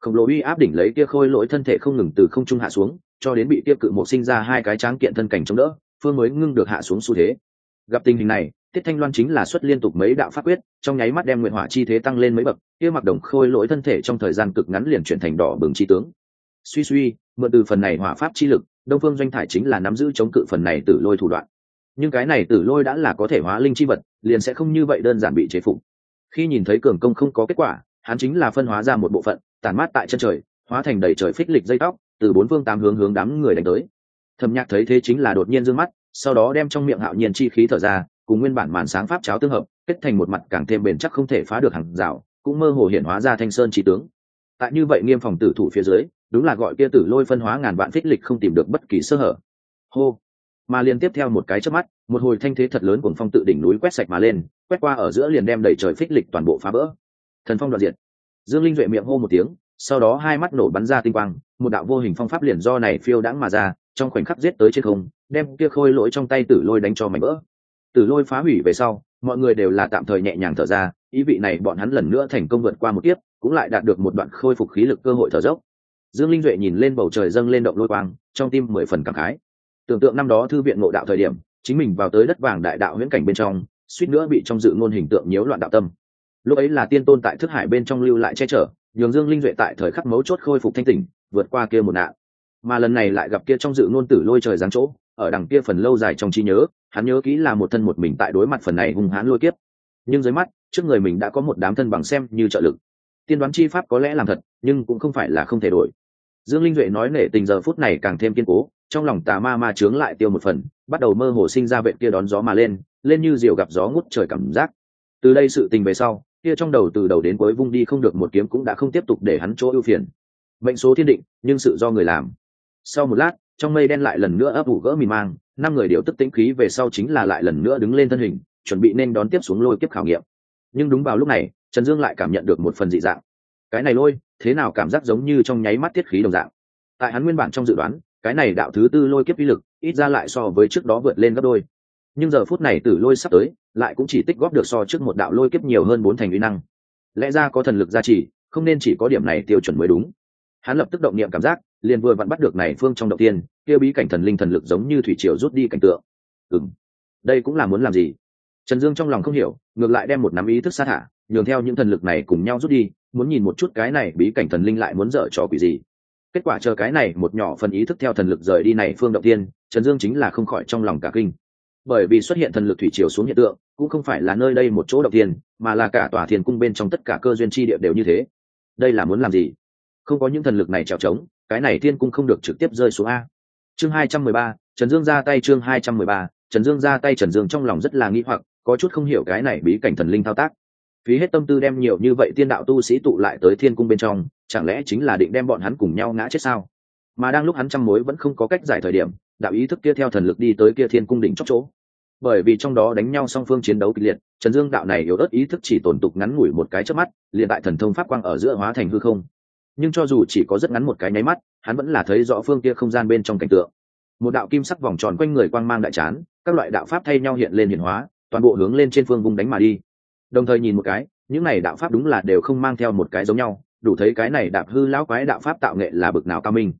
khổng lồ uy áp đỉnh lấy kia khôi lỗi thân thể không ngừng từ không trung hạ xuống, cho đến bị kia cự một sinh ra hai cái tráng kiện thân cảnh chống đỡ, phương mới ngưng được hạ xuống xu thế. Gặp tình hình này, tiết thanh loan chính là xuất liên tục mấy đạo pháp quyết, trong nháy mắt đem nguyện hỏa chi thế tăng lên mấy bậc, kia mặc đồng khôi lỗi thân thể trong thời gian cực ngắn liền chuyển thành đỏ bừng chi tướng. Suy suy, mượn từ phần này hỏa pháp chi lực, đông phương doanh thải chính là nắm giữ chống cự phần này tử lôi thủ đoạn. Nhưng cái này tử lôi đã là có thể hóa linh chi vật, liền sẽ không như vậy đơn giản bị chế phục. Khi nhìn thấy cường công không có kết quả, hắn chính là phân hóa ra một bộ phận tản mát tại chân trời, hóa thành đầy trời phích lịch dây tóc, từ bốn phương tám hướng hướng đám người đánh tới. Thầm nhạc thấy thế chính là đột nhiên d ư ơ n g mắt, sau đó đem trong miệng hạo nhiên chi khí thở ra, cùng nguyên bản màn sáng pháp cháo tương hợp, kết thành một mặt càng thêm bền chắc không thể phá được hàng rào, cũng mơ hồ hiện hóa ra thanh sơn trí tướng. Tại như vậy nghiêm phòng tử thủ phía dưới, đúng là gọi kia tử lôi phân hóa ngàn vạn phích lịch không tìm được bất kỳ sơ hở. Hô! Mà liên tiếp theo một cái trước mắt, một hồi thanh thế thật lớn cùng phong tự đỉnh núi quét sạch mà lên, quét qua ở giữa liền đem đầy trời phích lịch toàn bộ phá bỡ. thần phong đoạn diệt dương linh duệ miệng hô một tiếng, sau đó hai mắt nổ bắn ra tinh quang, một đạo vô hình phong pháp liền do này phiêu đãng mà ra, trong khoảnh khắc giết tới trên không, đem kia khôi lỗi trong tay tử lôi đánh cho mảnh vỡ. Tử lôi phá hủy về sau, mọi người đều là tạm thời nhẹ nhàng thở ra, ý vị này bọn hắn lần nữa thành công vượt qua một kiếp, cũng lại đạt được một đoạn khôi phục khí lực cơ hội thở dốc. Dương linh duệ nhìn lên bầu trời dâng lên động lôi quang, trong tim mười phần cảm khái. Tưởng tượng năm đó thư viện ngộ đạo thời điểm, chính mình vào tới đất vàng đại đạo huyễn cảnh bên trong, suýt nữa bị trong dự ngôn hình tượng nhiễu loạn đạo tâm lúc ấy là tiên tôn tại thức hải bên trong lưu lại che chở, nhường dương linh duệ tại thời khắc mấu chốt khôi phục thanh tỉnh, vượt qua kia một nạn. Mà lần này lại gặp kia trong dự ngôn tử lôi trời giáng chỗ, ở đằng kia phần lâu dài trong trí nhớ, hắn nhớ kỹ là một thân một mình tại đối mặt phần này hung hãn lôi kiếp. Nhưng dưới mắt, trước người mình đã có một đám thân bằng xem như trợ lực. Tiên đoán chi pháp có lẽ làm thật, nhưng cũng không phải là không thể đổi. Dương linh duệ nói nể tình giờ phút này càng thêm kiên cố, trong lòng tà ma ma trướng lại tiêu một phần, bắt đầu mơ hồ sinh ra vệ kia đón gió mà lên lên như diều gặp gió ngút trời cảm giác. Từ đây sự tình về sau kia trong đầu từ đầu đến cuối vung đi không được một kiếm cũng đã không tiếp tục để hắn chỗ ưu phiền. Mệnh số thiên định, nhưng sự do người làm. Sau một lát, trong mây đen lại lần nữa ấp ủ gỡ mì mang, năm người đều tức tĩnh khí về sau chính là lại lần nữa đứng lên thân hình, chuẩn bị nên đón tiếp xuống lôi kiếp khảo nghiệm. Nhưng đúng vào lúc này, trần dương lại cảm nhận được một phần dị dạng. Cái này lôi, thế nào cảm giác giống như trong nháy mắt tiết khí đồng dạng? Tại hắn nguyên bản trong dự đoán, cái này đạo thứ tư lôi kiếp uy lực, ít ra lại so với trước đó vượt lên gấp đôi. Nhưng giờ phút này tử lôi sắp tới lại cũng chỉ tích góp được so trước một đạo lôi kiếp nhiều hơn bốn thành uy năng. Lẽ ra có thần lực gia trì, không nên chỉ có điểm này tiêu chuẩn mới đúng. Hắn lập tức động niệm cảm giác, liền vừa vặn bắt được này phương trong động tiên kia bí cảnh thần linh thần lực giống như thủy triều rút đi cảnh tượng. Ừm, đây cũng là muốn làm gì? Trần dương trong lòng không hiểu, ngược lại đem một nắm ý thức sát thả, nhường theo những thần lực này cùng nhau rút đi, muốn nhìn một chút cái này bí cảnh thần linh lại muốn dở trò quỷ gì. Kết quả chờ cái này một nhỏ phần ý thức theo thần lực rời đi này phương động tiên, trần dương chính là không khỏi trong lòng cả kinh bởi vì xuất hiện thần lực thủy triều xuống hiện tượng, cũng không phải là nơi đây một chỗ độc thiền mà là cả tòa thiền cung bên trong tất cả cơ duyên chi địa đều như thế. Đây là muốn làm gì? Không có những thần lực này trèo trống cái này thiên cung không được trực tiếp rơi xuống a. Chương hai trăm mười ba, trần dương ra tay chương hai trăm mười ba, trần dương ra tay trần dương trong lòng rất là nghĩ hoặc, có chút không hiểu cái này bí cảnh thần linh thao tác. Phí hết tâm tư đem nhiều như vậy tiên đạo tu sĩ tụ lại tới thiên cung bên trong, chẳng lẽ chính là định đem bọn hắn cùng nhau ngã chết sao? Mà đang lúc hắn chăm mối vẫn không có cách giải thời điểm, đạo ý thức kia theo thần lực đi tới kia thiên cung đỉnh chót chỗ bởi vì trong đó đánh nhau song phương chiến đấu kịch liệt, trần dương đạo này yếu ớt ý thức chỉ tổn tục ngắn ngủi một cái trước mắt, liền tại thần thông pháp quang ở giữa hóa thành hư không. Nhưng cho dù chỉ có rất ngắn một cái nháy mắt, hắn vẫn là thấy rõ phương kia không gian bên trong cảnh tượng. Một đạo kim sắc vòng tròn quanh người quang mang đại chán, các loại đạo pháp thay nhau hiện lên hiển hóa, toàn bộ hướng lên trên phương vùng đánh mà đi. Đồng thời nhìn một cái, những này đạo pháp đúng là đều không mang theo một cái giống nhau, đủ thấy cái này đạp hư lão quái đạo pháp tạo nghệ là bực nào cao minh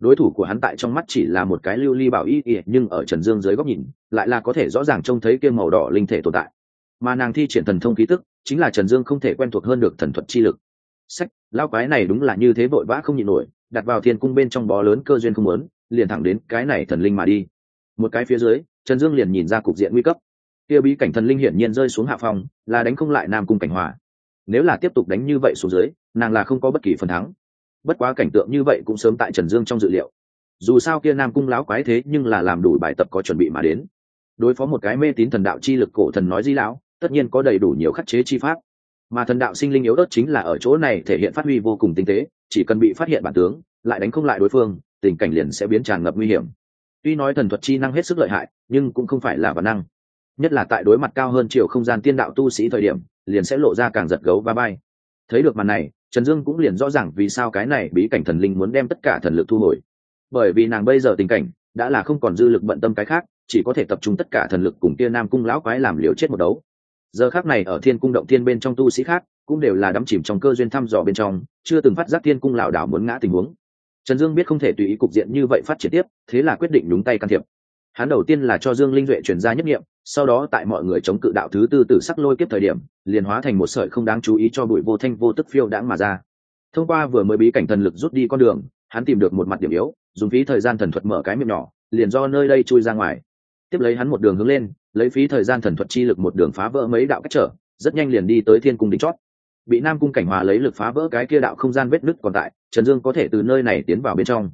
đối thủ của hắn tại trong mắt chỉ là một cái lưu ly bảo y ỉa nhưng ở trần dương dưới góc nhìn, lại là có thể rõ ràng trông thấy kia màu đỏ linh thể tồn tại. Mà nàng thi triển thần thông ký tức, chính là trần dương không thể quen thuộc hơn được thần thuật chi lực. Sách lao quái này đúng là như thế vội vã không nhịn nổi, đặt vào thiên cung bên trong bó lớn cơ duyên không lớn liền thẳng đến cái này thần linh mà đi. Một cái phía dưới, trần dương liền nhìn ra cục diện nguy cấp. Kia bí cảnh thần linh hiển nhiên rơi xuống hạ phòng là đánh không lại nam cung cảnh hòa. Nếu là tiếp tục đánh như vậy xuống dưới, nàng là không có bất kỳ phần thắng bất quá cảnh tượng như vậy cũng sớm tại trần dương trong dự liệu. Dù sao kia nam cung láo quái thế nhưng là làm đủ bài tập có chuẩn bị mà đến. Đối phó một cái mê tín thần đạo chi lực cổ thần nói di lão, tất nhiên có đầy đủ nhiều khắc chế chi pháp. Mà thần đạo sinh linh yếu ớt chính là ở chỗ này thể hiện phát huy vô cùng tinh tế, chỉ cần bị phát hiện bản tướng, lại đánh không lại đối phương, tình cảnh liền sẽ biến tràn ngập nguy hiểm. Tuy nói thần thuật chi năng hết sức lợi hại, nhưng cũng không phải là bản năng. Nhất là tại đối mặt cao hơn chiều không gian tiên đạo tu sĩ thời điểm, liền sẽ lộ ra càng giật gấu và bay. Thấy được màn này trần dương cũng liền rõ ràng vì sao cái này bí cảnh thần linh muốn đem tất cả thần lực thu hồi. Bởi vì nàng bây giờ tình cảnh đã là không còn dư lực bận tâm cái khác, chỉ có thể tập trung tất cả thần lực cùng kia nam cung lão quái làm liều chết một đấu. Giờ khác này ở thiên cung động thiên bên trong tu sĩ khác cũng đều là đắm chìm trong cơ duyên thăm dò bên trong, chưa từng phát giác thiên cung lảo đảo muốn ngã tình huống. Trần dương biết không thể tùy ý cục diện như vậy phát triển tiếp, thế là quyết định đúng tay can thiệp. Hắn đầu tiên là cho dương linh duệ chuyển ra nhất nghiệm sau đó tại mọi người chống cự đạo thứ tư tử sắc lôi kiếp thời điểm, liền hóa thành một sợi không đáng chú ý cho bụi vô thanh vô tức phiêu đãng mà ra. Thông qua vừa mới bí cảnh thần lực rút đi con đường, hắn tìm được một mặt điểm yếu, dùng phí thời gian thần thuật mở cái miệng nhỏ, liền do nơi đây chui ra ngoài. Tiếp lấy hắn một đường hướng lên, lấy phí thời gian thần thuật chi lực một đường phá vỡ mấy đạo cách trở, rất nhanh liền đi tới thiên cung đỉnh chót. Bị nam cung cảnh hòa lấy lực phá vỡ cái kia đạo không gian vết nứt còn tại, trần dương có thể từ nơi này tiến vào bên trong.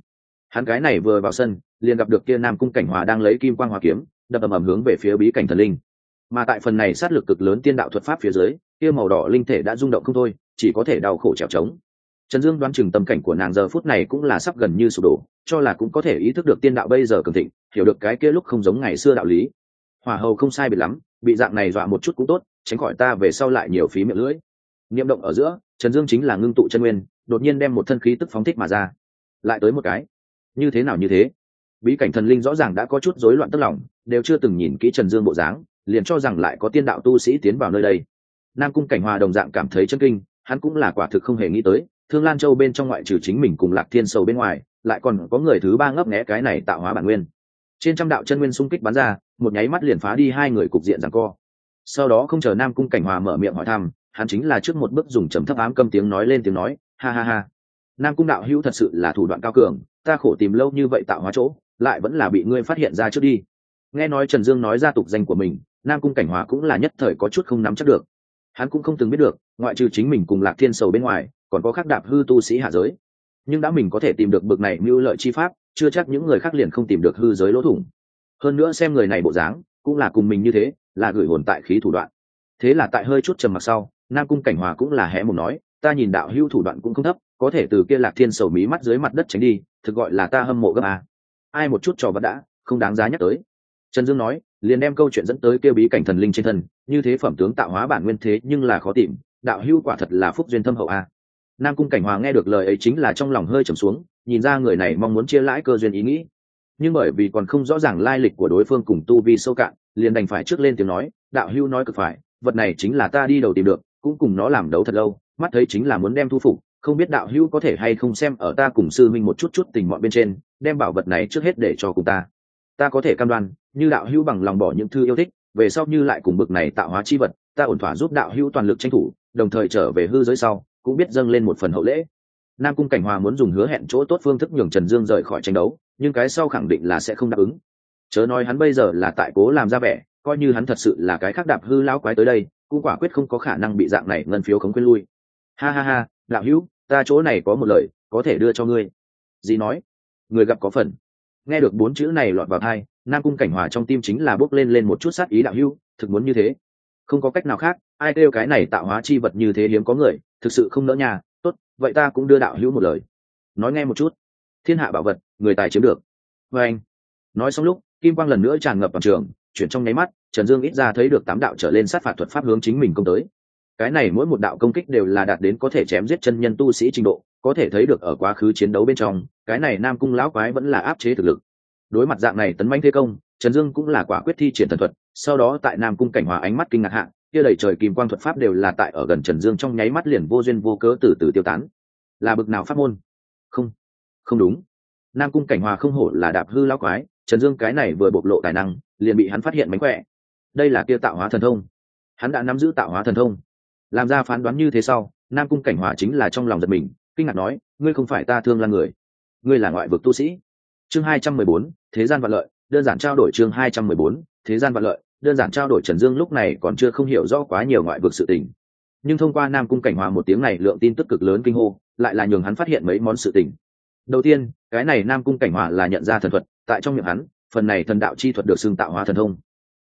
Hắn cái này vừa vào sân, liền gặp được kia nam cung cảnh hòa đang lấy kim quang hòa kiếm đập ầm ầm hướng về phía bí cảnh thần linh. Mà tại phần này sát lực cực lớn tiên đạo thuật pháp phía dưới, kia màu đỏ linh thể đã rung động không thôi, chỉ có thể đau khổ trèo trống. Trần dương đoán chừng tâm cảnh của nàng giờ phút này cũng là sắp gần như sụp đổ, cho là cũng có thể ý thức được tiên đạo bây giờ cường thịnh, hiểu được cái kia lúc không giống ngày xưa đạo lý. Hòa hầu không sai biệt lắm, bị dạng này dọa một chút cũng tốt, tránh khỏi ta về sau lại nhiều phí miệng lưỡi. Niệm động ở giữa, trần dương chính là ngưng tụ chân nguyên, đột nhiên đem một thân khí tức phóng thích mà ra. Lại tới một cái. Như thế nào như thế? Bí cảnh thần linh rõ ràng đã có chút rối loạn tức lòng, đều chưa từng nhìn kỹ trần dương bộ dáng, liền cho rằng lại có tiên đạo tu sĩ tiến vào nơi đây. Nam cung cảnh hòa đồng dạng cảm thấy chân kinh, hắn cũng là quả thực không hề nghĩ tới, thương lan châu bên trong ngoại trừ chính mình cùng lạc thiên sầu bên ngoài, lại còn có người thứ ba ngấp nghé cái này tạo hóa bản nguyên. Trên trăm đạo chân nguyên xung kích bắn ra, một nháy mắt liền phá đi hai người cục diện rằng co. Sau đó không chờ nam cung cảnh hòa mở miệng hỏi thăm, hắn chính là trước một bước dùng trầm thấp ám câm tiếng nói lên tiếng nói, ha ha ha. Nam cung đạo hữu thật sự là thủ đoạn cao cường, ta khổ tìm lâu như vậy tạo hóa chỗ lại vẫn là bị ngươi phát hiện ra trước đi. Nghe nói trần dương nói ra tục danh của mình, nam cung cảnh hòa cũng là nhất thời có chút không nắm chắc được. Hắn cũng không từng biết được, ngoại trừ chính mình cùng lạc thiên sầu bên ngoài, còn có khác đạp hư tu sĩ hạ giới. Nhưng đã mình có thể tìm được bực này mưu lợi chi pháp, chưa chắc những người khác liền không tìm được hư giới lỗ thủng. Hơn nữa xem người này bộ dáng, cũng là cùng mình như thế, là gửi hồn tại khí thủ đoạn. Thế là tại hơi chút trầm mặc sau, nam cung cảnh hòa cũng là hé một nói, ta nhìn đạo hưu thủ đoạn cũng không thấp, có thể từ kia lạc thiên sầu mí mắt dưới mặt đất tránh đi, thực gọi là ta hâm mộ gấp à ai một chút trò vẫn đã, không đáng giá nhắc tới. Trần dương nói, liền đem câu chuyện dẫn tới kêu bí cảnh thần linh trên thân, như thế phẩm tướng tạo hóa bản nguyên thế nhưng là khó tìm, đạo hưu quả thật là phúc duyên thâm hậu a. Nam cung cảnh hòa nghe được lời ấy chính là trong lòng hơi trầm xuống, nhìn ra người này mong muốn chia lãi cơ duyên ý nghĩ. Nhưng bởi vì còn không rõ ràng lai lịch của đối phương cùng tu vi sâu cạn, liền đành phải trước lên tiếng nói, đạo hưu nói cực phải, vật này chính là ta đi đầu tìm được, cũng cùng nó làm đấu thật lâu, mắt thấy chính là muốn đem thu phục không biết đạo hữu có thể hay không xem ở ta cùng sư minh một chút chút tình mọi bên trên, đem bảo vật này trước hết để cho cùng ta. Ta có thể cam đoan, như đạo hữu bằng lòng bỏ những thư yêu thích, về sau như lại cùng bực này tạo hóa chi vật, ta ổn thỏa giúp đạo hữu toàn lực tranh thủ, đồng thời trở về hư giới sau, cũng biết dâng lên một phần hậu lễ. Nam cung cảnh hòa muốn dùng hứa hẹn chỗ tốt phương thức nhường trần dương rời khỏi tranh đấu, nhưng cái sau khẳng định là sẽ không đáp ứng. Chớ nói hắn bây giờ là tại cố làm ra vẻ, coi như hắn thật sự là cái khác đạp hư lão quái tới đây, cũng quả quyết không có khả năng bị dạng này ngân phiếu khống quên lui. Ha ha ha, đạo hữu ta chỗ này có một lời có thể đưa cho ngươi. Dì nói. Người gặp có phần. Nghe được bốn chữ này lọt vào thai nam cung cảnh hòa trong tim chính là bước lên lên một chút sát ý đạo hưu, thực muốn như thế. Không có cách nào khác ai kêu cái này tạo hóa chi vật như thế hiếm có người thực sự không nỡ nhà tốt vậy ta cũng đưa đạo hữu một lời. Nói nghe một chút. Thiên hạ bảo vật người tài chiếm được. Vê anh. Nói xong lúc kim quang lần nữa tràn ngập vào trường chuyển trong nháy mắt trần dương ít ra thấy được tám đạo trở lên sát phạt thuật pháp hướng chính mình công tới cái này mỗi một đạo công kích đều là đạt đến có thể chém giết chân nhân tu sĩ trình độ, có thể thấy được ở quá khứ chiến đấu bên trong, cái này nam cung lão quái vẫn là áp chế thực lực. Đối mặt dạng này tấn manh thế công, trần dương cũng là quả quyết thi triển thần thuật, sau đó tại nam cung cảnh hòa ánh mắt kinh ngạc hạ, kia đầy trời kìm quang thuật pháp đều là tại ở gần trần dương trong nháy mắt liền vô duyên vô cớ từ từ tiêu tán. Là bực nào pháp môn? Không không đúng. Nam cung cảnh hòa không hổ là đạp hư lão quái, trần dương cái này vừa bộc lộ tài năng, liền bị hắn phát hiện mánh khỏe. Đây là kia tạo hóa thần thông. Hắn đã nắm giữ tạo hóa thần thông làm ra phán đoán như thế sau, nam cung cảnh hòa chính là trong lòng giật mình, kinh ngạc nói, ngươi không phải ta thương là người, ngươi là ngoại vực tu sĩ. Chương hai trăm mười bốn, thế gian vạn lợi, đơn giản trao đổi chương hai trăm mười bốn, thế gian vạn lợi, đơn giản trao đổi trần dương lúc này còn chưa không hiểu rõ quá nhiều ngoại vực sự tình. Nhưng thông qua nam cung cảnh hòa một tiếng này lượng tin tức cực lớn kinh hô, lại là nhường hắn phát hiện mấy món sự tình. Đầu tiên, cái này nam cung cảnh hòa là nhận ra thần thuật, tại trong miệng hắn, phần này thần đạo chi thuật được xưng tạo hóa thần thông.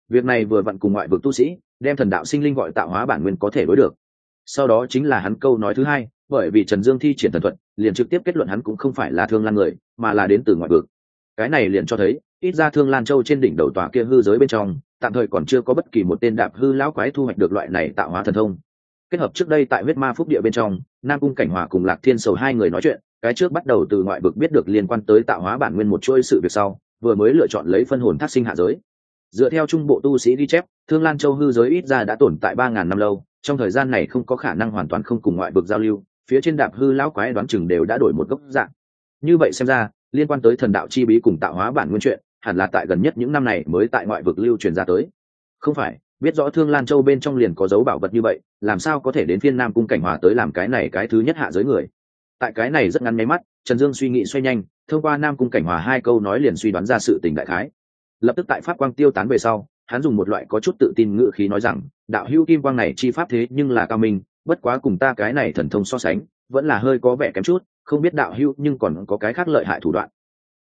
Việc này vừa vặn cùng ngoại vực tu sĩ đem thần đạo sinh linh gọi tạo hóa bản nguyên có thể đối được. Sau đó chính là hắn câu nói thứ hai, bởi vì trần dương thi triển thần thuật, liền trực tiếp kết luận hắn cũng không phải là thương lan người, mà là đến từ ngoại vực. Cái này liền cho thấy, ít ra thương lan châu trên đỉnh đầu tòa kia hư giới bên trong, tạm thời còn chưa có bất kỳ một tên đạp hư lão quái thu hoạch được loại này tạo hóa thần thông. Kết hợp trước đây tại huyết ma phúc địa bên trong, nam cung cảnh hòa cùng lạc thiên sầu hai người nói chuyện, cái trước bắt đầu từ ngoại vực biết được liên quan tới tạo hóa bản nguyên một chuỗi sự việc sau, vừa mới lựa chọn lấy phân hồn thác sinh hạ giới. Dựa theo trung bộ tu sĩ ghi chép thương lan châu hư giới ít ra đã tồn tại ba ngàn năm lâu, trong thời gian này không có khả năng hoàn toàn không cùng ngoại vực giao lưu, phía trên đạp hư lão quái đoán chừng đều đã đổi một gốc dạng. Như vậy xem ra, liên quan tới thần đạo chi bí cùng tạo hóa bản nguyên chuyện, hẳn là tại gần nhất những năm này mới tại ngoại vực lưu truyền ra tới. Không phải, biết rõ thương lan châu bên trong liền có dấu bảo vật như vậy, làm sao có thể đến phiên nam cung cảnh hòa tới làm cái này cái thứ nhất hạ giới người? Tại cái này rất ngắn nháy mắt, trần dương suy nghĩ xoay nhanh, thông qua nam cung cảnh hòa hai câu nói liền suy đoán ra sự tình đại khái. Lập tức tại pháp quang tiêu tán về sau hắn dùng một loại có chút tự tin ngữ khí nói rằng, đạo hữu kim quang này chi pháp thế nhưng là cao minh, bất quá cùng ta cái này thần thông so sánh, vẫn là hơi có vẻ kém chút, không biết đạo hữu nhưng còn có cái khác lợi hại thủ đoạn.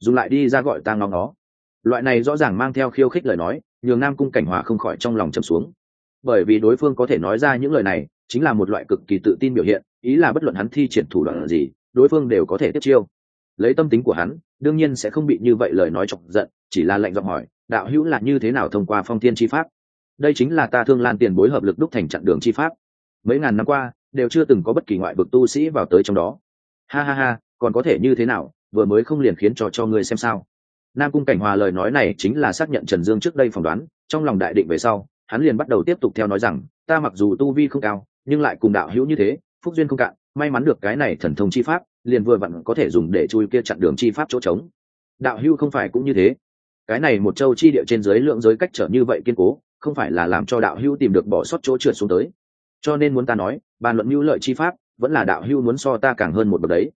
Dùng lại đi ra gọi ta ngóng nó loại này rõ ràng mang theo khiêu khích lời nói, nhường nam cung cảnh hòa không khỏi trong lòng trầm xuống. Bởi vì đối phương có thể nói ra những lời này, chính là một loại cực kỳ tự tin biểu hiện, ý là bất luận hắn thi triển thủ đoạn gì, đối phương đều có thể tiếp chiêu. Lấy tâm tính của hắn, đương nhiên sẽ không bị như vậy lời nói chọc giận, chỉ là lệnh giọng hỏi đạo hữu là như thế nào thông qua phong thiên chi pháp? Đây chính là ta thương lan tiền bối hợp lực đúc thành chặn đường chi pháp. Mấy ngàn năm qua, đều chưa từng có bất kỳ ngoại vực tu sĩ vào tới trong đó. Ha ha ha, còn có thể như thế nào? Vừa mới không liền khiến cho cho ngươi xem sao. Nam cung cảnh hòa lời nói này chính là xác nhận trần dương trước đây phỏng đoán, trong lòng đại định về sau, hắn liền bắt đầu tiếp tục theo nói rằng, ta mặc dù tu vi không cao, nhưng lại cùng đạo hữu như thế, phúc duyên không cạn, may mắn được cái này thần thông chi pháp, liền vừa vặn có thể dùng để chui kia chặn đường chi pháp chỗ trống. Đạo hữu không phải cũng như thế cái này một châu chi địa trên dưới lượng giới cách trở như vậy kiên cố, không phải là làm cho đạo hưu tìm được bỏ sót chỗ trượt xuống tới. Cho nên muốn ta nói, bàn luận mưu lợi chi pháp, vẫn là đạo hưu muốn so ta càng hơn một bậc đấy.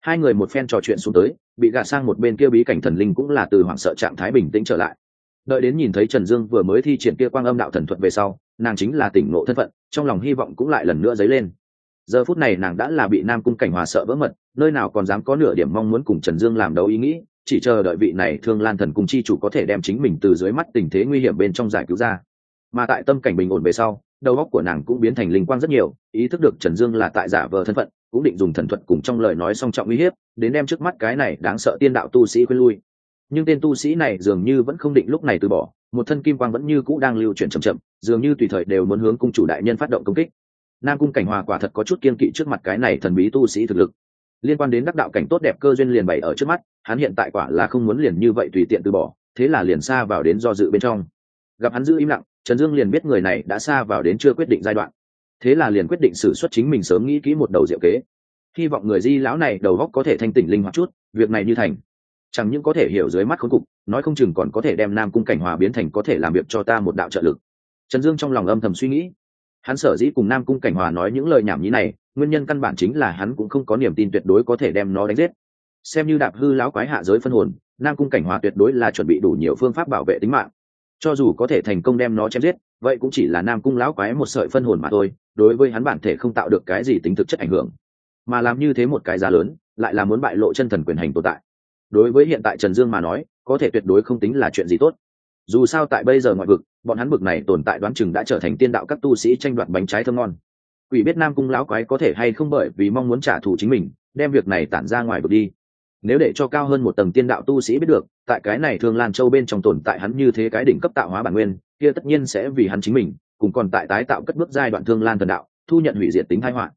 Hai người một phen trò chuyện xuống tới, bị gạt sang một bên kia bí cảnh thần linh cũng là từ hoảng sợ trạng thái bình tĩnh trở lại. Đợi đến nhìn thấy trần dương vừa mới thi triển kia quang âm đạo thần thuật về sau, nàng chính là tỉnh ngộ thân phận, trong lòng hy vọng cũng lại lần nữa dấy lên. Giờ phút này nàng đã là bị nam cung cảnh hòa sợ vỡ mật, nơi nào còn dám có nửa điểm mong muốn cùng trần dương làm đấu ý nghĩ chỉ chờ đợi vị này thương lan thần cung chi chủ có thể đem chính mình từ dưới mắt tình thế nguy hiểm bên trong giải cứu ra. Mà tại tâm cảnh bình ổn về sau, đầu óc của nàng cũng biến thành linh quang rất nhiều, ý thức được trần dương là tại giả vờ thân phận, cũng định dùng thần thuật cùng trong lời nói song trọng uy hiếp, đến đem trước mắt cái này đáng sợ tiên đạo tu sĩ khuyên lui. Nhưng tên tu sĩ này dường như vẫn không định lúc này từ bỏ, một thân kim quang vẫn như cũ đang lưu chuyển chậm chậm, dường như tùy thời đều muốn hướng cung chủ đại nhân phát động công kích. Nam cung cảnh hòa quả thật có chút kiên kỵ trước mặt cái này thần bí tu sĩ thực lực liên quan đến đắc đạo cảnh tốt đẹp cơ duyên liền bày ở trước mắt, hắn hiện tại quả là không muốn liền như vậy tùy tiện từ bỏ, thế là liền xa vào đến do dự bên trong. Gặp hắn giữ im lặng, trần dương liền biết người này đã xa vào đến chưa quyết định giai đoạn. Thế là liền quyết định xử suất chính mình sớm nghĩ kỹ một đầu diệu kế. Hy vọng người di lão này đầu góc có thể thanh tỉnh linh hoạt chút, việc này như thành. Chẳng những có thể hiểu dưới mắt khốn cục, nói không chừng còn có thể đem nam cung cảnh hòa biến thành có thể làm việc cho ta một đạo trợ lực. Trần dương trong lòng âm thầm suy nghĩ hắn sở dĩ cùng nam cung cảnh hòa nói những lời nhảm nhí này, nguyên nhân căn bản chính là hắn cũng không có niềm tin tuyệt đối có thể đem nó đánh giết. Xem như đạp hư lão quái hạ giới phân hồn, nam cung cảnh hòa tuyệt đối là chuẩn bị đủ nhiều phương pháp bảo vệ tính mạng. Cho dù có thể thành công đem nó chém giết, vậy cũng chỉ là nam cung lão quái một sợi phân hồn mà thôi, đối với hắn bản thể không tạo được cái gì tính thực chất ảnh hưởng. Mà làm như thế một cái giá lớn, lại là muốn bại lộ chân thần quyền hành tồn tại. Đối với hiện tại trần dương mà nói, có thể tuyệt đối không tính là chuyện gì tốt dù sao tại bây giờ ngoại vực, bọn hắn vực này tồn tại đoán chừng đã trở thành tiên đạo các tu sĩ tranh đoạt bánh trái thơm ngon. Quỷ biết nam cung lão quái có thể hay không bởi vì mong muốn trả thù chính mình, đem việc này tản ra ngoài vực đi. Nếu để cho cao hơn một tầng tiên đạo tu sĩ biết được, tại cái này thường lan châu bên trong tồn tại hắn như thế cái đỉnh cấp tạo hóa bản nguyên, kia tất nhiên sẽ vì hắn chính mình, cùng còn tại tái tạo cất bước giai đoạn thương lan thần đạo, thu nhận hủy diệt tính thái họa.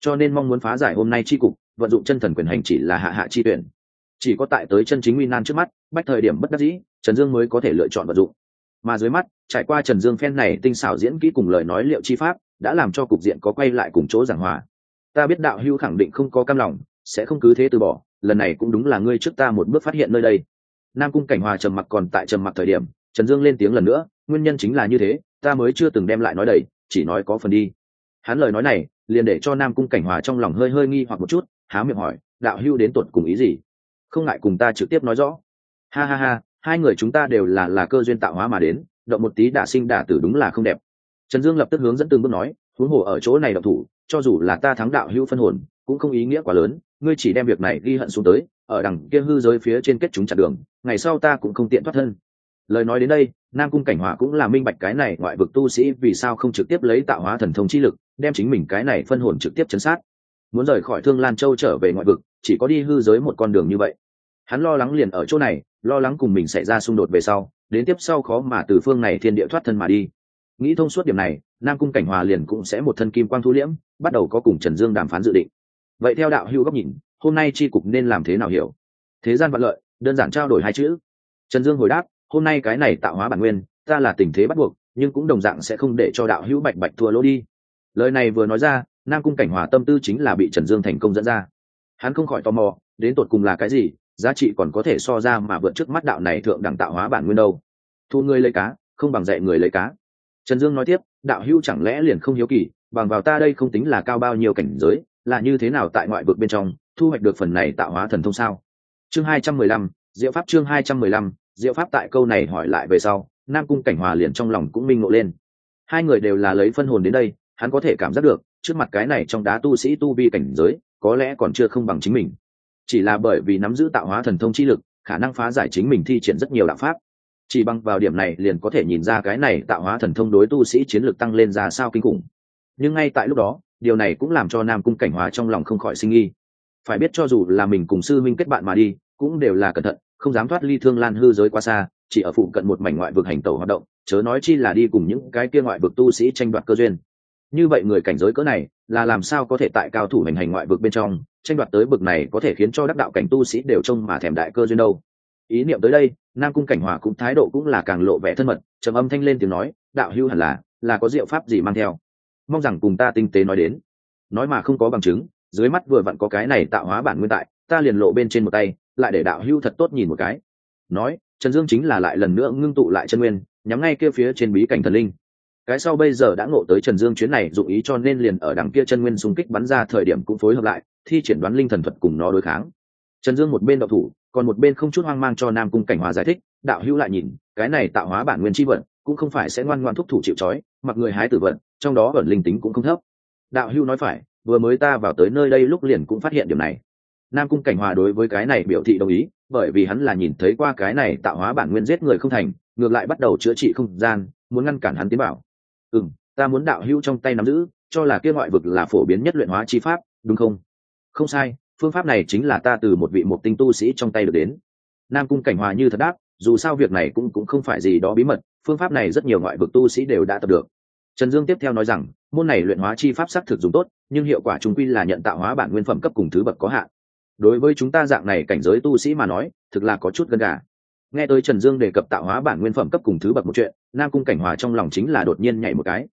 Cho nên mong muốn phá giải hôm nay chi cục, vận dụng chân thần quyền hành chỉ là hạ hạ chi tuyển chỉ có tại tới chân chính nguy nan trước mắt, bách thời điểm bất đắc dĩ, trần dương mới có thể lựa chọn vật dụng. Mà dưới mắt, trải qua trần dương phen này tinh xảo diễn kỹ cùng lời nói liệu chi pháp, đã làm cho cục diện có quay lại cùng chỗ giảng hòa. Ta biết đạo hưu khẳng định không có cam lòng, sẽ không cứ thế từ bỏ, lần này cũng đúng là ngươi trước ta một bước phát hiện nơi đây. Nam cung cảnh hòa trầm mặc còn tại trầm mặc thời điểm, trần dương lên tiếng lần nữa, nguyên nhân chính là như thế, ta mới chưa từng đem lại nói đầy, chỉ nói có phần đi. Hắn lời nói này, liền để cho nam cung cảnh hòa trong lòng hơi hơi nghi hoặc một chút, há miệng hỏi, đạo hưu đến tuột cùng ý gì? Không ngại cùng ta trực tiếp nói rõ. Ha ha ha, hai người chúng ta đều là là cơ duyên tạo hóa mà đến, động một tí đả sinh đả tử đúng là không đẹp. Trần dương lập tức hướng dẫn từng bước nói, huống hồ ở chỗ này độc thủ, cho dù là ta thắng đạo hưu phân hồn, cũng không ý nghĩa quá lớn, ngươi chỉ đem việc này ghi hận xuống tới, ở đằng kia hư giới phía trên kết chúng chặt đường, ngày sau ta cũng không tiện thoát thân. Lời nói đến đây, nam cung cảnh hòa cũng là minh bạch cái này ngoại vực tu sĩ vì sao không trực tiếp lấy tạo hóa thần thông chi lực, đem chính mình cái này phân hồn trực tiếp chấn sát muốn rời khỏi thương lan châu trở về ngoại vực, chỉ có đi hư giới một con đường như vậy. Hắn lo lắng liền ở chỗ này, lo lắng cùng mình xảy ra xung đột về sau, đến tiếp sau khó mà từ phương này thiên địa thoát thân mà đi. Nghĩ thông suốt điểm này, nam cung cảnh hòa liền cũng sẽ một thân kim quang thu liễm, bắt đầu có cùng trần dương đàm phán dự định. Vậy theo đạo hữu góc nhìn, hôm nay tri cục nên làm thế nào hiểu? Thế gian vận lợi, đơn giản trao đổi hai chữ. Trần dương hồi đáp, hôm nay cái này tạo hóa bản nguyên, ta là tình thế bắt buộc, nhưng cũng đồng dạng sẽ không để cho đạo hữu bạch bạch thua lỗ đi. Lời này vừa nói ra nam cung cảnh hòa tâm tư chính là bị trần dương thành công dẫn ra. Hắn không khỏi tò mò, đến tột cùng là cái gì, giá trị còn có thể so ra mà vượt trước mắt đạo này thượng đẳng tạo hóa bản nguyên đâu. Thu người lấy cá, không bằng dạy người lấy cá. Trần dương nói tiếp, đạo hữu chẳng lẽ liền không hiếu kỳ, bằng vào ta đây không tính là cao bao nhiêu cảnh giới, là như thế nào tại ngoại vực bên trong, thu hoạch được phần này tạo hóa thần thông sao? Chương hai trăm mười lăm, diệu pháp chương hai trăm mười lăm, diệu pháp tại câu này hỏi lại về sau, nam cung cảnh hòa liền trong lòng cũng minh ngộ lên. Hai người đều là lấy phân hồn đến đây, hắn có thể cảm giác được trước mặt cái này trong đá tu sĩ tu vi cảnh giới, có lẽ còn chưa không bằng chính mình. Chỉ là bởi vì nắm giữ tạo hóa thần thông chi lực, khả năng phá giải chính mình thi triển rất nhiều đạo pháp. Chỉ bằng vào điểm này liền có thể nhìn ra cái này tạo hóa thần thông đối tu sĩ chiến lược tăng lên ra sao kinh khủng. Nhưng ngay tại lúc đó, điều này cũng làm cho nam cung cảnh hóa trong lòng không khỏi sinh nghi. Phải biết cho dù là mình cùng sư minh kết bạn mà đi, cũng đều là cẩn thận, không dám thoát ly thương lan hư giới qua xa, chỉ ở phụ cận một mảnh ngoại vực hành tẩu hoạt động, chớ nói chi là đi cùng những cái kia ngoại vực tu sĩ tranh đoạt cơ duyên như vậy người cảnh giới cỡ này, là làm sao có thể tại cao thủ hành hành ngoại vực bên trong, tranh đoạt tới bực này có thể khiến cho đắc đạo cảnh tu sĩ đều trông mà thèm đại cơ duyên đâu. Ý niệm tới đây, nam cung cảnh hòa cũng thái độ cũng là càng lộ vẻ thân mật, trầm âm thanh lên tiếng nói, đạo hưu hẳn là là có diệu pháp gì mang theo? Mong rằng cùng ta tinh tế nói đến. Nói mà không có bằng chứng, dưới mắt vừa vặn có cái này tạo hóa bản nguyên tại, ta liền lộ bên trên một tay, lại để đạo hưu thật tốt nhìn một cái. Nói, trần dương chính là lại lần nữa ngưng tụ lại chân nguyên, nhắm ngay kia phía trên bí cảnh thần linh cái sau bây giờ đã ngộ tới trần dương chuyến này dụ ý cho nên liền ở đằng kia chân nguyên xung kích bắn ra thời điểm cũng phối hợp lại, thi triển đoán linh thần thuật cùng nó đối kháng. Trần dương một bên đậu thủ, còn một bên không chút hoang mang cho nam cung cảnh hòa giải thích, đạo hữu lại nhìn, cái này tạo hóa bản nguyên tri vận, cũng không phải sẽ ngoan ngoan thúc thủ chịu trói, mặc người hái tử vận, trong đó ẩn linh tính cũng không thấp. Đạo hữu nói phải, vừa mới ta vào tới nơi đây lúc liền cũng phát hiện điểm này. Nam cung cảnh hòa đối với cái này biểu thị đồng ý, bởi vì hắn là nhìn thấy qua cái này tạo hóa bản nguyên giết người không thành, ngược lại bắt đầu chữa trị không gian, muốn ngăn cản hắn tiến bảo ừ ta muốn đạo hữu trong tay nắm giữ, cho là kia ngoại vực là phổ biến nhất luyện hóa chi pháp, đúng không? Không sai, phương pháp này chính là ta từ một vị một tinh tu sĩ trong tay được đến. Nam cung cảnh hòa như thật đáp, dù sao việc này cũng cũng không phải gì đó bí mật, phương pháp này rất nhiều ngoại vực tu sĩ đều đã tập được. Trần dương tiếp theo nói rằng, môn này luyện hóa chi pháp xác thực dùng tốt, nhưng hiệu quả trung quy là nhận tạo hóa bản nguyên phẩm cấp cùng thứ bậc có hạn. Đối với chúng ta dạng này cảnh giới tu sĩ mà nói, thực là có chút gần gà nghe tới trần dương đề cập tạo hóa bản nguyên phẩm cấp cùng thứ bậc một chuyện, nam cung cảnh hòa trong lòng chính là đột nhiên nhảy một cái.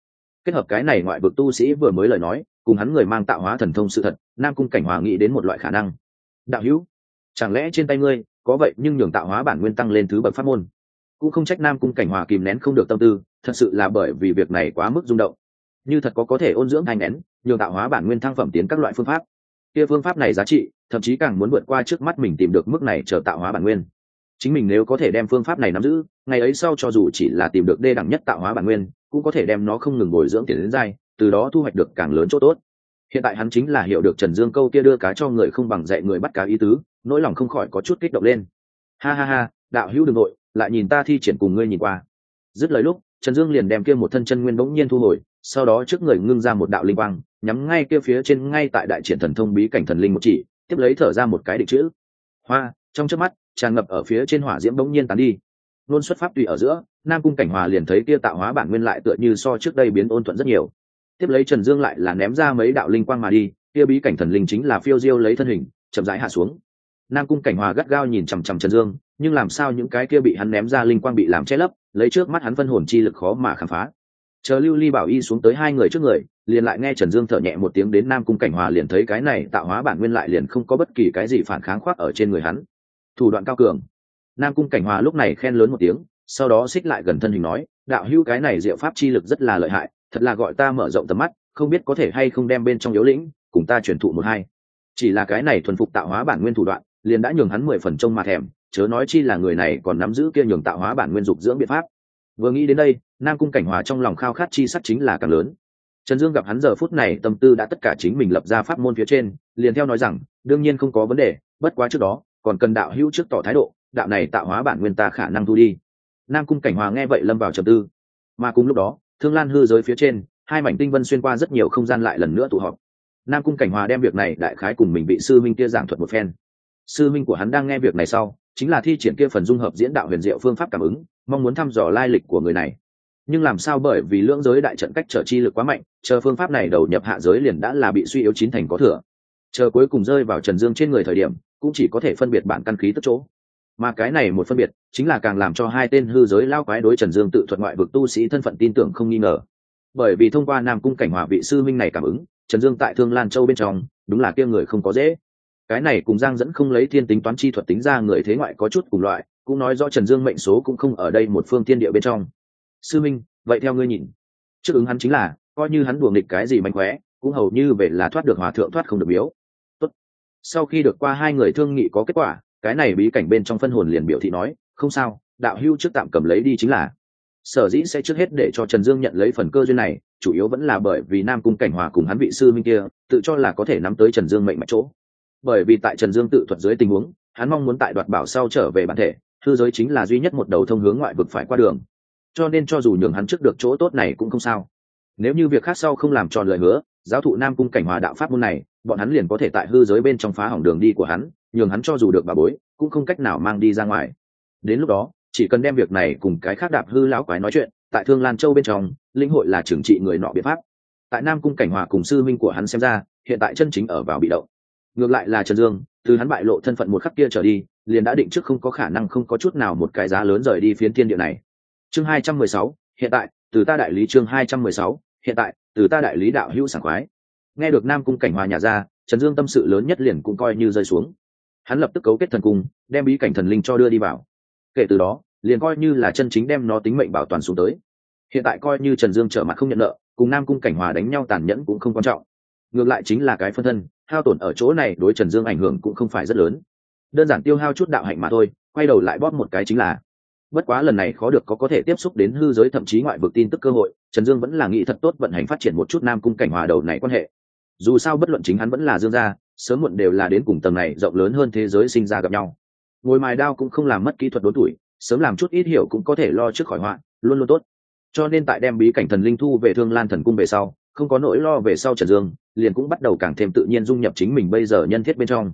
Kết hợp cái này ngoại vực tu sĩ vừa mới lời nói, cùng hắn người mang tạo hóa thần thông sự thật, nam cung cảnh hòa nghĩ đến một loại khả năng. Đạo hữu, chẳng lẽ trên tay ngươi có vậy nhưng nhường tạo hóa bản nguyên tăng lên thứ bậc pháp môn? Cũng không trách nam cung cảnh hòa kìm nén không được tâm tư, thật sự là bởi vì việc này quá mức rung động. Như thật có có thể ôn dưỡng hai nén, nhường tạo hóa bản nguyên thăng phẩm tiến các loại phương pháp. Kia phương pháp này giá trị, thậm chí càng muốn vượt qua trước mắt mình tìm được mức này chờ tạo hóa bản nguyên chính mình nếu có thể đem phương pháp này nắm giữ, ngày ấy sau cho dù chỉ là tìm được đê đẳng nhất tạo hóa bản nguyên, cũng có thể đem nó không ngừng bồi dưỡng tiền đến dai, từ đó thu hoạch được càng lớn chỗ tốt. Hiện tại hắn chính là hiểu được trần dương câu kia đưa cá cho người không bằng dạy người bắt cá ý tứ, nỗi lòng không khỏi có chút kích động lên. Ha ha ha, đạo hữu đ ư n g nội lại nhìn ta thi triển cùng ngươi nhìn qua. Dứt lời lúc, trần dương liền đem kia một thân chân nguyên bỗng nhiên thu hồi, sau đó trước người ngưng ra một đạo linh quang, nhắm ngay kia phía trên ngay tại đại triển thần thông bí cảnh thần linh một chỉ, tiếp lấy thở ra một cái định chữ. Hoa trong trước mắt, tràn ngập ở phía trên hỏa diễm bỗng nhiên tán đi. Luôn xuất pháp tùy ở giữa, nam cung cảnh hòa liền thấy kia tạo hóa bản nguyên lại tựa như so trước đây biến ôn thuận rất nhiều. Tiếp lấy trần dương lại là ném ra mấy đạo linh quang mà đi, kia bí cảnh thần linh chính là phiêu diêu lấy thân hình, chậm rãi hạ xuống. Nam cung cảnh hòa gắt gao nhìn chằm chằm trần dương, nhưng làm sao những cái kia bị hắn ném ra linh quang bị làm che lấp, lấy trước mắt hắn phân hồn chi lực khó mà khám phá. Chờ lưu ly bảo y xuống tới hai người trước người, liền lại nghe trần dương thở nhẹ một tiếng đến nam cung cảnh hòa liền thấy cái này tạo hóa bản nguyên lại liền không có bất kỳ cái gì phản kháng khoác ở trên người hắn thủ đoạn cao cường. Nam cung cảnh hòa lúc này khen lớn một tiếng, sau đó xích lại gần thân hình nói, đạo hữu cái này diệu pháp chi lực rất là lợi hại, thật là gọi ta mở rộng tầm mắt, không biết có thể hay không đem bên trong yếu lĩnh, cùng ta truyền thụ một hai. Chỉ là cái này thuần phục tạo hóa bản nguyên thủ đoạn, liền đã nhường hắn mười phần trông mà thèm, chớ nói chi là người này còn nắm giữ kia nhường tạo hóa bản nguyên dục dưỡng biện pháp. Vừa nghĩ đến đây, nam cung cảnh hòa trong lòng khao khát chi sắc chính là càng lớn. Trần dương gặp hắn giờ phút này tâm tư đã tất cả chính mình lập ra pháp môn phía trên, liền theo nói rằng, đương nhiên không có vấn đề, bất quá trước đó còn cần đạo hữu trước tỏ thái độ, đạo này tạo hóa bản nguyên ta khả năng thu đi. Nam cung cảnh hòa nghe vậy lâm vào trầm tư. Mà cùng lúc đó, thương lan hư giới phía trên, hai mảnh tinh vân xuyên qua rất nhiều không gian lại lần nữa tụ họp. Nam cung cảnh hòa đem việc này đại khái cùng mình bị sư minh kia giảng thuật một phen. Sư minh của hắn đang nghe việc này sau, chính là thi triển kia phần dung hợp diễn đạo huyền diệu phương pháp cảm ứng, mong muốn thăm dò lai lịch của người này. Nhưng làm sao bởi vì lưỡng giới đại trận cách trở chi lực quá mạnh, chờ phương pháp này đầu nhập hạ giới liền đã là bị suy yếu chín thành có thừa. Chờ cuối cùng rơi vào trần dương trên người thời điểm cũng chỉ có thể phân biệt bản căn khí tức chỗ. Mà cái này một phân biệt chính là càng làm cho hai tên hư giới lao quái đối trần dương tự thuật ngoại vực tu sĩ thân phận tin tưởng không nghi ngờ. Bởi vì thông qua nam cung cảnh hòa vị sư minh này cảm ứng, trần dương tại thương lan châu bên trong, đúng là kia người không có dễ. Cái này cùng giang dẫn không lấy thiên tính toán chi thuật tính ra người thế ngoại có chút cùng loại, cũng nói rõ trần dương mệnh số cũng không ở đây một phương thiên địa bên trong. Sư minh, vậy theo ngươi nhìn, trước ứng hắn chính là, coi như hắn đùa nghịch cái gì mạnh khóe cũng hầu như về là thoát được hòa thượng thoát không được biếu sau khi được qua hai người thương nghị có kết quả, cái này bí cảnh bên trong phân hồn liền biểu thị nói, không sao, đạo hưu trước tạm cầm lấy đi chính là. Sở dĩ sẽ trước hết để cho trần dương nhận lấy phần cơ duyên này, chủ yếu vẫn là bởi vì nam cung cảnh hòa cùng hắn vị sư minh kia, tự cho là có thể nắm tới trần dương mệnh mạch chỗ. Bởi vì tại trần dương tự thuật dưới tình huống, hắn mong muốn tại đoạt bảo sau trở về bản thể thư giới chính là duy nhất một đầu thông hướng ngoại vực phải qua đường. Cho nên cho dù nhường hắn trước được chỗ tốt này cũng không sao. Nếu như việc khác sau không làm tròn lời hứa, giáo thụ nam cung cảnh hòa đạo pháp môn này bọn hắn liền có thể tại hư giới bên trong phá hỏng đường đi của hắn, nhường hắn cho dù được bà bối, cũng không cách nào mang đi ra ngoài. Đến lúc đó, chỉ cần đem việc này cùng cái khác đạp hư lão quái nói chuyện, tại thương lan châu bên trong linh hội là trừng trị người nọ biện pháp. Tại nam cung cảnh hòa cùng sư minh của hắn xem ra, hiện tại chân chính ở vào bị động. Ngược lại là trần dương, từ hắn bại lộ thân phận một khắc kia trở đi, liền đã định trước không có khả năng không có chút nào một cái giá lớn rời đi phiến thiên địa này. Chương hai trăm mười sáu, hiện tại, từ ta đại lý chương hai trăm mười sáu, hiện tại, từ ta đại lý đạo hữu sảng khoái nghe được nam cung cảnh hòa nhà ra, trần dương tâm sự lớn nhất liền cũng coi như rơi xuống. Hắn lập tức cấu kết thần cung, đem bí cảnh thần linh cho đưa đi vào. Kể từ đó, liền coi như là chân chính đem nó tính mệnh bảo toàn xuống tới. Hiện tại coi như trần dương trở mặt không nhận nợ, cùng nam cung cảnh hòa đánh nhau tàn nhẫn cũng không quan trọng. Ngược lại chính là cái phân thân, hao tổn ở chỗ này đối trần dương ảnh hưởng cũng không phải rất lớn. Đơn giản tiêu hao chút đạo hạnh mà thôi, quay đầu lại bóp một cái chính là, bất quá lần này khó được có có thể tiếp xúc đến hư giới thậm chí ngoại vực tin tức cơ hội, trần dương vẫn là nghĩ thật tốt vận hành phát triển một chút nam cung cảnh hòa đầu này quan hệ dù sao bất luận chính hắn vẫn là dương gia, sớm muộn đều là đến cùng tầng này rộng lớn hơn thế giới sinh ra gặp nhau. Ngồi mài đao cũng không làm mất kỹ thuật đốn tuổi, sớm làm chút ít hiểu cũng có thể lo trước khỏi họa, luôn luôn tốt. Cho nên tại đem bí cảnh thần linh thu về thương lan thần cung về sau, không có nỗi lo về sau trần dương, liền cũng bắt đầu càng thêm tự nhiên dung nhập chính mình bây giờ nhân thiết bên trong.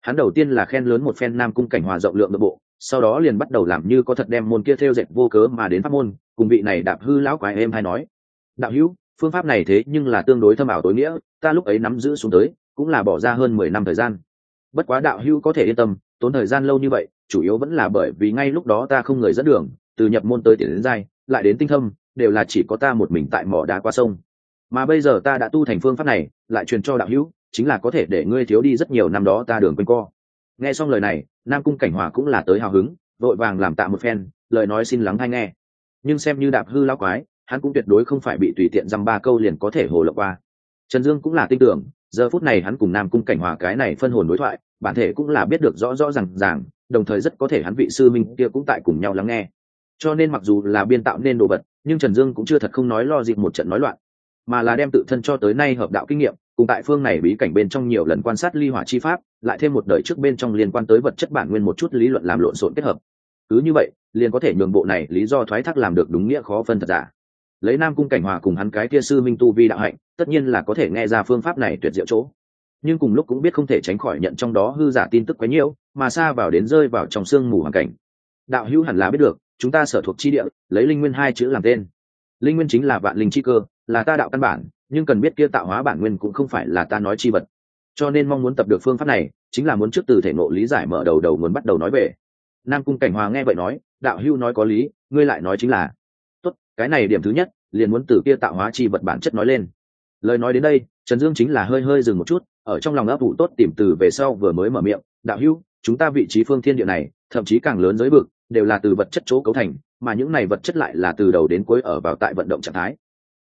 Hắn đầu tiên là khen lớn một phen nam cung cảnh hòa rộng lượng nội bộ, sau đó liền bắt đầu làm như có thật đem môn kia theo dệt vô cớ mà đến pháp môn, cùng vị này đạp hư lão quái em hay nói. Đạo hữu phương pháp này thế nhưng là tương đối thâm ảo tối nghĩa, ta lúc ấy nắm giữ xuống tới, cũng là bỏ ra hơn mười năm thời gian. Bất quá đạo hữu có thể yên tâm, tốn thời gian lâu như vậy, chủ yếu vẫn là bởi vì ngay lúc đó ta không người dẫn đường, từ nhập môn tới tiền đến giai, lại đến tinh thâm, đều là chỉ có ta một mình tại mỏ đá qua sông. Mà bây giờ ta đã tu thành phương pháp này, lại truyền cho đạo hữu, chính là có thể để ngươi thiếu đi rất nhiều năm đó ta đường quanh co. Nghe xong lời này, nam cung cảnh hòa cũng là tới hào hứng, vội vàng làm tạ một phen, lời nói xin lắng hay nghe. Nhưng xem như đạp hư lao quái hắn cũng tuyệt đối không phải bị tùy tiện dăm ba câu liền có thể hồ lộng qua. Trần dương cũng là tin tưởng, giờ phút này hắn cùng nam cung cảnh hòa cái này phân hồn đối thoại, bản thể cũng là biết được rõ rõ r à n g ràng, đồng thời rất có thể hắn vị sư minh kia cũng tại cùng nhau lắng nghe. Cho nên mặc dù là biên tạo nên đồ vật, nhưng trần dương cũng chưa thật không nói lo dịp một trận nói loạn, mà là đem tự thân cho tới nay hợp đạo kinh nghiệm, cùng tại phương này bí cảnh bên trong nhiều lần quan sát ly hỏa chi pháp, lại thêm một đời trước bên trong liên quan tới vật chất bản nguyên một chút lý luận làm lộn xộn kết hợp. Cứ như vậy, liền có thể nhường bộ này lý do thoái thác làm được đúng nghĩa khó phân thật giả lấy nam cung cảnh hòa cùng hắn cái kia sư minh tu vi đạo hạnh, tất nhiên là có thể nghe ra phương pháp này tuyệt diệu chỗ. Nhưng cùng lúc cũng biết không thể tránh khỏi nhận trong đó hư giả tin tức quá nhiễu mà xa vào đến rơi vào trong sương mù hoàn cảnh. Đạo hữu hẳn là biết được, chúng ta sở thuộc chi địa, lấy linh nguyên hai chữ làm tên. Linh nguyên chính là vạn linh chi cơ, là ta đạo căn bản, nhưng cần biết kia tạo hóa bản nguyên cũng không phải là ta nói chi vật. Cho nên mong muốn tập được phương pháp này, chính là muốn trước từ thể ngộ lý giải mở đầu đầu muốn bắt đầu nói về. Nam cung cảnh hòa nghe vậy nói, đạo hưu nói có lý, ngươi lại nói chính là cái này điểm thứ nhất liền muốn từ kia tạo hóa chi vật bản chất nói lên. Lời nói đến đây trần dương chính là hơi hơi dừng một chút ở trong lòng ấp ủ tốt tìm từ về sau vừa mới mở miệng đạo hữu, chúng ta vị trí phương thiên địa này thậm chí càng lớn giới vực đều là từ vật chất chỗ cấu thành mà những này vật chất lại là từ đầu đến cuối ở vào tại vận động trạng thái.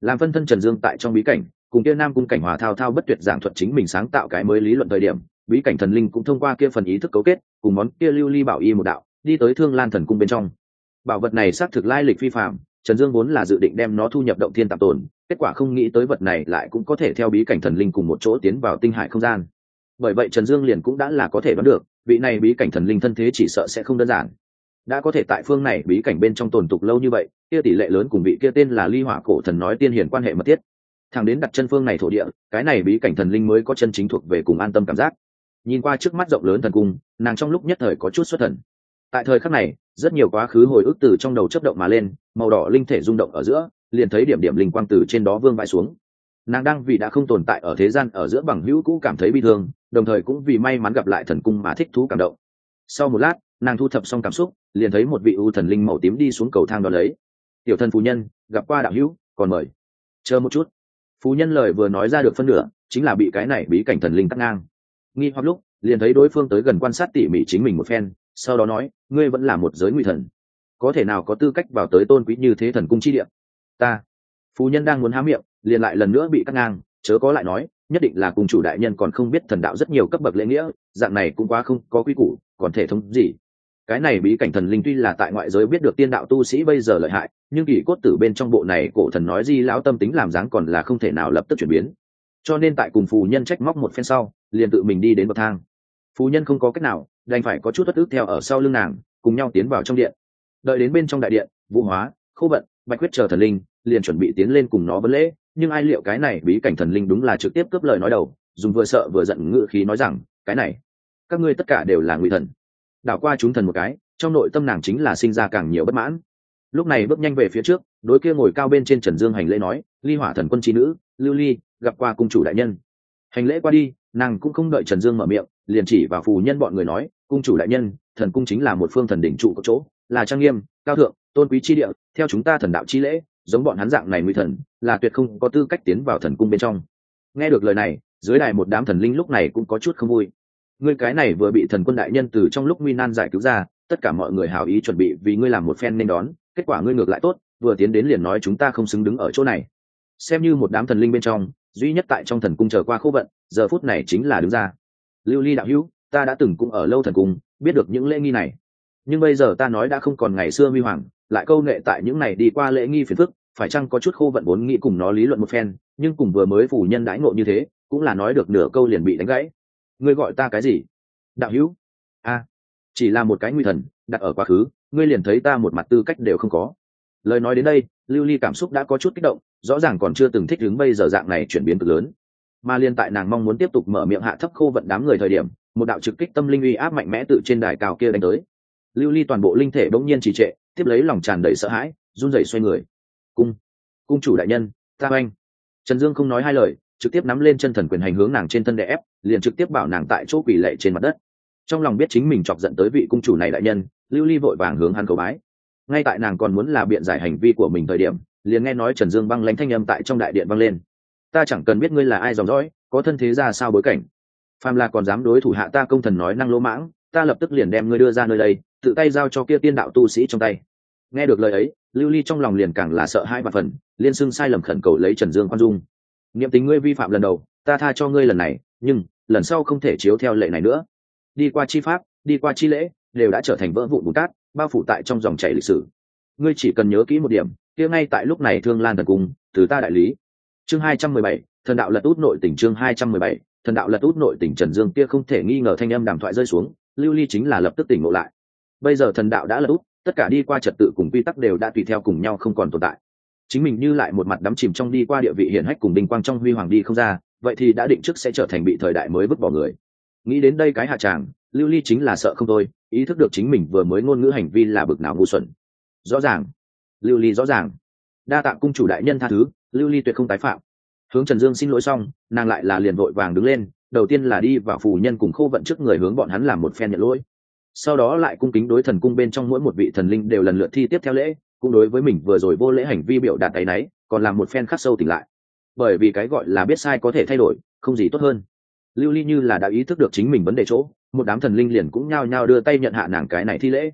Làm phân thân trần dương tại trong bí cảnh cùng kia nam cung cảnh hòa thao thao bất tuyệt giảng thuật chính mình sáng tạo cái mới lý luận thời điểm bí cảnh thần linh cũng thông qua kia phần ý thức cấu kết cùng món kia lưu ly bảo y một đạo đi tới thương lan thần cung bên trong. Bảo vật này xác thực lai lịch phi phạm trần dương vốn là dự định đem nó thu nhập động thiên tạm tồn, kết quả không nghĩ tới vật này lại cũng có thể theo bí cảnh thần linh cùng một chỗ tiến vào tinh hải không gian. Bởi vậy trần dương liền cũng đã là có thể đoán được, vị này bí cảnh thần linh thân thế chỉ sợ sẽ không đơn giản. Đã có thể tại phương này bí cảnh bên trong tồn tục lâu như vậy, kia tỷ lệ lớn cùng vị kia tên là ly hỏa cổ thần nói tiên hiển quan hệ mật thiết. Thằng đến đặt chân phương này thổ địa, cái này bí cảnh thần linh mới có chân chính thuộc về cùng an tâm cảm giác. Nhìn qua trước mắt rộng lớn thần cung, nàng trong lúc nhất thời có chút xuất thần tại thời khắc này, rất nhiều quá khứ hồi ức từ trong đầu chấp động mà lên, màu đỏ linh thể rung động ở giữa, liền thấy điểm điểm linh quang từ trên đó vương vãi xuống. Nàng đang vì đã không tồn tại ở thế gian ở giữa bằng hữu cũ cảm thấy bi thương, đồng thời cũng vì may mắn gặp lại thần cung mà thích thú cảm động. Sau một lát, nàng thu thập xong cảm xúc, liền thấy một vị ưu thần linh màu tím đi xuống cầu thang đ ó lấy. Tiểu thân phú nhân, gặp qua đạo hữu, còn mời. Chờ một chút. Phú nhân lời vừa nói ra được phân nửa, chính là bị cái này bí cảnh thần linh tắt ngang. Nghi hoặc lúc, liền thấy đối phương tới gần quan sát tỉ mỉ chính mình một phen sau đó nói, ngươi vẫn là một giới nguy thần. Có thể nào có tư cách vào tới tôn quý như thế thần cung chi địa? Ta. Phú nhân đang muốn há miệng, liền lại lần nữa bị cắt ngang, chớ có lại nói, nhất định là cùng chủ đại nhân còn không biết thần đạo rất nhiều cấp bậc lễ nghĩa, dạng này cũng quá không có quy củ, còn thể thống gì? Cái này bí cảnh thần linh tuy là tại ngoại giới biết được tiên đạo tu sĩ bây giờ lợi hại, nhưng kỳ cốt tử bên trong bộ này cổ thần nói di lão tâm tính làm dáng còn là không thể nào lập tức chuyển biến. Cho nên tại cùng phù nhân trách móc một phen sau, liền tự mình đi đến bậc thang. Phù nhân không có cách nào đành phải có chút bất ức theo ở sau lưng nàng, cùng nhau tiến vào trong điện. Đợi đến bên trong đại điện, vũ hóa, khô vận, bạch quyết chờ thần linh, liền chuẩn bị tiến lên cùng nó vấn lễ, nhưng ai liệu cái này bí cảnh thần linh đúng là trực tiếp cướp lời nói đầu, dùng vừa sợ vừa giận ngự khí nói rằng, cái này, các ngươi tất cả đều là ngụy thần. Đảo qua chúng thần một cái, trong nội tâm nàng chính là sinh ra càng nhiều bất mãn. Lúc này bước nhanh về phía trước, đối kia ngồi cao bên trên trần dương hành lễ nói, ly hỏa thần quân trí nữ, lưu ly, gặp qua cung chủ đại nhân. Hành lễ qua đi, nàng cũng không đợi trần dương mở miệng, liền chỉ vào phù nhân bọn người nói cung chủ đại nhân, thần cung chính là một phương thần đỉnh trụ có chỗ, là trang nghiêm, cao thượng, tôn quý chi địa, theo chúng ta thần đạo chi lễ, giống bọn hắn dạng này nguy thần, là tuyệt không có tư cách tiến vào thần cung bên trong. Nghe được lời này, dưới đài một đám thần linh lúc này cũng có chút không vui. Ngươi cái này vừa bị thần quân đại nhân từ trong lúc nguy nan giải cứu ra, tất cả mọi người hào ý chuẩn bị vì ngươi làm một phen nên đón, kết quả ngươi ngược lại tốt, vừa tiến đến liền nói chúng ta không xứng đứng ở chỗ này. Xem như một đám thần linh bên trong, duy nhất tại trong thần cung chờ qua khô vận, giờ phút này chính là đứng ra. Lưu ly đạo hữu ta đã từng cũng ở lâu thần cung, biết được những lễ nghi này. Nhưng bây giờ ta nói đã không còn ngày xưa huy hoàng, lại câu nghệ tại những này đi qua lễ nghi phiền phức, phải chăng có chút khô vận vốn nghĩ cùng nó lý luận một phen, nhưng cùng vừa mới phủ nhân đãi ngộ như thế, cũng là nói được nửa câu liền bị đánh gãy. Ngươi gọi ta cái gì? Đạo hữu. A, chỉ là một cái nguy thần, đặt ở quá khứ, ngươi liền thấy ta một mặt tư cách đều không có. Lời nói đến đây, lưu ly cảm xúc đã có chút kích động, rõ ràng còn chưa từng thích ứng bây giờ dạng này chuyển biến cực lớn. Mà liên tại nàng mong muốn tiếp tục mở miệng hạ thấp khô vận đám người thời điểm một đạo trực kích tâm linh uy áp mạnh mẽ tự trên đài cao kia đánh tới. Lưu ly toàn bộ linh thể bỗng nhiên trì trệ, tiếp lấy lòng tràn đầy sợ hãi, run rẩy xoay người. Cung cung chủ đại nhân, ta anh trần dương không nói hai lời, trực tiếp nắm lên chân thần quyền hành hướng nàng trên thân đè ép, liền trực tiếp bảo nàng tại chỗ quỷ lệ trên mặt đất. Trong lòng biết chính mình chọc giận tới vị cung chủ này đại nhân, lưu ly vội vàng hướng hắn cầu bái. Ngay tại nàng còn muốn là biện giải hành vi của mình thời điểm, liền nghe nói trần dương băng lánh thanh âm tại trong đại điện băng lên. Ta chẳng cần biết ngươi là ai dòng dõi, có thân thế ra sao bối cảnh phàm là còn dám đối thủ hạ ta công thần nói năng lỗ mãng, ta lập tức liền đem ngươi đưa ra nơi đây, tự tay giao cho kia tiên đạo tu sĩ trong tay. Nghe được lời ấy, lưu ly trong lòng liền càng là sợ hai và phần, liên xưng sai lầm khẩn cầu lấy trần dương khoan dung. Niệm tính ngươi vi phạm lần đầu, ta tha cho ngươi lần này, nhưng, lần sau không thể chiếu theo lệ này nữa. Đi qua chi pháp, đi qua chi lễ, đều đã trở thành vỡ vụn bùn cát bao phủ tại trong dòng chảy lịch sử. Ngươi chỉ cần nhớ kỹ một điểm, kia ngay tại lúc này thương lan thần cung, từ ta đại lý. Chương hai trăm mười bảy, thần đạo lật út nội tỉnh chương hai trăm mười bảy thần đạo lật út nội tỉnh trần dương kia không thể nghi ngờ thanh âm đàm thoại rơi xuống, lưu ly chính là lập tức tỉnh ngộ lại. Bây giờ thần đạo đã lật út, tất cả đi qua trật tự cùng quy tắc đều đã tùy theo cùng nhau không còn tồn tại. Chính mình như lại một mặt đắm chìm trong đi qua địa vị hiển hách cùng đinh quang trong huy hoàng đi không ra, vậy thì đã định trước sẽ trở thành bị thời đại mới vứt bỏ người. Nghĩ đến đây cái hạ tràng, lưu ly chính là sợ không thôi, ý thức được chính mình vừa mới ngôn ngữ hành vi là bực nào ngu xuẩn. Rõ ràng. Lưu ly rõ ràng. Đa tạ cung chủ đại nhân tha thứ, lưu ly tuyệt không tái phạm hướng trần dương xin lỗi xong, nàng lại là liền vội vàng đứng lên, đầu tiên là đi vào phù nhân cùng khô vận trước người hướng bọn hắn làm một phen nhận lỗi. Sau đó lại cung kính đối thần cung bên trong mỗi một vị thần linh đều lần lượt thi tiếp theo lễ, cũng đối với mình vừa rồi vô lễ hành vi biểu đạt tay náy còn làm một phen khắc sâu tỉnh lại. Bởi vì cái gọi là biết sai có thể thay đổi, không gì tốt hơn. Lưu ly như là đã ý thức được chính mình vấn đề chỗ, một đám thần linh liền cũng nhao nhao đưa tay nhận hạ nàng cái này thi lễ.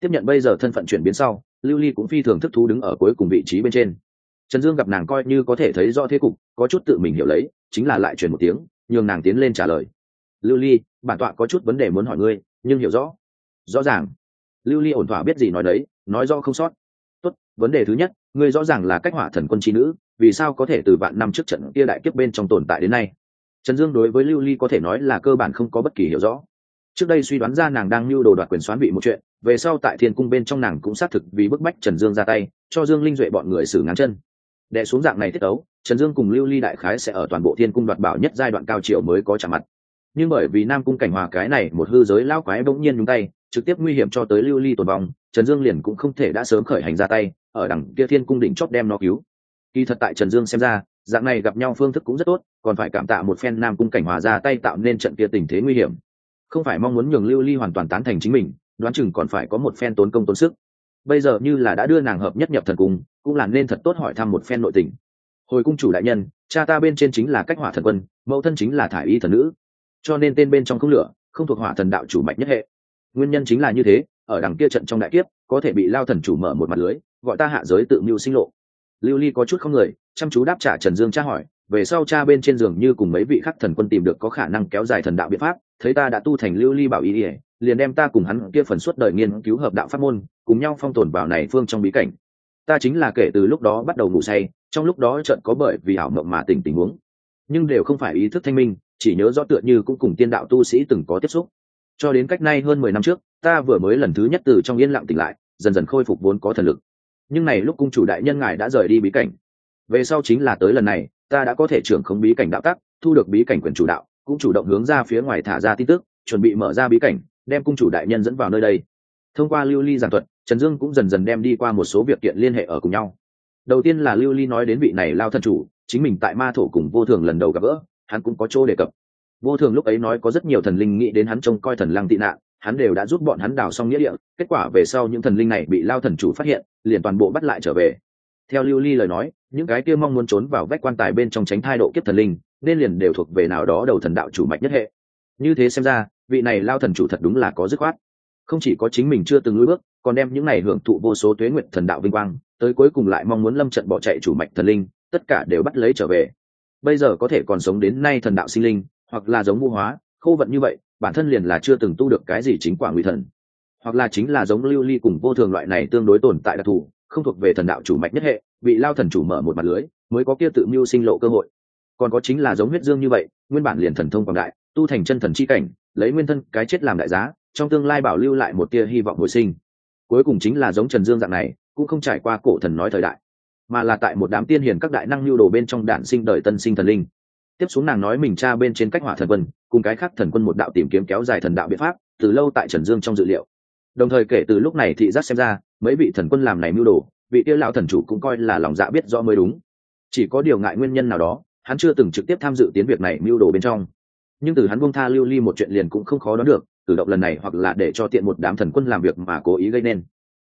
Tiếp nhận bây giờ thân phận chuyển biến sau, lưu ly cũng phi thường thức thú đứng ở cuối cùng vị trí bên trên trần dương gặp nàng coi như có thể thấy rõ thế cục, có chút tự mình hiểu lấy, chính là lại truyền một tiếng, nhường nàng tiến lên trả lời. Lưu ly, bản tọa có chút vấn đề muốn hỏi ngươi, nhưng hiểu rõ. Rõ ràng. Lưu ly ổn thỏa biết gì nói đấy, nói rõ không sót. Tốt, vấn đề thứ nhất, ngươi rõ ràng là cách hỏa thần quân trí nữ, vì sao có thể từ vạn năm trước trận kia đại kiếp bên trong tồn tại đến nay? Trần dương đối với lưu ly có thể nói là cơ bản không có bất kỳ hiểu rõ. Trước đây suy đoán ra nàng đang lưu đồ đoạt quyền xoán bị một chuyện, về sau tại thiên cung bên trong nàng cũng xác thực vì bức bách trần dương ra tay, cho dương linh duệ bọn người xử ngắn chân đệ xuống dạng này tiết tấu, trần dương cùng lưu ly đại khái sẽ ở toàn bộ thiên cung đoạt bảo nhất giai đoạn cao triệu mới có trả mặt. Nhưng bởi vì nam cung cảnh hòa cái này một hư giới lao quái bỗng nhiên nhúng tay, trực tiếp nguy hiểm cho tới lưu ly tồn vong, trần dương liền cũng không thể đã sớm khởi hành ra tay, ở đằng kia thiên cung đỉnh chót đem nó cứu. Kỳ thật tại trần dương xem ra, dạng này gặp nhau phương thức cũng rất tốt, còn phải cảm tạ một phen nam cung cảnh hòa ra tay tạo nên trận kia tình thế nguy hiểm. Không phải mong muốn nhường lưu ly hoàn toàn tán thành chính mình, đoán chừng còn phải có một phen tốn công tốn sức bây giờ như là đã đưa nàng hợp nhất nhập thần cung, cũng là nên thật tốt hỏi thăm một phen nội tình. Hồi cung chủ đại nhân, cha ta bên trên chính là cách hỏa thần quân, mẫu thân chính là thả y thần nữ. Cho nên tên bên trong không lửa, không thuộc hỏa thần đạo chủ mạch nhất hệ. Nguyên nhân chính là như thế, ở đằng kia trận trong đại kiếp, có thể bị lao thần chủ mở một mặt lưới, gọi ta hạ giới tự mưu sinh lộ. Lưu ly có chút không người, chăm chú đáp trả trần dương tra hỏi, về sau cha bên trên giường như cùng mấy vị khắc thần quân tìm được có khả năng kéo dài thần đạo biện pháp, thấy ta đã tu thành lưu ly bảo ý ỉa liền đem ta cùng hắn kia phần suốt đời nghiên cứu hợp đạo pháp môn cùng nhau phong tồn vào này phương trong bí cảnh. Ta chính là kể từ lúc đó bắt đầu ngủ say, trong lúc đó trận có bởi vì ảo mộng mà tỉnh tình huống. Nhưng đều không phải ý thức thanh minh, chỉ nhớ rõ tựa như cũng cùng tiên đạo tu sĩ từng có tiếp xúc. Cho đến cách nay hơn mười năm trước, ta vừa mới lần thứ nhất từ trong yên lặng tỉnh lại, dần dần khôi phục vốn có thần lực. Nhưng này lúc cung chủ đại nhân ngài đã rời đi bí cảnh. Về sau chính là tới lần này, ta đã có thể trưởng không bí cảnh đạo tắc, thu được bí cảnh quyền chủ đạo, cũng chủ động hướng ra phía ngoài thả ra tin tức, chuẩn bị mở ra bí cảnh, đem cung chủ đại nhân dẫn vào nơi đây. Thông qua lưu ly giảng thuật trần dương cũng dần dần đem đi qua một số việc kiện liên hệ ở cùng nhau. Đầu tiên là lưu ly nói đến vị này lao thân chủ, chính mình tại ma thổ cùng vô thường lần đầu gặp gỡ, hắn cũng có chỗ đề cập. Vô thường lúc ấy nói có rất nhiều thần linh nghĩ đến hắn trông coi thần lăng tị nạn, hắn đều đã giúp bọn hắn đào xong nghĩa địa, kết quả về sau những thần linh này bị lao thần chủ phát hiện, liền toàn bộ bắt lại trở về. Theo lưu ly lời nói, những cái kia mong muốn trốn vào vách quan tài bên trong tránh thai độ kiếp thần linh, nên liền đều thuộc về nào đó đầu thần đạo chủ mạnh nhất hệ. Như thế xem ra, vị này lao thần chủ thật đúng là có dứt khoát không chỉ có chính mình chưa từng lưỡi bước, còn đem những này hưởng thụ vô số tuế nguyện thần đạo vinh quang, tới cuối cùng lại mong muốn lâm trận bỏ chạy chủ mạch thần linh, tất cả đều bắt lấy trở về. Bây giờ có thể còn sống đến nay thần đạo sinh linh, hoặc là giống vũ hóa, khô vận như vậy, bản thân liền là chưa từng tu được cái gì chính quả nguy thần. Hoặc là chính là giống lưu ly cùng vô thường loại này tương đối tồn tại đặc thù, không thuộc về thần đạo chủ mạch nhất hệ, bị lao thần chủ mở một mặt lưới, mới có kia tự mưu sinh lộ cơ hội. Còn có chính là giống huyết dương như vậy, nguyên bản liền thần thông quảng đại, tu thành chân thần chi cảnh, lấy nguyên thân cái chết làm đại giá trong tương lai bảo lưu lại một tia hy vọng hồi sinh. Cuối cùng chính là giống trần dương dạng này, cũng không trải qua cổ thần nói thời đại, mà là tại một đám tiên hiền các đại năng lưu đồ bên trong đản sinh đời tân sinh thần linh. Tiếp xuống nàng nói mình cha bên trên cách hỏa thần quân, cùng cái khác thần quân một đạo tìm kiếm kéo dài thần đạo biện pháp, từ lâu tại trần dương trong dự liệu. Đồng thời kể từ lúc này thị giác xem ra, mấy vị thần quân làm này mưu đồ, vị tiêu lão thần chủ cũng coi là lòng dạ biết rõ mới đúng. Chỉ có điều ngại nguyên nhân nào đó, hắn chưa từng trực tiếp tham dự tiến việc này mưu đồ bên trong. Nhưng từ hắn buông tha lưu ly một chuyện liền cũng không khó đoán được cử động lần này hoặc là để cho tiện một đám thần quân làm việc mà cố ý gây nên.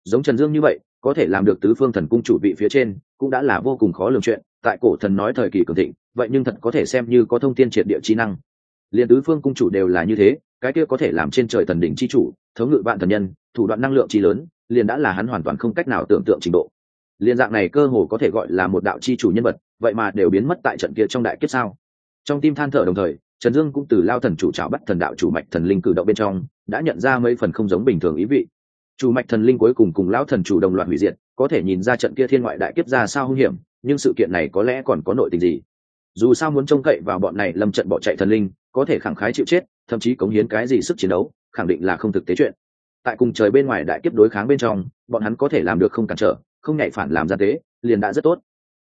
Giống trần dương như vậy, có thể làm được tứ phương thần cung chủ vị phía trên, cũng đã là vô cùng khó lường chuyện, tại cổ thần nói thời kỳ cường thịnh, vậy nhưng thật có thể xem như có thông tin triệt địa trí năng. Liền tứ phương cung chủ đều là như thế, cái kia có thể làm trên trời thần đỉnh chi chủ, thống ngự vạn thần nhân, thủ đoạn năng lượng chi lớn, liền đã là hắn hoàn toàn không cách nào tưởng tượng trình độ. Liền dạng này cơ hồ có thể gọi là một đạo chi chủ nhân vật, vậy mà đều biến mất tại trận kia trong đại kiếp sao? Trong tim than thở đồng thời trần dương cũng từ lao thần chủ trào bắt thần đạo chủ mạch thần linh cử động bên trong, đã nhận ra mấy phần không giống bình thường ý vị. Chủ mạch thần linh cuối cùng cùng lão thần chủ đồng loạt hủy diệt, có thể nhìn ra trận kia thiên ngoại đại kiếp ra sao hung hiểm, nhưng sự kiện này có lẽ còn có nội tình gì. Dù sao muốn trông cậy vào bọn này lâm trận bỏ chạy thần linh, có thể khẳng khái chịu chết, thậm chí cống hiến cái gì sức chiến đấu, khẳng định là không thực tế chuyện. Tại cùng trời bên ngoài đại kiếp đối kháng bên trong, bọn hắn có thể làm được không cản trở, không nhạy phản làm ra tế, liền đã rất tốt.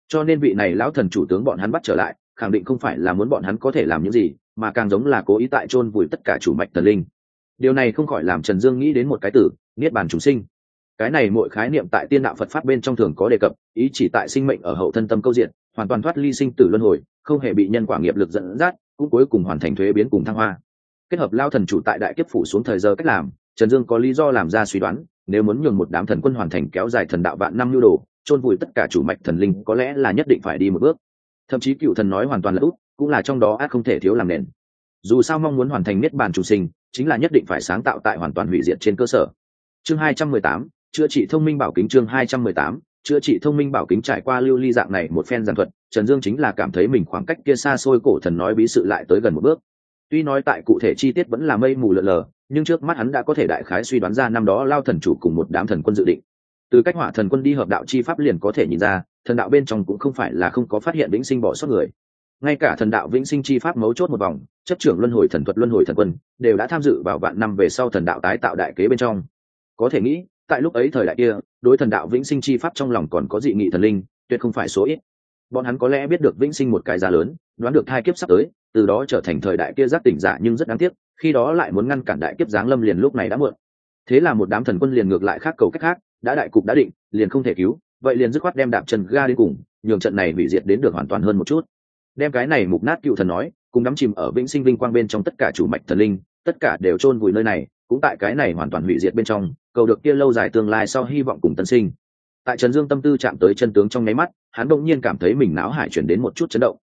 Cho nên vị này lão thần chủ tướng bọn hắn bắt trở lại, khẳng định không phải là muốn bọn hắn có thể làm những gì mà càng giống là cố ý tại chôn vùi tất cả chủ mạch thần linh. Điều này không khỏi làm trần dương nghĩ đến một cái tử niết bàn chúng sinh. Cái này mỗi khái niệm tại tiên đạo phật pháp bên trong thường có đề cập, ý chỉ tại sinh mệnh ở hậu thân tâm câu diện, hoàn toàn thoát ly sinh tử luân hồi, không hề bị nhân quả nghiệp lực dẫn dắt, cũng cuối cùng hoàn thành thuế biến cùng thăng hoa. Kết hợp lao thần chủ tại đại kiếp phủ xuống thời giờ cách làm, trần dương có lý do làm ra suy đoán, nếu muốn nhường một đám thần quân hoàn thành kéo dài thần đạo vạn năm nhu đồ, chôn vùi tất cả chủ mạch thần linh có lẽ là nhất định phải đi một bước. Thậm chí cựu thần nói hoàn toàn là út cũng là trong đó át không thể thiếu làm nền. Dù sao mong muốn hoàn thành niết bàn chủ sinh, chính là nhất định phải sáng tạo tại hoàn toàn hủy diệt trên cơ sở. Chương hai trăm mười tám, chữa trị thông minh bảo kính chương hai trăm mười tám, chữa trị thông minh bảo kính trải qua lưu ly dạng này một phen giàn thuật, trần dương chính là cảm thấy mình khoảng cách kia xa xôi cổ thần nói bí sự lại tới gần một bước. Tuy nói tại cụ thể chi tiết vẫn là mây mù lợn lờ, nhưng trước mắt hắn đã có thể đại khái suy đoán ra năm đó lao thần chủ cùng một đám thần quân dự định. Từ cách hỏa thần quân đi hợp đạo chi pháp liền có thể nhìn ra, thần đạo bên trong cũng không phải là không có phát hiện vĩnh sinh bỏ sót người ngay cả thần đạo vĩnh sinh chi pháp mấu chốt một vòng, chấp trưởng luân hồi thần thuật, luân hồi thần quân, đều đã tham dự vào vạn năm về sau thần đạo tái tạo đại kế bên trong. Có thể nghĩ, tại lúc ấy thời đại kia, đối thần đạo vĩnh sinh chi pháp trong lòng còn có dị nghị thần linh, tuyệt không phải số ít. Bọn hắn có lẽ biết được vĩnh sinh một cái giá lớn, đoán được hai kiếp sắp tới, từ đó trở thành thời đại kia giác tỉnh giả nhưng rất đáng tiếc, khi đó lại muốn ngăn cản đại kiếp giáng lâm liền lúc này đã muộn. Thế là một đám thần quân liền ngược lại khác cầu cách khác, đã đại cục đã định, liền không thể cứu, vậy liền dứt khoát đem đạp chân ga đến cùng, nhường trận này hủy diệt đến được hoàn toàn hơn một chút đem cái này mục nát cựu thần nói, cùng đắm chìm ở vĩnh sinh vinh quang bên trong tất cả chủ mạch thần linh, tất cả đều chôn vùi nơi này, cũng tại cái này hoàn toàn hủy diệt bên trong, cầu được kia lâu dài tương lai sau hy vọng cùng tân sinh. Tại trần dương tâm tư chạm tới chân tướng trong nháy mắt, hắn đột nhiên cảm thấy mình não hải chuyển đến một chút chấn động.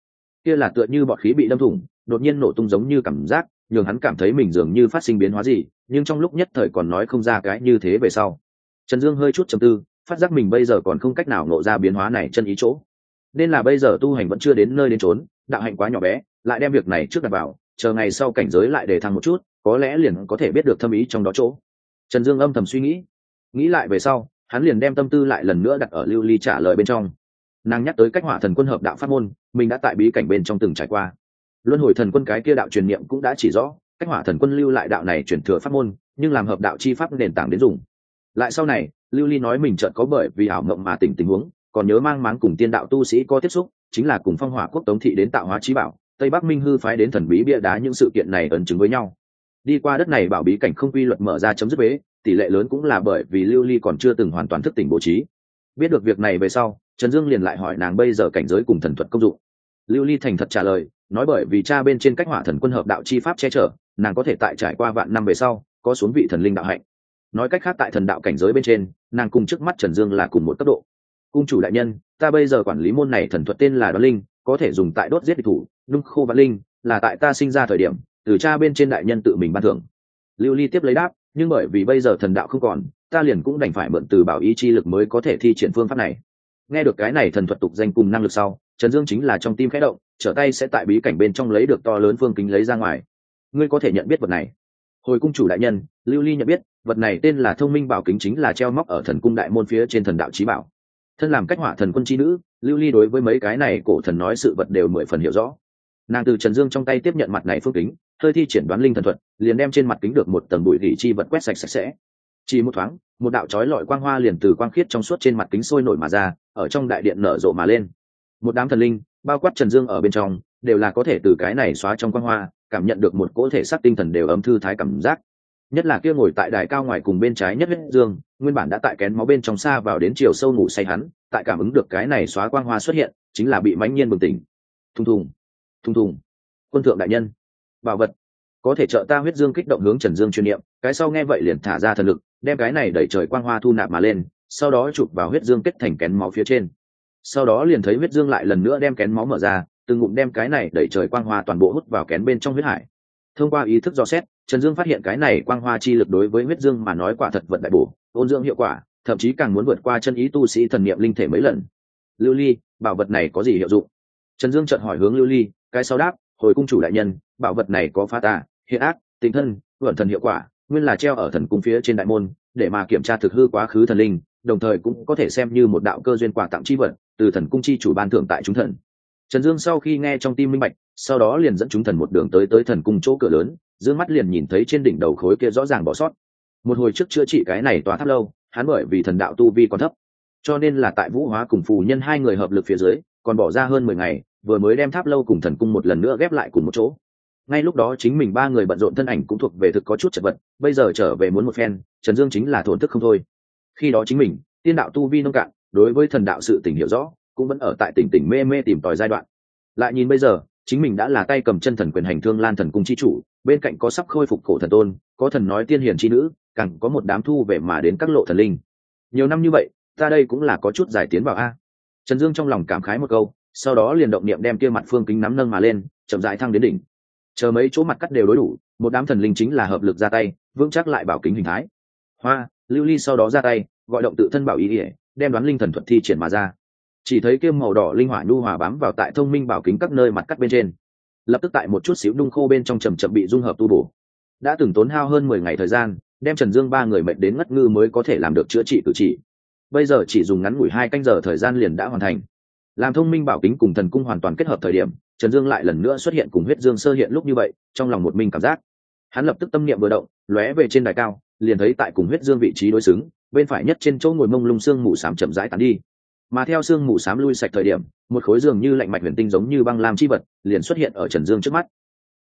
Kia là tựa như bọt khí bị đâm thủng, đột nhiên nổ tung giống như cảm giác, nhường hắn cảm thấy mình dường như phát sinh biến hóa gì, nhưng trong lúc nhất thời còn nói không ra cái như thế về sau. Trần dương hơi chút chầm tư, phát giác mình bây giờ còn không cách nào nộ ra biến hóa này chân ý chỗ nên là bây giờ tu hành vẫn chưa đến nơi đến trốn đạo hạnh quá nhỏ bé, lại đem việc này trước đặt vào, chờ ngày sau cảnh giới lại để thăng một chút, có lẽ liền có thể biết được thâm ý trong đó chỗ. Trần dương âm thầm suy nghĩ. Nghĩ lại về sau, hắn liền đem tâm tư lại lần nữa đặt ở lưu ly trả lời bên trong. Nàng nhắc tới cách hỏa thần quân hợp đạo pháp môn, mình đã tại bí cảnh bên trong từng trải qua. Luân hồi thần quân cái kia đạo truyền niệm cũng đã chỉ rõ, cách hỏa thần quân lưu lại đạo này chuyển thừa pháp môn, nhưng làm hợp đạo chi pháp nền tảng đến dùng. Lại sau này, lưu ly nói mình chợt có bởi vì ảo mộng mà tỉnh tình huống còn nhớ mang máng cùng tiên đạo tu sĩ có tiếp xúc, chính là cùng phong hỏa quốc tống thị đến tạo hóa trí bảo, tây bắc minh hư phái đến thần bí bia đá những sự kiện này ấn chứng với nhau. Đi qua đất này bảo bí cảnh không quy luật mở ra chấm dứt bế, tỷ lệ lớn cũng là bởi vì lưu ly còn chưa từng hoàn toàn thức tỉnh bố trí. Biết được việc này về sau, trần dương liền lại hỏi nàng bây giờ cảnh giới cùng thần thuật công dụng. Lưu ly thành thật trả lời, nói bởi vì cha bên trên cách hỏa thần quân hợp đạo chi pháp che chở, nàng có thể tại trải qua vạn năm về sau, có xuống vị thần linh đạo hạnh. Nói cách khác tại thần đạo cảnh giới bên trên, nàng cùng trước mắt trần dương là cùng một cấp độ cung chủ đại nhân, ta bây giờ quản lý môn này thần thuật tên là đoán linh, có thể dùng tại đốt giết địch thủ, nung khô vạn linh, là tại ta sinh ra thời điểm, từ cha bên trên đại nhân tự mình ban thưởng. Lưu ly tiếp lấy đáp, nhưng bởi vì bây giờ thần đạo không còn, ta liền cũng đành phải mượn từ bảo ý chi lực mới có thể thi triển phương pháp này. Nghe được cái này thần thuật tục danh cùng năng lực sau, trần dương chính là trong tim khẽ động, trở tay sẽ tại bí cảnh bên trong lấy được to lớn phương kính lấy ra ngoài. Ngươi có thể nhận biết vật này. Hồi cung chủ đại nhân, lưu ly nhận biết, vật này tên là thông minh bảo kính chính là treo móc ở thần cung đại môn phía trên thần đạo trí bảo thân làm cách hỏa thần quân chi nữ, lưu ly đối với mấy cái này cổ thần nói sự vật đều mười phần hiểu rõ. Nàng từ trần dương trong tay tiếp nhận mặt này phương kính, hơi thi triển đoán linh thần thuật, liền đem trên mặt kính được một tầng bụi gỉ chi vật quét sạch sạch sẽ. Chỉ một thoáng, một đạo trói lọi quang hoa liền từ quang khiết trong suốt trên mặt kính sôi nổi mà ra, ở trong đại điện nở rộ mà lên. Một đám thần linh, bao quát trần dương ở bên trong, đều là có thể từ cái này xóa trong quang hoa, cảm nhận được một cỗ thể sắc tinh thần đều ấm thư thái cảm giác nhất là kia ngồi tại đài cao ngoài cùng bên trái nhất huyết dương, nguyên bản đã tại kén máu bên trong xa vào đến chiều sâu ngủ say hắn, tại cảm ứng được cái này xóa quang hoa xuất hiện, chính là bị mãnh nhiên bừng tỉnh. Thùng thùng thùng thùng. Quân thượng đại nhân, bảo vật, có thể trợ ta huyết dương kích động hướng trần dương chuyên niệm, cái sau nghe vậy liền thả ra thần lực, đem cái này đẩy trời quang hoa thu nạp mà lên, sau đó chụp vào huyết dương kết thành kén máu phía trên. Sau đó liền thấy huyết dương lại lần nữa đem kén máu mở ra, từng ngụm đem cái này đẩy trời quang hoa toàn bộ hút vào kén bên trong huyết hải. Thông qua ý thức do xét trần dương phát hiện cái này quang hoa chi lực đối với huyết dương mà nói quả thật vận đại bổ, ôn dưỡng hiệu quả, thậm chí càng muốn vượt qua chân ý tu sĩ thần niệm linh thể mấy lần. Lưu ly, bảo vật này có gì hiệu dụng? Trần dương chợt hỏi hướng lưu ly, cái sau đáp, hồi cung chủ đại nhân, bảo vật này có pha tà, hiện ác tinh thân, vận thần hiệu quả, nguyên là treo ở thần cung phía trên đại môn, để mà kiểm tra thực hư quá khứ thần linh, đồng thời cũng có thể xem như một đạo cơ duyên quà tặng chi vật, từ thần cung chi chủ ban thưởng tại chúng thần. Trần dương sau khi nghe trong tim minh bạch, sau đó liền dẫn chúng thần một đường tới tới thần cung chỗ cửa lớn d mắt liền nhìn thấy trên đỉnh đầu khối kia rõ ràng bỏ sót. Một hồi trước chữa trị cái này tòa tháp lâu, hắn bởi vì thần đạo tu vi còn thấp, cho nên là tại vũ hóa cùng phù nhân hai người hợp lực phía dưới, còn bỏ ra hơn mười ngày, vừa mới đem tháp lâu cùng thần cung một lần nữa ghép lại cùng một chỗ. Ngay lúc đó chính mình ba người bận rộn thân ảnh cũng thuộc về thực có chút chật vật, bây giờ trở về muốn một phen, trần dương chính là thổn thức không thôi. Khi đó chính mình, tiên đạo tu vi nông cạn, đối với thần đạo sự tỉnh hiểu rõ, cũng vẫn ở tại tỉnh tỉnh mê mê tìm tòi giai đoạn. Lại nhìn bây giờ chính mình đã là tay cầm chân thần quyền hành thương lan thần cung chi chủ, bên cạnh có sắp khôi phục cổ thần tôn, có thần nói tiên hiền chi nữ, càng có một đám thu về mà đến các lộ thần linh. Nhiều năm như vậy, ta đây cũng là có chút giải tiến vào a. Trần dương trong lòng cảm khái một câu, sau đó liền động niệm đem kia mặt phương kính nắm nâng mà lên, chậm rãi thăng đến đỉnh. Chờ mấy chỗ mặt cắt đều đối đủ, một đám thần linh chính là hợp lực ra tay, vững chắc lại bảo kính hình thái. Hoa, lưu ly sau đó ra tay, gọi động tự thân bảo ý ỉa đem đoán linh thần thuật thi triển mà ra chỉ thấy kim màu đỏ linh hỏa nhu hòa bám vào tại thông minh bảo kính các nơi mặt cắt bên trên. Lập tức tại một chút xíu nung khô bên trong trầm chậm bị dung hợp tu bổ. Đã từng tốn hao hơn mười ngày thời gian, đem trần dương ba người mệnh đến ngất ngư mới có thể làm được chữa trị cử chỉ. Bây giờ chỉ dùng ngắn ngủi hai canh giờ thời gian liền đã hoàn thành. Làm thông minh bảo kính cùng thần cung hoàn toàn kết hợp thời điểm, trần dương lại lần nữa xuất hiện cùng huyết dương sơ hiện lúc như vậy, trong lòng một mình cảm giác. Hắn lập tức tâm niệm vừa động, lóe về trên đài cao, liền thấy tại cùng huyết dương vị trí đối xứng, bên phải nhất trên chỗ ngồi mông lung xương mù sám chậm rãi tàn đi mà theo xương mù xám lui sạch thời điểm, một khối giường như lạnh mạch huyền tinh giống như băng lam chi vật liền xuất hiện ở trần dương trước mắt.